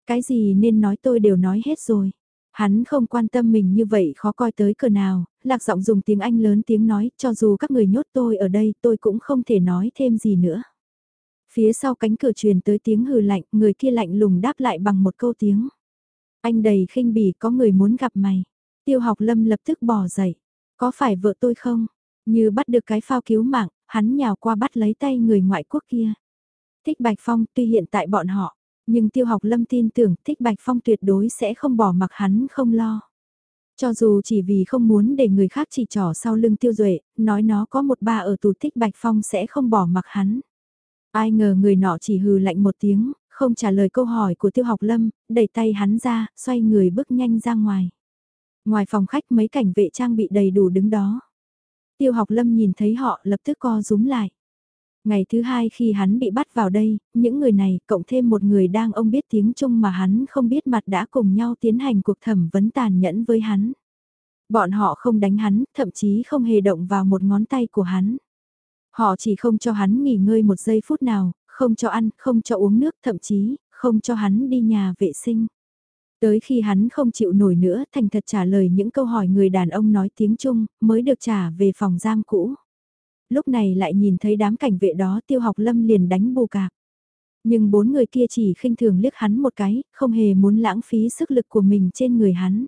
Cái gì nên nói tôi đều nói hết rồi. Hắn không quan tâm mình như vậy khó coi tới cờ nào, lạc giọng dùng tiếng Anh lớn tiếng nói, cho dù các người nhốt tôi ở đây tôi cũng không thể nói thêm gì nữa. Phía sau cánh cửa truyền tới tiếng hừ lạnh, người kia lạnh lùng đáp lại bằng một câu tiếng. Anh đầy khinh bỉ có người muốn gặp mày. Tiêu học lâm lập tức bỏ dậy. Có phải vợ tôi không? Như bắt được cái phao cứu mạng, hắn nhào qua bắt lấy tay người ngoại quốc kia. Thích Bạch Phong tuy hiện tại bọn họ, nhưng tiêu học lâm tin tưởng Thích Bạch Phong tuyệt đối sẽ không bỏ mặc hắn không lo. Cho dù chỉ vì không muốn để người khác chỉ trỏ sau lưng tiêu duệ, nói nó có một ba ở tù Thích Bạch Phong sẽ không bỏ mặc hắn. Ai ngờ người nọ chỉ hừ lạnh một tiếng, không trả lời câu hỏi của tiêu học lâm, đẩy tay hắn ra, xoay người bước nhanh ra ngoài. Ngoài phòng khách mấy cảnh vệ trang bị đầy đủ đứng đó. Tiêu học lâm nhìn thấy họ lập tức co rúm lại. Ngày thứ hai khi hắn bị bắt vào đây, những người này, cộng thêm một người đang ông biết tiếng Trung mà hắn không biết mặt đã cùng nhau tiến hành cuộc thẩm vấn tàn nhẫn với hắn. Bọn họ không đánh hắn, thậm chí không hề động vào một ngón tay của hắn. Họ chỉ không cho hắn nghỉ ngơi một giây phút nào, không cho ăn, không cho uống nước, thậm chí, không cho hắn đi nhà vệ sinh. Tới khi hắn không chịu nổi nữa, thành thật trả lời những câu hỏi người đàn ông nói tiếng Trung, mới được trả về phòng giam cũ. Lúc này lại nhìn thấy đám cảnh vệ đó tiêu học lâm liền đánh bù cạp. Nhưng bốn người kia chỉ khinh thường liếc hắn một cái, không hề muốn lãng phí sức lực của mình trên người hắn.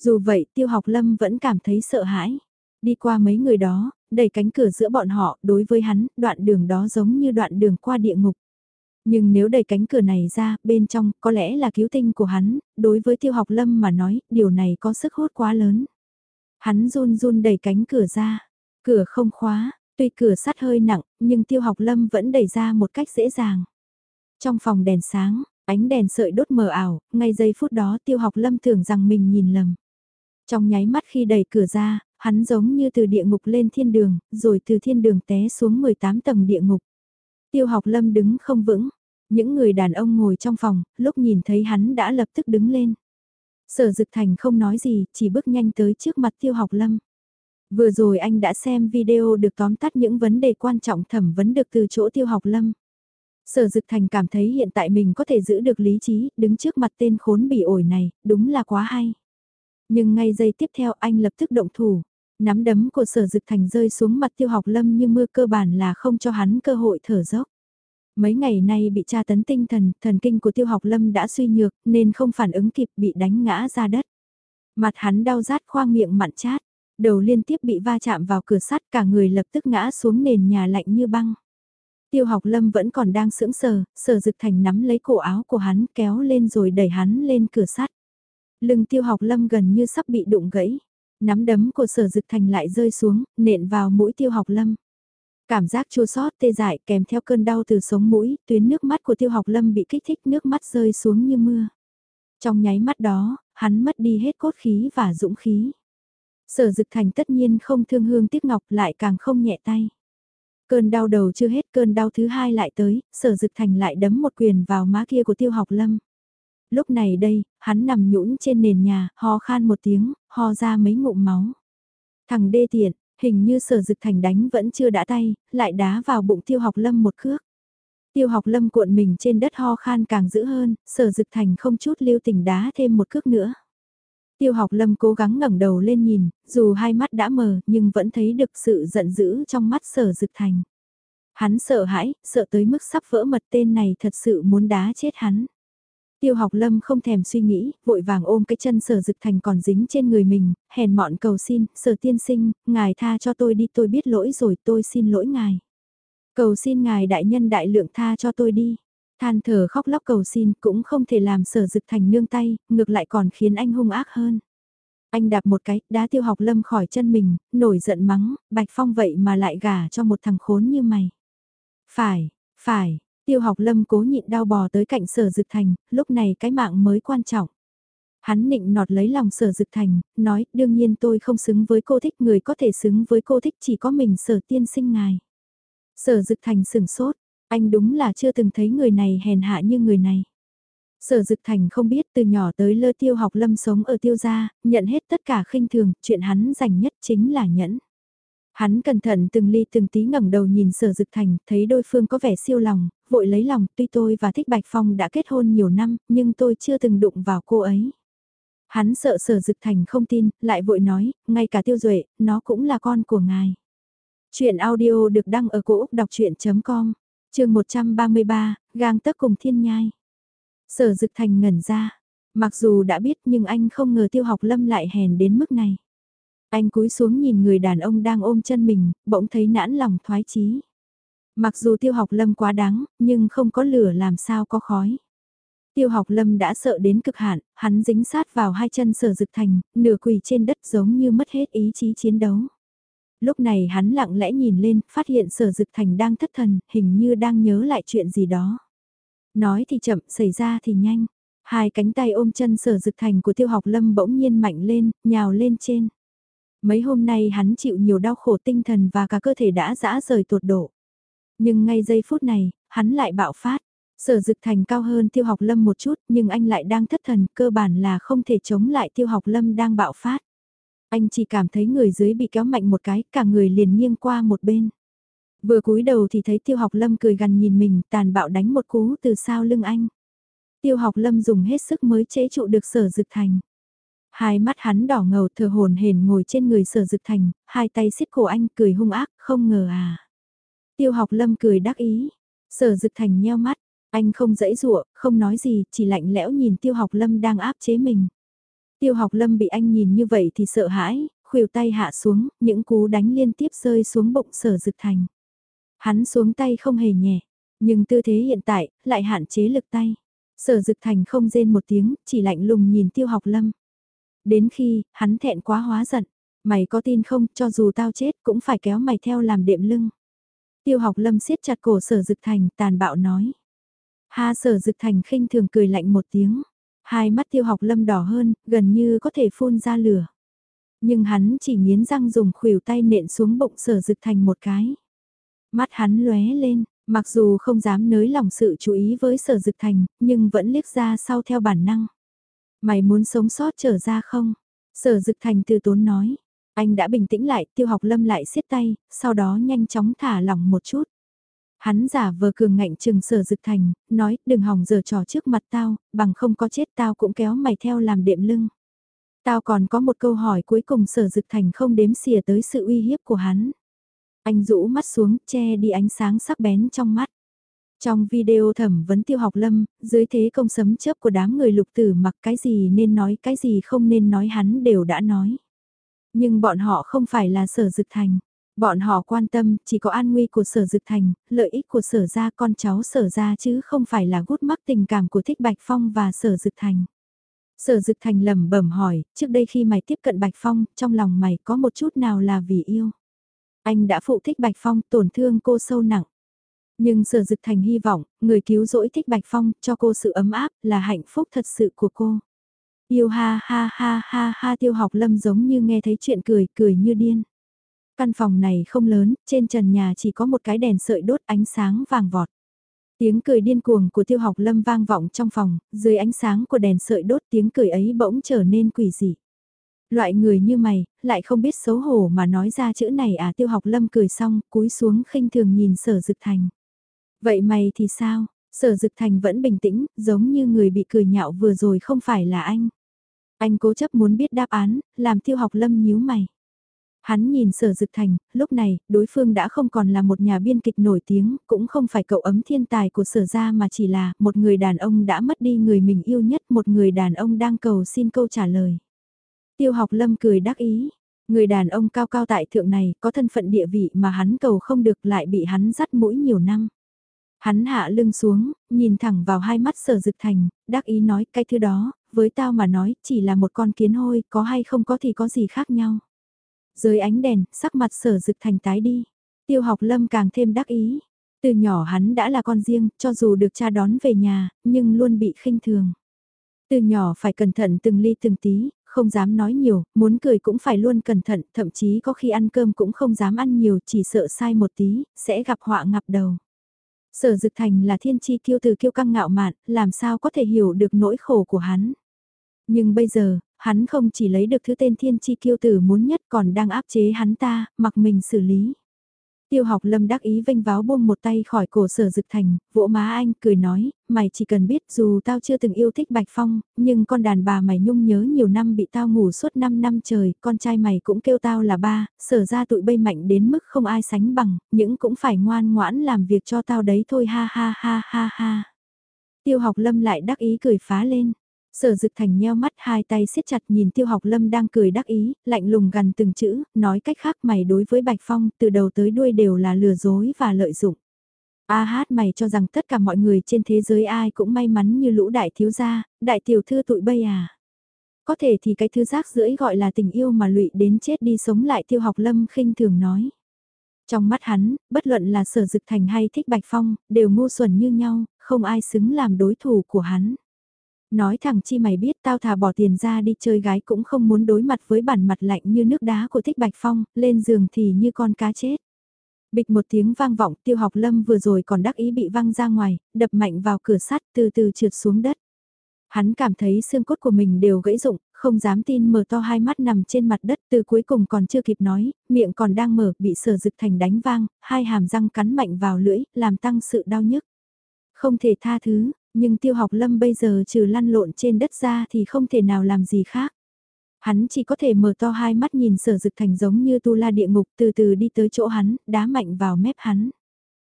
Dù vậy tiêu học lâm vẫn cảm thấy sợ hãi. Đi qua mấy người đó, đẩy cánh cửa giữa bọn họ, đối với hắn, đoạn đường đó giống như đoạn đường qua địa ngục. Nhưng nếu đẩy cánh cửa này ra, bên trong, có lẽ là cứu tinh của hắn, đối với tiêu học lâm mà nói, điều này có sức hút quá lớn. Hắn run run đẩy cánh cửa ra, cửa không khóa, tuy cửa sắt hơi nặng, nhưng tiêu học lâm vẫn đẩy ra một cách dễ dàng. Trong phòng đèn sáng, ánh đèn sợi đốt mờ ảo, ngay giây phút đó tiêu học lâm tưởng rằng mình nhìn lầm. Trong nháy mắt khi đẩy cửa ra, hắn giống như từ địa ngục lên thiên đường, rồi từ thiên đường té xuống 18 tầng địa ngục. Tiêu học lâm đứng không vững, những người đàn ông ngồi trong phòng, lúc nhìn thấy hắn đã lập tức đứng lên. Sở Dực Thành không nói gì, chỉ bước nhanh tới trước mặt Tiêu Học Lâm. Vừa rồi anh đã xem video được tóm tắt những vấn đề quan trọng thẩm vấn được từ chỗ Tiêu Học Lâm. Sở Dực Thành cảm thấy hiện tại mình có thể giữ được lý trí, đứng trước mặt tên khốn bị ổi này, đúng là quá hay. Nhưng ngay giây tiếp theo anh lập tức động thủ. Nắm đấm của sở Dực Thành rơi xuống mặt Tiêu Học Lâm như mưa cơ bản là không cho hắn cơ hội thở dốc. Mấy ngày nay bị tra tấn tinh thần, thần kinh của tiêu học lâm đã suy nhược nên không phản ứng kịp bị đánh ngã ra đất. Mặt hắn đau rát khoang miệng mặn chát, đầu liên tiếp bị va chạm vào cửa sắt cả người lập tức ngã xuống nền nhà lạnh như băng. Tiêu học lâm vẫn còn đang sững sờ, sở dực thành nắm lấy cổ áo của hắn kéo lên rồi đẩy hắn lên cửa sắt. Lưng tiêu học lâm gần như sắp bị đụng gãy. Nắm đấm của sở dực thành lại rơi xuống, nện vào mũi tiêu học lâm. Cảm giác chua xót tê dại kèm theo cơn đau từ sống mũi, tuyến nước mắt của tiêu học lâm bị kích thích nước mắt rơi xuống như mưa. Trong nháy mắt đó, hắn mất đi hết cốt khí và dũng khí. Sở dực thành tất nhiên không thương hương tiếc ngọc lại càng không nhẹ tay. Cơn đau đầu chưa hết cơn đau thứ hai lại tới, sở dực thành lại đấm một quyền vào má kia của tiêu học lâm. Lúc này đây, hắn nằm nhũn trên nền nhà, ho khan một tiếng, ho ra mấy ngụm máu. Thằng đê tiện, Hình như sở dực thành đánh vẫn chưa đã tay, lại đá vào bụng tiêu học lâm một cước. Tiêu học lâm cuộn mình trên đất ho khan càng dữ hơn, sở dực thành không chút lưu tình đá thêm một cước nữa. Tiêu học lâm cố gắng ngẩng đầu lên nhìn, dù hai mắt đã mờ nhưng vẫn thấy được sự giận dữ trong mắt sở dực thành. Hắn sợ hãi, sợ tới mức sắp vỡ mật tên này thật sự muốn đá chết hắn. Tiêu học lâm không thèm suy nghĩ, vội vàng ôm cái chân sở dực thành còn dính trên người mình, hèn mọn cầu xin, sở tiên sinh, ngài tha cho tôi đi tôi biết lỗi rồi tôi xin lỗi ngài. Cầu xin ngài đại nhân đại lượng tha cho tôi đi. Than thở khóc lóc cầu xin cũng không thể làm sở dực thành nương tay, ngược lại còn khiến anh hung ác hơn. Anh đạp một cái, đá tiêu học lâm khỏi chân mình, nổi giận mắng, bạch phong vậy mà lại gả cho một thằng khốn như mày. Phải, phải, Tiêu học lâm cố nhịn đau bò tới cạnh sở dực thành, lúc này cái mạng mới quan trọng. Hắn nịnh nọt lấy lòng sở dực thành, nói đương nhiên tôi không xứng với cô thích người có thể xứng với cô thích chỉ có mình sở tiên sinh ngài. Sở dực thành sừng sốt, anh đúng là chưa từng thấy người này hèn hạ như người này. Sở Dực Thành không biết từ nhỏ tới lơ tiêu học lâm sống ở tiêu gia, nhận hết tất cả khinh thường, chuyện hắn dành nhất chính là nhẫn. Hắn cẩn thận từng ly từng tí ngẩng đầu nhìn sở dực thành, thấy đôi phương có vẻ siêu lòng, vội lấy lòng, tuy tôi và Thích Bạch Phong đã kết hôn nhiều năm, nhưng tôi chưa từng đụng vào cô ấy. Hắn sợ sở dực thành không tin, lại vội nói, ngay cả tiêu duệ, nó cũng là con của ngài. Chuyện audio được đăng ở cổ Úc đọc chuyện.com, trường 133, gang tấc cùng thiên nhai. Sở dực thành ngẩn ra, mặc dù đã biết nhưng anh không ngờ tiêu học lâm lại hèn đến mức này. Anh cúi xuống nhìn người đàn ông đang ôm chân mình, bỗng thấy nản lòng thoái chí. Mặc dù tiêu học lâm quá đáng, nhưng không có lửa làm sao có khói. Tiêu học lâm đã sợ đến cực hạn, hắn dính sát vào hai chân sở dực thành, nửa quỳ trên đất giống như mất hết ý chí chiến đấu. Lúc này hắn lặng lẽ nhìn lên, phát hiện sở dực thành đang thất thần, hình như đang nhớ lại chuyện gì đó. Nói thì chậm, xảy ra thì nhanh. Hai cánh tay ôm chân sở dực thành của tiêu học lâm bỗng nhiên mạnh lên, nhào lên trên. Mấy hôm nay hắn chịu nhiều đau khổ tinh thần và cả cơ thể đã dã rời tột độ. Nhưng ngay giây phút này, hắn lại bạo phát. Sở dực thành cao hơn tiêu học lâm một chút nhưng anh lại đang thất thần cơ bản là không thể chống lại tiêu học lâm đang bạo phát. Anh chỉ cảm thấy người dưới bị kéo mạnh một cái, cả người liền nghiêng qua một bên. Vừa cúi đầu thì thấy tiêu học lâm cười gần nhìn mình tàn bạo đánh một cú từ sau lưng anh. Tiêu học lâm dùng hết sức mới chế trụ được sở dực thành. Hai mắt hắn đỏ ngầu thờ hồn hển ngồi trên người sở dực thành, hai tay xiết cổ anh cười hung ác, không ngờ à. Tiêu học lâm cười đắc ý, sở dực thành nheo mắt, anh không dãy dụa, không nói gì, chỉ lạnh lẽo nhìn tiêu học lâm đang áp chế mình. Tiêu học lâm bị anh nhìn như vậy thì sợ hãi, khuỷu tay hạ xuống, những cú đánh liên tiếp rơi xuống bụng sở dực thành. Hắn xuống tay không hề nhẹ, Nhưng tư thế hiện tại, lại hạn chế lực tay. Sở Dực Thành không rên một tiếng, chỉ lạnh lùng nhìn Tiêu Học Lâm. Đến khi, hắn thẹn quá hóa giận. Mày có tin không, cho dù tao chết cũng phải kéo mày theo làm đệm lưng. Tiêu học lâm siết chặt cổ sở dực thành, tàn bạo nói. Ha sở dực thành khinh thường cười lạnh một tiếng. Hai mắt tiêu học lâm đỏ hơn, gần như có thể phun ra lửa. Nhưng hắn chỉ nghiến răng dùng khuỷu tay nện xuống bụng sở dực thành một cái. Mắt hắn lóe lên, mặc dù không dám nới lòng sự chú ý với sở dực thành, nhưng vẫn liếc ra sau theo bản năng. Mày muốn sống sót trở ra không? Sở dực thành từ tốn nói. Anh đã bình tĩnh lại, tiêu học lâm lại siết tay, sau đó nhanh chóng thả lỏng một chút. Hắn giả vờ cường ngạnh chừng sở dực thành, nói đừng hòng giờ trò trước mặt tao, bằng không có chết tao cũng kéo mày theo làm đệm lưng. Tao còn có một câu hỏi cuối cùng sở dực thành không đếm xỉa tới sự uy hiếp của hắn. Anh rũ mắt xuống, che đi ánh sáng sắc bén trong mắt. Trong video thẩm vấn tiêu học lâm, dưới thế công sấm chớp của đám người lục tử mặc cái gì nên nói cái gì không nên nói hắn đều đã nói. Nhưng bọn họ không phải là sở dực thành. Bọn họ quan tâm chỉ có an nguy của sở dực thành, lợi ích của sở gia con cháu sở gia chứ không phải là gút mắc tình cảm của thích Bạch Phong và sở dực thành. Sở dực thành lẩm bẩm hỏi, trước đây khi mày tiếp cận Bạch Phong, trong lòng mày có một chút nào là vì yêu. Anh đã phụ thích Bạch Phong, tổn thương cô sâu nặng. Nhưng sở dực thành hy vọng, người cứu rỗi thích Bạch Phong, cho cô sự ấm áp, là hạnh phúc thật sự của cô. Yêu ha ha ha ha ha tiêu học lâm giống như nghe thấy chuyện cười, cười như điên. Căn phòng này không lớn, trên trần nhà chỉ có một cái đèn sợi đốt ánh sáng vàng vọt. Tiếng cười điên cuồng của tiêu học lâm vang vọng trong phòng, dưới ánh sáng của đèn sợi đốt tiếng cười ấy bỗng trở nên quỷ dị. Loại người như mày, lại không biết xấu hổ mà nói ra chữ này à tiêu học lâm cười xong, cúi xuống khinh thường nhìn sở dực thành. Vậy mày thì sao? Sở dực thành vẫn bình tĩnh, giống như người bị cười nhạo vừa rồi không phải là anh. Anh cố chấp muốn biết đáp án, làm tiêu học lâm nhíu mày. Hắn nhìn sở dực thành, lúc này, đối phương đã không còn là một nhà biên kịch nổi tiếng, cũng không phải cậu ấm thiên tài của sở gia mà chỉ là một người đàn ông đã mất đi người mình yêu nhất, một người đàn ông đang cầu xin câu trả lời. Tiêu học lâm cười đắc ý, người đàn ông cao cao tại thượng này có thân phận địa vị mà hắn cầu không được lại bị hắn dắt mũi nhiều năm. Hắn hạ lưng xuống, nhìn thẳng vào hai mắt sở dực thành, đắc ý nói cái thứ đó, với tao mà nói, chỉ là một con kiến hôi, có hay không có thì có gì khác nhau. Dưới ánh đèn, sắc mặt sở dực thành tái đi. Tiêu học lâm càng thêm đắc ý. Từ nhỏ hắn đã là con riêng, cho dù được cha đón về nhà, nhưng luôn bị khinh thường. Từ nhỏ phải cẩn thận từng ly từng tí, không dám nói nhiều, muốn cười cũng phải luôn cẩn thận, thậm chí có khi ăn cơm cũng không dám ăn nhiều, chỉ sợ sai một tí, sẽ gặp họa ngập đầu. Sở Dực Thành là thiên chi kiêu từ kiêu căng ngạo mạn, làm sao có thể hiểu được nỗi khổ của hắn. Nhưng bây giờ, hắn không chỉ lấy được thứ tên thiên chi kiêu tử muốn nhất còn đang áp chế hắn ta, mặc mình xử lý. Tiêu học lâm đắc ý vênh váo buông một tay khỏi cổ sở dực thành, vỗ má anh cười nói, mày chỉ cần biết dù tao chưa từng yêu thích Bạch Phong, nhưng con đàn bà mày nhung nhớ nhiều năm bị tao ngủ suốt 5 năm trời, con trai mày cũng kêu tao là ba, sở ra tụi bây mạnh đến mức không ai sánh bằng, những cũng phải ngoan ngoãn làm việc cho tao đấy thôi ha ha ha ha ha. Tiêu học lâm lại đắc ý cười phá lên. Sở dực thành nheo mắt hai tay siết chặt nhìn tiêu học lâm đang cười đắc ý, lạnh lùng gần từng chữ, nói cách khác mày đối với Bạch Phong từ đầu tới đuôi đều là lừa dối và lợi dụng. A hát mày cho rằng tất cả mọi người trên thế giới ai cũng may mắn như lũ đại thiếu gia, đại tiểu thư tụi bây à. Có thể thì cái thứ rác rưỡi gọi là tình yêu mà lụy đến chết đi sống lại tiêu học lâm khinh thường nói. Trong mắt hắn, bất luận là sở dực thành hay thích bạch phong, đều ngu xuẩn như nhau, không ai xứng làm đối thủ của hắn. Nói thẳng chi mày biết tao thà bỏ tiền ra đi chơi gái cũng không muốn đối mặt với bản mặt lạnh như nước đá của thích bạch phong, lên giường thì như con cá chết. Bịch một tiếng vang vọng tiêu học lâm vừa rồi còn đắc ý bị văng ra ngoài, đập mạnh vào cửa sắt từ từ trượt xuống đất. Hắn cảm thấy xương cốt của mình đều gãy rụng, không dám tin mở to hai mắt nằm trên mặt đất từ cuối cùng còn chưa kịp nói, miệng còn đang mở bị sở dực thành đánh vang, hai hàm răng cắn mạnh vào lưỡi, làm tăng sự đau nhức. Không thể tha thứ, nhưng tiêu học lâm bây giờ trừ lăn lộn trên đất ra thì không thể nào làm gì khác. Hắn chỉ có thể mở to hai mắt nhìn sở dực thành giống như tu la địa ngục từ từ đi tới chỗ hắn, đá mạnh vào mép hắn.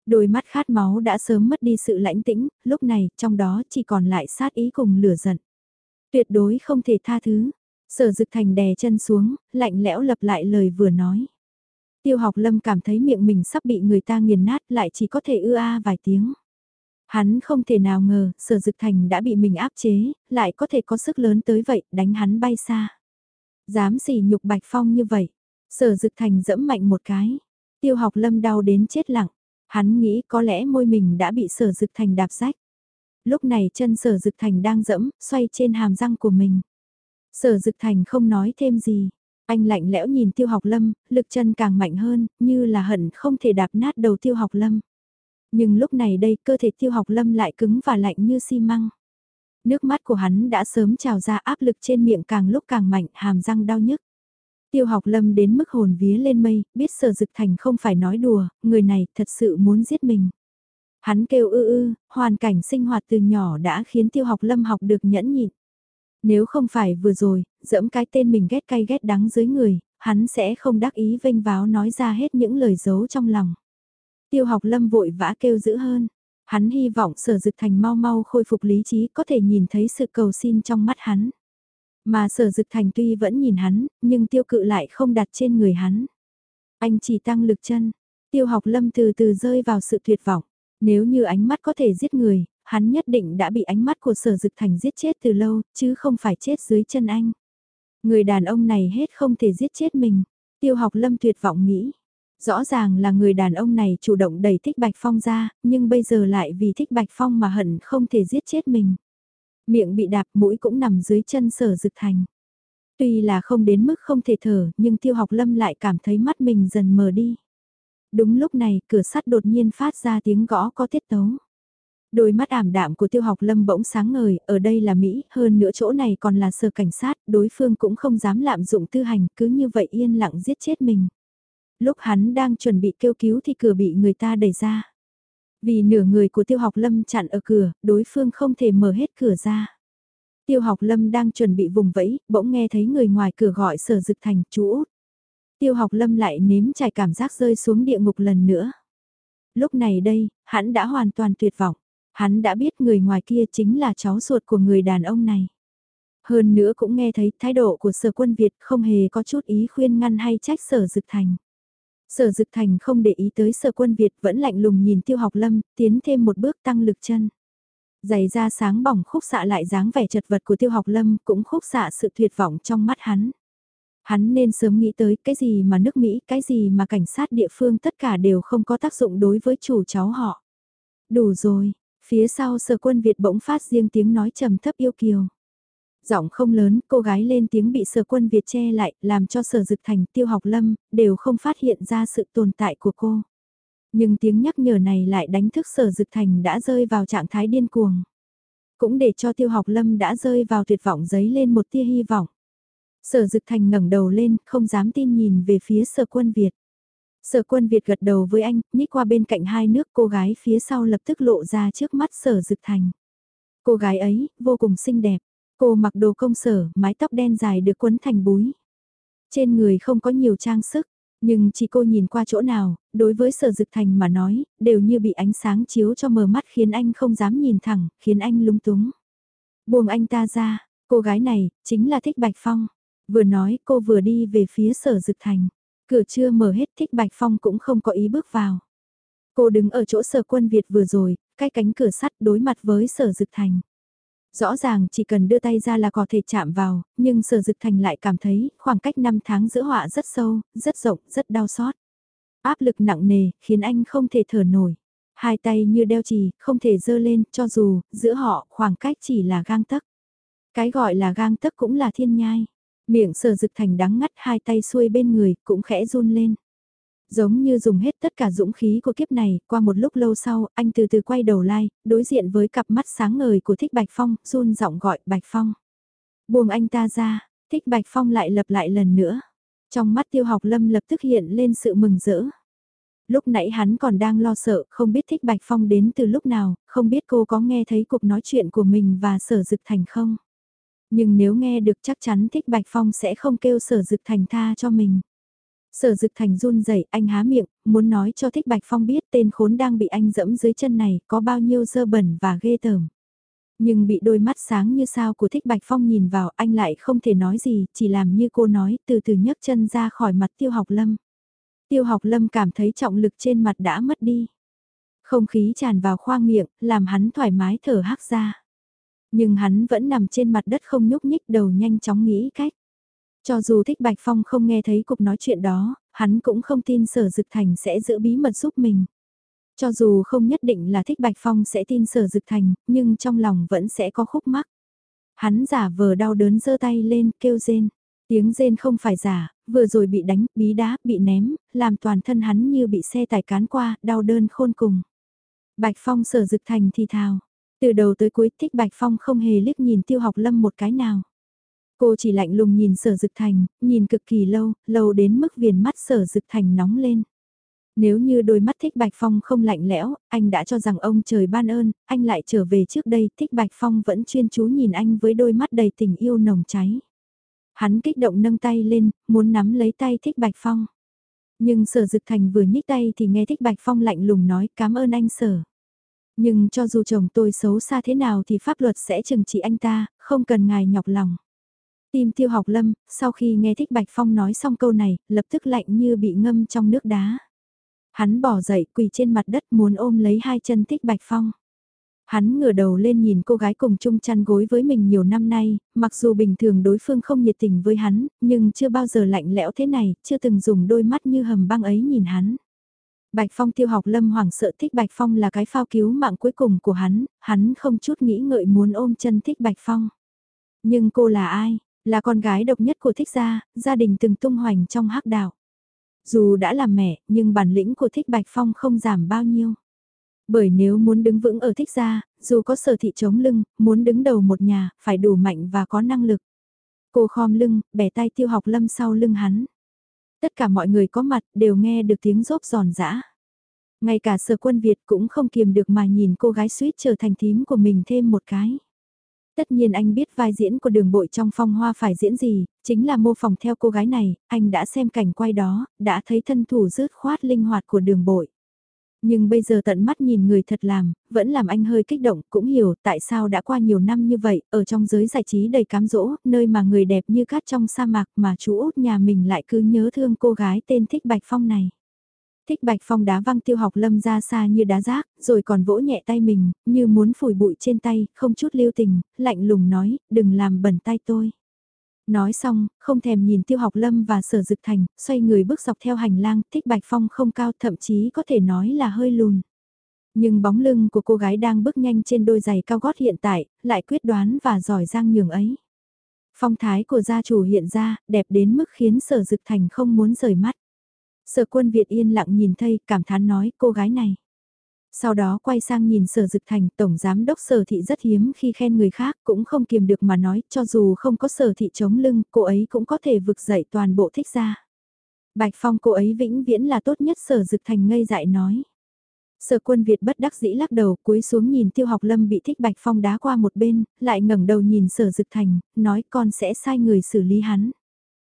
Đôi mắt khát máu đã sớm mất đi sự lãnh tĩnh, lúc này trong đó chỉ còn lại sát ý cùng lửa giận. Tuyệt đối không thể tha thứ. Sở dực thành đè chân xuống, lạnh lẽo lập lại lời vừa nói. Tiêu học lâm cảm thấy miệng mình sắp bị người ta nghiền nát lại chỉ có thể ư a à vài tiếng. Hắn không thể nào ngờ, sở dực thành đã bị mình áp chế, lại có thể có sức lớn tới vậy, đánh hắn bay xa. Dám xỉ nhục Bạch Phong như vậy, sở dực thành dẫm mạnh một cái. Tiêu học lâm đau đến chết lặng, hắn nghĩ có lẽ môi mình đã bị sở dực thành đạp rách. Lúc này chân sở dực thành đang dẫm, xoay trên hàm răng của mình. Sở dực thành không nói thêm gì. Anh lạnh lẽo nhìn tiêu học lâm, lực chân càng mạnh hơn, như là hận không thể đạp nát đầu tiêu học lâm. Nhưng lúc này đây cơ thể tiêu học lâm lại cứng và lạnh như xi măng. Nước mắt của hắn đã sớm trào ra áp lực trên miệng càng lúc càng mạnh, hàm răng đau nhức. Tiêu học lâm đến mức hồn vía lên mây, biết sở dực thành không phải nói đùa, người này thật sự muốn giết mình. Hắn kêu ư ư, hoàn cảnh sinh hoạt từ nhỏ đã khiến tiêu học lâm học được nhẫn nhịn. Nếu không phải vừa rồi, dẫm cái tên mình ghét cay ghét đắng dưới người, hắn sẽ không đắc ý vênh váo nói ra hết những lời giấu trong lòng. Tiêu học lâm vội vã kêu giữ hơn. Hắn hy vọng sở dực thành mau mau khôi phục lý trí có thể nhìn thấy sự cầu xin trong mắt hắn. Mà sở dực thành tuy vẫn nhìn hắn, nhưng tiêu cự lại không đặt trên người hắn. Anh chỉ tăng lực chân. Tiêu học lâm từ từ rơi vào sự tuyệt vọng. Nếu như ánh mắt có thể giết người, hắn nhất định đã bị ánh mắt của sở dực thành giết chết từ lâu, chứ không phải chết dưới chân anh. Người đàn ông này hết không thể giết chết mình. Tiêu học lâm tuyệt vọng nghĩ. Rõ ràng là người đàn ông này chủ động đẩy Thích Bạch Phong ra, nhưng bây giờ lại vì Thích Bạch Phong mà hận không thể giết chết mình. Miệng bị đạp mũi cũng nằm dưới chân sở dực thành. Tuy là không đến mức không thể thở, nhưng tiêu học lâm lại cảm thấy mắt mình dần mờ đi. Đúng lúc này, cửa sắt đột nhiên phát ra tiếng gõ có tiết tấu. Đôi mắt ảm đạm của tiêu học lâm bỗng sáng ngời, ở đây là Mỹ, hơn nữa chỗ này còn là sở cảnh sát, đối phương cũng không dám lạm dụng tư hành, cứ như vậy yên lặng giết chết mình. Lúc hắn đang chuẩn bị kêu cứu thì cửa bị người ta đẩy ra. Vì nửa người của tiêu học lâm chặn ở cửa, đối phương không thể mở hết cửa ra. Tiêu học lâm đang chuẩn bị vùng vẫy, bỗng nghe thấy người ngoài cửa gọi sở dực thành chú út. Tiêu học lâm lại nếm trải cảm giác rơi xuống địa ngục lần nữa. Lúc này đây, hắn đã hoàn toàn tuyệt vọng. Hắn đã biết người ngoài kia chính là cháu ruột của người đàn ông này. Hơn nữa cũng nghe thấy thái độ của sở quân Việt không hề có chút ý khuyên ngăn hay trách sở dực thành. Sở Dực Thành không để ý tới sở quân Việt vẫn lạnh lùng nhìn tiêu học lâm, tiến thêm một bước tăng lực chân. Giày da sáng bỏng khúc xạ lại dáng vẻ chật vật của tiêu học lâm cũng khúc xạ sự tuyệt vọng trong mắt hắn. Hắn nên sớm nghĩ tới cái gì mà nước Mỹ, cái gì mà cảnh sát địa phương tất cả đều không có tác dụng đối với chủ cháu họ. Đủ rồi, phía sau sở quân Việt bỗng phát riêng tiếng nói trầm thấp yêu kiều. Giọng không lớn, cô gái lên tiếng bị sở quân Việt che lại, làm cho sở dực thành tiêu học lâm, đều không phát hiện ra sự tồn tại của cô. Nhưng tiếng nhắc nhở này lại đánh thức sở dực thành đã rơi vào trạng thái điên cuồng. Cũng để cho tiêu học lâm đã rơi vào tuyệt vọng giấy lên một tia hy vọng. Sở dực thành ngẩng đầu lên, không dám tin nhìn về phía sở quân Việt. Sở quân Việt gật đầu với anh, nhích qua bên cạnh hai nước cô gái phía sau lập tức lộ ra trước mắt sở dực thành. Cô gái ấy, vô cùng xinh đẹp. Cô mặc đồ công sở, mái tóc đen dài được quấn thành búi. Trên người không có nhiều trang sức, nhưng chỉ cô nhìn qua chỗ nào, đối với sở dực thành mà nói, đều như bị ánh sáng chiếu cho mờ mắt khiến anh không dám nhìn thẳng, khiến anh lung túng. Buông anh ta ra, cô gái này, chính là Thích Bạch Phong. Vừa nói cô vừa đi về phía sở dực thành. Cửa chưa mở hết Thích Bạch Phong cũng không có ý bước vào. Cô đứng ở chỗ sở quân Việt vừa rồi, cái cánh cửa sắt đối mặt với sở dực thành. Rõ ràng chỉ cần đưa tay ra là có thể chạm vào, nhưng sở dực thành lại cảm thấy khoảng cách 5 tháng giữa họa rất sâu, rất rộng, rất đau xót. Áp lực nặng nề, khiến anh không thể thở nổi. Hai tay như đeo chì, không thể dơ lên, cho dù, giữa họ, khoảng cách chỉ là gang tấc. Cái gọi là gang tấc cũng là thiên nhai. Miệng sở dực thành đắng ngắt hai tay xuôi bên người, cũng khẽ run lên. Giống như dùng hết tất cả dũng khí của kiếp này, qua một lúc lâu sau, anh từ từ quay đầu lại đối diện với cặp mắt sáng ngời của Thích Bạch Phong, run giọng gọi Bạch Phong. Buông anh ta ra, Thích Bạch Phong lại lập lại lần nữa. Trong mắt tiêu học lâm lập tức hiện lên sự mừng rỡ. Lúc nãy hắn còn đang lo sợ, không biết Thích Bạch Phong đến từ lúc nào, không biết cô có nghe thấy cuộc nói chuyện của mình và sở dực thành không. Nhưng nếu nghe được chắc chắn Thích Bạch Phong sẽ không kêu sở dực thành tha cho mình. Sở dực thành run rẩy anh há miệng, muốn nói cho Thích Bạch Phong biết tên khốn đang bị anh dẫm dưới chân này có bao nhiêu dơ bẩn và ghê tởm. Nhưng bị đôi mắt sáng như sao của Thích Bạch Phong nhìn vào anh lại không thể nói gì, chỉ làm như cô nói từ từ nhấc chân ra khỏi mặt tiêu học lâm. Tiêu học lâm cảm thấy trọng lực trên mặt đã mất đi. Không khí tràn vào khoang miệng, làm hắn thoải mái thở hắc ra. Nhưng hắn vẫn nằm trên mặt đất không nhúc nhích đầu nhanh chóng nghĩ cách. Cho dù thích Bạch Phong không nghe thấy cuộc nói chuyện đó, hắn cũng không tin sở dực thành sẽ giữ bí mật giúp mình. Cho dù không nhất định là thích Bạch Phong sẽ tin sở dực thành, nhưng trong lòng vẫn sẽ có khúc mắc. Hắn giả vờ đau đớn giơ tay lên, kêu rên. Tiếng rên không phải giả, vừa rồi bị đánh, bí đá, bị ném, làm toàn thân hắn như bị xe tải cán qua, đau đơn khôn cùng. Bạch Phong sở dực thành thì thào. Từ đầu tới cuối thích Bạch Phong không hề liếc nhìn tiêu học lâm một cái nào. Cô chỉ lạnh lùng nhìn sở dực thành, nhìn cực kỳ lâu, lâu đến mức viền mắt sở dực thành nóng lên. Nếu như đôi mắt thích Bạch Phong không lạnh lẽo, anh đã cho rằng ông trời ban ơn, anh lại trở về trước đây, thích Bạch Phong vẫn chuyên chú nhìn anh với đôi mắt đầy tình yêu nồng cháy. Hắn kích động nâng tay lên, muốn nắm lấy tay thích Bạch Phong. Nhưng sở dực thành vừa nhích tay thì nghe thích Bạch Phong lạnh lùng nói cảm ơn anh sở. Nhưng cho dù chồng tôi xấu xa thế nào thì pháp luật sẽ trừng trị anh ta, không cần ngài nhọc lòng. Tim tiêu học lâm, sau khi nghe thích Bạch Phong nói xong câu này, lập tức lạnh như bị ngâm trong nước đá. Hắn bỏ dậy quỳ trên mặt đất muốn ôm lấy hai chân thích Bạch Phong. Hắn ngửa đầu lên nhìn cô gái cùng chung chăn gối với mình nhiều năm nay, mặc dù bình thường đối phương không nhiệt tình với hắn, nhưng chưa bao giờ lạnh lẽo thế này, chưa từng dùng đôi mắt như hầm băng ấy nhìn hắn. Bạch Phong tiêu học lâm hoảng sợ thích Bạch Phong là cái phao cứu mạng cuối cùng của hắn, hắn không chút nghĩ ngợi muốn ôm chân thích Bạch Phong. Nhưng cô là ai? Là con gái độc nhất của thích gia, gia đình từng tung hoành trong hắc đạo. Dù đã làm mẹ, nhưng bản lĩnh của thích Bạch Phong không giảm bao nhiêu. Bởi nếu muốn đứng vững ở thích gia, dù có sở thị chống lưng, muốn đứng đầu một nhà, phải đủ mạnh và có năng lực. Cô khom lưng, bẻ tay tiêu học lâm sau lưng hắn. Tất cả mọi người có mặt đều nghe được tiếng rốp giòn giã. Ngay cả sở quân Việt cũng không kiềm được mà nhìn cô gái suýt trở thành thím của mình thêm một cái. Tất nhiên anh biết vai diễn của đường bội trong phong hoa phải diễn gì, chính là mô phỏng theo cô gái này, anh đã xem cảnh quay đó, đã thấy thân thủ rứt khoát linh hoạt của đường bội. Nhưng bây giờ tận mắt nhìn người thật làm, vẫn làm anh hơi kích động, cũng hiểu tại sao đã qua nhiều năm như vậy, ở trong giới giải trí đầy cám dỗ, nơi mà người đẹp như cát trong sa mạc mà chú út nhà mình lại cứ nhớ thương cô gái tên Thích Bạch Phong này. Thích Bạch Phong đá văng tiêu học lâm ra xa như đá rác, rồi còn vỗ nhẹ tay mình, như muốn phủi bụi trên tay, không chút lưu tình, lạnh lùng nói, đừng làm bẩn tay tôi. Nói xong, không thèm nhìn tiêu học lâm và sở dực thành, xoay người bước dọc theo hành lang, thích Bạch Phong không cao thậm chí có thể nói là hơi lùn. Nhưng bóng lưng của cô gái đang bước nhanh trên đôi giày cao gót hiện tại, lại quyết đoán và giỏi giang nhường ấy. Phong thái của gia chủ hiện ra, đẹp đến mức khiến sở dực thành không muốn rời mắt. Sở quân Việt yên lặng nhìn thây cảm thán nói cô gái này. Sau đó quay sang nhìn sở dực thành, tổng giám đốc sở thị rất hiếm khi khen người khác, cũng không kiềm được mà nói, cho dù không có sở thị chống lưng, cô ấy cũng có thể vực dậy toàn bộ thích ra. Bạch Phong cô ấy vĩnh viễn là tốt nhất sở dực thành ngây dại nói. Sở quân Việt bất đắc dĩ lắc đầu cúi xuống nhìn tiêu học lâm bị thích Bạch Phong đá qua một bên, lại ngẩng đầu nhìn sở dực thành, nói con sẽ sai người xử lý hắn.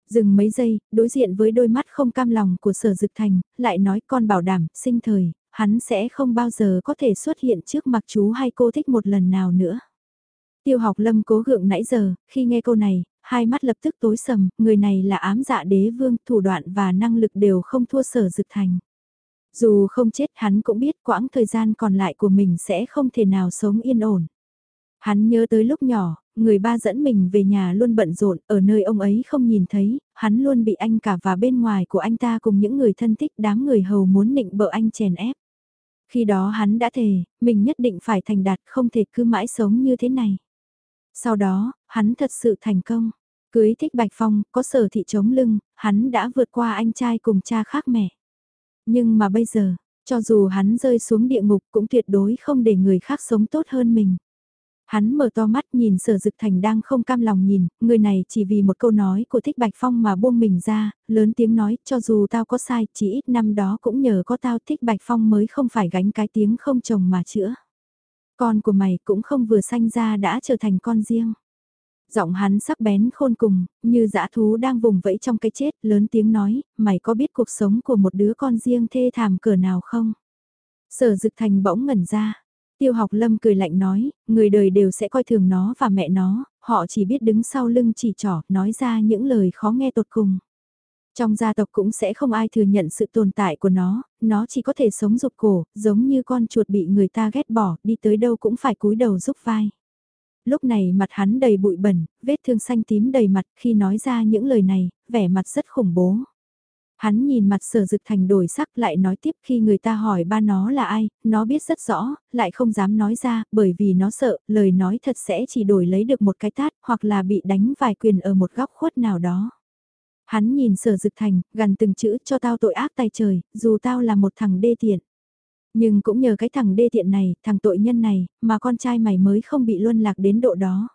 Dừng mấy giây, đối diện với đôi mắt không cam lòng của sở dực thành, lại nói con bảo đảm, sinh thời, hắn sẽ không bao giờ có thể xuất hiện trước mặt chú hay cô thích một lần nào nữa. Tiêu học lâm cố gượng nãy giờ, khi nghe câu này, hai mắt lập tức tối sầm, người này là ám dạ đế vương, thủ đoạn và năng lực đều không thua sở dực thành. Dù không chết hắn cũng biết quãng thời gian còn lại của mình sẽ không thể nào sống yên ổn. Hắn nhớ tới lúc nhỏ, người ba dẫn mình về nhà luôn bận rộn, ở nơi ông ấy không nhìn thấy, hắn luôn bị anh cả và bên ngoài của anh ta cùng những người thân thích đám người hầu muốn nịnh bợ anh chèn ép. Khi đó hắn đã thề, mình nhất định phải thành đạt không thể cứ mãi sống như thế này. Sau đó, hắn thật sự thành công. Cưới thích Bạch Phong, có sở thị chống lưng, hắn đã vượt qua anh trai cùng cha khác mẹ. Nhưng mà bây giờ, cho dù hắn rơi xuống địa ngục cũng tuyệt đối không để người khác sống tốt hơn mình. Hắn mở to mắt nhìn sở dực thành đang không cam lòng nhìn, người này chỉ vì một câu nói của thích Bạch Phong mà buông mình ra, lớn tiếng nói, cho dù tao có sai, chỉ ít năm đó cũng nhờ có tao thích Bạch Phong mới không phải gánh cái tiếng không chồng mà chữa. Con của mày cũng không vừa sanh ra đã trở thành con riêng. Giọng hắn sắc bén khôn cùng, như dã thú đang vùng vẫy trong cái chết, lớn tiếng nói, mày có biết cuộc sống của một đứa con riêng thê thảm cỡ nào không? Sở dực thành bỗng ngẩn ra, Tiêu học lâm cười lạnh nói, người đời đều sẽ coi thường nó và mẹ nó, họ chỉ biết đứng sau lưng chỉ trỏ, nói ra những lời khó nghe tột cùng. Trong gia tộc cũng sẽ không ai thừa nhận sự tồn tại của nó, nó chỉ có thể sống rụt cổ, giống như con chuột bị người ta ghét bỏ, đi tới đâu cũng phải cúi đầu giúp vai. Lúc này mặt hắn đầy bụi bẩn, vết thương xanh tím đầy mặt khi nói ra những lời này, vẻ mặt rất khủng bố. Hắn nhìn mặt sở dực thành đổi sắc lại nói tiếp khi người ta hỏi ba nó là ai, nó biết rất rõ, lại không dám nói ra, bởi vì nó sợ, lời nói thật sẽ chỉ đổi lấy được một cái tát, hoặc là bị đánh vài quyền ở một góc khuất nào đó. Hắn nhìn sở dực thành, gần từng chữ cho tao tội ác tay trời, dù tao là một thằng đê tiện. Nhưng cũng nhờ cái thằng đê tiện này, thằng tội nhân này, mà con trai mày mới không bị luân lạc đến độ đó.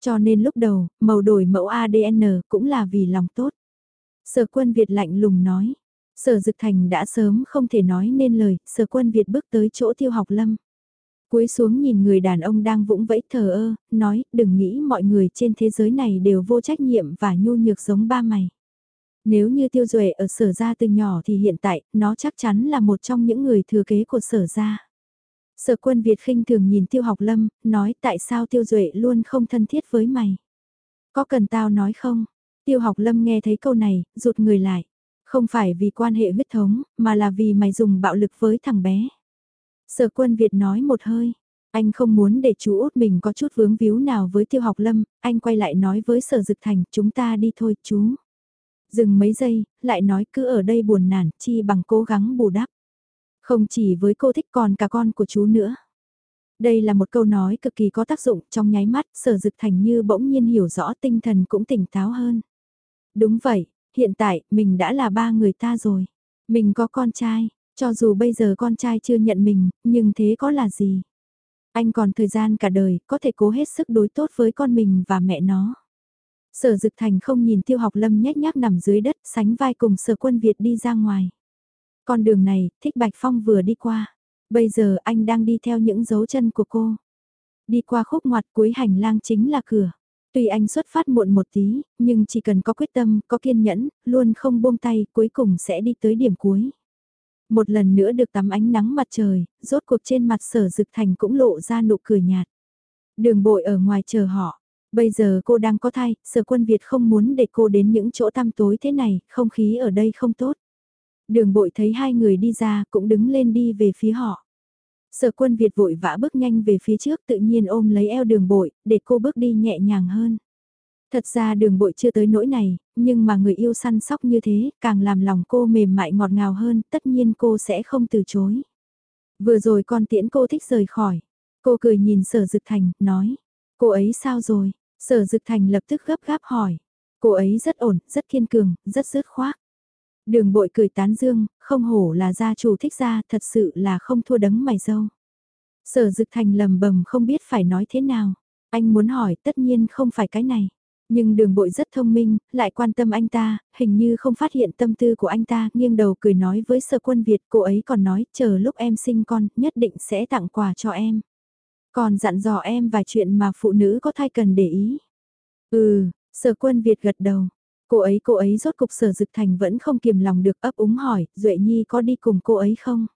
Cho nên lúc đầu, màu đổi mẫu ADN cũng là vì lòng tốt. Sở quân Việt lạnh lùng nói. Sở Dực Thành đã sớm không thể nói nên lời, sở quân Việt bước tới chỗ tiêu học lâm. Cúi xuống nhìn người đàn ông đang vũng vẫy thờ ơ, nói đừng nghĩ mọi người trên thế giới này đều vô trách nhiệm và nhu nhược giống ba mày. Nếu như tiêu duệ ở sở gia từ nhỏ thì hiện tại, nó chắc chắn là một trong những người thừa kế của sở gia. Sở quân Việt khinh thường nhìn tiêu học lâm, nói tại sao tiêu duệ luôn không thân thiết với mày. Có cần tao nói không? Tiêu học lâm nghe thấy câu này, rụt người lại. Không phải vì quan hệ huyết thống, mà là vì mày dùng bạo lực với thằng bé. Sở quân Việt nói một hơi. Anh không muốn để chú út mình có chút vướng víu nào với tiêu học lâm, anh quay lại nói với sở dực thành, chúng ta đi thôi chú. Dừng mấy giây, lại nói cứ ở đây buồn nản, chi bằng cố gắng bù đắp. Không chỉ với cô thích còn cả con của chú nữa. Đây là một câu nói cực kỳ có tác dụng trong nháy mắt, sở dực thành như bỗng nhiên hiểu rõ tinh thần cũng tỉnh táo hơn. Đúng vậy, hiện tại, mình đã là ba người ta rồi. Mình có con trai, cho dù bây giờ con trai chưa nhận mình, nhưng thế có là gì? Anh còn thời gian cả đời, có thể cố hết sức đối tốt với con mình và mẹ nó. Sở Dực Thành không nhìn Tiêu Học Lâm nhếch nhác nằm dưới đất, sánh vai cùng Sở Quân Việt đi ra ngoài. Con đường này, Thích Bạch Phong vừa đi qua. Bây giờ anh đang đi theo những dấu chân của cô. Đi qua khúc ngoặt cuối hành lang chính là cửa. Tuy anh xuất phát muộn một tí, nhưng chỉ cần có quyết tâm, có kiên nhẫn, luôn không buông tay, cuối cùng sẽ đi tới điểm cuối. Một lần nữa được tắm ánh nắng mặt trời, rốt cuộc trên mặt sở dực thành cũng lộ ra nụ cười nhạt. Đường bội ở ngoài chờ họ. Bây giờ cô đang có thai, sở quân Việt không muốn để cô đến những chỗ tăm tối thế này, không khí ở đây không tốt. Đường bội thấy hai người đi ra cũng đứng lên đi về phía họ. Sở quân Việt vội vã bước nhanh về phía trước tự nhiên ôm lấy eo đường bội, để cô bước đi nhẹ nhàng hơn. Thật ra đường bội chưa tới nỗi này, nhưng mà người yêu săn sóc như thế, càng làm lòng cô mềm mại ngọt ngào hơn, tất nhiên cô sẽ không từ chối. Vừa rồi con tiễn cô thích rời khỏi. Cô cười nhìn sở dực thành, nói. Cô ấy sao rồi? Sở dực thành lập tức gấp gáp hỏi. Cô ấy rất ổn, rất kiên cường, rất dứt khoát. Đường bội cười tán dương, không hổ là gia chủ thích gia, thật sự là không thua đấng mày dâu. Sở dực thành lầm bầm không biết phải nói thế nào. Anh muốn hỏi tất nhiên không phải cái này. Nhưng đường bội rất thông minh, lại quan tâm anh ta, hình như không phát hiện tâm tư của anh ta, nghiêng đầu cười nói với sở quân Việt, cô ấy còn nói, chờ lúc em sinh con, nhất định sẽ tặng quà cho em. Còn dặn dò em vài chuyện mà phụ nữ có thai cần để ý. Ừ, sở quân Việt gật đầu, Cô ấy cô ấy rốt cục sở dực thành vẫn không kiềm lòng được ấp úng hỏi, Duệ Nhi có đi cùng cô ấy không?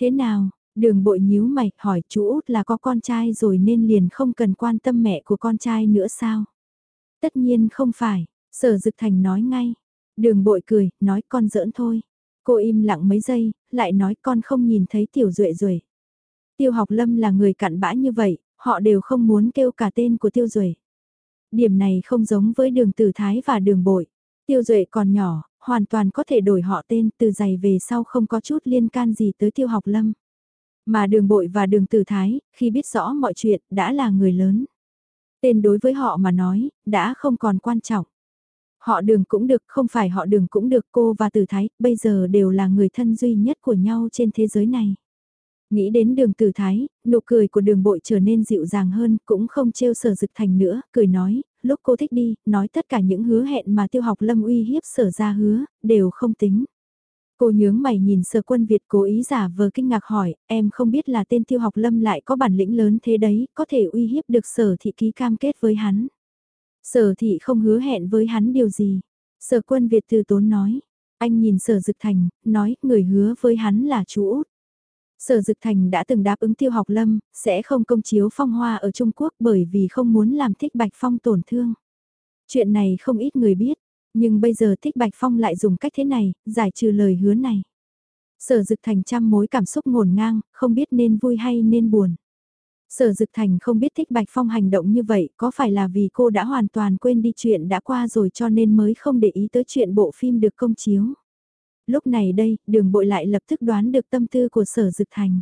Thế nào, đường bội nhíu mày, hỏi chú út là có con trai rồi nên liền không cần quan tâm mẹ của con trai nữa sao? Tất nhiên không phải, sở dực thành nói ngay. Đường bội cười, nói con giỡn thôi. Cô im lặng mấy giây, lại nói con không nhìn thấy tiểu duệ rồi. Tiêu học lâm là người cặn bã như vậy, họ đều không muốn kêu cả tên của tiêu duệ Điểm này không giống với đường tử thái và đường bội. Tiêu duệ còn nhỏ, hoàn toàn có thể đổi họ tên từ giày về sau không có chút liên can gì tới tiêu học lâm. Mà đường bội và đường tử thái, khi biết rõ mọi chuyện, đã là người lớn. Tên đối với họ mà nói, đã không còn quan trọng. Họ đường cũng được, không phải họ đường cũng được cô và tử thái, bây giờ đều là người thân duy nhất của nhau trên thế giới này. Nghĩ đến đường tử thái, nụ cười của đường bội trở nên dịu dàng hơn, cũng không trêu sở dực thành nữa, cười nói, lúc cô thích đi, nói tất cả những hứa hẹn mà tiêu học lâm uy hiếp sở ra hứa, đều không tính. Cô nhướng mày nhìn sở quân Việt cố ý giả vờ kinh ngạc hỏi, em không biết là tên tiêu học lâm lại có bản lĩnh lớn thế đấy, có thể uy hiếp được sở thị ký cam kết với hắn. Sở thị không hứa hẹn với hắn điều gì. Sở quân Việt từ tốn nói, anh nhìn sở dực thành, nói người hứa với hắn là chú út. Sở Dực Thành đã từng đáp ứng tiêu học lâm, sẽ không công chiếu phong hoa ở Trung Quốc bởi vì không muốn làm thích Bạch Phong tổn thương. Chuyện này không ít người biết, Nhưng bây giờ Thích Bạch Phong lại dùng cách thế này, giải trừ lời hứa này. Sở Dực Thành trăm mối cảm xúc ngổn ngang, không biết nên vui hay nên buồn. Sở Dực Thành không biết Thích Bạch Phong hành động như vậy có phải là vì cô đã hoàn toàn quên đi chuyện đã qua rồi cho nên mới không để ý tới chuyện bộ phim được công chiếu. Lúc này đây, đường bội lại lập tức đoán được tâm tư của Sở Dực Thành.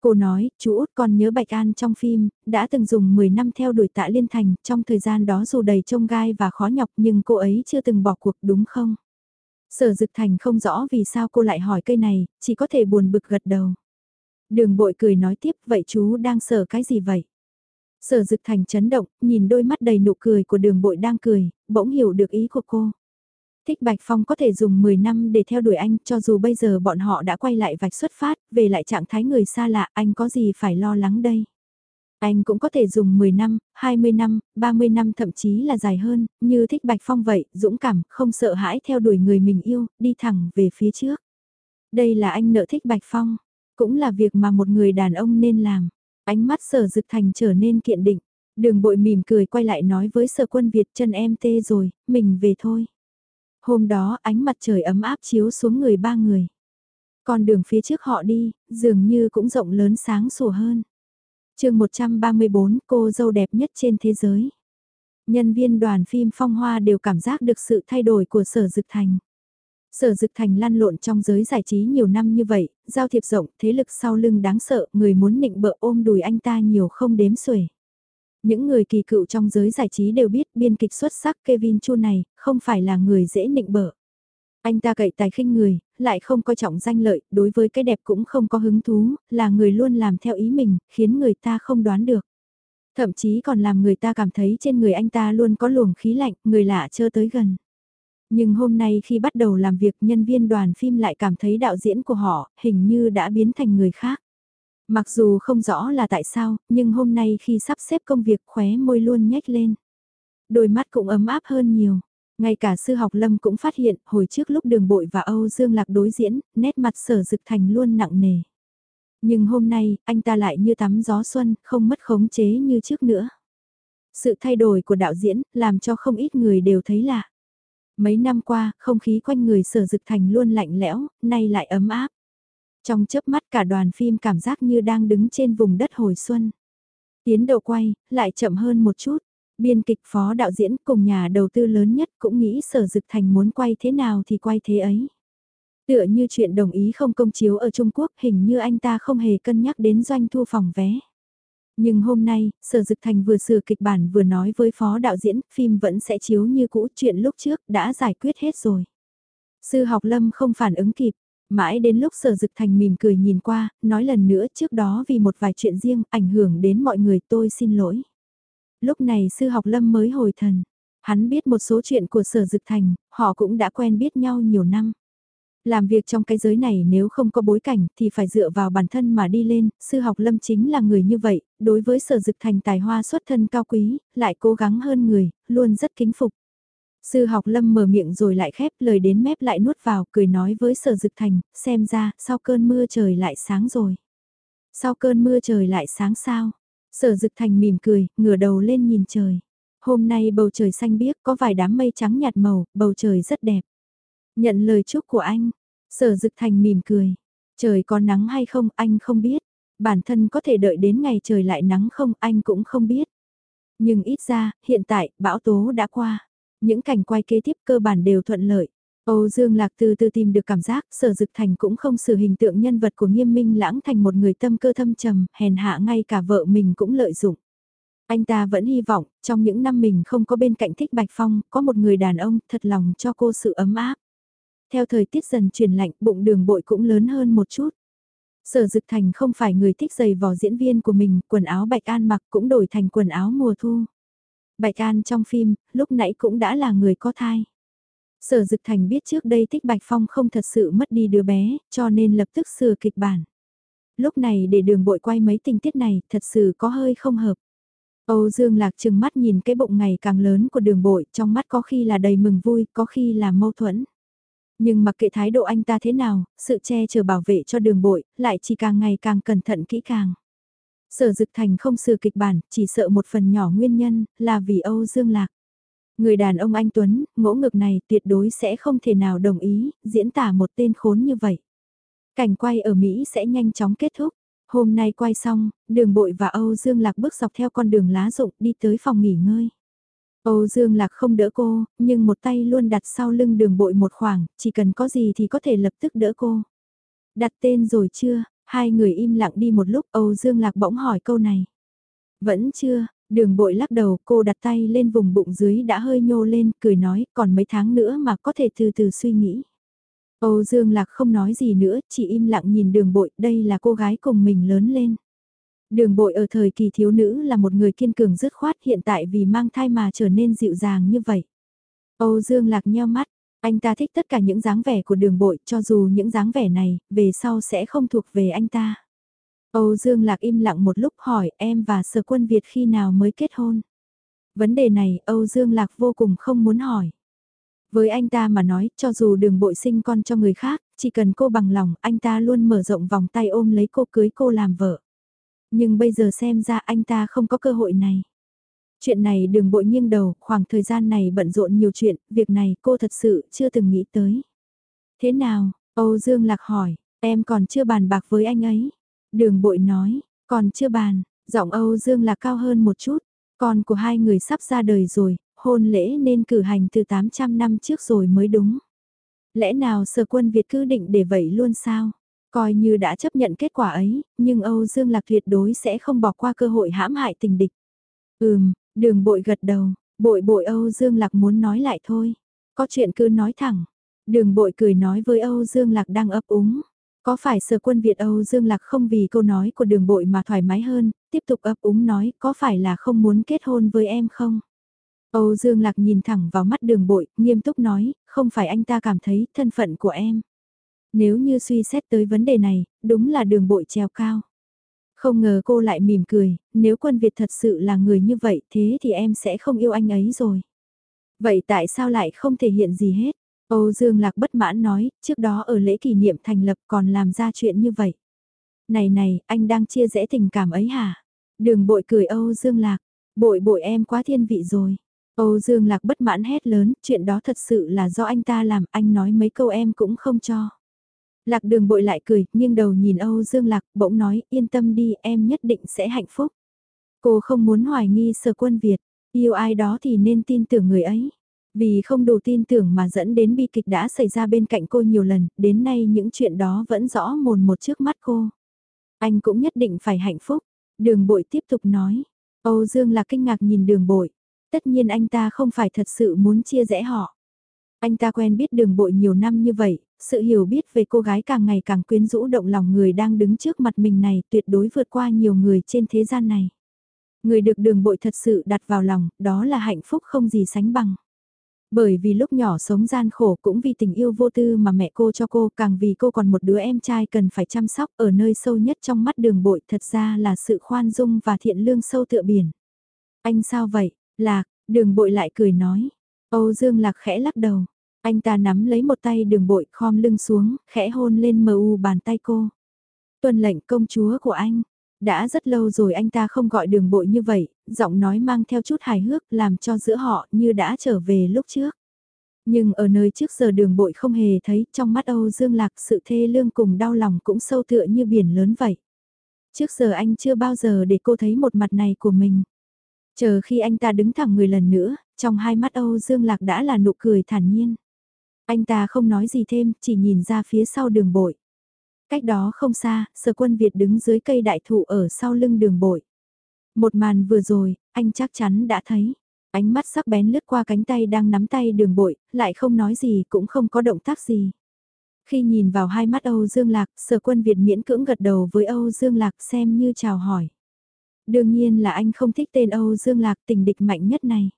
Cô nói, chú út còn nhớ Bạch An trong phim, đã từng dùng 10 năm theo đuổi tạ liên thành, trong thời gian đó dù đầy trông gai và khó nhọc nhưng cô ấy chưa từng bỏ cuộc đúng không? Sở Dực Thành không rõ vì sao cô lại hỏi cây này, chỉ có thể buồn bực gật đầu. Đường bội cười nói tiếp, vậy chú đang sợ cái gì vậy? Sở Dực Thành chấn động, nhìn đôi mắt đầy nụ cười của đường bội đang cười, bỗng hiểu được ý của cô. Thích Bạch Phong có thể dùng 10 năm để theo đuổi anh cho dù bây giờ bọn họ đã quay lại vạch xuất phát, về lại trạng thái người xa lạ, anh có gì phải lo lắng đây. Anh cũng có thể dùng 10 năm, 20 năm, 30 năm thậm chí là dài hơn, như thích Bạch Phong vậy, dũng cảm, không sợ hãi theo đuổi người mình yêu, đi thẳng về phía trước. Đây là anh nợ thích Bạch Phong, cũng là việc mà một người đàn ông nên làm. Ánh mắt sở dực thành trở nên kiện định. Đường bội mỉm cười quay lại nói với sở quân Việt chân em tê rồi, mình về thôi. Hôm đó ánh mặt trời ấm áp chiếu xuống người ba người. Con đường phía trước họ đi, dường như cũng rộng lớn sáng sủa hơn. chương 134 cô dâu đẹp nhất trên thế giới. Nhân viên đoàn phim Phong Hoa đều cảm giác được sự thay đổi của Sở Dực Thành. Sở Dực Thành lăn lộn trong giới giải trí nhiều năm như vậy, giao thiệp rộng, thế lực sau lưng đáng sợ, người muốn nịnh bợ ôm đùi anh ta nhiều không đếm xuể. Những người kỳ cựu trong giới giải trí đều biết biên kịch xuất sắc Kevin Chu này, không phải là người dễ nịnh bợ. Anh ta cậy tài khinh người, lại không coi trọng danh lợi, đối với cái đẹp cũng không có hứng thú, là người luôn làm theo ý mình, khiến người ta không đoán được. Thậm chí còn làm người ta cảm thấy trên người anh ta luôn có luồng khí lạnh, người lạ chưa tới gần. Nhưng hôm nay khi bắt đầu làm việc nhân viên đoàn phim lại cảm thấy đạo diễn của họ hình như đã biến thành người khác. Mặc dù không rõ là tại sao, nhưng hôm nay khi sắp xếp công việc khóe môi luôn nhếch lên. Đôi mắt cũng ấm áp hơn nhiều. Ngay cả sư học lâm cũng phát hiện, hồi trước lúc đường bội và Âu Dương Lạc đối diễn, nét mặt sở dực thành luôn nặng nề. Nhưng hôm nay, anh ta lại như tắm gió xuân, không mất khống chế như trước nữa. Sự thay đổi của đạo diễn, làm cho không ít người đều thấy lạ. Mấy năm qua, không khí quanh người sở dực thành luôn lạnh lẽo, nay lại ấm áp. Trong chớp mắt cả đoàn phim cảm giác như đang đứng trên vùng đất hồi xuân. Tiến độ quay, lại chậm hơn một chút. Biên kịch phó đạo diễn cùng nhà đầu tư lớn nhất cũng nghĩ sở dực thành muốn quay thế nào thì quay thế ấy. Tựa như chuyện đồng ý không công chiếu ở Trung Quốc hình như anh ta không hề cân nhắc đến doanh thu phòng vé. Nhưng hôm nay, Sở Dực Thành vừa sửa kịch bản vừa nói với phó đạo diễn, phim vẫn sẽ chiếu như cũ, chuyện lúc trước đã giải quyết hết rồi. Sư học lâm không phản ứng kịp, Mãi đến lúc sở dực thành mỉm cười nhìn qua, nói lần nữa trước đó vì một vài chuyện riêng ảnh hưởng đến mọi người tôi xin lỗi. Lúc này sư học lâm mới hồi thần. Hắn biết một số chuyện của sở dực thành, họ cũng đã quen biết nhau nhiều năm. Làm việc trong cái giới này nếu không có bối cảnh thì phải dựa vào bản thân mà đi lên, sư học lâm chính là người như vậy, đối với sở dực thành tài hoa xuất thân cao quý, lại cố gắng hơn người, luôn rất kính phục. Sư học lâm mở miệng rồi lại khép lời đến mép lại nuốt vào cười nói với sở dực thành, xem ra, sau cơn mưa trời lại sáng rồi. Sau cơn mưa trời lại sáng sao? Sở dực thành mỉm cười, ngửa đầu lên nhìn trời. Hôm nay bầu trời xanh biếc có vài đám mây trắng nhạt màu, bầu trời rất đẹp. Nhận lời chúc của anh, sở dực thành mỉm cười. Trời có nắng hay không anh không biết. Bản thân có thể đợi đến ngày trời lại nắng không anh cũng không biết. Nhưng ít ra, hiện tại, bão tố đã qua. Những cảnh quay kế tiếp cơ bản đều thuận lợi. Âu Dương Lạc từ từ tìm được cảm giác sở dực thành cũng không xử hình tượng nhân vật của nghiêm minh lãng thành một người tâm cơ thâm trầm, hèn hạ ngay cả vợ mình cũng lợi dụng. Anh ta vẫn hy vọng, trong những năm mình không có bên cạnh thích Bạch Phong, có một người đàn ông thật lòng cho cô sự ấm áp. Theo thời tiết dần chuyển lạnh, bụng đường bội cũng lớn hơn một chút. Sở Dực Thành không phải người thích giày vò diễn viên của mình, quần áo Bạch An mặc cũng đổi thành quần áo mùa thu. Bạch An trong phim, lúc nãy cũng đã là người có thai. Sở Dực Thành biết trước đây Tích Bạch Phong không thật sự mất đi đứa bé, cho nên lập tức sửa kịch bản. Lúc này để đường bội quay mấy tình tiết này, thật sự có hơi không hợp. Âu Dương Lạc chừng mắt nhìn cái bụng ngày càng lớn của đường bội, trong mắt có khi là đầy mừng vui, có khi là mâu thuẫn. Nhưng mặc kệ thái độ anh ta thế nào, sự che chở bảo vệ cho đường bội, lại chỉ càng ngày càng cẩn thận kỹ càng. Sở Dực Thành không sửa kịch bản, chỉ sợ một phần nhỏ nguyên nhân, là vì Âu Dương Lạc. Người đàn ông anh Tuấn, ngỗ ngực này tuyệt đối sẽ không thể nào đồng ý, diễn tả một tên khốn như vậy. Cảnh quay ở Mỹ sẽ nhanh chóng kết thúc. Hôm nay quay xong, đường bội và Âu Dương Lạc bước dọc theo con đường lá rụng đi tới phòng nghỉ ngơi. Âu Dương Lạc không đỡ cô, nhưng một tay luôn đặt sau lưng đường bội một khoảng, chỉ cần có gì thì có thể lập tức đỡ cô. Đặt tên rồi chưa? Hai người im lặng đi một lúc Âu Dương Lạc bỗng hỏi câu này. Vẫn chưa, đường bội lắc đầu cô đặt tay lên vùng bụng dưới đã hơi nhô lên, cười nói còn mấy tháng nữa mà có thể từ từ suy nghĩ. Âu Dương Lạc không nói gì nữa, chỉ im lặng nhìn đường bội, đây là cô gái cùng mình lớn lên. Đường bội ở thời kỳ thiếu nữ là một người kiên cường dứt khoát hiện tại vì mang thai mà trở nên dịu dàng như vậy. Âu Dương Lạc nheo mắt, anh ta thích tất cả những dáng vẻ của đường bội cho dù những dáng vẻ này về sau sẽ không thuộc về anh ta. Âu Dương Lạc im lặng một lúc hỏi em và Sở Quân Việt khi nào mới kết hôn. Vấn đề này Âu Dương Lạc vô cùng không muốn hỏi. Với anh ta mà nói, cho dù đường bội sinh con cho người khác, chỉ cần cô bằng lòng, anh ta luôn mở rộng vòng tay ôm lấy cô cưới cô làm vợ. Nhưng bây giờ xem ra anh ta không có cơ hội này. Chuyện này đường bội nghiêng đầu, khoảng thời gian này bận rộn nhiều chuyện, việc này cô thật sự chưa từng nghĩ tới. Thế nào, Âu Dương Lạc hỏi, em còn chưa bàn bạc với anh ấy. Đường bội nói, còn chưa bàn, giọng Âu Dương Lạc cao hơn một chút, con của hai người sắp ra đời rồi, hôn lễ nên cử hành từ 800 năm trước rồi mới đúng. Lẽ nào sở quân Việt cứ định để vậy luôn sao? Coi như đã chấp nhận kết quả ấy, nhưng Âu Dương Lạc tuyệt đối sẽ không bỏ qua cơ hội hãm hại tình địch. Ừm, đường bội gật đầu, bội bội Âu Dương Lạc muốn nói lại thôi. Có chuyện cứ nói thẳng. Đường bội cười nói với Âu Dương Lạc đang ấp úng. Có phải sở quân Việt Âu Dương Lạc không vì câu nói của đường bội mà thoải mái hơn, tiếp tục ấp úng nói có phải là không muốn kết hôn với em không? Âu Dương Lạc nhìn thẳng vào mắt đường bội, nghiêm túc nói, không phải anh ta cảm thấy thân phận của em. Nếu như suy xét tới vấn đề này, đúng là đường bội treo cao. Không ngờ cô lại mỉm cười, nếu quân Việt thật sự là người như vậy thế thì em sẽ không yêu anh ấy rồi. Vậy tại sao lại không thể hiện gì hết? Âu Dương Lạc bất mãn nói, trước đó ở lễ kỷ niệm thành lập còn làm ra chuyện như vậy. Này này, anh đang chia rẽ tình cảm ấy hả? Đường bội cười Âu Dương Lạc, bội bội em quá thiên vị rồi. Âu Dương Lạc bất mãn hét lớn, chuyện đó thật sự là do anh ta làm, anh nói mấy câu em cũng không cho. Lạc đường bội lại cười, nhưng đầu nhìn Âu Dương Lạc, bỗng nói, yên tâm đi, em nhất định sẽ hạnh phúc. Cô không muốn hoài nghi sở quân Việt, yêu ai đó thì nên tin tưởng người ấy. Vì không đủ tin tưởng mà dẫn đến bi kịch đã xảy ra bên cạnh cô nhiều lần, đến nay những chuyện đó vẫn rõ mồn một trước mắt cô. Anh cũng nhất định phải hạnh phúc. Đường bội tiếp tục nói. Âu Dương là kinh ngạc nhìn đường bội. Tất nhiên anh ta không phải thật sự muốn chia rẽ họ. Anh ta quen biết đường bội nhiều năm như vậy, sự hiểu biết về cô gái càng ngày càng quyến rũ động lòng người đang đứng trước mặt mình này tuyệt đối vượt qua nhiều người trên thế gian này. Người được đường bội thật sự đặt vào lòng, đó là hạnh phúc không gì sánh bằng. Bởi vì lúc nhỏ sống gian khổ cũng vì tình yêu vô tư mà mẹ cô cho cô càng vì cô còn một đứa em trai cần phải chăm sóc ở nơi sâu nhất trong mắt đường bội thật ra là sự khoan dung và thiện lương sâu tựa biển. Anh sao vậy? Lạc, đường bội lại cười nói. Âu Dương Lạc khẽ lắc đầu. Anh ta nắm lấy một tay đường bội khom lưng xuống, khẽ hôn lên mờ u bàn tay cô. Tuần lệnh công chúa của anh. Đã rất lâu rồi anh ta không gọi đường bội như vậy, giọng nói mang theo chút hài hước làm cho giữa họ như đã trở về lúc trước. Nhưng ở nơi trước giờ đường bội không hề thấy trong mắt Âu Dương Lạc sự thê lương cùng đau lòng cũng sâu tựa như biển lớn vậy. Trước giờ anh chưa bao giờ để cô thấy một mặt này của mình. Chờ khi anh ta đứng thẳng người lần nữa, trong hai mắt Âu Dương Lạc đã là nụ cười thản nhiên. Anh ta không nói gì thêm, chỉ nhìn ra phía sau đường bội. Cách đó không xa, sở quân Việt đứng dưới cây đại thụ ở sau lưng đường bội. Một màn vừa rồi, anh chắc chắn đã thấy. Ánh mắt sắc bén lướt qua cánh tay đang nắm tay đường bội, lại không nói gì cũng không có động tác gì. Khi nhìn vào hai mắt Âu Dương Lạc, sở quân Việt miễn cưỡng gật đầu với Âu Dương Lạc xem như chào hỏi. Đương nhiên là anh không thích tên Âu Dương Lạc tình địch mạnh nhất này.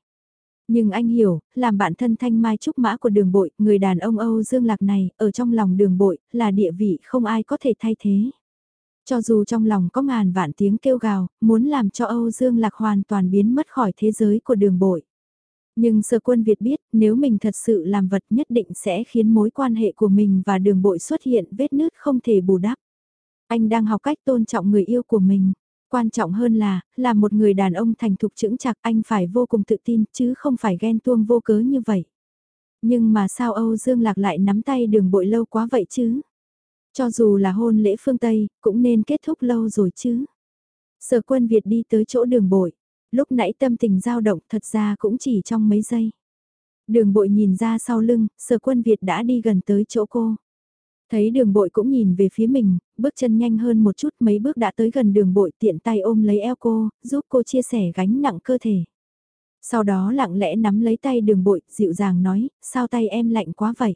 Nhưng anh hiểu, làm bạn thân thanh mai trúc mã của đường bội, người đàn ông Âu Dương Lạc này, ở trong lòng đường bội, là địa vị không ai có thể thay thế. Cho dù trong lòng có ngàn vạn tiếng kêu gào, muốn làm cho Âu Dương Lạc hoàn toàn biến mất khỏi thế giới của đường bội. Nhưng sở quân Việt biết nếu mình thật sự làm vật nhất định sẽ khiến mối quan hệ của mình và đường bội xuất hiện vết nứt không thể bù đắp. Anh đang học cách tôn trọng người yêu của mình. Quan trọng hơn là, là một người đàn ông thành thục chững chạc anh phải vô cùng tự tin chứ không phải ghen tuông vô cớ như vậy. Nhưng mà sao Âu Dương Lạc lại nắm tay đường bội lâu quá vậy chứ? Cho dù là hôn lễ phương Tây, cũng nên kết thúc lâu rồi chứ. Sở quân Việt đi tới chỗ đường bội. Lúc nãy tâm tình dao động thật ra cũng chỉ trong mấy giây. Đường bội nhìn ra sau lưng, sở quân Việt đã đi gần tới chỗ cô. Thấy đường bội cũng nhìn về phía mình, bước chân nhanh hơn một chút mấy bước đã tới gần đường bội tiện tay ôm lấy eo cô, giúp cô chia sẻ gánh nặng cơ thể. Sau đó lặng lẽ nắm lấy tay đường bội, dịu dàng nói, sao tay em lạnh quá vậy?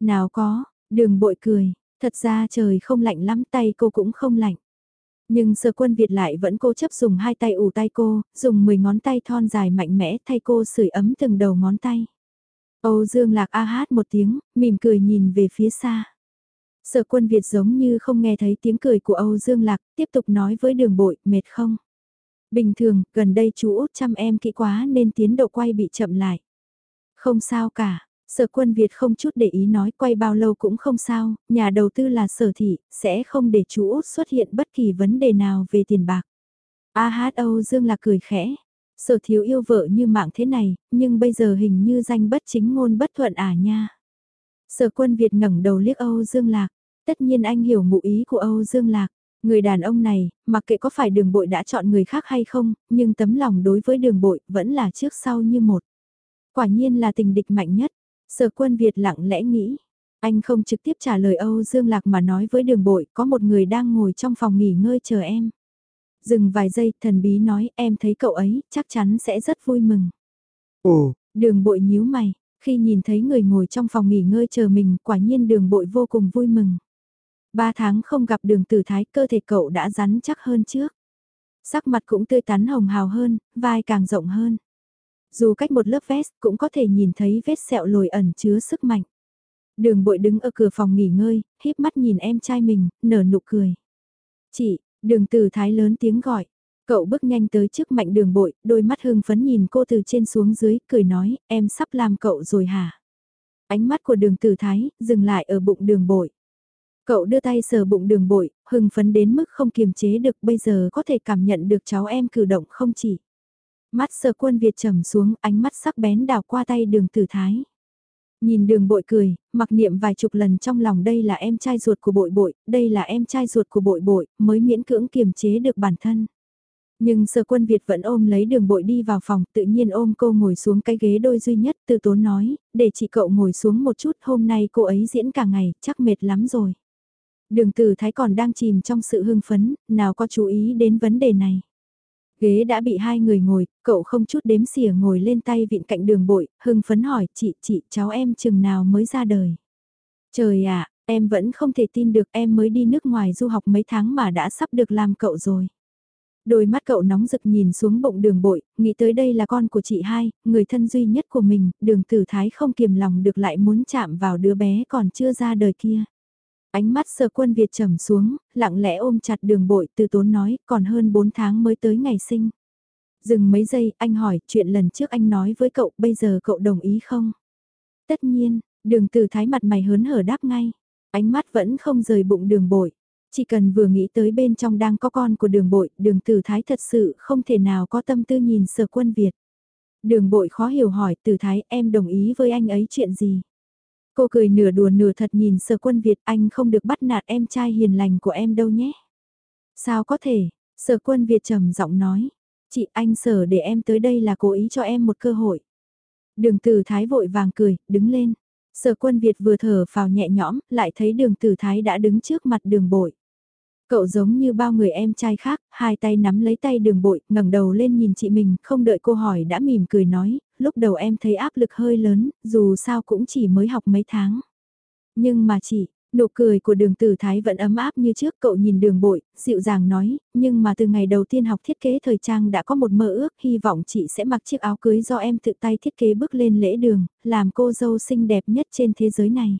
Nào có, đường bội cười, thật ra trời không lạnh lắm tay cô cũng không lạnh. Nhưng sơ quân Việt lại vẫn cố chấp dùng hai tay ủ tay cô, dùng 10 ngón tay thon dài mạnh mẽ thay cô sưởi ấm từng đầu ngón tay. Âu Dương Lạc a hát một tiếng, mỉm cười nhìn về phía xa. Sở quân Việt giống như không nghe thấy tiếng cười của Âu Dương Lạc, tiếp tục nói với đường bội, mệt không? Bình thường, gần đây chú út chăm em kỹ quá nên tiến độ quay bị chậm lại. Không sao cả, sở quân Việt không chút để ý nói quay bao lâu cũng không sao, nhà đầu tư là sở thị, sẽ không để chú út xuất hiện bất kỳ vấn đề nào về tiền bạc. A hát Âu Dương Lạc cười khẽ. Sở thiếu yêu vợ như mạng thế này, nhưng bây giờ hình như danh bất chính ngôn bất thuận à nha. Sở quân Việt ngẩng đầu liếc Âu Dương Lạc. Tất nhiên anh hiểu ngụ ý của Âu Dương Lạc. Người đàn ông này, mặc kệ có phải đường bội đã chọn người khác hay không, nhưng tấm lòng đối với đường bội vẫn là trước sau như một. Quả nhiên là tình địch mạnh nhất. Sở quân Việt lặng lẽ nghĩ. Anh không trực tiếp trả lời Âu Dương Lạc mà nói với đường bội có một người đang ngồi trong phòng nghỉ ngơi chờ em. Dừng vài giây thần bí nói em thấy cậu ấy chắc chắn sẽ rất vui mừng. Ồ, đường bội nhíu mày, khi nhìn thấy người ngồi trong phòng nghỉ ngơi chờ mình quả nhiên đường bội vô cùng vui mừng. Ba tháng không gặp đường tử thái cơ thể cậu đã rắn chắc hơn trước. Sắc mặt cũng tươi tắn hồng hào hơn, vai càng rộng hơn. Dù cách một lớp vest cũng có thể nhìn thấy vết sẹo lồi ẩn chứa sức mạnh. Đường bội đứng ở cửa phòng nghỉ ngơi, híp mắt nhìn em trai mình, nở nụ cười. Chị, đường tử thái lớn tiếng gọi. Cậu bước nhanh tới trước mạnh đường bội, đôi mắt hưng phấn nhìn cô từ trên xuống dưới, cười nói, em sắp làm cậu rồi hả? Ánh mắt của đường tử thái, dừng lại ở bụng đường bội. Cậu đưa tay sờ bụng đường bội, hưng phấn đến mức không kiềm chế được bây giờ có thể cảm nhận được cháu em cử động không chỉ. Mắt sờ quân Việt trầm xuống, ánh mắt sắc bén đào qua tay đường tử thái. Nhìn đường bội cười, mặc niệm vài chục lần trong lòng đây là em trai ruột của bội bội, đây là em trai ruột của bội bội, mới miễn cưỡng kiềm chế được bản thân. Nhưng sở quân Việt vẫn ôm lấy đường bội đi vào phòng, tự nhiên ôm cô ngồi xuống cái ghế đôi duy nhất, từ tốn nói, để chị cậu ngồi xuống một chút, hôm nay cô ấy diễn cả ngày, chắc mệt lắm rồi. Đường tử thái còn đang chìm trong sự hưng phấn, nào có chú ý đến vấn đề này. Ghế đã bị hai người ngồi, cậu không chút đếm xỉa ngồi lên tay vịn cạnh đường bội, hưng phấn hỏi chị, chị, cháu em chừng nào mới ra đời. Trời ạ, em vẫn không thể tin được em mới đi nước ngoài du học mấy tháng mà đã sắp được làm cậu rồi. Đôi mắt cậu nóng rực nhìn xuống bụng đường bội, nghĩ tới đây là con của chị hai, người thân duy nhất của mình, đường tử thái không kiềm lòng được lại muốn chạm vào đứa bé còn chưa ra đời kia. Ánh mắt sờ quân Việt trầm xuống, lặng lẽ ôm chặt đường bội từ tốn nói, còn hơn 4 tháng mới tới ngày sinh. Dừng mấy giây, anh hỏi, chuyện lần trước anh nói với cậu, bây giờ cậu đồng ý không? Tất nhiên, đường từ thái mặt mày hớn hở đáp ngay. Ánh mắt vẫn không rời bụng đường bội. Chỉ cần vừa nghĩ tới bên trong đang có con của đường bội, đường tử thái thật sự không thể nào có tâm tư nhìn sở quân Việt. Đường bội khó hiểu hỏi, tử thái em đồng ý với anh ấy chuyện gì? Cô cười nửa đùa nửa thật nhìn sở quân Việt anh không được bắt nạt em trai hiền lành của em đâu nhé. Sao có thể, sở quân Việt trầm giọng nói. Chị anh sở để em tới đây là cố ý cho em một cơ hội. Đường tử thái vội vàng cười, đứng lên. Sở quân Việt vừa thở vào nhẹ nhõm, lại thấy đường tử thái đã đứng trước mặt đường bội. Cậu giống như bao người em trai khác, hai tay nắm lấy tay đường bội, ngẩng đầu lên nhìn chị mình, không đợi cô hỏi đã mỉm cười nói, lúc đầu em thấy áp lực hơi lớn, dù sao cũng chỉ mới học mấy tháng. Nhưng mà chị, nụ cười của đường tử thái vẫn ấm áp như trước cậu nhìn đường bội, dịu dàng nói, nhưng mà từ ngày đầu tiên học thiết kế thời trang đã có một mơ ước, hy vọng chị sẽ mặc chiếc áo cưới do em tự tay thiết kế bước lên lễ đường, làm cô dâu xinh đẹp nhất trên thế giới này.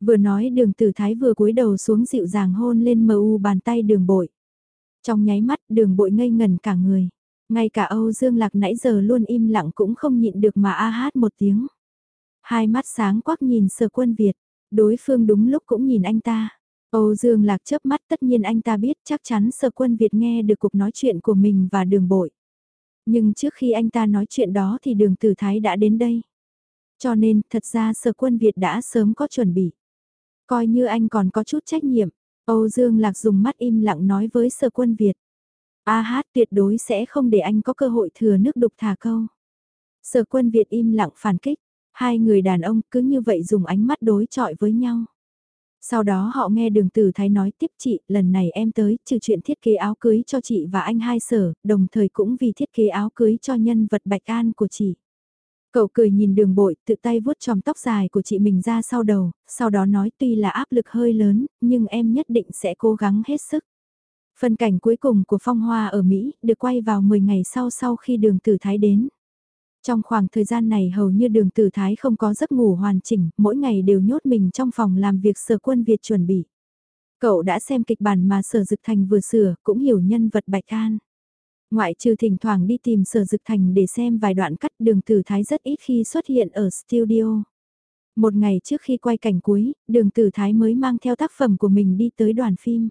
Vừa nói đường tử thái vừa cúi đầu xuống dịu dàng hôn lên mờ u bàn tay đường bội. Trong nháy mắt đường bội ngây ngần cả người. Ngay cả Âu Dương Lạc nãy giờ luôn im lặng cũng không nhịn được mà a hát một tiếng. Hai mắt sáng quắc nhìn sờ quân Việt, đối phương đúng lúc cũng nhìn anh ta. Âu Dương Lạc chớp mắt tất nhiên anh ta biết chắc chắn sở quân Việt nghe được cuộc nói chuyện của mình và đường bội. Nhưng trước khi anh ta nói chuyện đó thì đường tử thái đã đến đây. Cho nên thật ra sở quân Việt đã sớm có chuẩn bị. Coi như anh còn có chút trách nhiệm. Âu Dương Lạc dùng mắt im lặng nói với sở quân Việt. A hát tuyệt đối sẽ không để anh có cơ hội thừa nước đục thả câu. Sở quân Việt im lặng phản kích. Hai người đàn ông cứ như vậy dùng ánh mắt đối chọi với nhau. Sau đó họ nghe đường tử thái nói tiếp chị, lần này em tới, trừ chuyện thiết kế áo cưới cho chị và anh hai sở, đồng thời cũng vì thiết kế áo cưới cho nhân vật bạch an của chị. Cậu cười nhìn đường bội, tự tay vuốt tròm tóc dài của chị mình ra sau đầu, sau đó nói tuy là áp lực hơi lớn, nhưng em nhất định sẽ cố gắng hết sức. Phần cảnh cuối cùng của Phong Hoa ở Mỹ được quay vào 10 ngày sau sau khi đường tử thái đến. Trong khoảng thời gian này hầu như đường tử thái không có giấc ngủ hoàn chỉnh, mỗi ngày đều nhốt mình trong phòng làm việc sở quân Việt chuẩn bị. Cậu đã xem kịch bản mà sở dực thành vừa sửa, cũng hiểu nhân vật Bạch An. Ngoại trừ thỉnh thoảng đi tìm sở dực thành để xem vài đoạn cắt đường tử thái rất ít khi xuất hiện ở studio. Một ngày trước khi quay cảnh cuối, đường tử thái mới mang theo tác phẩm của mình đi tới đoàn phim.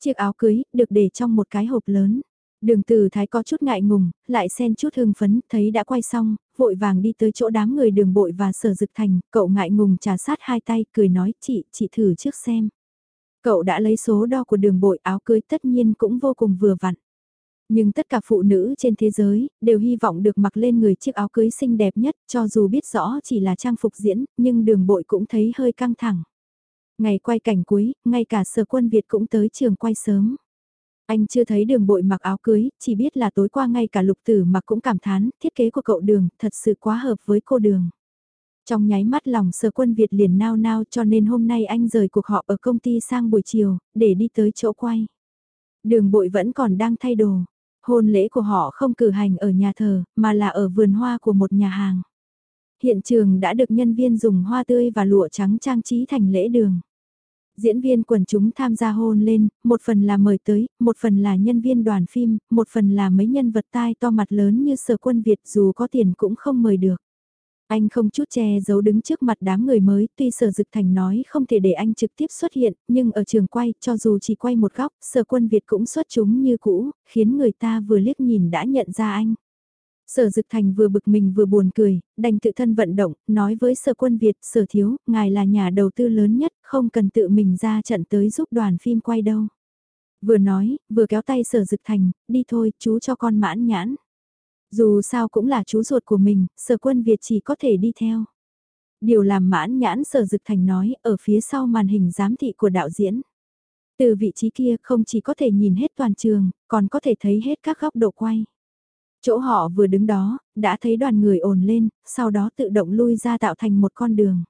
Chiếc áo cưới, được để trong một cái hộp lớn. Đường tử thái có chút ngại ngùng, lại xen chút hưng phấn, thấy đã quay xong, vội vàng đi tới chỗ đám người đường bội và sở dực thành, cậu ngại ngùng trà sát hai tay, cười nói chị, chị thử trước xem. Cậu đã lấy số đo của đường bội áo cưới tất nhiên cũng vô cùng vừa vặn. Nhưng tất cả phụ nữ trên thế giới, đều hy vọng được mặc lên người chiếc áo cưới xinh đẹp nhất, cho dù biết rõ chỉ là trang phục diễn, nhưng đường bội cũng thấy hơi căng thẳng. Ngày quay cảnh cuối, ngay cả sở quân Việt cũng tới trường quay sớm. Anh chưa thấy đường bội mặc áo cưới, chỉ biết là tối qua ngay cả lục tử mặc cũng cảm thán, thiết kế của cậu đường, thật sự quá hợp với cô đường. Trong nháy mắt lòng sở quân Việt liền nao nao cho nên hôm nay anh rời cuộc họp ở công ty sang buổi chiều, để đi tới chỗ quay. Đường bội vẫn còn đang thay đồ. Hôn lễ của họ không cử hành ở nhà thờ, mà là ở vườn hoa của một nhà hàng. Hiện trường đã được nhân viên dùng hoa tươi và lụa trắng trang trí thành lễ đường. Diễn viên quần chúng tham gia hôn lên, một phần là mời tới, một phần là nhân viên đoàn phim, một phần là mấy nhân vật tai to mặt lớn như sở quân Việt dù có tiền cũng không mời được. Anh không chút che giấu đứng trước mặt đám người mới, tuy sở dực thành nói không thể để anh trực tiếp xuất hiện, nhưng ở trường quay, cho dù chỉ quay một góc, sở quân Việt cũng xuất chúng như cũ, khiến người ta vừa liếc nhìn đã nhận ra anh. Sở Dực Thành vừa bực mình vừa buồn cười, đành tự thân vận động, nói với sở quân Việt, sở thiếu, ngài là nhà đầu tư lớn nhất, không cần tự mình ra trận tới giúp đoàn phim quay đâu. Vừa nói, vừa kéo tay sở Dực Thành, đi thôi, chú cho con mãn nhãn. Dù sao cũng là chú ruột của mình, sở quân Việt chỉ có thể đi theo. Điều làm mãn nhãn sở Dực Thành nói, ở phía sau màn hình giám thị của đạo diễn. Từ vị trí kia không chỉ có thể nhìn hết toàn trường, còn có thể thấy hết các góc độ quay. Chỗ họ vừa đứng đó, đã thấy đoàn người ồn lên, sau đó tự động lui ra tạo thành một con đường.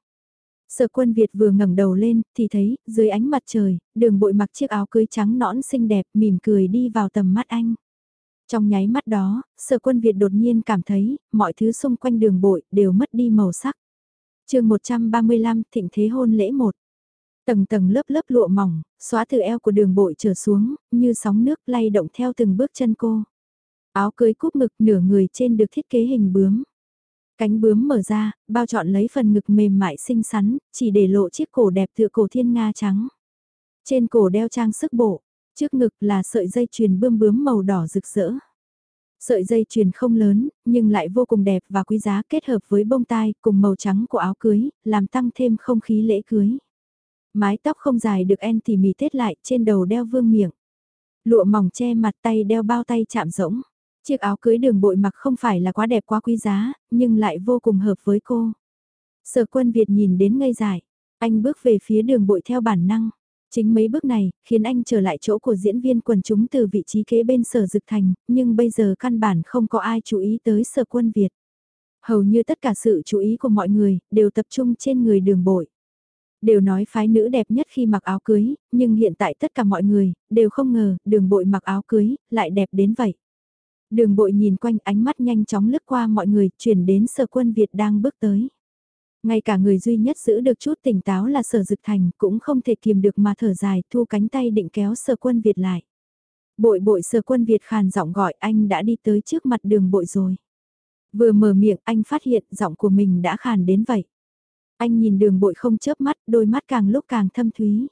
Sở quân Việt vừa ngẩng đầu lên, thì thấy, dưới ánh mặt trời, đường bội mặc chiếc áo cưới trắng nõn xinh đẹp, mỉm cười đi vào tầm mắt anh. Trong nháy mắt đó, sở quân Việt đột nhiên cảm thấy, mọi thứ xung quanh đường bội đều mất đi màu sắc. chương 135, thịnh thế hôn lễ 1. Tầng tầng lớp lớp lụa mỏng, xóa từ eo của đường bội trở xuống, như sóng nước lay động theo từng bước chân cô. Áo cưới cúp ngực nửa người trên được thiết kế hình bướm. Cánh bướm mở ra, bao trọn lấy phần ngực mềm mại xinh xắn, chỉ để lộ chiếc cổ đẹp tựa cổ thiên nga trắng. Trên cổ đeo trang sức bộ, trước ngực là sợi dây chuyền bươm bướm màu đỏ rực rỡ. Sợi dây chuyền không lớn, nhưng lại vô cùng đẹp và quý giá kết hợp với bông tai cùng màu trắng của áo cưới, làm tăng thêm không khí lễ cưới. Mái tóc không dài được en tỉ mỉ tết lại trên đầu đeo vương miệng. Lụa mỏng che mặt tay đeo bao tay chạm rỗng. Chiếc áo cưới đường bội mặc không phải là quá đẹp quá quý giá, nhưng lại vô cùng hợp với cô. Sở quân Việt nhìn đến ngây dại, anh bước về phía đường bội theo bản năng. Chính mấy bước này, khiến anh trở lại chỗ của diễn viên quần chúng từ vị trí kế bên sở dực thành, nhưng bây giờ căn bản không có ai chú ý tới sở quân Việt. Hầu như tất cả sự chú ý của mọi người, đều tập trung trên người đường bội. Đều nói phái nữ đẹp nhất khi mặc áo cưới, nhưng hiện tại tất cả mọi người, đều không ngờ, đường bội mặc áo cưới, lại đẹp đến vậy. Đường bội nhìn quanh ánh mắt nhanh chóng lướt qua mọi người, chuyển đến sở quân Việt đang bước tới. Ngay cả người duy nhất giữ được chút tỉnh táo là sở dực thành cũng không thể kiềm được mà thở dài thu cánh tay định kéo sở quân Việt lại. Bội bội sở quân Việt khàn giọng gọi anh đã đi tới trước mặt đường bội rồi. Vừa mở miệng anh phát hiện giọng của mình đã khàn đến vậy. Anh nhìn đường bội không chớp mắt, đôi mắt càng lúc càng thâm thúy.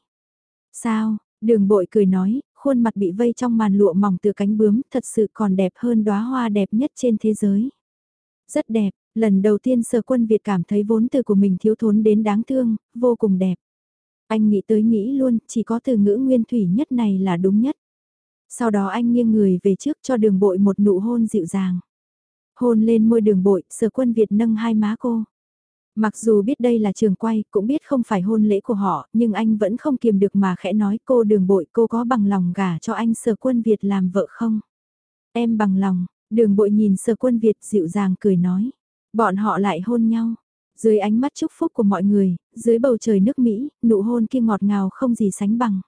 Sao, đường bội cười nói, khuôn mặt bị vây trong màn lụa mỏng từ cánh bướm thật sự còn đẹp hơn đóa hoa đẹp nhất trên thế giới. Rất đẹp, lần đầu tiên sở quân Việt cảm thấy vốn từ của mình thiếu thốn đến đáng thương, vô cùng đẹp. Anh nghĩ tới nghĩ luôn, chỉ có từ ngữ nguyên thủy nhất này là đúng nhất. Sau đó anh nghiêng người về trước cho đường bội một nụ hôn dịu dàng. Hôn lên môi đường bội, sở quân Việt nâng hai má cô. Mặc dù biết đây là trường quay, cũng biết không phải hôn lễ của họ, nhưng anh vẫn không kiềm được mà khẽ nói cô đường bội cô có bằng lòng gả cho anh sở quân Việt làm vợ không? Em bằng lòng, đường bội nhìn sở quân Việt dịu dàng cười nói. Bọn họ lại hôn nhau. Dưới ánh mắt chúc phúc của mọi người, dưới bầu trời nước Mỹ, nụ hôn kia ngọt ngào không gì sánh bằng.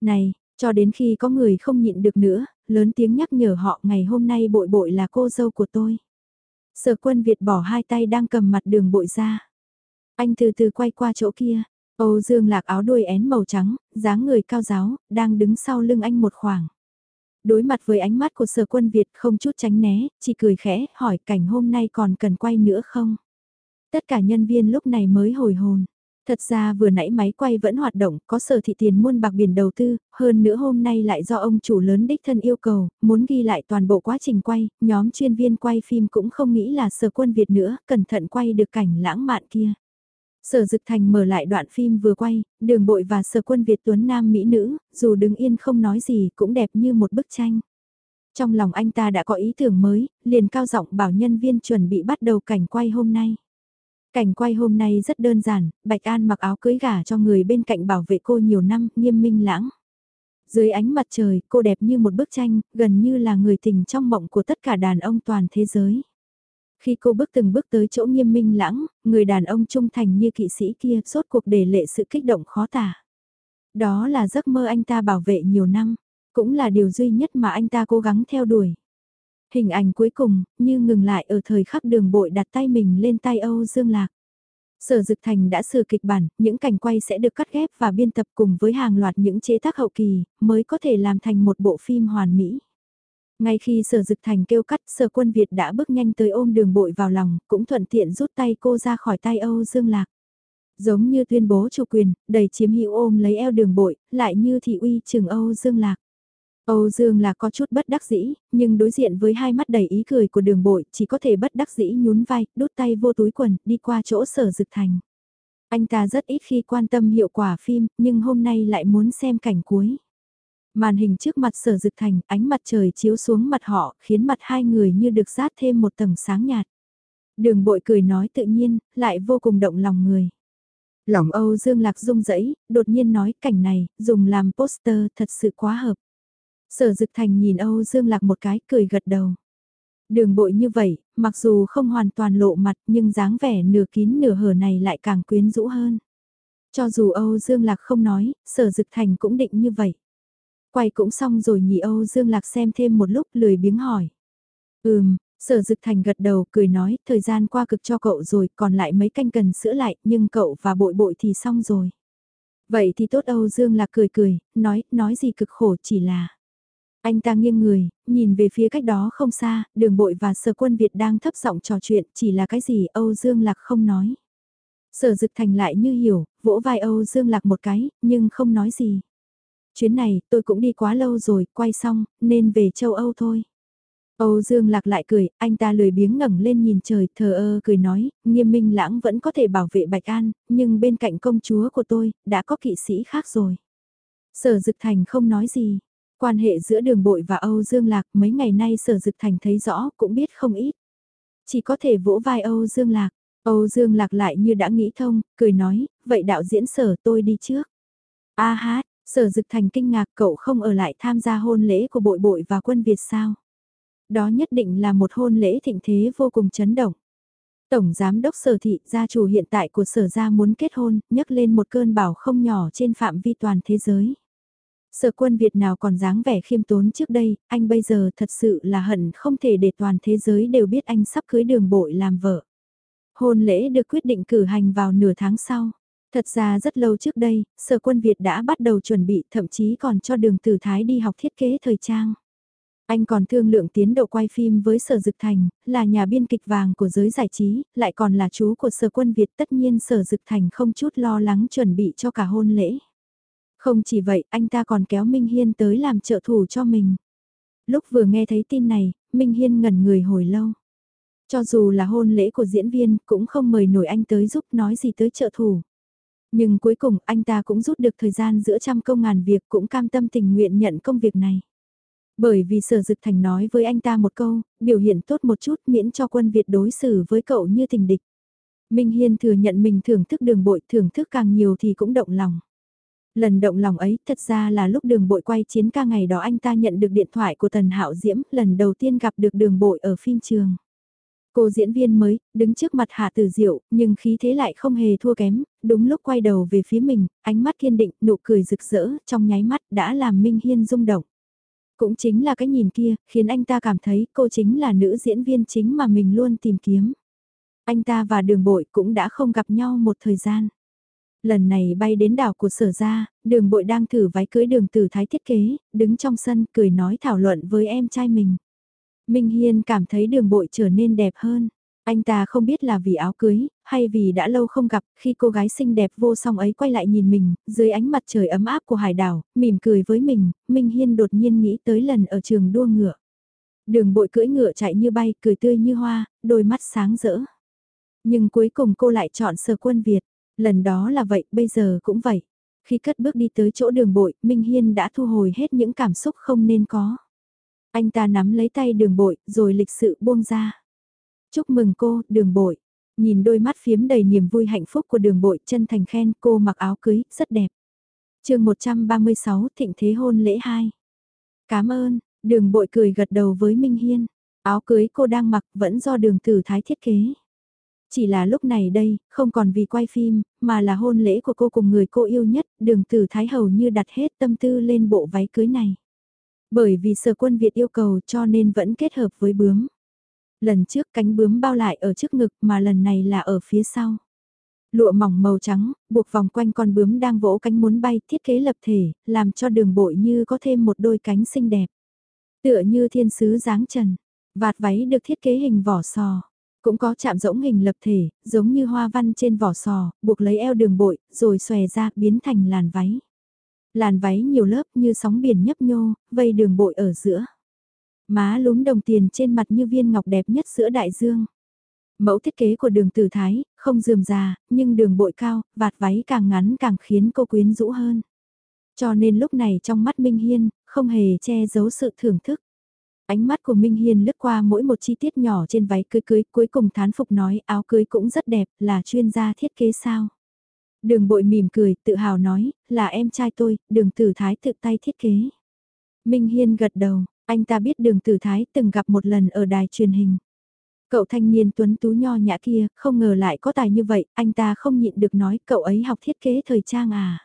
Này, cho đến khi có người không nhịn được nữa, lớn tiếng nhắc nhở họ ngày hôm nay bội bội là cô dâu của tôi. Sở quân Việt bỏ hai tay đang cầm mặt đường bội ra. Anh từ từ quay qua chỗ kia. Âu Dương lạc áo đuôi én màu trắng, dáng người cao giáo, đang đứng sau lưng anh một khoảng. Đối mặt với ánh mắt của sở quân Việt không chút tránh né, chỉ cười khẽ, hỏi cảnh hôm nay còn cần quay nữa không? Tất cả nhân viên lúc này mới hồi hồn. Thật ra vừa nãy máy quay vẫn hoạt động, có sở thị tiền muôn bạc biển đầu tư, hơn nữa hôm nay lại do ông chủ lớn đích thân yêu cầu, muốn ghi lại toàn bộ quá trình quay, nhóm chuyên viên quay phim cũng không nghĩ là sở quân Việt nữa, cẩn thận quay được cảnh lãng mạn kia. Sở Dực Thành mở lại đoạn phim vừa quay, đường bội và sở quân Việt Tuấn Nam Mỹ Nữ, dù đứng yên không nói gì cũng đẹp như một bức tranh. Trong lòng anh ta đã có ý tưởng mới, liền cao giọng bảo nhân viên chuẩn bị bắt đầu cảnh quay hôm nay. Cảnh quay hôm nay rất đơn giản, Bạch An mặc áo cưới gả cho người bên cạnh bảo vệ cô nhiều năm, nghiêm minh lãng. Dưới ánh mặt trời, cô đẹp như một bức tranh, gần như là người tình trong mộng của tất cả đàn ông toàn thế giới. Khi cô bước từng bước tới chỗ nghiêm minh lãng, người đàn ông trung thành như kỵ sĩ kia sốt cuộc để lệ sự kích động khó tả. Đó là giấc mơ anh ta bảo vệ nhiều năm, cũng là điều duy nhất mà anh ta cố gắng theo đuổi. Hình ảnh cuối cùng, như ngừng lại ở thời khắc đường bội đặt tay mình lên tay Âu Dương Lạc. Sở Dực Thành đã sửa kịch bản, những cảnh quay sẽ được cắt ghép và biên tập cùng với hàng loạt những chế tác hậu kỳ, mới có thể làm thành một bộ phim hoàn mỹ. Ngay khi Sở Dực Thành kêu cắt, Sở Quân Việt đã bước nhanh tới ôm đường bội vào lòng, cũng thuận tiện rút tay cô ra khỏi tay Âu Dương Lạc. Giống như tuyên bố chủ quyền, đầy chiếm hữu ôm lấy eo đường bội, lại như thị uy trường Âu Dương Lạc. Âu Dương là có chút bất đắc dĩ, nhưng đối diện với hai mắt đầy ý cười của đường bội, chỉ có thể bất đắc dĩ nhún vai, đút tay vô túi quần, đi qua chỗ sở dực thành. Anh ta rất ít khi quan tâm hiệu quả phim, nhưng hôm nay lại muốn xem cảnh cuối. Màn hình trước mặt sở dực thành, ánh mặt trời chiếu xuống mặt họ, khiến mặt hai người như được rát thêm một tầng sáng nhạt. Đường bội cười nói tự nhiên, lại vô cùng động lòng người. Lòng Âu Dương Lạc rung rẫy, đột nhiên nói cảnh này, dùng làm poster thật sự quá hợp. Sở Dực Thành nhìn Âu Dương Lạc một cái cười gật đầu. Đường bội như vậy, mặc dù không hoàn toàn lộ mặt nhưng dáng vẻ nửa kín nửa hở này lại càng quyến rũ hơn. Cho dù Âu Dương Lạc không nói, Sở Dực Thành cũng định như vậy. Quay cũng xong rồi nhị Âu Dương Lạc xem thêm một lúc lười biếng hỏi. Ừm, Sở Dực Thành gật đầu cười nói thời gian qua cực cho cậu rồi còn lại mấy canh cần sữa lại nhưng cậu và bội bội thì xong rồi. Vậy thì tốt Âu Dương Lạc cười cười, nói, nói gì cực khổ chỉ là... Anh ta nghiêng người, nhìn về phía cách đó không xa, đường bội và sở quân Việt đang thấp giọng trò chuyện, chỉ là cái gì Âu Dương Lạc không nói. Sở Dực Thành lại như hiểu, vỗ vai Âu Dương Lạc một cái, nhưng không nói gì. Chuyến này, tôi cũng đi quá lâu rồi, quay xong, nên về châu Âu thôi. Âu Dương Lạc lại cười, anh ta lười biếng ngẩng lên nhìn trời, thờ ơ cười nói, nghiêm minh lãng vẫn có thể bảo vệ Bạch An, nhưng bên cạnh công chúa của tôi, đã có kỵ sĩ khác rồi. Sở Dực Thành không nói gì, Quan hệ giữa đường bội và Âu Dương Lạc mấy ngày nay sở dực thành thấy rõ cũng biết không ít. Chỉ có thể vỗ vai Âu Dương Lạc. Âu Dương Lạc lại như đã nghĩ thông, cười nói, vậy đạo diễn sở tôi đi trước. A hát, sở dực thành kinh ngạc cậu không ở lại tham gia hôn lễ của bội bội và quân Việt sao? Đó nhất định là một hôn lễ thịnh thế vô cùng chấn động. Tổng Giám đốc Sở Thị, gia chủ hiện tại của Sở Gia muốn kết hôn, nhấc lên một cơn bão không nhỏ trên phạm vi toàn thế giới. Sở quân Việt nào còn dáng vẻ khiêm tốn trước đây, anh bây giờ thật sự là hận không thể để toàn thế giới đều biết anh sắp cưới đường bội làm vợ. Hôn lễ được quyết định cử hành vào nửa tháng sau. Thật ra rất lâu trước đây, Sở quân Việt đã bắt đầu chuẩn bị thậm chí còn cho đường tử thái đi học thiết kế thời trang. Anh còn thương lượng tiến độ quay phim với Sở Dực Thành, là nhà biên kịch vàng của giới giải trí, lại còn là chú của Sở Quân Việt tất nhiên Sở Dực Thành không chút lo lắng chuẩn bị cho cả hôn lễ. Không chỉ vậy, anh ta còn kéo Minh Hiên tới làm trợ thủ cho mình. Lúc vừa nghe thấy tin này, Minh Hiên ngẩn người hồi lâu. Cho dù là hôn lễ của diễn viên, cũng không mời nổi anh tới giúp nói gì tới trợ thủ. Nhưng cuối cùng anh ta cũng rút được thời gian giữa trăm công ngàn việc cũng cam tâm tình nguyện nhận công việc này. Bởi vì sở dực thành nói với anh ta một câu, biểu hiện tốt một chút miễn cho quân Việt đối xử với cậu như tình địch. Minh Hiên thừa nhận mình thưởng thức đường bội thưởng thức càng nhiều thì cũng động lòng. Lần động lòng ấy thật ra là lúc đường bội quay chiến ca ngày đó anh ta nhận được điện thoại của Tần Hạo Diễm lần đầu tiên gặp được đường bội ở phim trường. Cô diễn viên mới, đứng trước mặt Hạ Tử Diệu, nhưng khí thế lại không hề thua kém, đúng lúc quay đầu về phía mình, ánh mắt kiên định, nụ cười rực rỡ, trong nháy mắt đã làm Minh Hiên rung động. Cũng chính là cái nhìn kia, khiến anh ta cảm thấy cô chính là nữ diễn viên chính mà mình luôn tìm kiếm. Anh ta và đường bội cũng đã không gặp nhau một thời gian. Lần này bay đến đảo của sở ra đường bội đang thử váy cưới đường tử thái thiết kế, đứng trong sân cười nói thảo luận với em trai mình. Minh Hiên cảm thấy đường bội trở nên đẹp hơn. Anh ta không biết là vì áo cưới, hay vì đã lâu không gặp, khi cô gái xinh đẹp vô song ấy quay lại nhìn mình, dưới ánh mặt trời ấm áp của hải đảo, mỉm cười với mình, Minh Hiên đột nhiên nghĩ tới lần ở trường đua ngựa. Đường bội cưỡi ngựa chạy như bay, cười tươi như hoa, đôi mắt sáng rỡ. Nhưng cuối cùng cô lại chọn sở quân Việt, lần đó là vậy, bây giờ cũng vậy. Khi cất bước đi tới chỗ đường bội, Minh Hiên đã thu hồi hết những cảm xúc không nên có. Anh ta nắm lấy tay đường bội, rồi lịch sự buông ra. Chúc mừng cô, đường bội. Nhìn đôi mắt phiếm đầy niềm vui hạnh phúc của đường bội chân thành khen cô mặc áo cưới, rất đẹp. chương 136 Thịnh Thế Hôn lễ 2. Cảm ơn, đường bội cười gật đầu với Minh Hiên. Áo cưới cô đang mặc vẫn do đường tử thái thiết kế. Chỉ là lúc này đây, không còn vì quay phim, mà là hôn lễ của cô cùng người cô yêu nhất, đường tử thái hầu như đặt hết tâm tư lên bộ váy cưới này. Bởi vì sở quân Việt yêu cầu cho nên vẫn kết hợp với bướm. Lần trước cánh bướm bao lại ở trước ngực mà lần này là ở phía sau. Lụa mỏng màu trắng, buộc vòng quanh con bướm đang vỗ cánh muốn bay thiết kế lập thể, làm cho đường bội như có thêm một đôi cánh xinh đẹp. Tựa như thiên sứ dáng trần, vạt váy được thiết kế hình vỏ sò. Cũng có chạm rỗng hình lập thể, giống như hoa văn trên vỏ sò, buộc lấy eo đường bội, rồi xòe ra, biến thành làn váy. Làn váy nhiều lớp như sóng biển nhấp nhô, vây đường bội ở giữa. Má lúm đồng tiền trên mặt như viên ngọc đẹp nhất giữa đại dương. Mẫu thiết kế của đường tử thái, không dườm già, nhưng đường bội cao, vạt váy càng ngắn càng khiến cô quyến rũ hơn. Cho nên lúc này trong mắt Minh Hiên, không hề che giấu sự thưởng thức. Ánh mắt của Minh Hiên lướt qua mỗi một chi tiết nhỏ trên váy cưới cưới, cuối cùng thán phục nói áo cưới cũng rất đẹp, là chuyên gia thiết kế sao. Đường bội mỉm cười, tự hào nói, là em trai tôi, đường tử thái tự tay thiết kế. Minh Hiên gật đầu, anh ta biết đường tử thái từng gặp một lần ở đài truyền hình. Cậu thanh niên tuấn tú nho nhã kia, không ngờ lại có tài như vậy, anh ta không nhịn được nói cậu ấy học thiết kế thời trang à.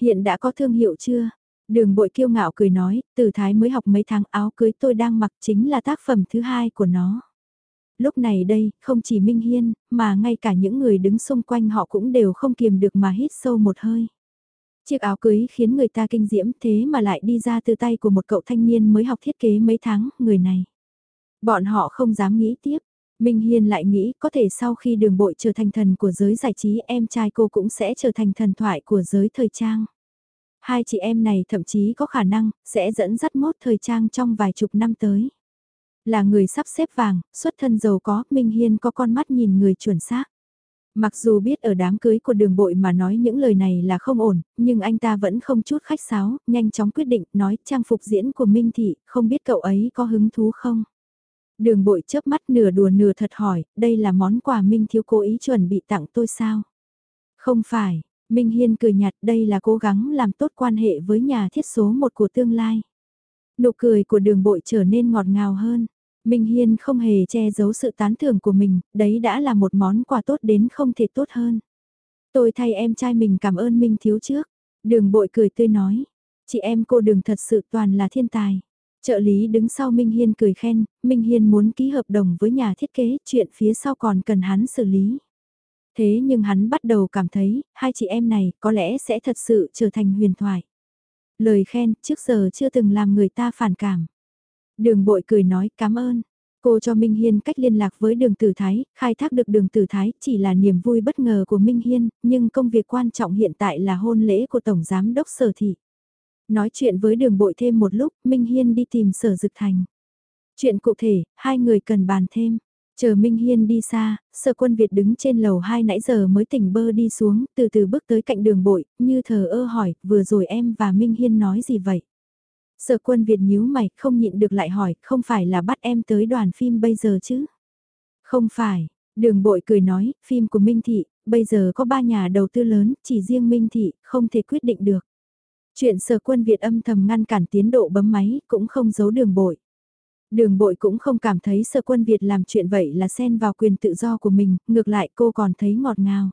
Hiện đã có thương hiệu chưa? Đường bội kiêu ngạo cười nói, tử thái mới học mấy tháng áo cưới tôi đang mặc chính là tác phẩm thứ hai của nó. Lúc này đây, không chỉ Minh Hiên, mà ngay cả những người đứng xung quanh họ cũng đều không kiềm được mà hít sâu một hơi. Chiếc áo cưới khiến người ta kinh diễm thế mà lại đi ra từ tay của một cậu thanh niên mới học thiết kế mấy tháng, người này. Bọn họ không dám nghĩ tiếp. Minh Hiên lại nghĩ có thể sau khi đường bội trở thành thần của giới giải trí em trai cô cũng sẽ trở thành thần thoại của giới thời trang. Hai chị em này thậm chí có khả năng sẽ dẫn dắt mốt thời trang trong vài chục năm tới. Là người sắp xếp vàng, xuất thân giàu có, Minh Hiên có con mắt nhìn người chuẩn xác. Mặc dù biết ở đám cưới của đường bội mà nói những lời này là không ổn, nhưng anh ta vẫn không chút khách sáo, nhanh chóng quyết định nói trang phục diễn của Minh Thị, không biết cậu ấy có hứng thú không? Đường bội chớp mắt nửa đùa nửa thật hỏi, đây là món quà Minh Thiếu cố ý chuẩn bị tặng tôi sao? Không phải, Minh Hiên cười nhạt đây là cố gắng làm tốt quan hệ với nhà thiết số một của tương lai. Nụ cười của đường bội trở nên ngọt ngào hơn. Minh Hiên không hề che giấu sự tán thưởng của mình, đấy đã là một món quà tốt đến không thể tốt hơn. Tôi thay em trai mình cảm ơn Minh Thiếu trước. Đường bội cười tươi nói. Chị em cô đường thật sự toàn là thiên tài. Trợ lý đứng sau Minh Hiên cười khen, Minh Hiên muốn ký hợp đồng với nhà thiết kế, chuyện phía sau còn cần hắn xử lý. Thế nhưng hắn bắt đầu cảm thấy, hai chị em này có lẽ sẽ thật sự trở thành huyền thoại. Lời khen trước giờ chưa từng làm người ta phản cảm. Đường bội cười nói cảm ơn. Cô cho Minh Hiên cách liên lạc với đường Tử Thái, khai thác được đường Tử Thái chỉ là niềm vui bất ngờ của Minh Hiên, nhưng công việc quan trọng hiện tại là hôn lễ của Tổng Giám Đốc Sở Thị. Nói chuyện với đường bội thêm một lúc, Minh Hiên đi tìm Sở Dực Thành. Chuyện cụ thể, hai người cần bàn thêm. Chờ Minh Hiên đi xa, sở quân Việt đứng trên lầu hai nãy giờ mới tỉnh bơ đi xuống, từ từ bước tới cạnh đường bội, như thờ ơ hỏi, vừa rồi em và Minh Hiên nói gì vậy? Sở quân Việt nhíu mày, không nhịn được lại hỏi, không phải là bắt em tới đoàn phim bây giờ chứ? Không phải, đường bội cười nói, phim của Minh Thị, bây giờ có ba nhà đầu tư lớn, chỉ riêng Minh Thị, không thể quyết định được. Chuyện sở quân Việt âm thầm ngăn cản tiến độ bấm máy, cũng không giấu đường bội. Đường bội cũng không cảm thấy sở quân Việt làm chuyện vậy là xen vào quyền tự do của mình, ngược lại cô còn thấy ngọt ngào.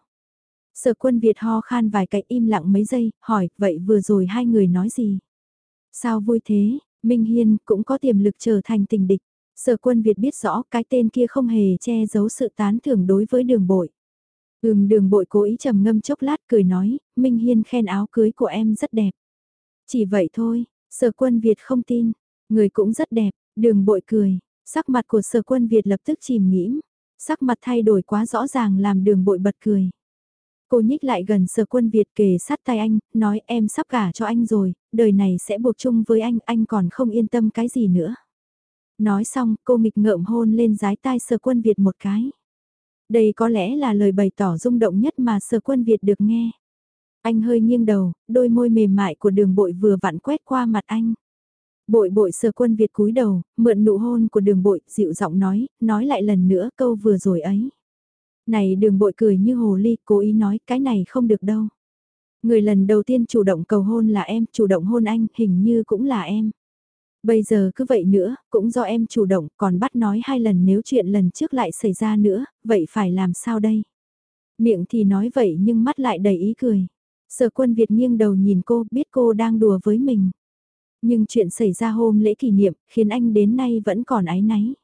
Sở quân Việt ho khan vài cái im lặng mấy giây, hỏi, vậy vừa rồi hai người nói gì? Sao vui thế, Minh Hiên cũng có tiềm lực trở thành tình địch. Sở quân Việt biết rõ cái tên kia không hề che giấu sự tán thưởng đối với đường bội. Ừm đường bội cố ý trầm ngâm chốc lát cười nói, Minh Hiên khen áo cưới của em rất đẹp. Chỉ vậy thôi, sở quân Việt không tin, người cũng rất đẹp, đường bội cười, sắc mặt của sở quân Việt lập tức chìm nghĩm, sắc mặt thay đổi quá rõ ràng làm đường bội bật cười. Cô nhích lại gần sở quân Việt kề sát tay anh, nói em sắp gả cho anh rồi, đời này sẽ buộc chung với anh, anh còn không yên tâm cái gì nữa. Nói xong, cô nghịch ngợm hôn lên giái tai sở quân Việt một cái. Đây có lẽ là lời bày tỏ rung động nhất mà sở quân Việt được nghe. Anh hơi nghiêng đầu, đôi môi mềm mại của đường bội vừa vặn quét qua mặt anh. Bội bội sờ quân Việt cúi đầu, mượn nụ hôn của đường bội, dịu giọng nói, nói lại lần nữa câu vừa rồi ấy. Này đường bội cười như hồ ly, cố ý nói cái này không được đâu. Người lần đầu tiên chủ động cầu hôn là em, chủ động hôn anh, hình như cũng là em. Bây giờ cứ vậy nữa, cũng do em chủ động, còn bắt nói hai lần nếu chuyện lần trước lại xảy ra nữa, vậy phải làm sao đây? Miệng thì nói vậy nhưng mắt lại đầy ý cười. Sở quân Việt nghiêng đầu nhìn cô, biết cô đang đùa với mình. Nhưng chuyện xảy ra hôm lễ kỷ niệm, khiến anh đến nay vẫn còn ái náy.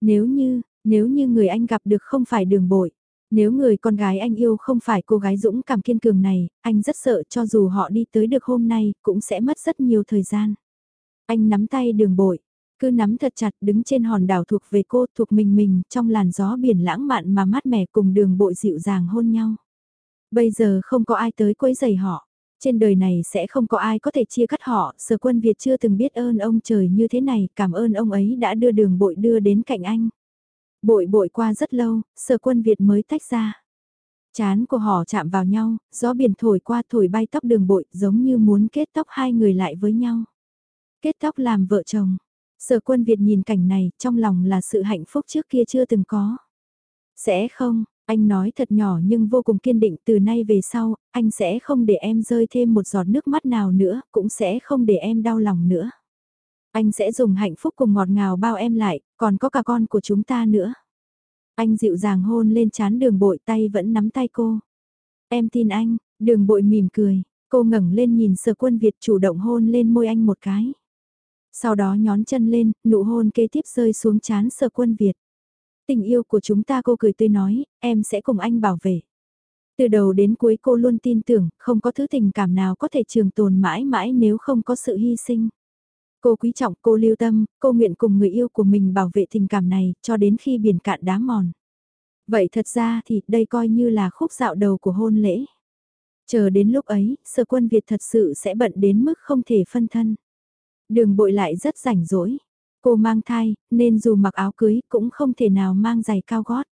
Nếu như, nếu như người anh gặp được không phải đường bội, nếu người con gái anh yêu không phải cô gái dũng cảm kiên cường này, anh rất sợ cho dù họ đi tới được hôm nay, cũng sẽ mất rất nhiều thời gian. Anh nắm tay đường bội, cứ nắm thật chặt đứng trên hòn đảo thuộc về cô, thuộc mình mình, trong làn gió biển lãng mạn mà mát mẻ cùng đường bội dịu dàng hôn nhau. Bây giờ không có ai tới quấy giày họ. Trên đời này sẽ không có ai có thể chia cắt họ, sở quân Việt chưa từng biết ơn ông trời như thế này, cảm ơn ông ấy đã đưa đường bội đưa đến cạnh anh. Bội bội qua rất lâu, sở quân Việt mới tách ra. Chán của họ chạm vào nhau, gió biển thổi qua thổi bay tóc đường bội giống như muốn kết tóc hai người lại với nhau. Kết tóc làm vợ chồng. Sở quân Việt nhìn cảnh này trong lòng là sự hạnh phúc trước kia chưa từng có. Sẽ không, anh nói thật nhỏ nhưng vô cùng kiên định từ nay về sau, anh sẽ không để em rơi thêm một giọt nước mắt nào nữa, cũng sẽ không để em đau lòng nữa. Anh sẽ dùng hạnh phúc cùng ngọt ngào bao em lại, còn có cả con của chúng ta nữa. Anh dịu dàng hôn lên chán đường bội tay vẫn nắm tay cô. Em tin anh, đường bội mỉm cười, cô ngẩng lên nhìn sở quân Việt chủ động hôn lên môi anh một cái. Sau đó nhón chân lên, nụ hôn kế tiếp rơi xuống chán sở quân Việt. Tình yêu của chúng ta cô cười tươi nói, em sẽ cùng anh bảo vệ. Từ đầu đến cuối cô luôn tin tưởng, không có thứ tình cảm nào có thể trường tồn mãi mãi nếu không có sự hy sinh. Cô quý trọng, cô lưu tâm, cô nguyện cùng người yêu của mình bảo vệ tình cảm này, cho đến khi biển cạn đá mòn. Vậy thật ra thì đây coi như là khúc dạo đầu của hôn lễ. Chờ đến lúc ấy, sở quân Việt thật sự sẽ bận đến mức không thể phân thân. Đường bội lại rất rảnh rỗi. Cô mang thai, nên dù mặc áo cưới cũng không thể nào mang giày cao gót.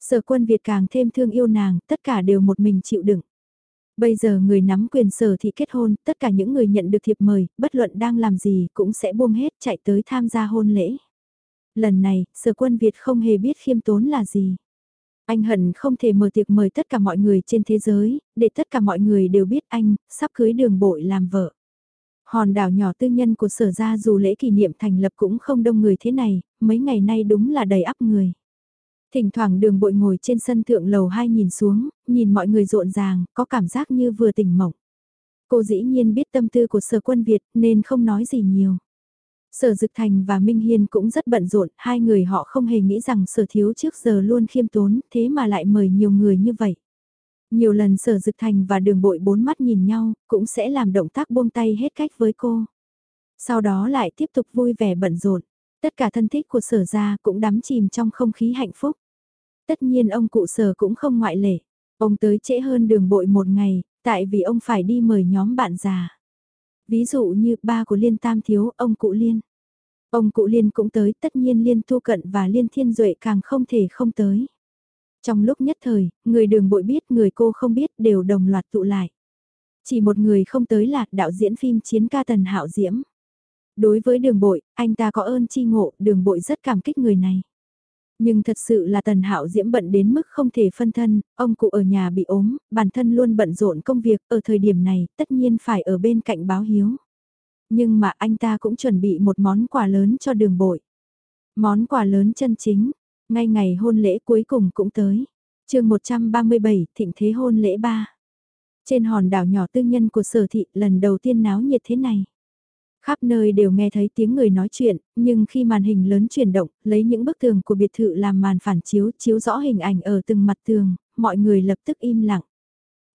Sở quân Việt càng thêm thương yêu nàng, tất cả đều một mình chịu đựng. Bây giờ người nắm quyền sở thị kết hôn, tất cả những người nhận được thiệp mời, bất luận đang làm gì cũng sẽ buông hết chạy tới tham gia hôn lễ. Lần này, sở quân Việt không hề biết khiêm tốn là gì. Anh hận không thể mở tiệc mời tất cả mọi người trên thế giới, để tất cả mọi người đều biết anh, sắp cưới đường bội làm vợ. Hòn đảo nhỏ tư nhân của sở ra dù lễ kỷ niệm thành lập cũng không đông người thế này, mấy ngày nay đúng là đầy ắp người. Thỉnh thoảng đường bội ngồi trên sân thượng lầu 2 nhìn xuống, nhìn mọi người rộn ràng, có cảm giác như vừa tỉnh mộng. Cô dĩ nhiên biết tâm tư của sở quân Việt nên không nói gì nhiều. Sở Dực Thành và Minh Hiên cũng rất bận rộn, hai người họ không hề nghĩ rằng sở thiếu trước giờ luôn khiêm tốn, thế mà lại mời nhiều người như vậy. Nhiều lần sở Dực Thành và đường bội bốn mắt nhìn nhau, cũng sẽ làm động tác buông tay hết cách với cô. Sau đó lại tiếp tục vui vẻ bận rộn. Tất cả thân thích của sở gia cũng đắm chìm trong không khí hạnh phúc. Tất nhiên ông cụ sở cũng không ngoại lệ. Ông tới trễ hơn đường bội một ngày, tại vì ông phải đi mời nhóm bạn già. Ví dụ như ba của Liên Tam Thiếu, ông cụ Liên. Ông cụ Liên cũng tới, tất nhiên Liên Thu Cận và Liên Thiên Duệ càng không thể không tới. Trong lúc nhất thời, người đường bội biết người cô không biết đều đồng loạt tụ lại. Chỉ một người không tới là đạo diễn phim chiến ca tần hạo diễm. Đối với đường bội, anh ta có ơn chi ngộ, đường bội rất cảm kích người này. Nhưng thật sự là tần hạo diễm bận đến mức không thể phân thân, ông cụ ở nhà bị ốm, bản thân luôn bận rộn công việc, ở thời điểm này tất nhiên phải ở bên cạnh báo hiếu. Nhưng mà anh ta cũng chuẩn bị một món quà lớn cho đường bội. Món quà lớn chân chính, ngay ngày hôn lễ cuối cùng cũng tới. chương 137, thịnh thế hôn lễ 3. Trên hòn đảo nhỏ tư nhân của sở thị lần đầu tiên náo nhiệt thế này. Khắp nơi đều nghe thấy tiếng người nói chuyện, nhưng khi màn hình lớn chuyển động, lấy những bức tường của biệt thự làm màn phản chiếu, chiếu rõ hình ảnh ở từng mặt tường, mọi người lập tức im lặng.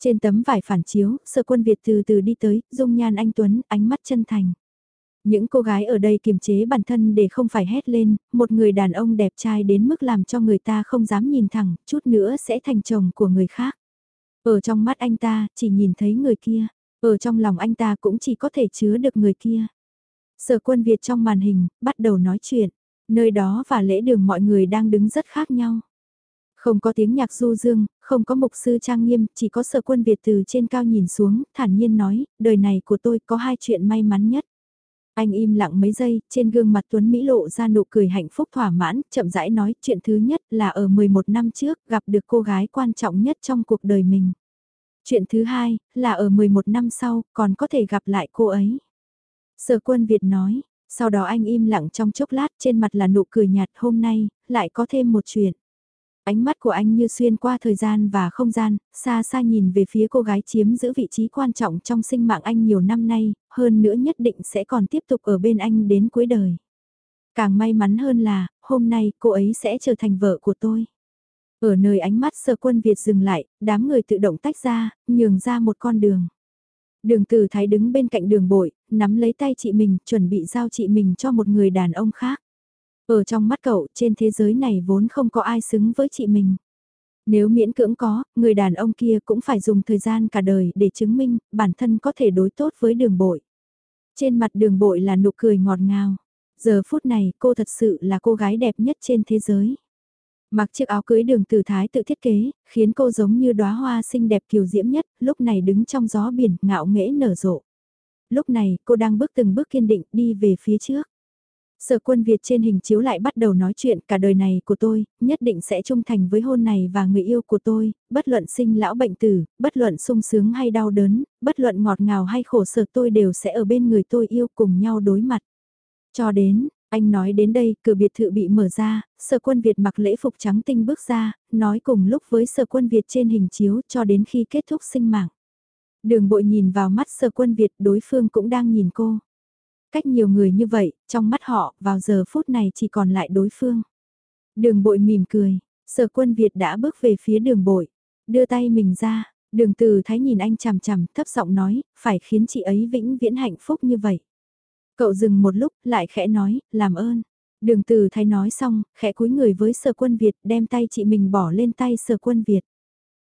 Trên tấm vải phản chiếu, sở quân Việt từ từ đi tới, dung nhan anh Tuấn, ánh mắt chân thành. Những cô gái ở đây kiềm chế bản thân để không phải hét lên, một người đàn ông đẹp trai đến mức làm cho người ta không dám nhìn thẳng, chút nữa sẽ thành chồng của người khác. Ở trong mắt anh ta, chỉ nhìn thấy người kia, ở trong lòng anh ta cũng chỉ có thể chứa được người kia. Sở quân Việt trong màn hình, bắt đầu nói chuyện, nơi đó và lễ đường mọi người đang đứng rất khác nhau. Không có tiếng nhạc du dương, không có mục sư trang nghiêm, chỉ có sở quân Việt từ trên cao nhìn xuống, thản nhiên nói, đời này của tôi có hai chuyện may mắn nhất. Anh im lặng mấy giây, trên gương mặt Tuấn Mỹ lộ ra nụ cười hạnh phúc thỏa mãn, chậm rãi nói chuyện thứ nhất là ở 11 năm trước gặp được cô gái quan trọng nhất trong cuộc đời mình. Chuyện thứ hai là ở 11 năm sau còn có thể gặp lại cô ấy. Sở quân Việt nói, sau đó anh im lặng trong chốc lát trên mặt là nụ cười nhạt hôm nay, lại có thêm một chuyện. Ánh mắt của anh như xuyên qua thời gian và không gian, xa xa nhìn về phía cô gái chiếm giữ vị trí quan trọng trong sinh mạng anh nhiều năm nay, hơn nữa nhất định sẽ còn tiếp tục ở bên anh đến cuối đời. Càng may mắn hơn là, hôm nay cô ấy sẽ trở thành vợ của tôi. Ở nơi ánh mắt sơ quân Việt dừng lại, đám người tự động tách ra, nhường ra một con đường. Đường tử thái đứng bên cạnh đường bội, nắm lấy tay chị mình, chuẩn bị giao chị mình cho một người đàn ông khác. Ở trong mắt cậu, trên thế giới này vốn không có ai xứng với chị mình. Nếu miễn cưỡng có, người đàn ông kia cũng phải dùng thời gian cả đời để chứng minh bản thân có thể đối tốt với đường bội. Trên mặt đường bội là nụ cười ngọt ngào. Giờ phút này cô thật sự là cô gái đẹp nhất trên thế giới. Mặc chiếc áo cưới đường tử thái tự thiết kế, khiến cô giống như đóa hoa xinh đẹp kiều diễm nhất, lúc này đứng trong gió biển, ngạo nghễ nở rộ. Lúc này, cô đang bước từng bước kiên định đi về phía trước. Sở quân Việt trên hình chiếu lại bắt đầu nói chuyện cả đời này của tôi, nhất định sẽ trung thành với hôn này và người yêu của tôi, bất luận sinh lão bệnh tử, bất luận sung sướng hay đau đớn, bất luận ngọt ngào hay khổ sở tôi đều sẽ ở bên người tôi yêu cùng nhau đối mặt. Cho đến, anh nói đến đây, cửa biệt thự bị mở ra, sở quân Việt mặc lễ phục trắng tinh bước ra, nói cùng lúc với sở quân Việt trên hình chiếu cho đến khi kết thúc sinh mạng. Đường bội nhìn vào mắt sở quân Việt đối phương cũng đang nhìn cô. Cách nhiều người như vậy, trong mắt họ, vào giờ phút này chỉ còn lại đối phương. Đường bội mỉm cười, sở quân Việt đã bước về phía đường bội, đưa tay mình ra, đường từ thái nhìn anh chằm chằm, thấp giọng nói, phải khiến chị ấy vĩnh viễn hạnh phúc như vậy. Cậu dừng một lúc, lại khẽ nói, làm ơn. Đường từ thái nói xong, khẽ cúi người với sở quân Việt, đem tay chị mình bỏ lên tay sở quân Việt.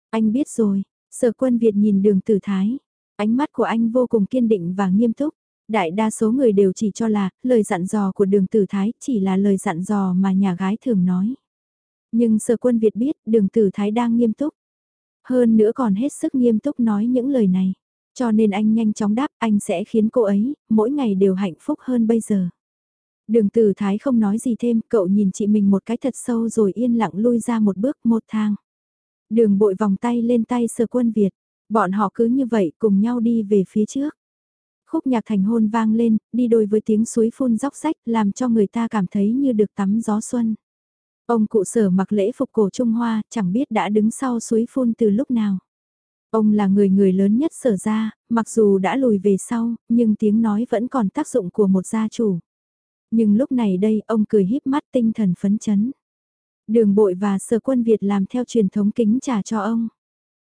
Anh biết rồi, sở quân Việt nhìn đường từ thái. Ánh mắt của anh vô cùng kiên định và nghiêm túc. Đại đa số người đều chỉ cho là, lời dặn dò của đường tử thái chỉ là lời dặn dò mà nhà gái thường nói. Nhưng sở quân Việt biết đường tử thái đang nghiêm túc. Hơn nữa còn hết sức nghiêm túc nói những lời này. Cho nên anh nhanh chóng đáp anh sẽ khiến cô ấy, mỗi ngày đều hạnh phúc hơn bây giờ. Đường tử thái không nói gì thêm, cậu nhìn chị mình một cái thật sâu rồi yên lặng lui ra một bước một thang. Đường bội vòng tay lên tay sở quân Việt, bọn họ cứ như vậy cùng nhau đi về phía trước. Khúc nhạc thành hôn vang lên, đi đôi với tiếng suối phun róc rách làm cho người ta cảm thấy như được tắm gió xuân. Ông cụ sở mặc lễ phục cổ Trung Hoa, chẳng biết đã đứng sau suối phun từ lúc nào. Ông là người người lớn nhất sở ra, mặc dù đã lùi về sau, nhưng tiếng nói vẫn còn tác dụng của một gia chủ. Nhưng lúc này đây ông cười híp mắt tinh thần phấn chấn. Đường bội và sở quân Việt làm theo truyền thống kính trà cho ông.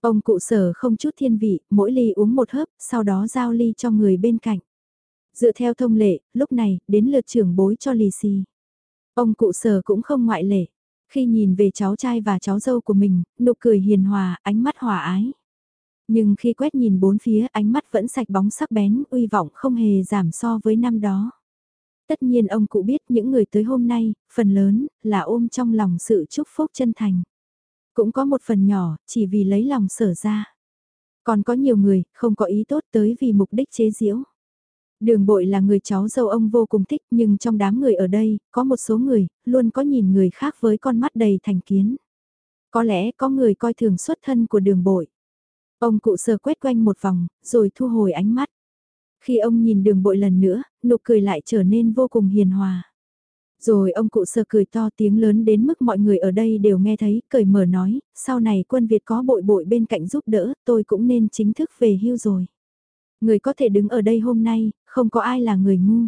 Ông cụ sở không chút thiên vị, mỗi ly uống một hớp, sau đó giao ly cho người bên cạnh. Dựa theo thông lệ, lúc này, đến lượt trưởng bối cho lì xì. Ông cụ sở cũng không ngoại lệ. Khi nhìn về cháu trai và cháu dâu của mình, nụ cười hiền hòa, ánh mắt hòa ái. Nhưng khi quét nhìn bốn phía ánh mắt vẫn sạch bóng sắc bén, uy vọng không hề giảm so với năm đó. Tất nhiên ông cụ biết những người tới hôm nay, phần lớn, là ôm trong lòng sự chúc phúc chân thành. Cũng có một phần nhỏ, chỉ vì lấy lòng sở ra. Còn có nhiều người, không có ý tốt tới vì mục đích chế giễu. Đường bội là người cháu dâu ông vô cùng thích nhưng trong đám người ở đây, có một số người, luôn có nhìn người khác với con mắt đầy thành kiến. Có lẽ có người coi thường xuất thân của đường bội. Ông cụ sờ quét quanh một vòng, rồi thu hồi ánh mắt. Khi ông nhìn đường bội lần nữa, nụ cười lại trở nên vô cùng hiền hòa. Rồi ông cụ sơ cười to tiếng lớn đến mức mọi người ở đây đều nghe thấy, cười mở nói, sau này quân Việt có bội bội bên cạnh giúp đỡ, tôi cũng nên chính thức về hưu rồi. Người có thể đứng ở đây hôm nay, không có ai là người ngu.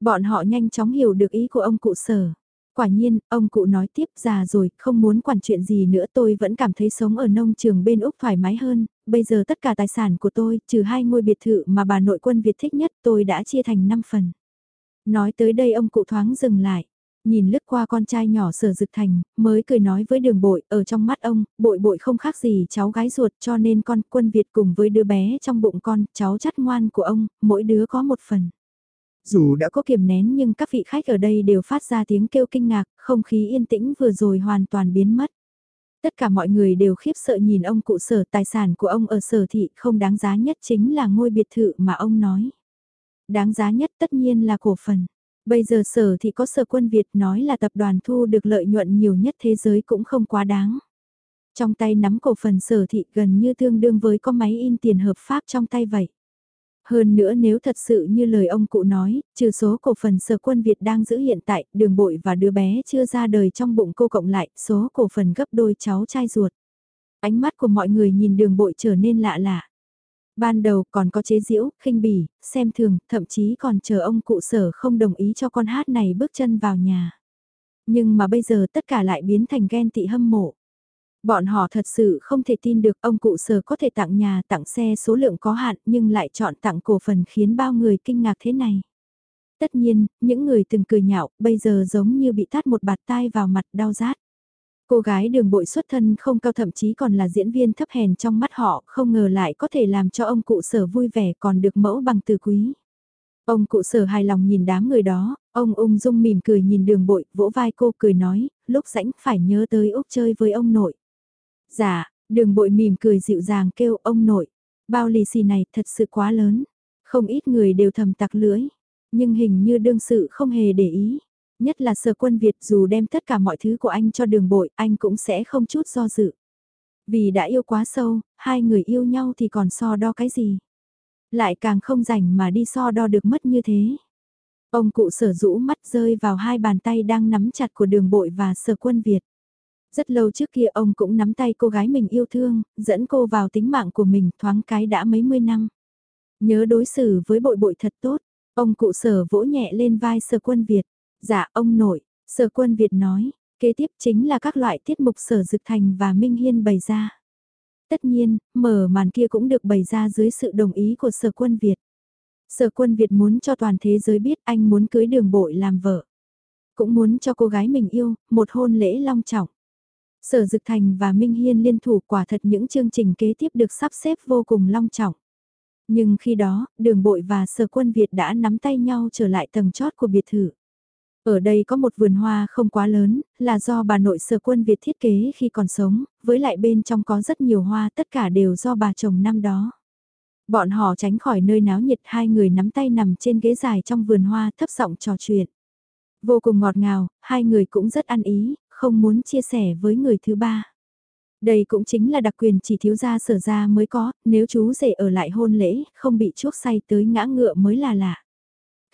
Bọn họ nhanh chóng hiểu được ý của ông cụ sở. Quả nhiên, ông cụ nói tiếp già rồi, không muốn quản chuyện gì nữa tôi vẫn cảm thấy sống ở nông trường bên Úc thoải mái hơn, bây giờ tất cả tài sản của tôi, trừ hai ngôi biệt thự mà bà nội quân Việt thích nhất tôi đã chia thành 5 phần. Nói tới đây ông cụ thoáng dừng lại, nhìn lướt qua con trai nhỏ sở dực thành, mới cười nói với đường bội, ở trong mắt ông, bội bội không khác gì cháu gái ruột cho nên con quân Việt cùng với đứa bé trong bụng con, cháu chắt ngoan của ông, mỗi đứa có một phần. Dù đã có kiềm nén nhưng các vị khách ở đây đều phát ra tiếng kêu kinh ngạc, không khí yên tĩnh vừa rồi hoàn toàn biến mất. Tất cả mọi người đều khiếp sợ nhìn ông cụ sở tài sản của ông ở sở thị không đáng giá nhất chính là ngôi biệt thự mà ông nói. Đáng giá nhất tất nhiên là cổ phần. Bây giờ sở thị có sở quân Việt nói là tập đoàn thu được lợi nhuận nhiều nhất thế giới cũng không quá đáng. Trong tay nắm cổ phần sở thị gần như tương đương với có máy in tiền hợp pháp trong tay vậy. Hơn nữa nếu thật sự như lời ông cụ nói, trừ số cổ phần sở quân Việt đang giữ hiện tại, đường bội và đứa bé chưa ra đời trong bụng cô cộng lại, số cổ phần gấp đôi cháu trai ruột. Ánh mắt của mọi người nhìn đường bội trở nên lạ lạ. Ban đầu còn có chế giễu, khinh bỉ, xem thường, thậm chí còn chờ ông cụ sở không đồng ý cho con hát này bước chân vào nhà. Nhưng mà bây giờ tất cả lại biến thành ghen tị hâm mộ. Bọn họ thật sự không thể tin được ông cụ sở có thể tặng nhà tặng xe số lượng có hạn nhưng lại chọn tặng cổ phần khiến bao người kinh ngạc thế này. Tất nhiên, những người từng cười nhạo bây giờ giống như bị tát một bạt tai vào mặt đau rát. Cô gái đường bội xuất thân không cao thậm chí còn là diễn viên thấp hèn trong mắt họ không ngờ lại có thể làm cho ông cụ sở vui vẻ còn được mẫu bằng từ quý. Ông cụ sở hài lòng nhìn đám người đó, ông ung dung mỉm cười nhìn đường bội, vỗ vai cô cười nói, lúc rãnh phải nhớ tới Úc chơi với ông nội. Dạ, đường bội mỉm cười dịu dàng kêu ông nội, bao lì xì này thật sự quá lớn, không ít người đều thầm tặc lưỡi, nhưng hình như đương sự không hề để ý. Nhất là sở quân Việt dù đem tất cả mọi thứ của anh cho đường bội, anh cũng sẽ không chút do dự. Vì đã yêu quá sâu, hai người yêu nhau thì còn so đo cái gì. Lại càng không rảnh mà đi so đo được mất như thế. Ông cụ sở rũ mắt rơi vào hai bàn tay đang nắm chặt của đường bội và sở quân Việt. Rất lâu trước kia ông cũng nắm tay cô gái mình yêu thương, dẫn cô vào tính mạng của mình thoáng cái đã mấy mươi năm. Nhớ đối xử với bội bội thật tốt, ông cụ sở vỗ nhẹ lên vai sở quân Việt. Dạ ông nội, sở quân Việt nói, kế tiếp chính là các loại tiết mục sở dực thành và Minh Hiên bày ra. Tất nhiên, mở màn kia cũng được bày ra dưới sự đồng ý của sở quân Việt. Sở quân Việt muốn cho toàn thế giới biết anh muốn cưới đường bội làm vợ. Cũng muốn cho cô gái mình yêu, một hôn lễ long trọng. Sở Dực Thành và Minh Hiên liên thủ quả thật những chương trình kế tiếp được sắp xếp vô cùng long trọng. Nhưng khi đó, đường bội và sở quân Việt đã nắm tay nhau trở lại tầng chót của biệt thự. Ở đây có một vườn hoa không quá lớn, là do bà nội sở quân Việt thiết kế khi còn sống, với lại bên trong có rất nhiều hoa tất cả đều do bà chồng năm đó. Bọn họ tránh khỏi nơi náo nhiệt hai người nắm tay nằm trên ghế dài trong vườn hoa thấp giọng trò chuyện. Vô cùng ngọt ngào, hai người cũng rất ăn ý, không muốn chia sẻ với người thứ ba. Đây cũng chính là đặc quyền chỉ thiếu gia sở ra mới có, nếu chú rể ở lại hôn lễ, không bị chuốc say tới ngã ngựa mới là lạ.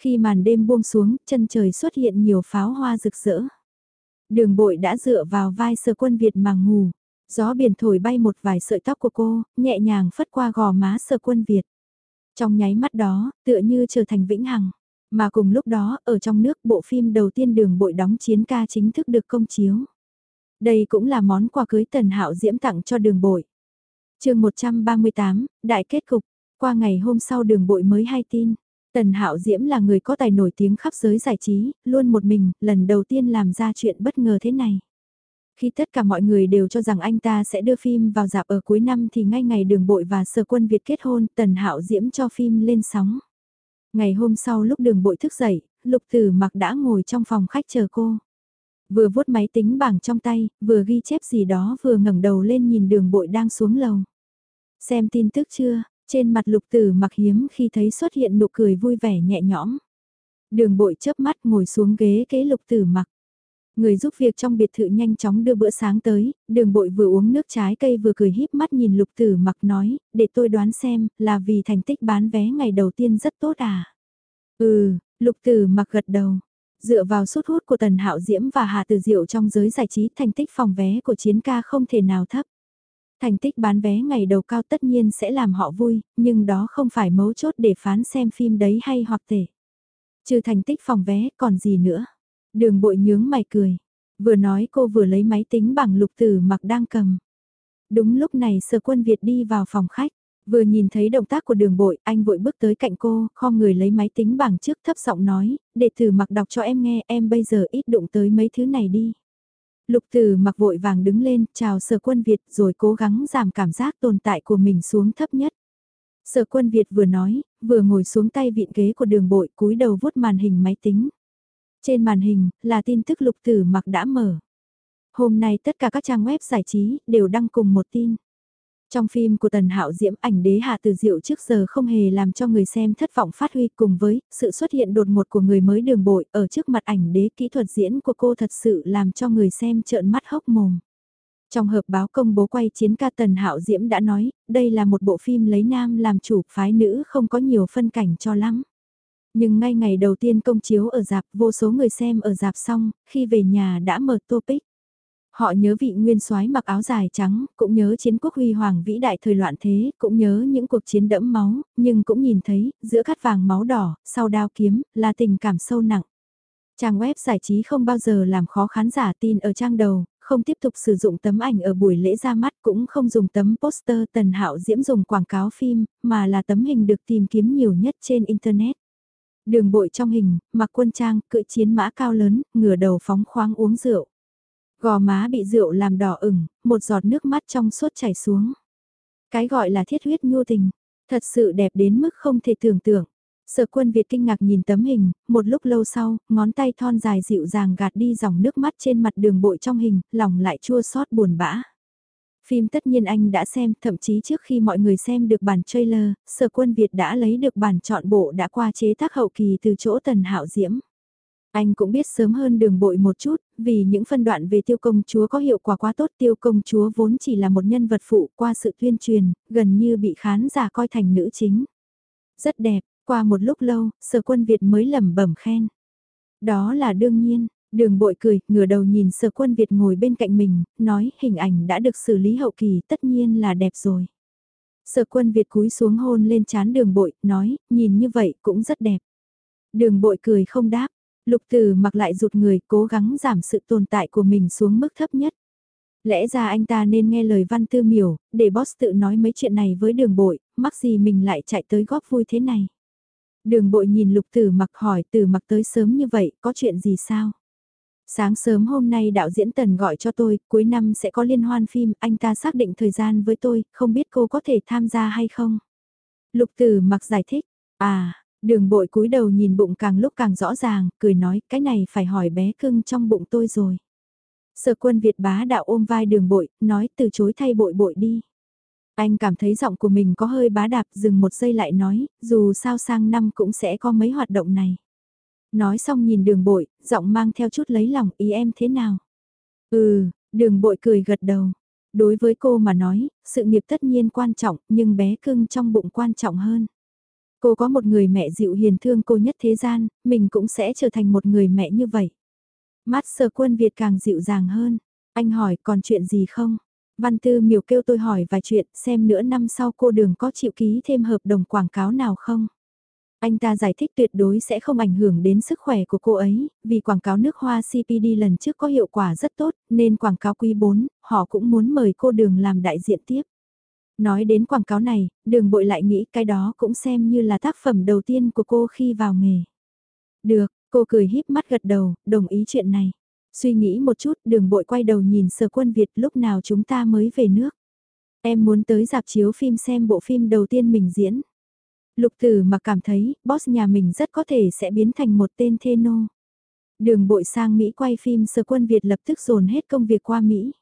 Khi màn đêm buông xuống, chân trời xuất hiện nhiều pháo hoa rực rỡ. Đường bội đã dựa vào vai sờ quân Việt mà ngủ. Gió biển thổi bay một vài sợi tóc của cô, nhẹ nhàng phất qua gò má sờ quân Việt. Trong nháy mắt đó, tựa như trở thành vĩnh hằng. Mà cùng lúc đó, ở trong nước bộ phim đầu tiên đường bội đóng chiến ca chính thức được công chiếu. Đây cũng là món quà cưới Tần Hạo Diễm tặng cho đường bội. chương 138, Đại kết cục, qua ngày hôm sau đường bội mới hay tin. Tần Hạo Diễm là người có tài nổi tiếng khắp giới giải trí, luôn một mình, lần đầu tiên làm ra chuyện bất ngờ thế này. Khi tất cả mọi người đều cho rằng anh ta sẽ đưa phim vào dạp ở cuối năm thì ngay ngày đường bội và sở quân Việt kết hôn, Tần Hạo Diễm cho phim lên sóng. Ngày hôm sau lúc đường bội thức dậy, Lục Tử mặc đã ngồi trong phòng khách chờ cô. Vừa vuốt máy tính bảng trong tay, vừa ghi chép gì đó vừa ngẩng đầu lên nhìn đường bội đang xuống lầu. Xem tin tức chưa, trên mặt lục tử mặc hiếm khi thấy xuất hiện nụ cười vui vẻ nhẹ nhõm. Đường bội chớp mắt ngồi xuống ghế kế lục tử mặc. Người giúp việc trong biệt thự nhanh chóng đưa bữa sáng tới, đường bội vừa uống nước trái cây vừa cười híp mắt nhìn lục tử mặc nói, để tôi đoán xem, là vì thành tích bán vé ngày đầu tiên rất tốt à? Ừ, lục tử mặc gật đầu. Dựa vào sút hút của Tần Hạo Diễm và Hà Từ Diệu trong giới giải trí thành tích phòng vé của chiến ca không thể nào thấp. Thành tích bán vé ngày đầu cao tất nhiên sẽ làm họ vui, nhưng đó không phải mấu chốt để phán xem phim đấy hay hoặc tệ. Trừ thành tích phòng vé còn gì nữa. Đường bội nhướng mày cười. Vừa nói cô vừa lấy máy tính bằng lục tử mặc đang cầm. Đúng lúc này sở quân Việt đi vào phòng khách. Vừa nhìn thấy động tác của đường bội, anh vội bước tới cạnh cô, kho người lấy máy tính bảng trước thấp giọng nói, để thử mặc đọc cho em nghe, em bây giờ ít đụng tới mấy thứ này đi. Lục tử mặc vội vàng đứng lên, chào sở quân Việt rồi cố gắng giảm cảm giác tồn tại của mình xuống thấp nhất. Sở quân Việt vừa nói, vừa ngồi xuống tay vịn ghế của đường bội cúi đầu vuốt màn hình máy tính. Trên màn hình, là tin tức lục tử mặc đã mở. Hôm nay tất cả các trang web giải trí đều đăng cùng một tin. Trong phim của Tần Hạo Diễm ảnh đế hạ từ diệu trước giờ không hề làm cho người xem thất vọng phát huy cùng với sự xuất hiện đột ngột của người mới đường bội ở trước mặt ảnh đế kỹ thuật diễn của cô thật sự làm cho người xem trợn mắt hốc mồm. Trong hợp báo công bố quay chiến ca Tần Hạo Diễm đã nói, đây là một bộ phim lấy nam làm chủ, phái nữ không có nhiều phân cảnh cho lắm. Nhưng ngay ngày đầu tiên công chiếu ở dạp, vô số người xem ở dạp xong, khi về nhà đã mở topic. Họ nhớ vị nguyên soái mặc áo dài trắng, cũng nhớ chiến quốc huy hoàng vĩ đại thời loạn thế, cũng nhớ những cuộc chiến đẫm máu, nhưng cũng nhìn thấy, giữa cát vàng máu đỏ, sau đao kiếm, là tình cảm sâu nặng. Trang web giải trí không bao giờ làm khó khán giả tin ở trang đầu, không tiếp tục sử dụng tấm ảnh ở buổi lễ ra mắt cũng không dùng tấm poster tần hạo diễm dùng quảng cáo phim, mà là tấm hình được tìm kiếm nhiều nhất trên Internet. Đường bội trong hình, mặc quân trang, cưỡi chiến mã cao lớn, ngửa đầu phóng khoáng uống rượu. Gò má bị rượu làm đỏ ửng, một giọt nước mắt trong suốt chảy xuống. Cái gọi là thiết huyết nhu tình, thật sự đẹp đến mức không thể tưởng tượng. Sở quân Việt kinh ngạc nhìn tấm hình, một lúc lâu sau, ngón tay thon dài dịu dàng gạt đi dòng nước mắt trên mặt đường bội trong hình, lòng lại chua xót buồn bã. Phim tất nhiên anh đã xem, thậm chí trước khi mọi người xem được bản trailer, Sở Quân Việt đã lấy được bản chọn bộ đã qua chế tác hậu kỳ từ chỗ Tần Hạo Diễm. Anh cũng biết sớm hơn đường bội một chút, vì những phân đoạn về tiêu công chúa có hiệu quả quá tốt tiêu công chúa vốn chỉ là một nhân vật phụ qua sự tuyên truyền, gần như bị khán giả coi thành nữ chính. Rất đẹp, qua một lúc lâu, sở quân Việt mới lẩm bẩm khen. Đó là đương nhiên, đường bội cười, ngửa đầu nhìn sở quân Việt ngồi bên cạnh mình, nói hình ảnh đã được xử lý hậu kỳ tất nhiên là đẹp rồi. Sở quân Việt cúi xuống hôn lên chán đường bội, nói, nhìn như vậy cũng rất đẹp. Đường bội cười không đáp, Lục Tử mặc lại rụt người cố gắng giảm sự tồn tại của mình xuống mức thấp nhất. Lẽ ra anh ta nên nghe lời văn tư miểu, để boss tự nói mấy chuyện này với đường bội, mắc gì mình lại chạy tới góp vui thế này. Đường bội nhìn lục tử mặc hỏi tử mặc tới sớm như vậy, có chuyện gì sao? Sáng sớm hôm nay đạo diễn Tần gọi cho tôi, cuối năm sẽ có liên hoan phim, anh ta xác định thời gian với tôi, không biết cô có thể tham gia hay không? Lục tử mặc giải thích, à, Đường bội cúi đầu nhìn bụng càng lúc càng rõ ràng, cười nói, cái này phải hỏi bé cưng trong bụng tôi rồi. Sở quân Việt bá đạo ôm vai đường bội, nói từ chối thay bội bội đi. Anh cảm thấy giọng của mình có hơi bá đạp, dừng một giây lại nói, dù sao sang năm cũng sẽ có mấy hoạt động này. Nói xong nhìn đường bội, giọng mang theo chút lấy lòng, ý em thế nào? Ừ, đường bội cười gật đầu. Đối với cô mà nói, sự nghiệp tất nhiên quan trọng, nhưng bé cưng trong bụng quan trọng hơn. Cô có một người mẹ dịu hiền thương cô nhất thế gian, mình cũng sẽ trở thành một người mẹ như vậy. Mắt sờ quân Việt càng dịu dàng hơn. Anh hỏi còn chuyện gì không? Văn Tư miều kêu tôi hỏi vài chuyện xem nửa năm sau cô đường có chịu ký thêm hợp đồng quảng cáo nào không? Anh ta giải thích tuyệt đối sẽ không ảnh hưởng đến sức khỏe của cô ấy, vì quảng cáo nước hoa CPD lần trước có hiệu quả rất tốt, nên quảng cáo quý 4, họ cũng muốn mời cô đường làm đại diện tiếp. Nói đến quảng cáo này, đường bội lại nghĩ cái đó cũng xem như là tác phẩm đầu tiên của cô khi vào nghề. Được, cô cười híp mắt gật đầu, đồng ý chuyện này. Suy nghĩ một chút, đường bội quay đầu nhìn sở quân Việt lúc nào chúng ta mới về nước. Em muốn tới dạp chiếu phim xem bộ phim đầu tiên mình diễn. Lục tử mà cảm thấy, boss nhà mình rất có thể sẽ biến thành một tên thê nô. Đường bội sang Mỹ quay phim sở quân Việt lập tức dồn hết công việc qua Mỹ.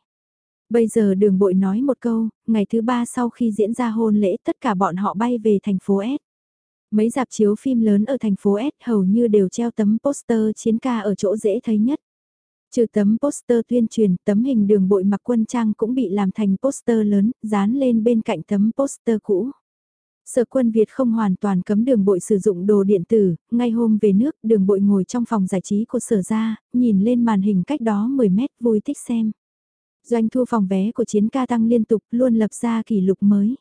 Bây giờ đường bội nói một câu, ngày thứ ba sau khi diễn ra hôn lễ tất cả bọn họ bay về thành phố S. Mấy dạp chiếu phim lớn ở thành phố S hầu như đều treo tấm poster chiến ca ở chỗ dễ thấy nhất. Trừ tấm poster tuyên truyền, tấm hình đường bội mặc quân trang cũng bị làm thành poster lớn, dán lên bên cạnh tấm poster cũ. Sở quân Việt không hoàn toàn cấm đường bội sử dụng đồ điện tử, ngay hôm về nước đường bội ngồi trong phòng giải trí của sở ra, nhìn lên màn hình cách đó 10 mét vui thích xem. Doanh thu phòng vé của chiến ca tăng liên tục luôn lập ra kỷ lục mới.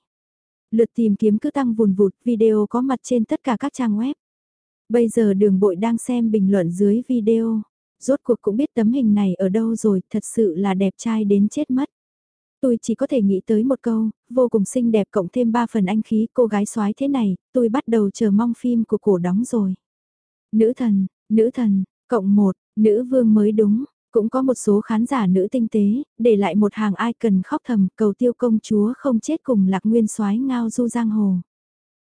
Lượt tìm kiếm cứ tăng vùn vụt, video có mặt trên tất cả các trang web. Bây giờ đường bội đang xem bình luận dưới video. Rốt cuộc cũng biết tấm hình này ở đâu rồi, thật sự là đẹp trai đến chết mất. Tôi chỉ có thể nghĩ tới một câu, vô cùng xinh đẹp cộng thêm ba phần anh khí cô gái soái thế này, tôi bắt đầu chờ mong phim của cổ đóng rồi. Nữ thần, nữ thần, cộng một, nữ vương mới đúng, cũng có một số khán giả nữ tinh tế, để lại một hàng ai cần khóc thầm cầu tiêu công chúa không chết cùng lạc nguyên soái ngao du giang hồ.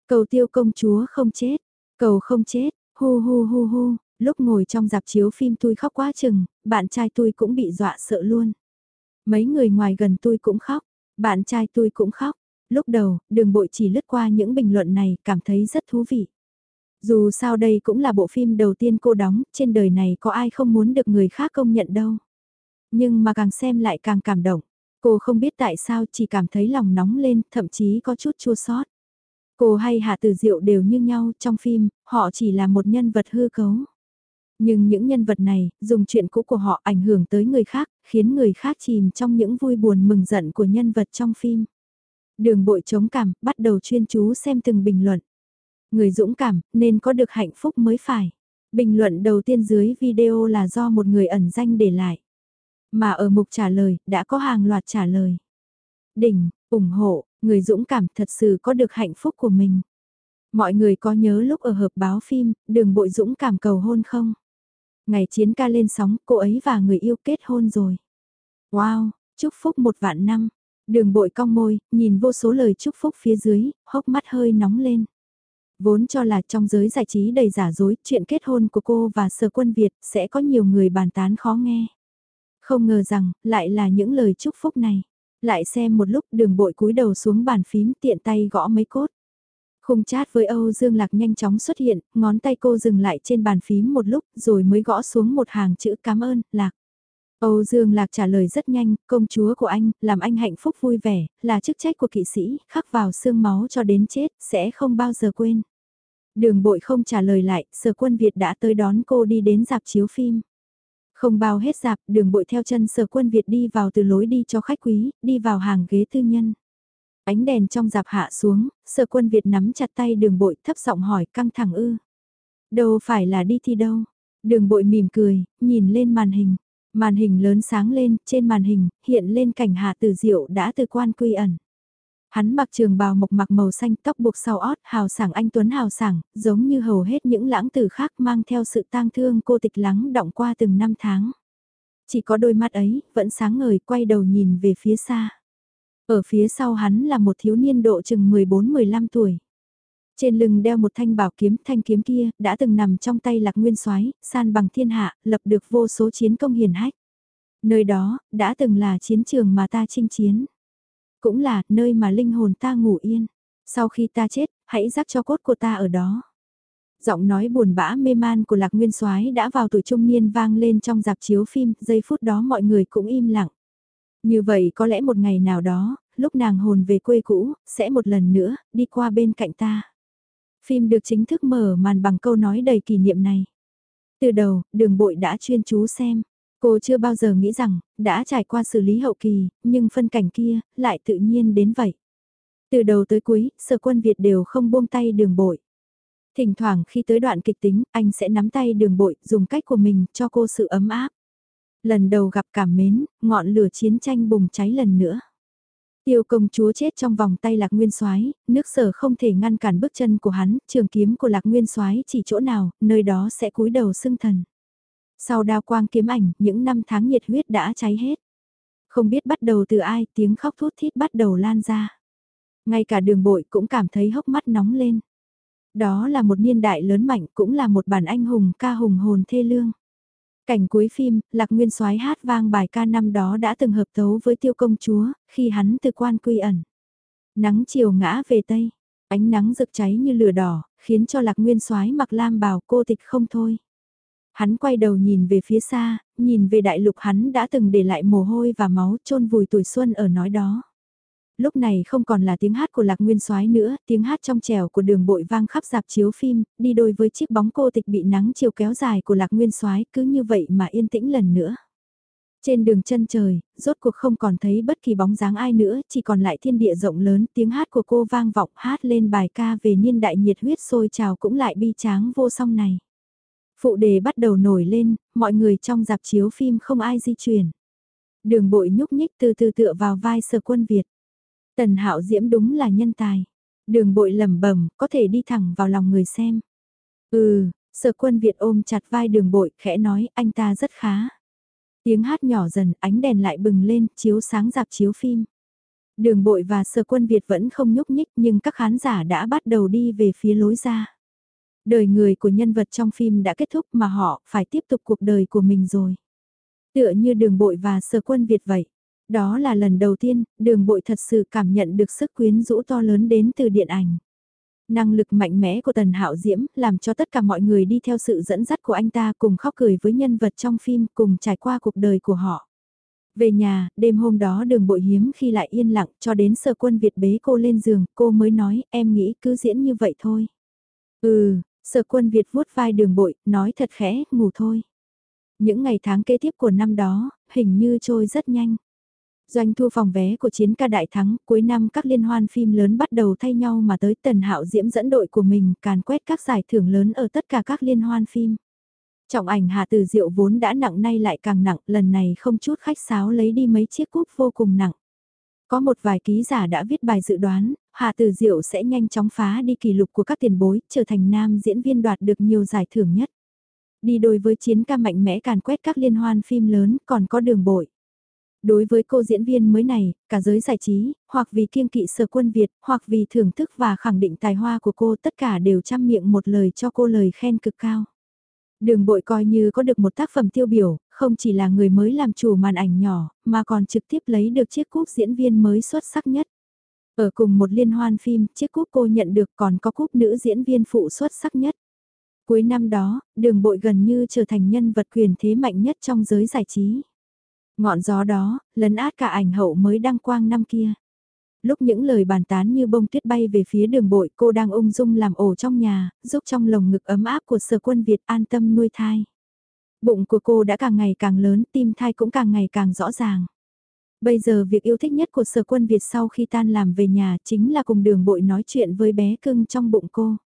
Cầu tiêu công chúa không chết, cầu không chết, hu hu hu hu, lúc ngồi trong dạp chiếu phim tôi khóc quá chừng, bạn trai tôi cũng bị dọa sợ luôn. Mấy người ngoài gần tôi cũng khóc, bạn trai tôi cũng khóc. Lúc đầu, đường bội chỉ lướt qua những bình luận này, cảm thấy rất thú vị. Dù sao đây cũng là bộ phim đầu tiên cô đóng, trên đời này có ai không muốn được người khác công nhận đâu. Nhưng mà càng xem lại càng cảm động. Cô không biết tại sao chỉ cảm thấy lòng nóng lên, thậm chí có chút chua sót. Cô hay Hạ Tử Diệu đều như nhau trong phim, họ chỉ là một nhân vật hư cấu. Nhưng những nhân vật này, dùng chuyện cũ của họ ảnh hưởng tới người khác, khiến người khác chìm trong những vui buồn mừng giận của nhân vật trong phim. Đường bội chống cảm, bắt đầu chuyên chú xem từng bình luận. Người dũng cảm, nên có được hạnh phúc mới phải. Bình luận đầu tiên dưới video là do một người ẩn danh để lại. Mà ở mục trả lời, đã có hàng loạt trả lời. Đỉnh, ủng hộ, người dũng cảm thật sự có được hạnh phúc của mình. Mọi người có nhớ lúc ở hợp báo phim, đường bội dũng cảm cầu hôn không? Ngày chiến ca lên sóng, cô ấy và người yêu kết hôn rồi. Wow, chúc phúc một vạn năm. Đường bội cong môi, nhìn vô số lời chúc phúc phía dưới, hốc mắt hơi nóng lên. Vốn cho là trong giới giải trí đầy giả dối, chuyện kết hôn của cô và sở quân Việt sẽ có nhiều người bàn tán khó nghe. Không ngờ rằng, lại là những lời chúc phúc này. Lại xem một lúc đường bội cúi đầu xuống bàn phím tiện tay gõ mấy cốt. Khung chat với Âu Dương Lạc nhanh chóng xuất hiện, ngón tay cô dừng lại trên bàn phím một lúc rồi mới gõ xuống một hàng chữ cảm ơn, Lạc. Âu Dương Lạc trả lời rất nhanh, công chúa của anh, làm anh hạnh phúc vui vẻ, là chức trách của kỵ sĩ, khắc vào xương máu cho đến chết, sẽ không bao giờ quên. Đường bội không trả lời lại, sở quân Việt đã tới đón cô đi đến dạp chiếu phim. Không bao hết dạp, đường bội theo chân sở quân Việt đi vào từ lối đi cho khách quý, đi vào hàng ghế tư nhân. Ánh đèn trong dạp hạ xuống, sở quân Việt nắm chặt tay đường bội thấp giọng hỏi căng thẳng ư. Đâu phải là đi thi đâu. Đường bội mỉm cười, nhìn lên màn hình. Màn hình lớn sáng lên, trên màn hình, hiện lên cảnh hạ tử diệu đã từ quan quy ẩn. Hắn mặc trường bào mộc mặc màu xanh tóc buộc sau ót, hào sảng anh Tuấn hào sảng, giống như hầu hết những lãng tử khác mang theo sự tang thương cô tịch lắng động qua từng năm tháng. Chỉ có đôi mắt ấy, vẫn sáng ngời quay đầu nhìn về phía xa. Ở phía sau hắn là một thiếu niên độ chừng 14-15 tuổi. Trên lưng đeo một thanh bảo kiếm, thanh kiếm kia đã từng nằm trong tay lạc nguyên soái san bằng thiên hạ, lập được vô số chiến công hiển hách. Nơi đó, đã từng là chiến trường mà ta chinh chiến. Cũng là nơi mà linh hồn ta ngủ yên. Sau khi ta chết, hãy rắc cho cốt của ta ở đó. Giọng nói buồn bã mê man của lạc nguyên soái đã vào tuổi trung niên vang lên trong dạp chiếu phim, giây phút đó mọi người cũng im lặng. Như vậy có lẽ một ngày nào đó, lúc nàng hồn về quê cũ, sẽ một lần nữa, đi qua bên cạnh ta. Phim được chính thức mở màn bằng câu nói đầy kỷ niệm này. Từ đầu, đường bội đã chuyên chú xem. Cô chưa bao giờ nghĩ rằng, đã trải qua xử lý hậu kỳ, nhưng phân cảnh kia, lại tự nhiên đến vậy. Từ đầu tới cuối, sở quân Việt đều không buông tay đường bội. Thỉnh thoảng khi tới đoạn kịch tính, anh sẽ nắm tay đường bội, dùng cách của mình, cho cô sự ấm áp. Lần đầu gặp cảm mến, ngọn lửa chiến tranh bùng cháy lần nữa. Tiêu công chúa chết trong vòng tay lạc nguyên soái nước sở không thể ngăn cản bước chân của hắn, trường kiếm của lạc nguyên soái chỉ chỗ nào, nơi đó sẽ cúi đầu xưng thần. Sau đao quang kiếm ảnh, những năm tháng nhiệt huyết đã cháy hết. Không biết bắt đầu từ ai, tiếng khóc thút thít bắt đầu lan ra. Ngay cả đường bội cũng cảm thấy hốc mắt nóng lên. Đó là một niên đại lớn mạnh, cũng là một bản anh hùng ca hùng hồn thê lương. Cảnh cuối phim, Lạc Nguyên soái hát vang bài ca năm đó đã từng hợp tấu với tiêu công chúa, khi hắn từ quan quy ẩn. Nắng chiều ngã về Tây, ánh nắng rực cháy như lửa đỏ, khiến cho Lạc Nguyên soái mặc lam bào cô tịch không thôi. Hắn quay đầu nhìn về phía xa, nhìn về đại lục hắn đã từng để lại mồ hôi và máu chôn vùi tuổi xuân ở nói đó. Lúc này không còn là tiếng hát của Lạc Nguyên Soái nữa, tiếng hát trong trẻo của đường bội vang khắp dạp chiếu phim, đi đôi với chiếc bóng cô tịch bị nắng chiều kéo dài của Lạc Nguyên Soái cứ như vậy mà yên tĩnh lần nữa. Trên đường chân trời, rốt cuộc không còn thấy bất kỳ bóng dáng ai nữa, chỉ còn lại thiên địa rộng lớn, tiếng hát của cô vang vọng hát lên bài ca về niên đại nhiệt huyết sôi trào cũng lại bi tráng vô song này. Phụ đề bắt đầu nổi lên, mọi người trong dạp chiếu phim không ai di chuyển. Đường bội nhúc nhích từ từ tựa vào vai sở quân Việt. Tần hạo diễm đúng là nhân tài. Đường bội lầm bẩm có thể đi thẳng vào lòng người xem. Ừ, sở quân Việt ôm chặt vai đường bội, khẽ nói anh ta rất khá. Tiếng hát nhỏ dần, ánh đèn lại bừng lên, chiếu sáng dạp chiếu phim. Đường bội và sở quân Việt vẫn không nhúc nhích nhưng các khán giả đã bắt đầu đi về phía lối ra. Đời người của nhân vật trong phim đã kết thúc mà họ phải tiếp tục cuộc đời của mình rồi. Tựa như đường bội và sở quân Việt vậy. Đó là lần đầu tiên, đường bội thật sự cảm nhận được sức quyến rũ to lớn đến từ điện ảnh. Năng lực mạnh mẽ của Tần Hạo Diễm làm cho tất cả mọi người đi theo sự dẫn dắt của anh ta cùng khóc cười với nhân vật trong phim cùng trải qua cuộc đời của họ. Về nhà, đêm hôm đó đường bội hiếm khi lại yên lặng cho đến sở quân Việt bế cô lên giường, cô mới nói em nghĩ cứ diễn như vậy thôi. Ừ, sở quân Việt vuốt vai đường bội, nói thật khẽ, ngủ thôi. Những ngày tháng kế tiếp của năm đó, hình như trôi rất nhanh. Doanh thu phòng vé của chiến ca đại thắng, cuối năm các liên hoan phim lớn bắt đầu thay nhau mà tới Tần Hạo Diễm dẫn đội của mình càn quét các giải thưởng lớn ở tất cả các liên hoan phim. Trọng ảnh Hà Tử Diệu vốn đã nặng nay lại càng nặng, lần này không chút khách sáo lấy đi mấy chiếc cúp vô cùng nặng. Có một vài ký giả đã viết bài dự đoán, Hà từ Diệu sẽ nhanh chóng phá đi kỷ lục của các tiền bối, trở thành nam diễn viên đoạt được nhiều giải thưởng nhất. Đi đôi với chiến ca mạnh mẽ càn quét các liên hoan phim lớn, còn có đường bội. Đối với cô diễn viên mới này, cả giới giải trí, hoặc vì kiêng kỵ sở quân Việt, hoặc vì thưởng thức và khẳng định tài hoa của cô tất cả đều chăm miệng một lời cho cô lời khen cực cao. Đường bội coi như có được một tác phẩm tiêu biểu, không chỉ là người mới làm chủ màn ảnh nhỏ, mà còn trực tiếp lấy được chiếc cúp diễn viên mới xuất sắc nhất. Ở cùng một liên hoan phim, chiếc cúp cô nhận được còn có cúp nữ diễn viên phụ xuất sắc nhất. Cuối năm đó, đường bội gần như trở thành nhân vật quyền thế mạnh nhất trong giới giải trí. Ngọn gió đó, lấn át cả ảnh hậu mới đăng quang năm kia. Lúc những lời bàn tán như bông tuyết bay về phía đường bội cô đang ung dung làm ổ trong nhà, giúp trong lồng ngực ấm áp của sở quân Việt an tâm nuôi thai. Bụng của cô đã càng ngày càng lớn, tim thai cũng càng ngày càng rõ ràng. Bây giờ việc yêu thích nhất của sở quân Việt sau khi tan làm về nhà chính là cùng đường bội nói chuyện với bé cưng trong bụng cô.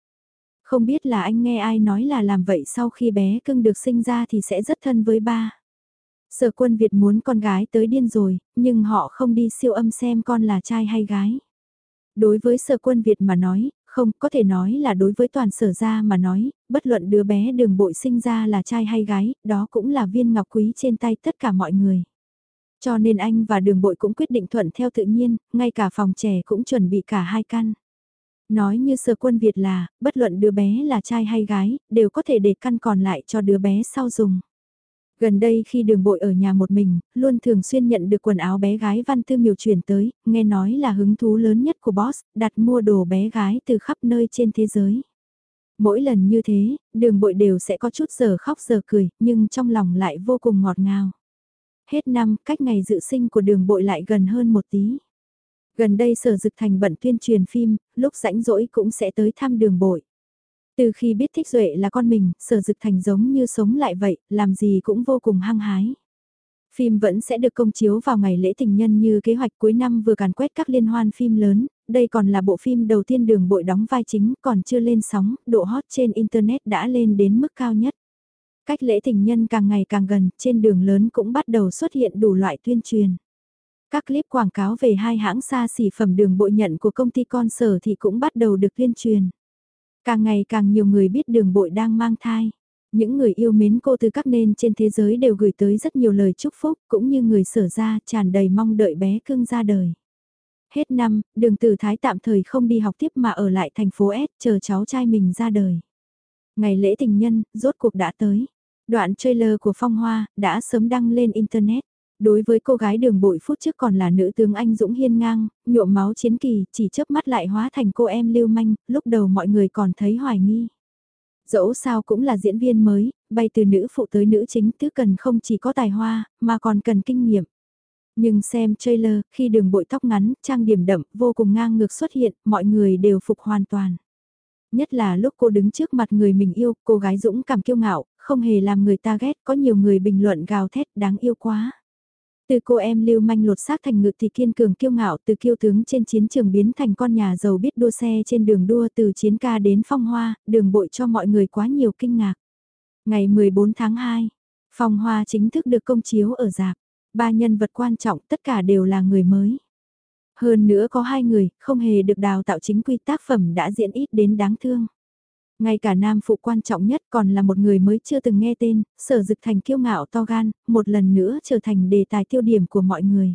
Không biết là anh nghe ai nói là làm vậy sau khi bé cưng được sinh ra thì sẽ rất thân với ba. Sở quân Việt muốn con gái tới điên rồi, nhưng họ không đi siêu âm xem con là trai hay gái. Đối với sở quân Việt mà nói, không có thể nói là đối với toàn sở gia mà nói, bất luận đứa bé đường bội sinh ra là trai hay gái, đó cũng là viên ngọc quý trên tay tất cả mọi người. Cho nên anh và đường bội cũng quyết định thuận theo tự nhiên, ngay cả phòng trẻ cũng chuẩn bị cả hai căn. Nói như sở quân Việt là, bất luận đứa bé là trai hay gái, đều có thể để căn còn lại cho đứa bé sau dùng. Gần đây khi đường bội ở nhà một mình, luôn thường xuyên nhận được quần áo bé gái văn tư miều chuyển tới, nghe nói là hứng thú lớn nhất của boss, đặt mua đồ bé gái từ khắp nơi trên thế giới. Mỗi lần như thế, đường bội đều sẽ có chút giờ khóc giờ cười, nhưng trong lòng lại vô cùng ngọt ngào. Hết năm, cách ngày dự sinh của đường bội lại gần hơn một tí. Gần đây sở dực thành bận tuyên truyền phim, lúc rãnh rỗi cũng sẽ tới thăm đường bội. Từ khi biết Thích Duệ là con mình, sở dực thành giống như sống lại vậy, làm gì cũng vô cùng hăng hái. Phim vẫn sẽ được công chiếu vào ngày lễ tình nhân như kế hoạch cuối năm vừa càn quét các liên hoan phim lớn, đây còn là bộ phim đầu tiên đường bội đóng vai chính còn chưa lên sóng, độ hot trên Internet đã lên đến mức cao nhất. Cách lễ tình nhân càng ngày càng gần, trên đường lớn cũng bắt đầu xuất hiện đủ loại tuyên truyền. Các clip quảng cáo về hai hãng xa xỉ phẩm đường bội nhận của công ty con sở thì cũng bắt đầu được tuyên truyền. Càng ngày càng nhiều người biết đường bội đang mang thai. Những người yêu mến cô từ các nền trên thế giới đều gửi tới rất nhiều lời chúc phúc cũng như người sở ra tràn đầy mong đợi bé cưng ra đời. Hết năm, đường tử thái tạm thời không đi học tiếp mà ở lại thành phố S chờ cháu trai mình ra đời. Ngày lễ tình nhân, rốt cuộc đã tới. Đoạn trailer của Phong Hoa đã sớm đăng lên Internet. Đối với cô gái đường bội phút trước còn là nữ tướng anh Dũng hiên ngang, nhuộm máu chiến kỳ, chỉ chớp mắt lại hóa thành cô em lưu manh, lúc đầu mọi người còn thấy hoài nghi. Dẫu sao cũng là diễn viên mới, bay từ nữ phụ tới nữ chính tứ cần không chỉ có tài hoa, mà còn cần kinh nghiệm. Nhưng xem trailer, khi đường bội tóc ngắn, trang điểm đậm, vô cùng ngang ngược xuất hiện, mọi người đều phục hoàn toàn. Nhất là lúc cô đứng trước mặt người mình yêu, cô gái dũng cảm kiêu ngạo, không hề làm người ta ghét, có nhiều người bình luận gào thét đáng yêu quá. Từ cô em lưu manh lột xác thành ngự thì kiên cường kiêu ngạo từ kiêu tướng trên chiến trường biến thành con nhà giàu biết đua xe trên đường đua từ chiến ca đến phong hoa, đường bội cho mọi người quá nhiều kinh ngạc. Ngày 14 tháng 2, phong hoa chính thức được công chiếu ở dạp. Ba nhân vật quan trọng tất cả đều là người mới. Hơn nữa có hai người, không hề được đào tạo chính quy tác phẩm đã diễn ít đến đáng thương. Ngay cả nam phụ quan trọng nhất còn là một người mới chưa từng nghe tên, sở dực thành kiêu ngạo to gan, một lần nữa trở thành đề tài tiêu điểm của mọi người.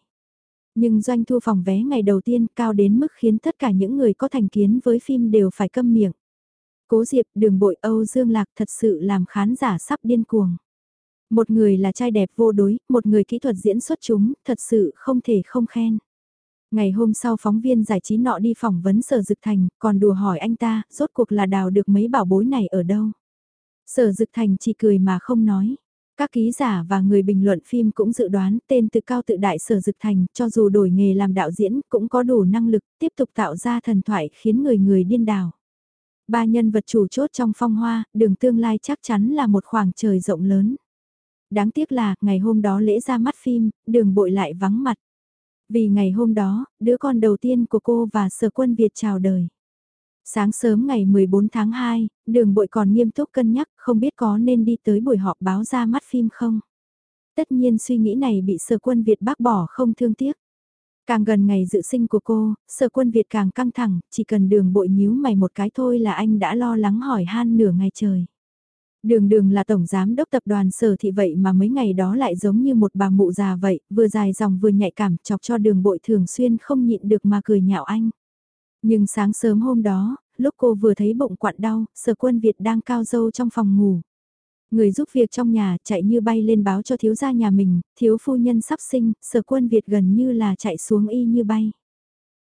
Nhưng doanh thu phòng vé ngày đầu tiên cao đến mức khiến tất cả những người có thành kiến với phim đều phải câm miệng. Cố Diệp, đường bội Âu Dương Lạc thật sự làm khán giả sắp điên cuồng. Một người là trai đẹp vô đối, một người kỹ thuật diễn xuất chúng, thật sự không thể không khen. Ngày hôm sau phóng viên giải trí nọ đi phỏng vấn Sở Dực Thành, còn đùa hỏi anh ta, rốt cuộc là đào được mấy bảo bối này ở đâu. Sở Dực Thành chỉ cười mà không nói. Các ký giả và người bình luận phim cũng dự đoán tên từ cao tự đại Sở Dực Thành, cho dù đổi nghề làm đạo diễn cũng có đủ năng lực tiếp tục tạo ra thần thoại khiến người người điên đảo. Ba nhân vật chủ chốt trong phong hoa, đường tương lai chắc chắn là một khoảng trời rộng lớn. Đáng tiếc là, ngày hôm đó lễ ra mắt phim, đường bội lại vắng mặt. Vì ngày hôm đó, đứa con đầu tiên của cô và sở quân Việt chào đời. Sáng sớm ngày 14 tháng 2, đường bội còn nghiêm túc cân nhắc không biết có nên đi tới buổi họp báo ra mắt phim không. Tất nhiên suy nghĩ này bị sở quân Việt bác bỏ không thương tiếc. Càng gần ngày dự sinh của cô, sở quân Việt càng căng thẳng, chỉ cần đường bội nhíu mày một cái thôi là anh đã lo lắng hỏi han nửa ngày trời. Đường đường là tổng giám đốc tập đoàn sở thị vậy mà mấy ngày đó lại giống như một bà mụ già vậy, vừa dài dòng vừa nhạy cảm chọc cho đường bội thường xuyên không nhịn được mà cười nhạo anh. Nhưng sáng sớm hôm đó, lúc cô vừa thấy bụng quặn đau, sở quân Việt đang cao dâu trong phòng ngủ. Người giúp việc trong nhà chạy như bay lên báo cho thiếu gia nhà mình, thiếu phu nhân sắp sinh, sở quân Việt gần như là chạy xuống y như bay.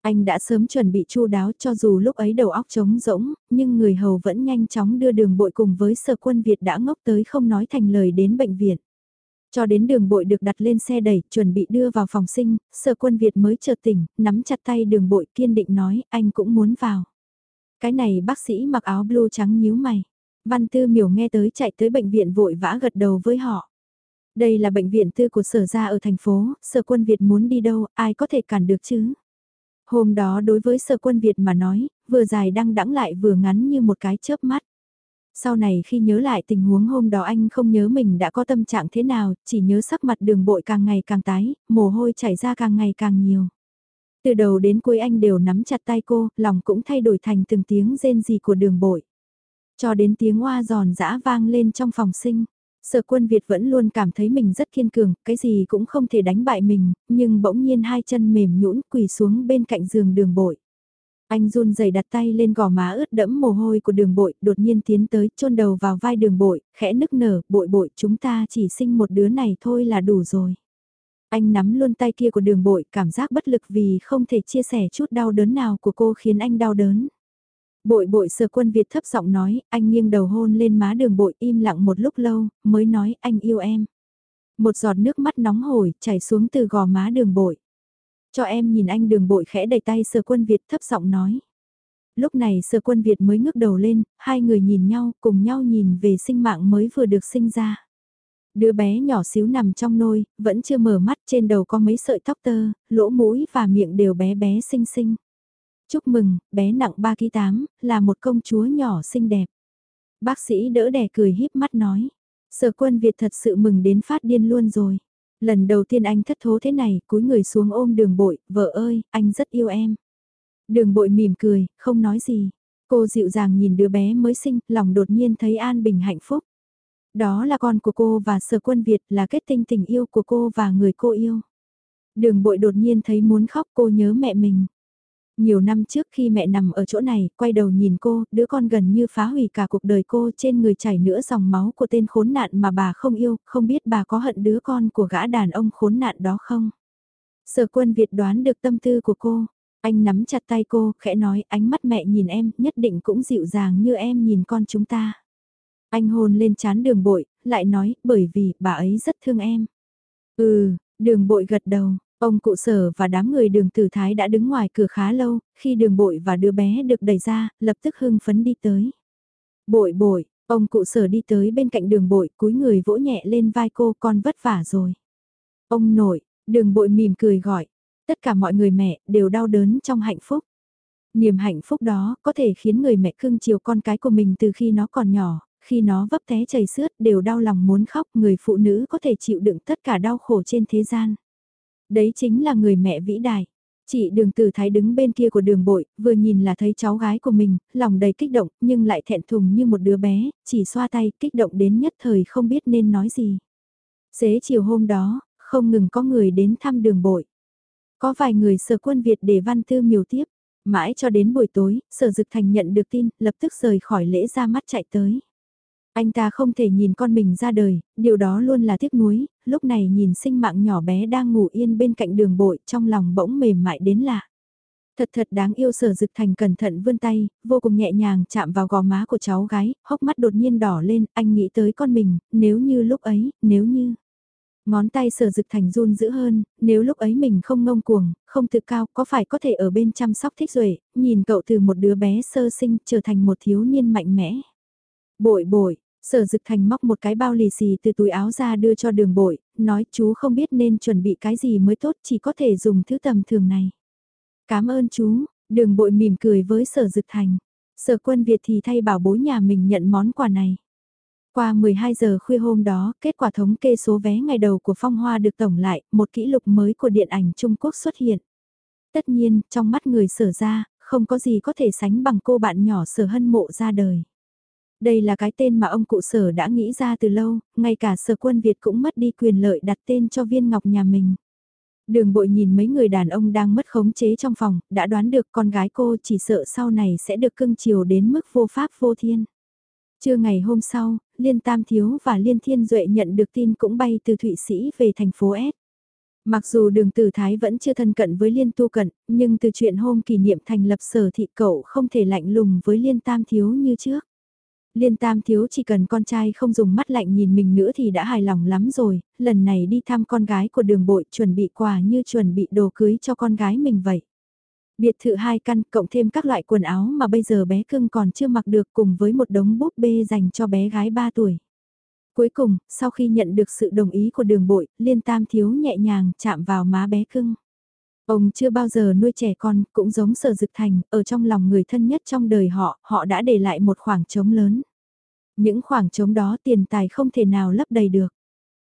Anh đã sớm chuẩn bị chu đáo cho dù lúc ấy đầu óc trống rỗng, nhưng người hầu vẫn nhanh chóng đưa đường bội cùng với sở quân Việt đã ngốc tới không nói thành lời đến bệnh viện. Cho đến đường bội được đặt lên xe đẩy, chuẩn bị đưa vào phòng sinh, sở quân Việt mới chợt tỉnh, nắm chặt tay đường bội kiên định nói, anh cũng muốn vào. Cái này bác sĩ mặc áo blue trắng nhíu mày. Văn Tư miểu nghe tới chạy tới bệnh viện vội vã gật đầu với họ. Đây là bệnh viện tư của sở gia ở thành phố, sở quân Việt muốn đi đâu, ai có thể cản được chứ? Hôm đó đối với sở quân Việt mà nói, vừa dài đăng đẵng lại vừa ngắn như một cái chớp mắt. Sau này khi nhớ lại tình huống hôm đó anh không nhớ mình đã có tâm trạng thế nào, chỉ nhớ sắc mặt đường bội càng ngày càng tái, mồ hôi chảy ra càng ngày càng nhiều. Từ đầu đến cuối anh đều nắm chặt tay cô, lòng cũng thay đổi thành từng tiếng rên rỉ của đường bội. Cho đến tiếng hoa giòn giã vang lên trong phòng sinh. Sở quân Việt vẫn luôn cảm thấy mình rất kiên cường, cái gì cũng không thể đánh bại mình, nhưng bỗng nhiên hai chân mềm nhũn quỳ xuống bên cạnh giường đường bội. Anh run rẩy đặt tay lên gò má ướt đẫm mồ hôi của đường bội, đột nhiên tiến tới, chôn đầu vào vai đường bội, khẽ nức nở, bội bội chúng ta chỉ sinh một đứa này thôi là đủ rồi. Anh nắm luôn tay kia của đường bội, cảm giác bất lực vì không thể chia sẻ chút đau đớn nào của cô khiến anh đau đớn. Bội bội sờ quân Việt thấp giọng nói, anh nghiêng đầu hôn lên má đường bội im lặng một lúc lâu, mới nói anh yêu em. Một giọt nước mắt nóng hổi chảy xuống từ gò má đường bội. Cho em nhìn anh đường bội khẽ đầy tay sờ quân Việt thấp giọng nói. Lúc này sờ quân Việt mới ngước đầu lên, hai người nhìn nhau, cùng nhau nhìn về sinh mạng mới vừa được sinh ra. Đứa bé nhỏ xíu nằm trong nôi, vẫn chưa mở mắt trên đầu có mấy sợi tóc tơ, lỗ mũi và miệng đều bé bé xinh xinh. Chúc mừng, bé nặng 3 kg 8, là một công chúa nhỏ xinh đẹp. Bác sĩ đỡ đẻ cười híp mắt nói. Sở quân Việt thật sự mừng đến phát điên luôn rồi. Lần đầu tiên anh thất thố thế này, cúi người xuống ôm đường bội, vợ ơi, anh rất yêu em. Đường bội mỉm cười, không nói gì. Cô dịu dàng nhìn đứa bé mới sinh, lòng đột nhiên thấy an bình hạnh phúc. Đó là con của cô và sở quân Việt là kết tinh tình yêu của cô và người cô yêu. Đường bội đột nhiên thấy muốn khóc cô nhớ mẹ mình. Nhiều năm trước khi mẹ nằm ở chỗ này, quay đầu nhìn cô, đứa con gần như phá hủy cả cuộc đời cô trên người chảy nữa dòng máu của tên khốn nạn mà bà không yêu, không biết bà có hận đứa con của gã đàn ông khốn nạn đó không? Sở quân Việt đoán được tâm tư của cô, anh nắm chặt tay cô, khẽ nói ánh mắt mẹ nhìn em nhất định cũng dịu dàng như em nhìn con chúng ta. Anh hôn lên chán đường bội, lại nói bởi vì bà ấy rất thương em. Ừ, đường bội gật đầu, Ông cụ sở và đám người đường tử thái đã đứng ngoài cửa khá lâu, khi đường bội và đứa bé được đẩy ra, lập tức hưng phấn đi tới. Bội bội, ông cụ sở đi tới bên cạnh đường bội, cúi người vỗ nhẹ lên vai cô con vất vả rồi. Ông nội, đường bội mỉm cười gọi, tất cả mọi người mẹ đều đau đớn trong hạnh phúc. Niềm hạnh phúc đó có thể khiến người mẹ cưng chiều con cái của mình từ khi nó còn nhỏ, khi nó vấp té chảy xước đều đau lòng muốn khóc người phụ nữ có thể chịu đựng tất cả đau khổ trên thế gian. Đấy chính là người mẹ vĩ đại. Chị đường tử thái đứng bên kia của đường bội, vừa nhìn là thấy cháu gái của mình, lòng đầy kích động, nhưng lại thẹn thùng như một đứa bé, chỉ xoa tay, kích động đến nhất thời không biết nên nói gì. Xế chiều hôm đó, không ngừng có người đến thăm đường bội. Có vài người sở quân Việt để văn tư miều tiếp. Mãi cho đến buổi tối, sở dực thành nhận được tin, lập tức rời khỏi lễ ra mắt chạy tới. Anh ta không thể nhìn con mình ra đời, điều đó luôn là tiếc nuối, lúc này nhìn sinh mạng nhỏ bé đang ngủ yên bên cạnh đường bội trong lòng bỗng mềm mại đến lạ. Thật thật đáng yêu sở dực thành cẩn thận vươn tay, vô cùng nhẹ nhàng chạm vào gò má của cháu gái, hốc mắt đột nhiên đỏ lên, anh nghĩ tới con mình, nếu như lúc ấy, nếu như... Ngón tay sở dực thành run dữ hơn, nếu lúc ấy mình không ngông cuồng, không tự cao, có phải có thể ở bên chăm sóc thích duệ nhìn cậu từ một đứa bé sơ sinh trở thành một thiếu niên mạnh mẽ. Bội bội, Sở Dực Thành móc một cái bao lì xì từ túi áo ra đưa cho đường bội, nói chú không biết nên chuẩn bị cái gì mới tốt chỉ có thể dùng thứ tầm thường này. Cảm ơn chú, đường bội mỉm cười với Sở Dực Thành. Sở quân Việt thì thay bảo bố nhà mình nhận món quà này. Qua 12 giờ khuya hôm đó, kết quả thống kê số vé ngày đầu của Phong Hoa được tổng lại, một kỷ lục mới của điện ảnh Trung Quốc xuất hiện. Tất nhiên, trong mắt người sở ra, không có gì có thể sánh bằng cô bạn nhỏ sở hân mộ ra đời. Đây là cái tên mà ông cụ sở đã nghĩ ra từ lâu, ngay cả sở quân Việt cũng mất đi quyền lợi đặt tên cho viên ngọc nhà mình. Đường bội nhìn mấy người đàn ông đang mất khống chế trong phòng, đã đoán được con gái cô chỉ sợ sau này sẽ được cưng chiều đến mức vô pháp vô thiên. Trưa ngày hôm sau, Liên Tam Thiếu và Liên Thiên Duệ nhận được tin cũng bay từ Thụy Sĩ về thành phố S. Mặc dù đường tử thái vẫn chưa thân cận với Liên Tu Cận, nhưng từ chuyện hôm kỷ niệm thành lập sở thị cậu không thể lạnh lùng với Liên Tam Thiếu như trước. Liên Tam Thiếu chỉ cần con trai không dùng mắt lạnh nhìn mình nữa thì đã hài lòng lắm rồi, lần này đi thăm con gái của đường bội chuẩn bị quà như chuẩn bị đồ cưới cho con gái mình vậy. Biệt thự hai căn cộng thêm các loại quần áo mà bây giờ bé cưng còn chưa mặc được cùng với một đống búp bê dành cho bé gái 3 tuổi. Cuối cùng, sau khi nhận được sự đồng ý của đường bội, Liên Tam Thiếu nhẹ nhàng chạm vào má bé cưng. Ông chưa bao giờ nuôi trẻ con, cũng giống sở dực thành, ở trong lòng người thân nhất trong đời họ, họ đã để lại một khoảng trống lớn. Những khoảng trống đó tiền tài không thể nào lấp đầy được.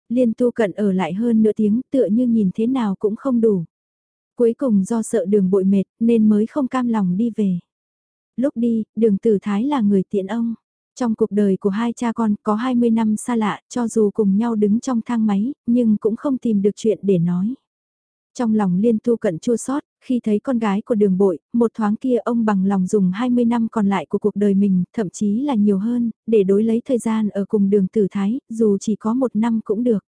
Liên tu cận ở lại hơn nửa tiếng tựa như nhìn thế nào cũng không đủ. Cuối cùng do sợ đường bội mệt nên mới không cam lòng đi về. Lúc đi, đường tử thái là người tiện ông. Trong cuộc đời của hai cha con có 20 năm xa lạ, cho dù cùng nhau đứng trong thang máy, nhưng cũng không tìm được chuyện để nói. Trong lòng liên tu cận chua sót, khi thấy con gái của đường bội, một thoáng kia ông bằng lòng dùng 20 năm còn lại của cuộc đời mình, thậm chí là nhiều hơn, để đối lấy thời gian ở cùng đường tử thái, dù chỉ có một năm cũng được.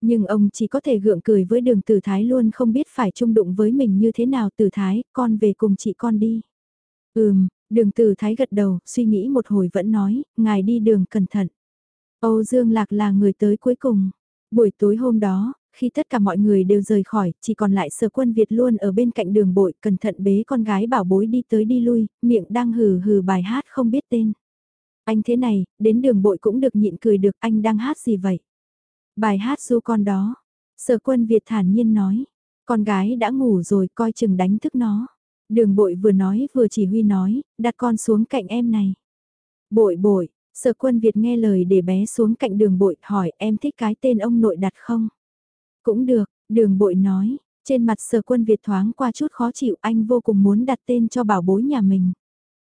Nhưng ông chỉ có thể gượng cười với đường tử thái luôn không biết phải chung đụng với mình như thế nào tử thái, con về cùng chị con đi. Ừm, đường tử thái gật đầu, suy nghĩ một hồi vẫn nói, ngài đi đường cẩn thận. Âu Dương Lạc là người tới cuối cùng. Buổi tối hôm đó, khi tất cả mọi người đều rời khỏi, chỉ còn lại sở quân Việt luôn ở bên cạnh đường bội, cẩn thận bế con gái bảo bối đi tới đi lui, miệng đang hừ hừ bài hát không biết tên. Anh thế này, đến đường bội cũng được nhịn cười được anh đang hát gì vậy? Bài hát du con đó. Sở quân Việt thản nhiên nói. Con gái đã ngủ rồi coi chừng đánh thức nó. Đường bội vừa nói vừa chỉ huy nói, đặt con xuống cạnh em này. Bội bội, sở quân Việt nghe lời để bé xuống cạnh đường bội hỏi em thích cái tên ông nội đặt không? Cũng được, đường bội nói, trên mặt sở quân Việt thoáng qua chút khó chịu anh vô cùng muốn đặt tên cho bảo bối nhà mình.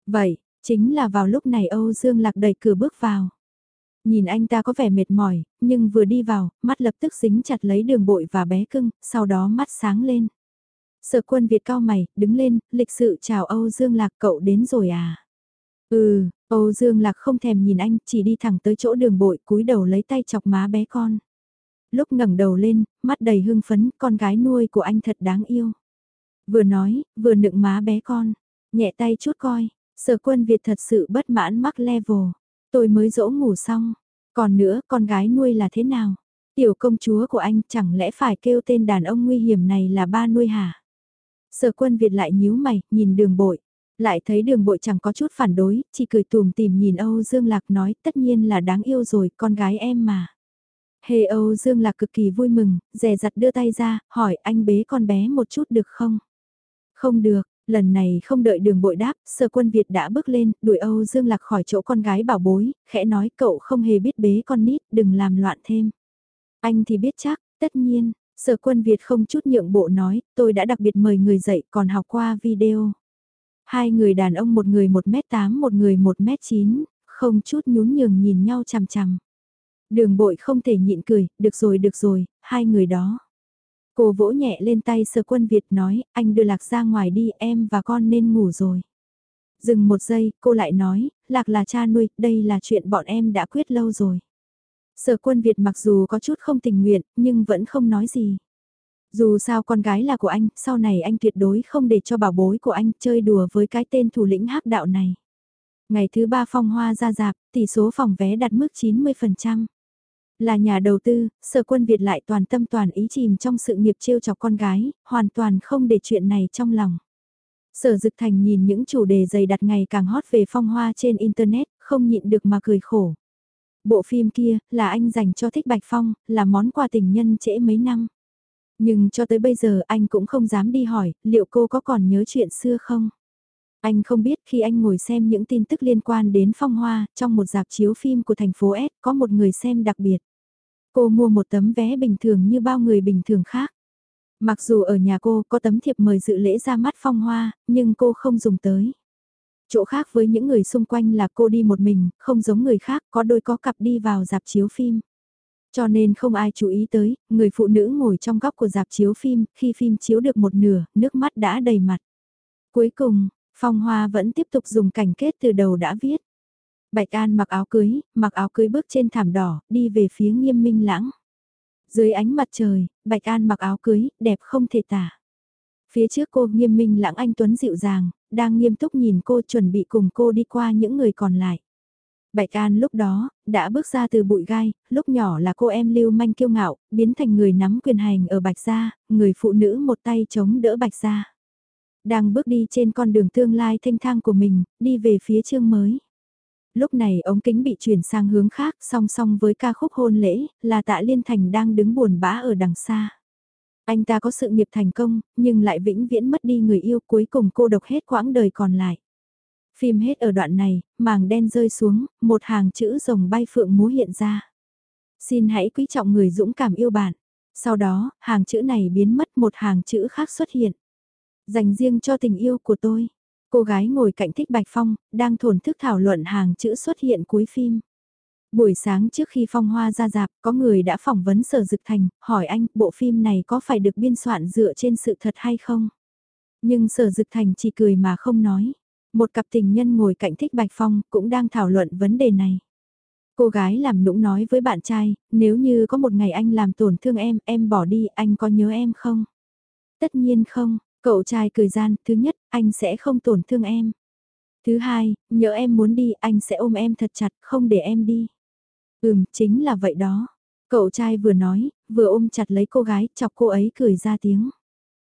Vậy, chính là vào lúc này Âu Dương Lạc đẩy cửa bước vào. Nhìn anh ta có vẻ mệt mỏi, nhưng vừa đi vào, mắt lập tức dính chặt lấy đường bội và bé cưng, sau đó mắt sáng lên. Sở quân Việt cao mày, đứng lên, lịch sự chào Âu Dương Lạc cậu đến rồi à? Ừ, Âu Dương Lạc không thèm nhìn anh, chỉ đi thẳng tới chỗ đường bội cúi đầu lấy tay chọc má bé con. Lúc ngẩng đầu lên, mắt đầy hưng phấn, con gái nuôi của anh thật đáng yêu. Vừa nói, vừa nựng má bé con, nhẹ tay chút coi, sở quân Việt thật sự bất mãn mắc level. Tôi mới dỗ ngủ xong, còn nữa con gái nuôi là thế nào? Tiểu công chúa của anh chẳng lẽ phải kêu tên đàn ông nguy hiểm này là ba nuôi hả? Sở quân Việt lại nhíu mày, nhìn đường bội. Lại thấy đường bội chẳng có chút phản đối, chỉ cười tùm tìm nhìn Âu Dương Lạc nói tất nhiên là đáng yêu rồi, con gái em mà. Hề Âu Dương Lạc cực kỳ vui mừng, dè dặt đưa tay ra, hỏi anh bế con bé một chút được không? Không được, lần này không đợi đường bội đáp, sở quân Việt đã bước lên, đuổi Âu Dương Lạc khỏi chỗ con gái bảo bối, khẽ nói cậu không hề biết bế con nít, đừng làm loạn thêm. Anh thì biết chắc, tất nhiên, sở quân Việt không chút nhượng bộ nói, tôi đã đặc biệt mời người dạy còn học qua video. Hai người đàn ông một người 1m8 một người 1m9, không chút nhún nhường nhìn nhau chằm chằm. Đường bội không thể nhịn cười, được rồi được rồi, hai người đó. Cô vỗ nhẹ lên tay sơ quân Việt nói, anh đưa lạc ra ngoài đi em và con nên ngủ rồi. Dừng một giây, cô lại nói, lạc là cha nuôi, đây là chuyện bọn em đã quyết lâu rồi. Sở quân Việt mặc dù có chút không tình nguyện, nhưng vẫn không nói gì. Dù sao con gái là của anh, sau này anh tuyệt đối không để cho bảo bối của anh chơi đùa với cái tên thủ lĩnh hắc đạo này. Ngày thứ ba phong hoa ra dạp, tỷ số phòng vé đặt mức 90%. Là nhà đầu tư, sở quân Việt lại toàn tâm toàn ý chìm trong sự nghiệp trêu chọc con gái, hoàn toàn không để chuyện này trong lòng. Sở Dực Thành nhìn những chủ đề dày đặt ngày càng hot về phong hoa trên Internet, không nhịn được mà cười khổ. Bộ phim kia, là anh dành cho Thích Bạch Phong, là món quà tình nhân trễ mấy năm. Nhưng cho tới bây giờ anh cũng không dám đi hỏi, liệu cô có còn nhớ chuyện xưa không? Anh không biết khi anh ngồi xem những tin tức liên quan đến phong hoa, trong một dạp chiếu phim của thành phố S có một người xem đặc biệt. Cô mua một tấm vé bình thường như bao người bình thường khác. Mặc dù ở nhà cô có tấm thiệp mời dự lễ ra mắt phong hoa, nhưng cô không dùng tới. Chỗ khác với những người xung quanh là cô đi một mình, không giống người khác, có đôi có cặp đi vào dạp chiếu phim. Cho nên không ai chú ý tới, người phụ nữ ngồi trong góc của dạp chiếu phim, khi phim chiếu được một nửa, nước mắt đã đầy mặt. Cuối cùng, Phong Hoa vẫn tiếp tục dùng cảnh kết từ đầu đã viết. Bạch An mặc áo cưới, mặc áo cưới bước trên thảm đỏ, đi về phía nghiêm minh lãng. Dưới ánh mặt trời, Bạch An mặc áo cưới, đẹp không thể tả. Phía trước cô nghiêm minh lãng anh Tuấn dịu dàng, đang nghiêm túc nhìn cô chuẩn bị cùng cô đi qua những người còn lại. Bạch An lúc đó, đã bước ra từ bụi gai, lúc nhỏ là cô em lưu manh kiêu ngạo, biến thành người nắm quyền hành ở Bạch Gia, người phụ nữ một tay chống đỡ Bạch Gia. Đang bước đi trên con đường tương lai thanh thang của mình, đi về phía chương mới. Lúc này ống kính bị chuyển sang hướng khác song song với ca khúc hôn lễ, là tạ Liên Thành đang đứng buồn bã ở đằng xa. Anh ta có sự nghiệp thành công, nhưng lại vĩnh viễn mất đi người yêu cuối cùng cô độc hết quãng đời còn lại. Phim hết ở đoạn này, màng đen rơi xuống, một hàng chữ rồng bay phượng múa hiện ra. Xin hãy quý trọng người dũng cảm yêu bạn. Sau đó, hàng chữ này biến mất một hàng chữ khác xuất hiện. Dành riêng cho tình yêu của tôi. Cô gái ngồi cạnh Thích Bạch Phong, đang thổn thức thảo luận hàng chữ xuất hiện cuối phim. Buổi sáng trước khi Phong Hoa ra dạp, có người đã phỏng vấn Sở Dực Thành, hỏi anh, bộ phim này có phải được biên soạn dựa trên sự thật hay không? Nhưng Sở Dực Thành chỉ cười mà không nói. Một cặp tình nhân ngồi cạnh Thích Bạch Phong cũng đang thảo luận vấn đề này. Cô gái làm nũng nói với bạn trai, nếu như có một ngày anh làm tổn thương em, em bỏ đi, anh có nhớ em không? Tất nhiên không, cậu trai cười gian, thứ nhất, anh sẽ không tổn thương em. Thứ hai, nhớ em muốn đi, anh sẽ ôm em thật chặt, không để em đi. Ừm, chính là vậy đó. Cậu trai vừa nói, vừa ôm chặt lấy cô gái, chọc cô ấy cười ra tiếng.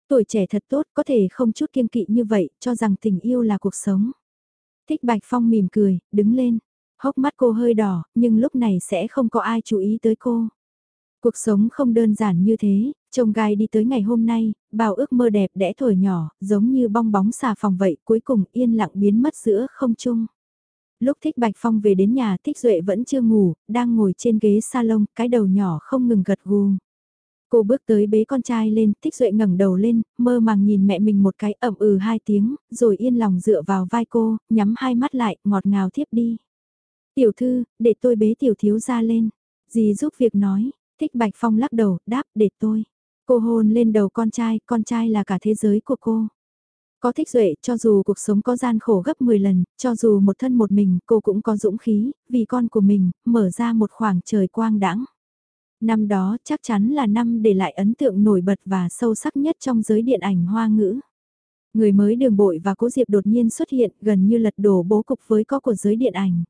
Tuổi trẻ thật tốt, có thể không chút kiên kỵ như vậy, cho rằng tình yêu là cuộc sống. Thích Bạch Phong mỉm cười, đứng lên. Hốc mắt cô hơi đỏ, nhưng lúc này sẽ không có ai chú ý tới cô. Cuộc sống không đơn giản như thế, chồng gai đi tới ngày hôm nay, bao ước mơ đẹp đẽ thổi nhỏ, giống như bong bóng xà phòng vậy, cuối cùng yên lặng biến mất giữa không trung. Lúc Thích Bạch Phong về đến nhà Thích Duệ vẫn chưa ngủ, đang ngồi trên ghế salon, cái đầu nhỏ không ngừng gật gù. Cô bước tới bế con trai lên, Thích Duệ ngẩng đầu lên, mơ màng nhìn mẹ mình một cái ẩm ừ hai tiếng, rồi yên lòng dựa vào vai cô, nhắm hai mắt lại, ngọt ngào thiếp đi. Tiểu thư, để tôi bế tiểu thiếu ra lên. Dì giúp việc nói, Thích Bạch Phong lắc đầu, đáp, để tôi. Cô hôn lên đầu con trai, con trai là cả thế giới của cô. Có thích duệ, cho dù cuộc sống có gian khổ gấp 10 lần, cho dù một thân một mình, cô cũng có dũng khí, vì con của mình, mở ra một khoảng trời quang đãng. Năm đó chắc chắn là năm để lại ấn tượng nổi bật và sâu sắc nhất trong giới điện ảnh hoa ngữ. Người mới đường bội và cố diệp đột nhiên xuất hiện gần như lật đổ bố cục với có của giới điện ảnh.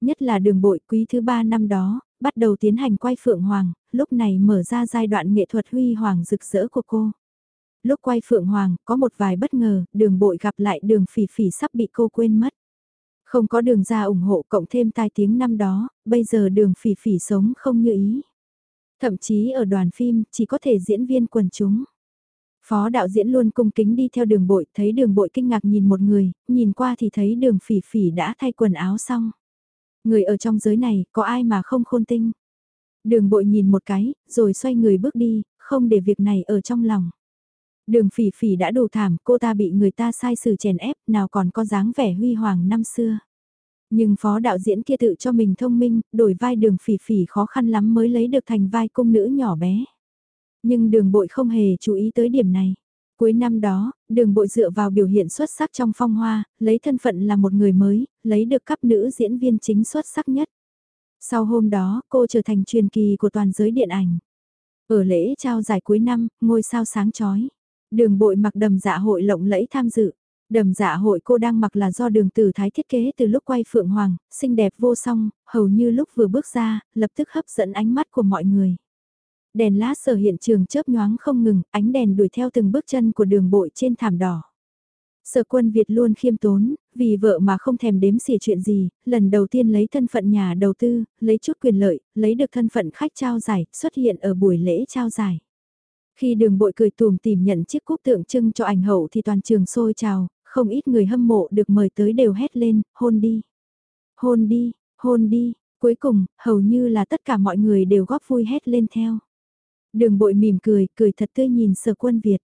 Nhất là đường bội quý thứ ba năm đó, bắt đầu tiến hành quay Phượng Hoàng, lúc này mở ra giai đoạn nghệ thuật huy hoàng rực rỡ của cô. Lúc quay Phượng Hoàng, có một vài bất ngờ, đường bội gặp lại đường phỉ phỉ sắp bị cô quên mất. Không có đường ra ủng hộ cộng thêm tai tiếng năm đó, bây giờ đường phỉ phỉ sống không như ý. Thậm chí ở đoàn phim, chỉ có thể diễn viên quần chúng. Phó đạo diễn luôn cung kính đi theo đường bội, thấy đường bội kinh ngạc nhìn một người, nhìn qua thì thấy đường phỉ phỉ đã thay quần áo xong. Người ở trong giới này, có ai mà không khôn tinh. Đường bội nhìn một cái, rồi xoay người bước đi, không để việc này ở trong lòng. Đường phỉ phỉ đã đủ thảm, cô ta bị người ta sai xử chèn ép, nào còn có dáng vẻ huy hoàng năm xưa. Nhưng phó đạo diễn kia tự cho mình thông minh, đổi vai đường phỉ phỉ khó khăn lắm mới lấy được thành vai cung nữ nhỏ bé. Nhưng đường bội không hề chú ý tới điểm này. Cuối năm đó, đường bội dựa vào biểu hiện xuất sắc trong phong hoa, lấy thân phận là một người mới, lấy được cấp nữ diễn viên chính xuất sắc nhất. Sau hôm đó, cô trở thành truyền kỳ của toàn giới điện ảnh. Ở lễ trao giải cuối năm, ngôi sao sáng chói. Đường bội mặc đầm dạ hội lộng lẫy tham dự. Đầm dạ hội cô đang mặc là do đường tử thái thiết kế từ lúc quay Phượng Hoàng, xinh đẹp vô song, hầu như lúc vừa bước ra, lập tức hấp dẫn ánh mắt của mọi người. Đèn lá sở hiện trường chớp nhoáng không ngừng, ánh đèn đuổi theo từng bước chân của đường bội trên thảm đỏ. Sở quân Việt luôn khiêm tốn, vì vợ mà không thèm đếm xỉa chuyện gì, lần đầu tiên lấy thân phận nhà đầu tư, lấy chút quyền lợi, lấy được thân phận khách trao giải, xuất hiện ở buổi lễ trao giải. Khi đường bội cười tùm tìm nhận chiếc cúp tượng trưng cho ảnh hậu thì toàn trường sôi trào, không ít người hâm mộ được mời tới đều hét lên, hôn đi. Hôn đi, hôn đi, cuối cùng, hầu như là tất cả mọi người đều góp vui hét lên theo. Đường bội mỉm cười, cười thật tươi nhìn sở quân Việt.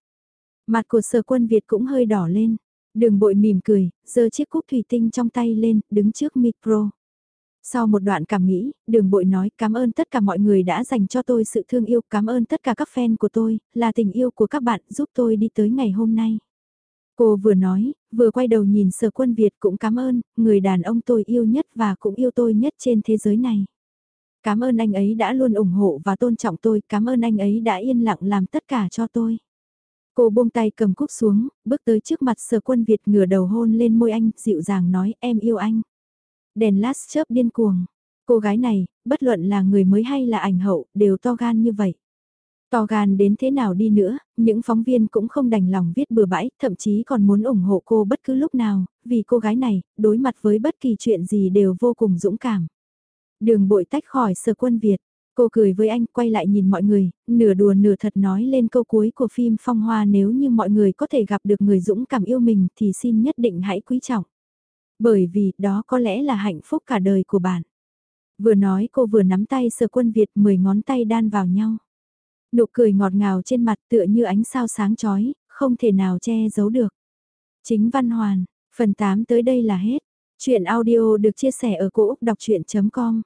Mặt của sở quân Việt cũng hơi đỏ lên. Đường bội mỉm cười, giơ chiếc cúp thủy tinh trong tay lên, đứng trước micro. Sau một đoạn cảm nghĩ, đường bội nói cảm ơn tất cả mọi người đã dành cho tôi sự thương yêu, cảm ơn tất cả các fan của tôi, là tình yêu của các bạn giúp tôi đi tới ngày hôm nay. Cô vừa nói, vừa quay đầu nhìn sở quân Việt cũng cảm ơn, người đàn ông tôi yêu nhất và cũng yêu tôi nhất trên thế giới này. Cảm ơn anh ấy đã luôn ủng hộ và tôn trọng tôi, cảm ơn anh ấy đã yên lặng làm tất cả cho tôi. Cô buông tay cầm cúc xuống, bước tới trước mặt sở quân Việt ngửa đầu hôn lên môi anh, dịu dàng nói em yêu anh. Đèn lát chớp điên cuồng. Cô gái này, bất luận là người mới hay là ảnh hậu, đều to gan như vậy. To gan đến thế nào đi nữa, những phóng viên cũng không đành lòng viết bừa bãi, thậm chí còn muốn ủng hộ cô bất cứ lúc nào, vì cô gái này, đối mặt với bất kỳ chuyện gì đều vô cùng dũng cảm. Đường bội tách khỏi sở quân Việt, cô cười với anh quay lại nhìn mọi người, nửa đùa nửa thật nói lên câu cuối của phim Phong Hoa nếu như mọi người có thể gặp được người dũng cảm yêu mình thì xin nhất định hãy quý trọng. Bởi vì đó có lẽ là hạnh phúc cả đời của bạn. Vừa nói cô vừa nắm tay sở quân Việt mười ngón tay đan vào nhau. Nụ cười ngọt ngào trên mặt tựa như ánh sao sáng chói, không thể nào che giấu được. Chính văn hoàn, phần 8 tới đây là hết. Chuyện audio được chia sẻ ở cỗ đọc chuyện.com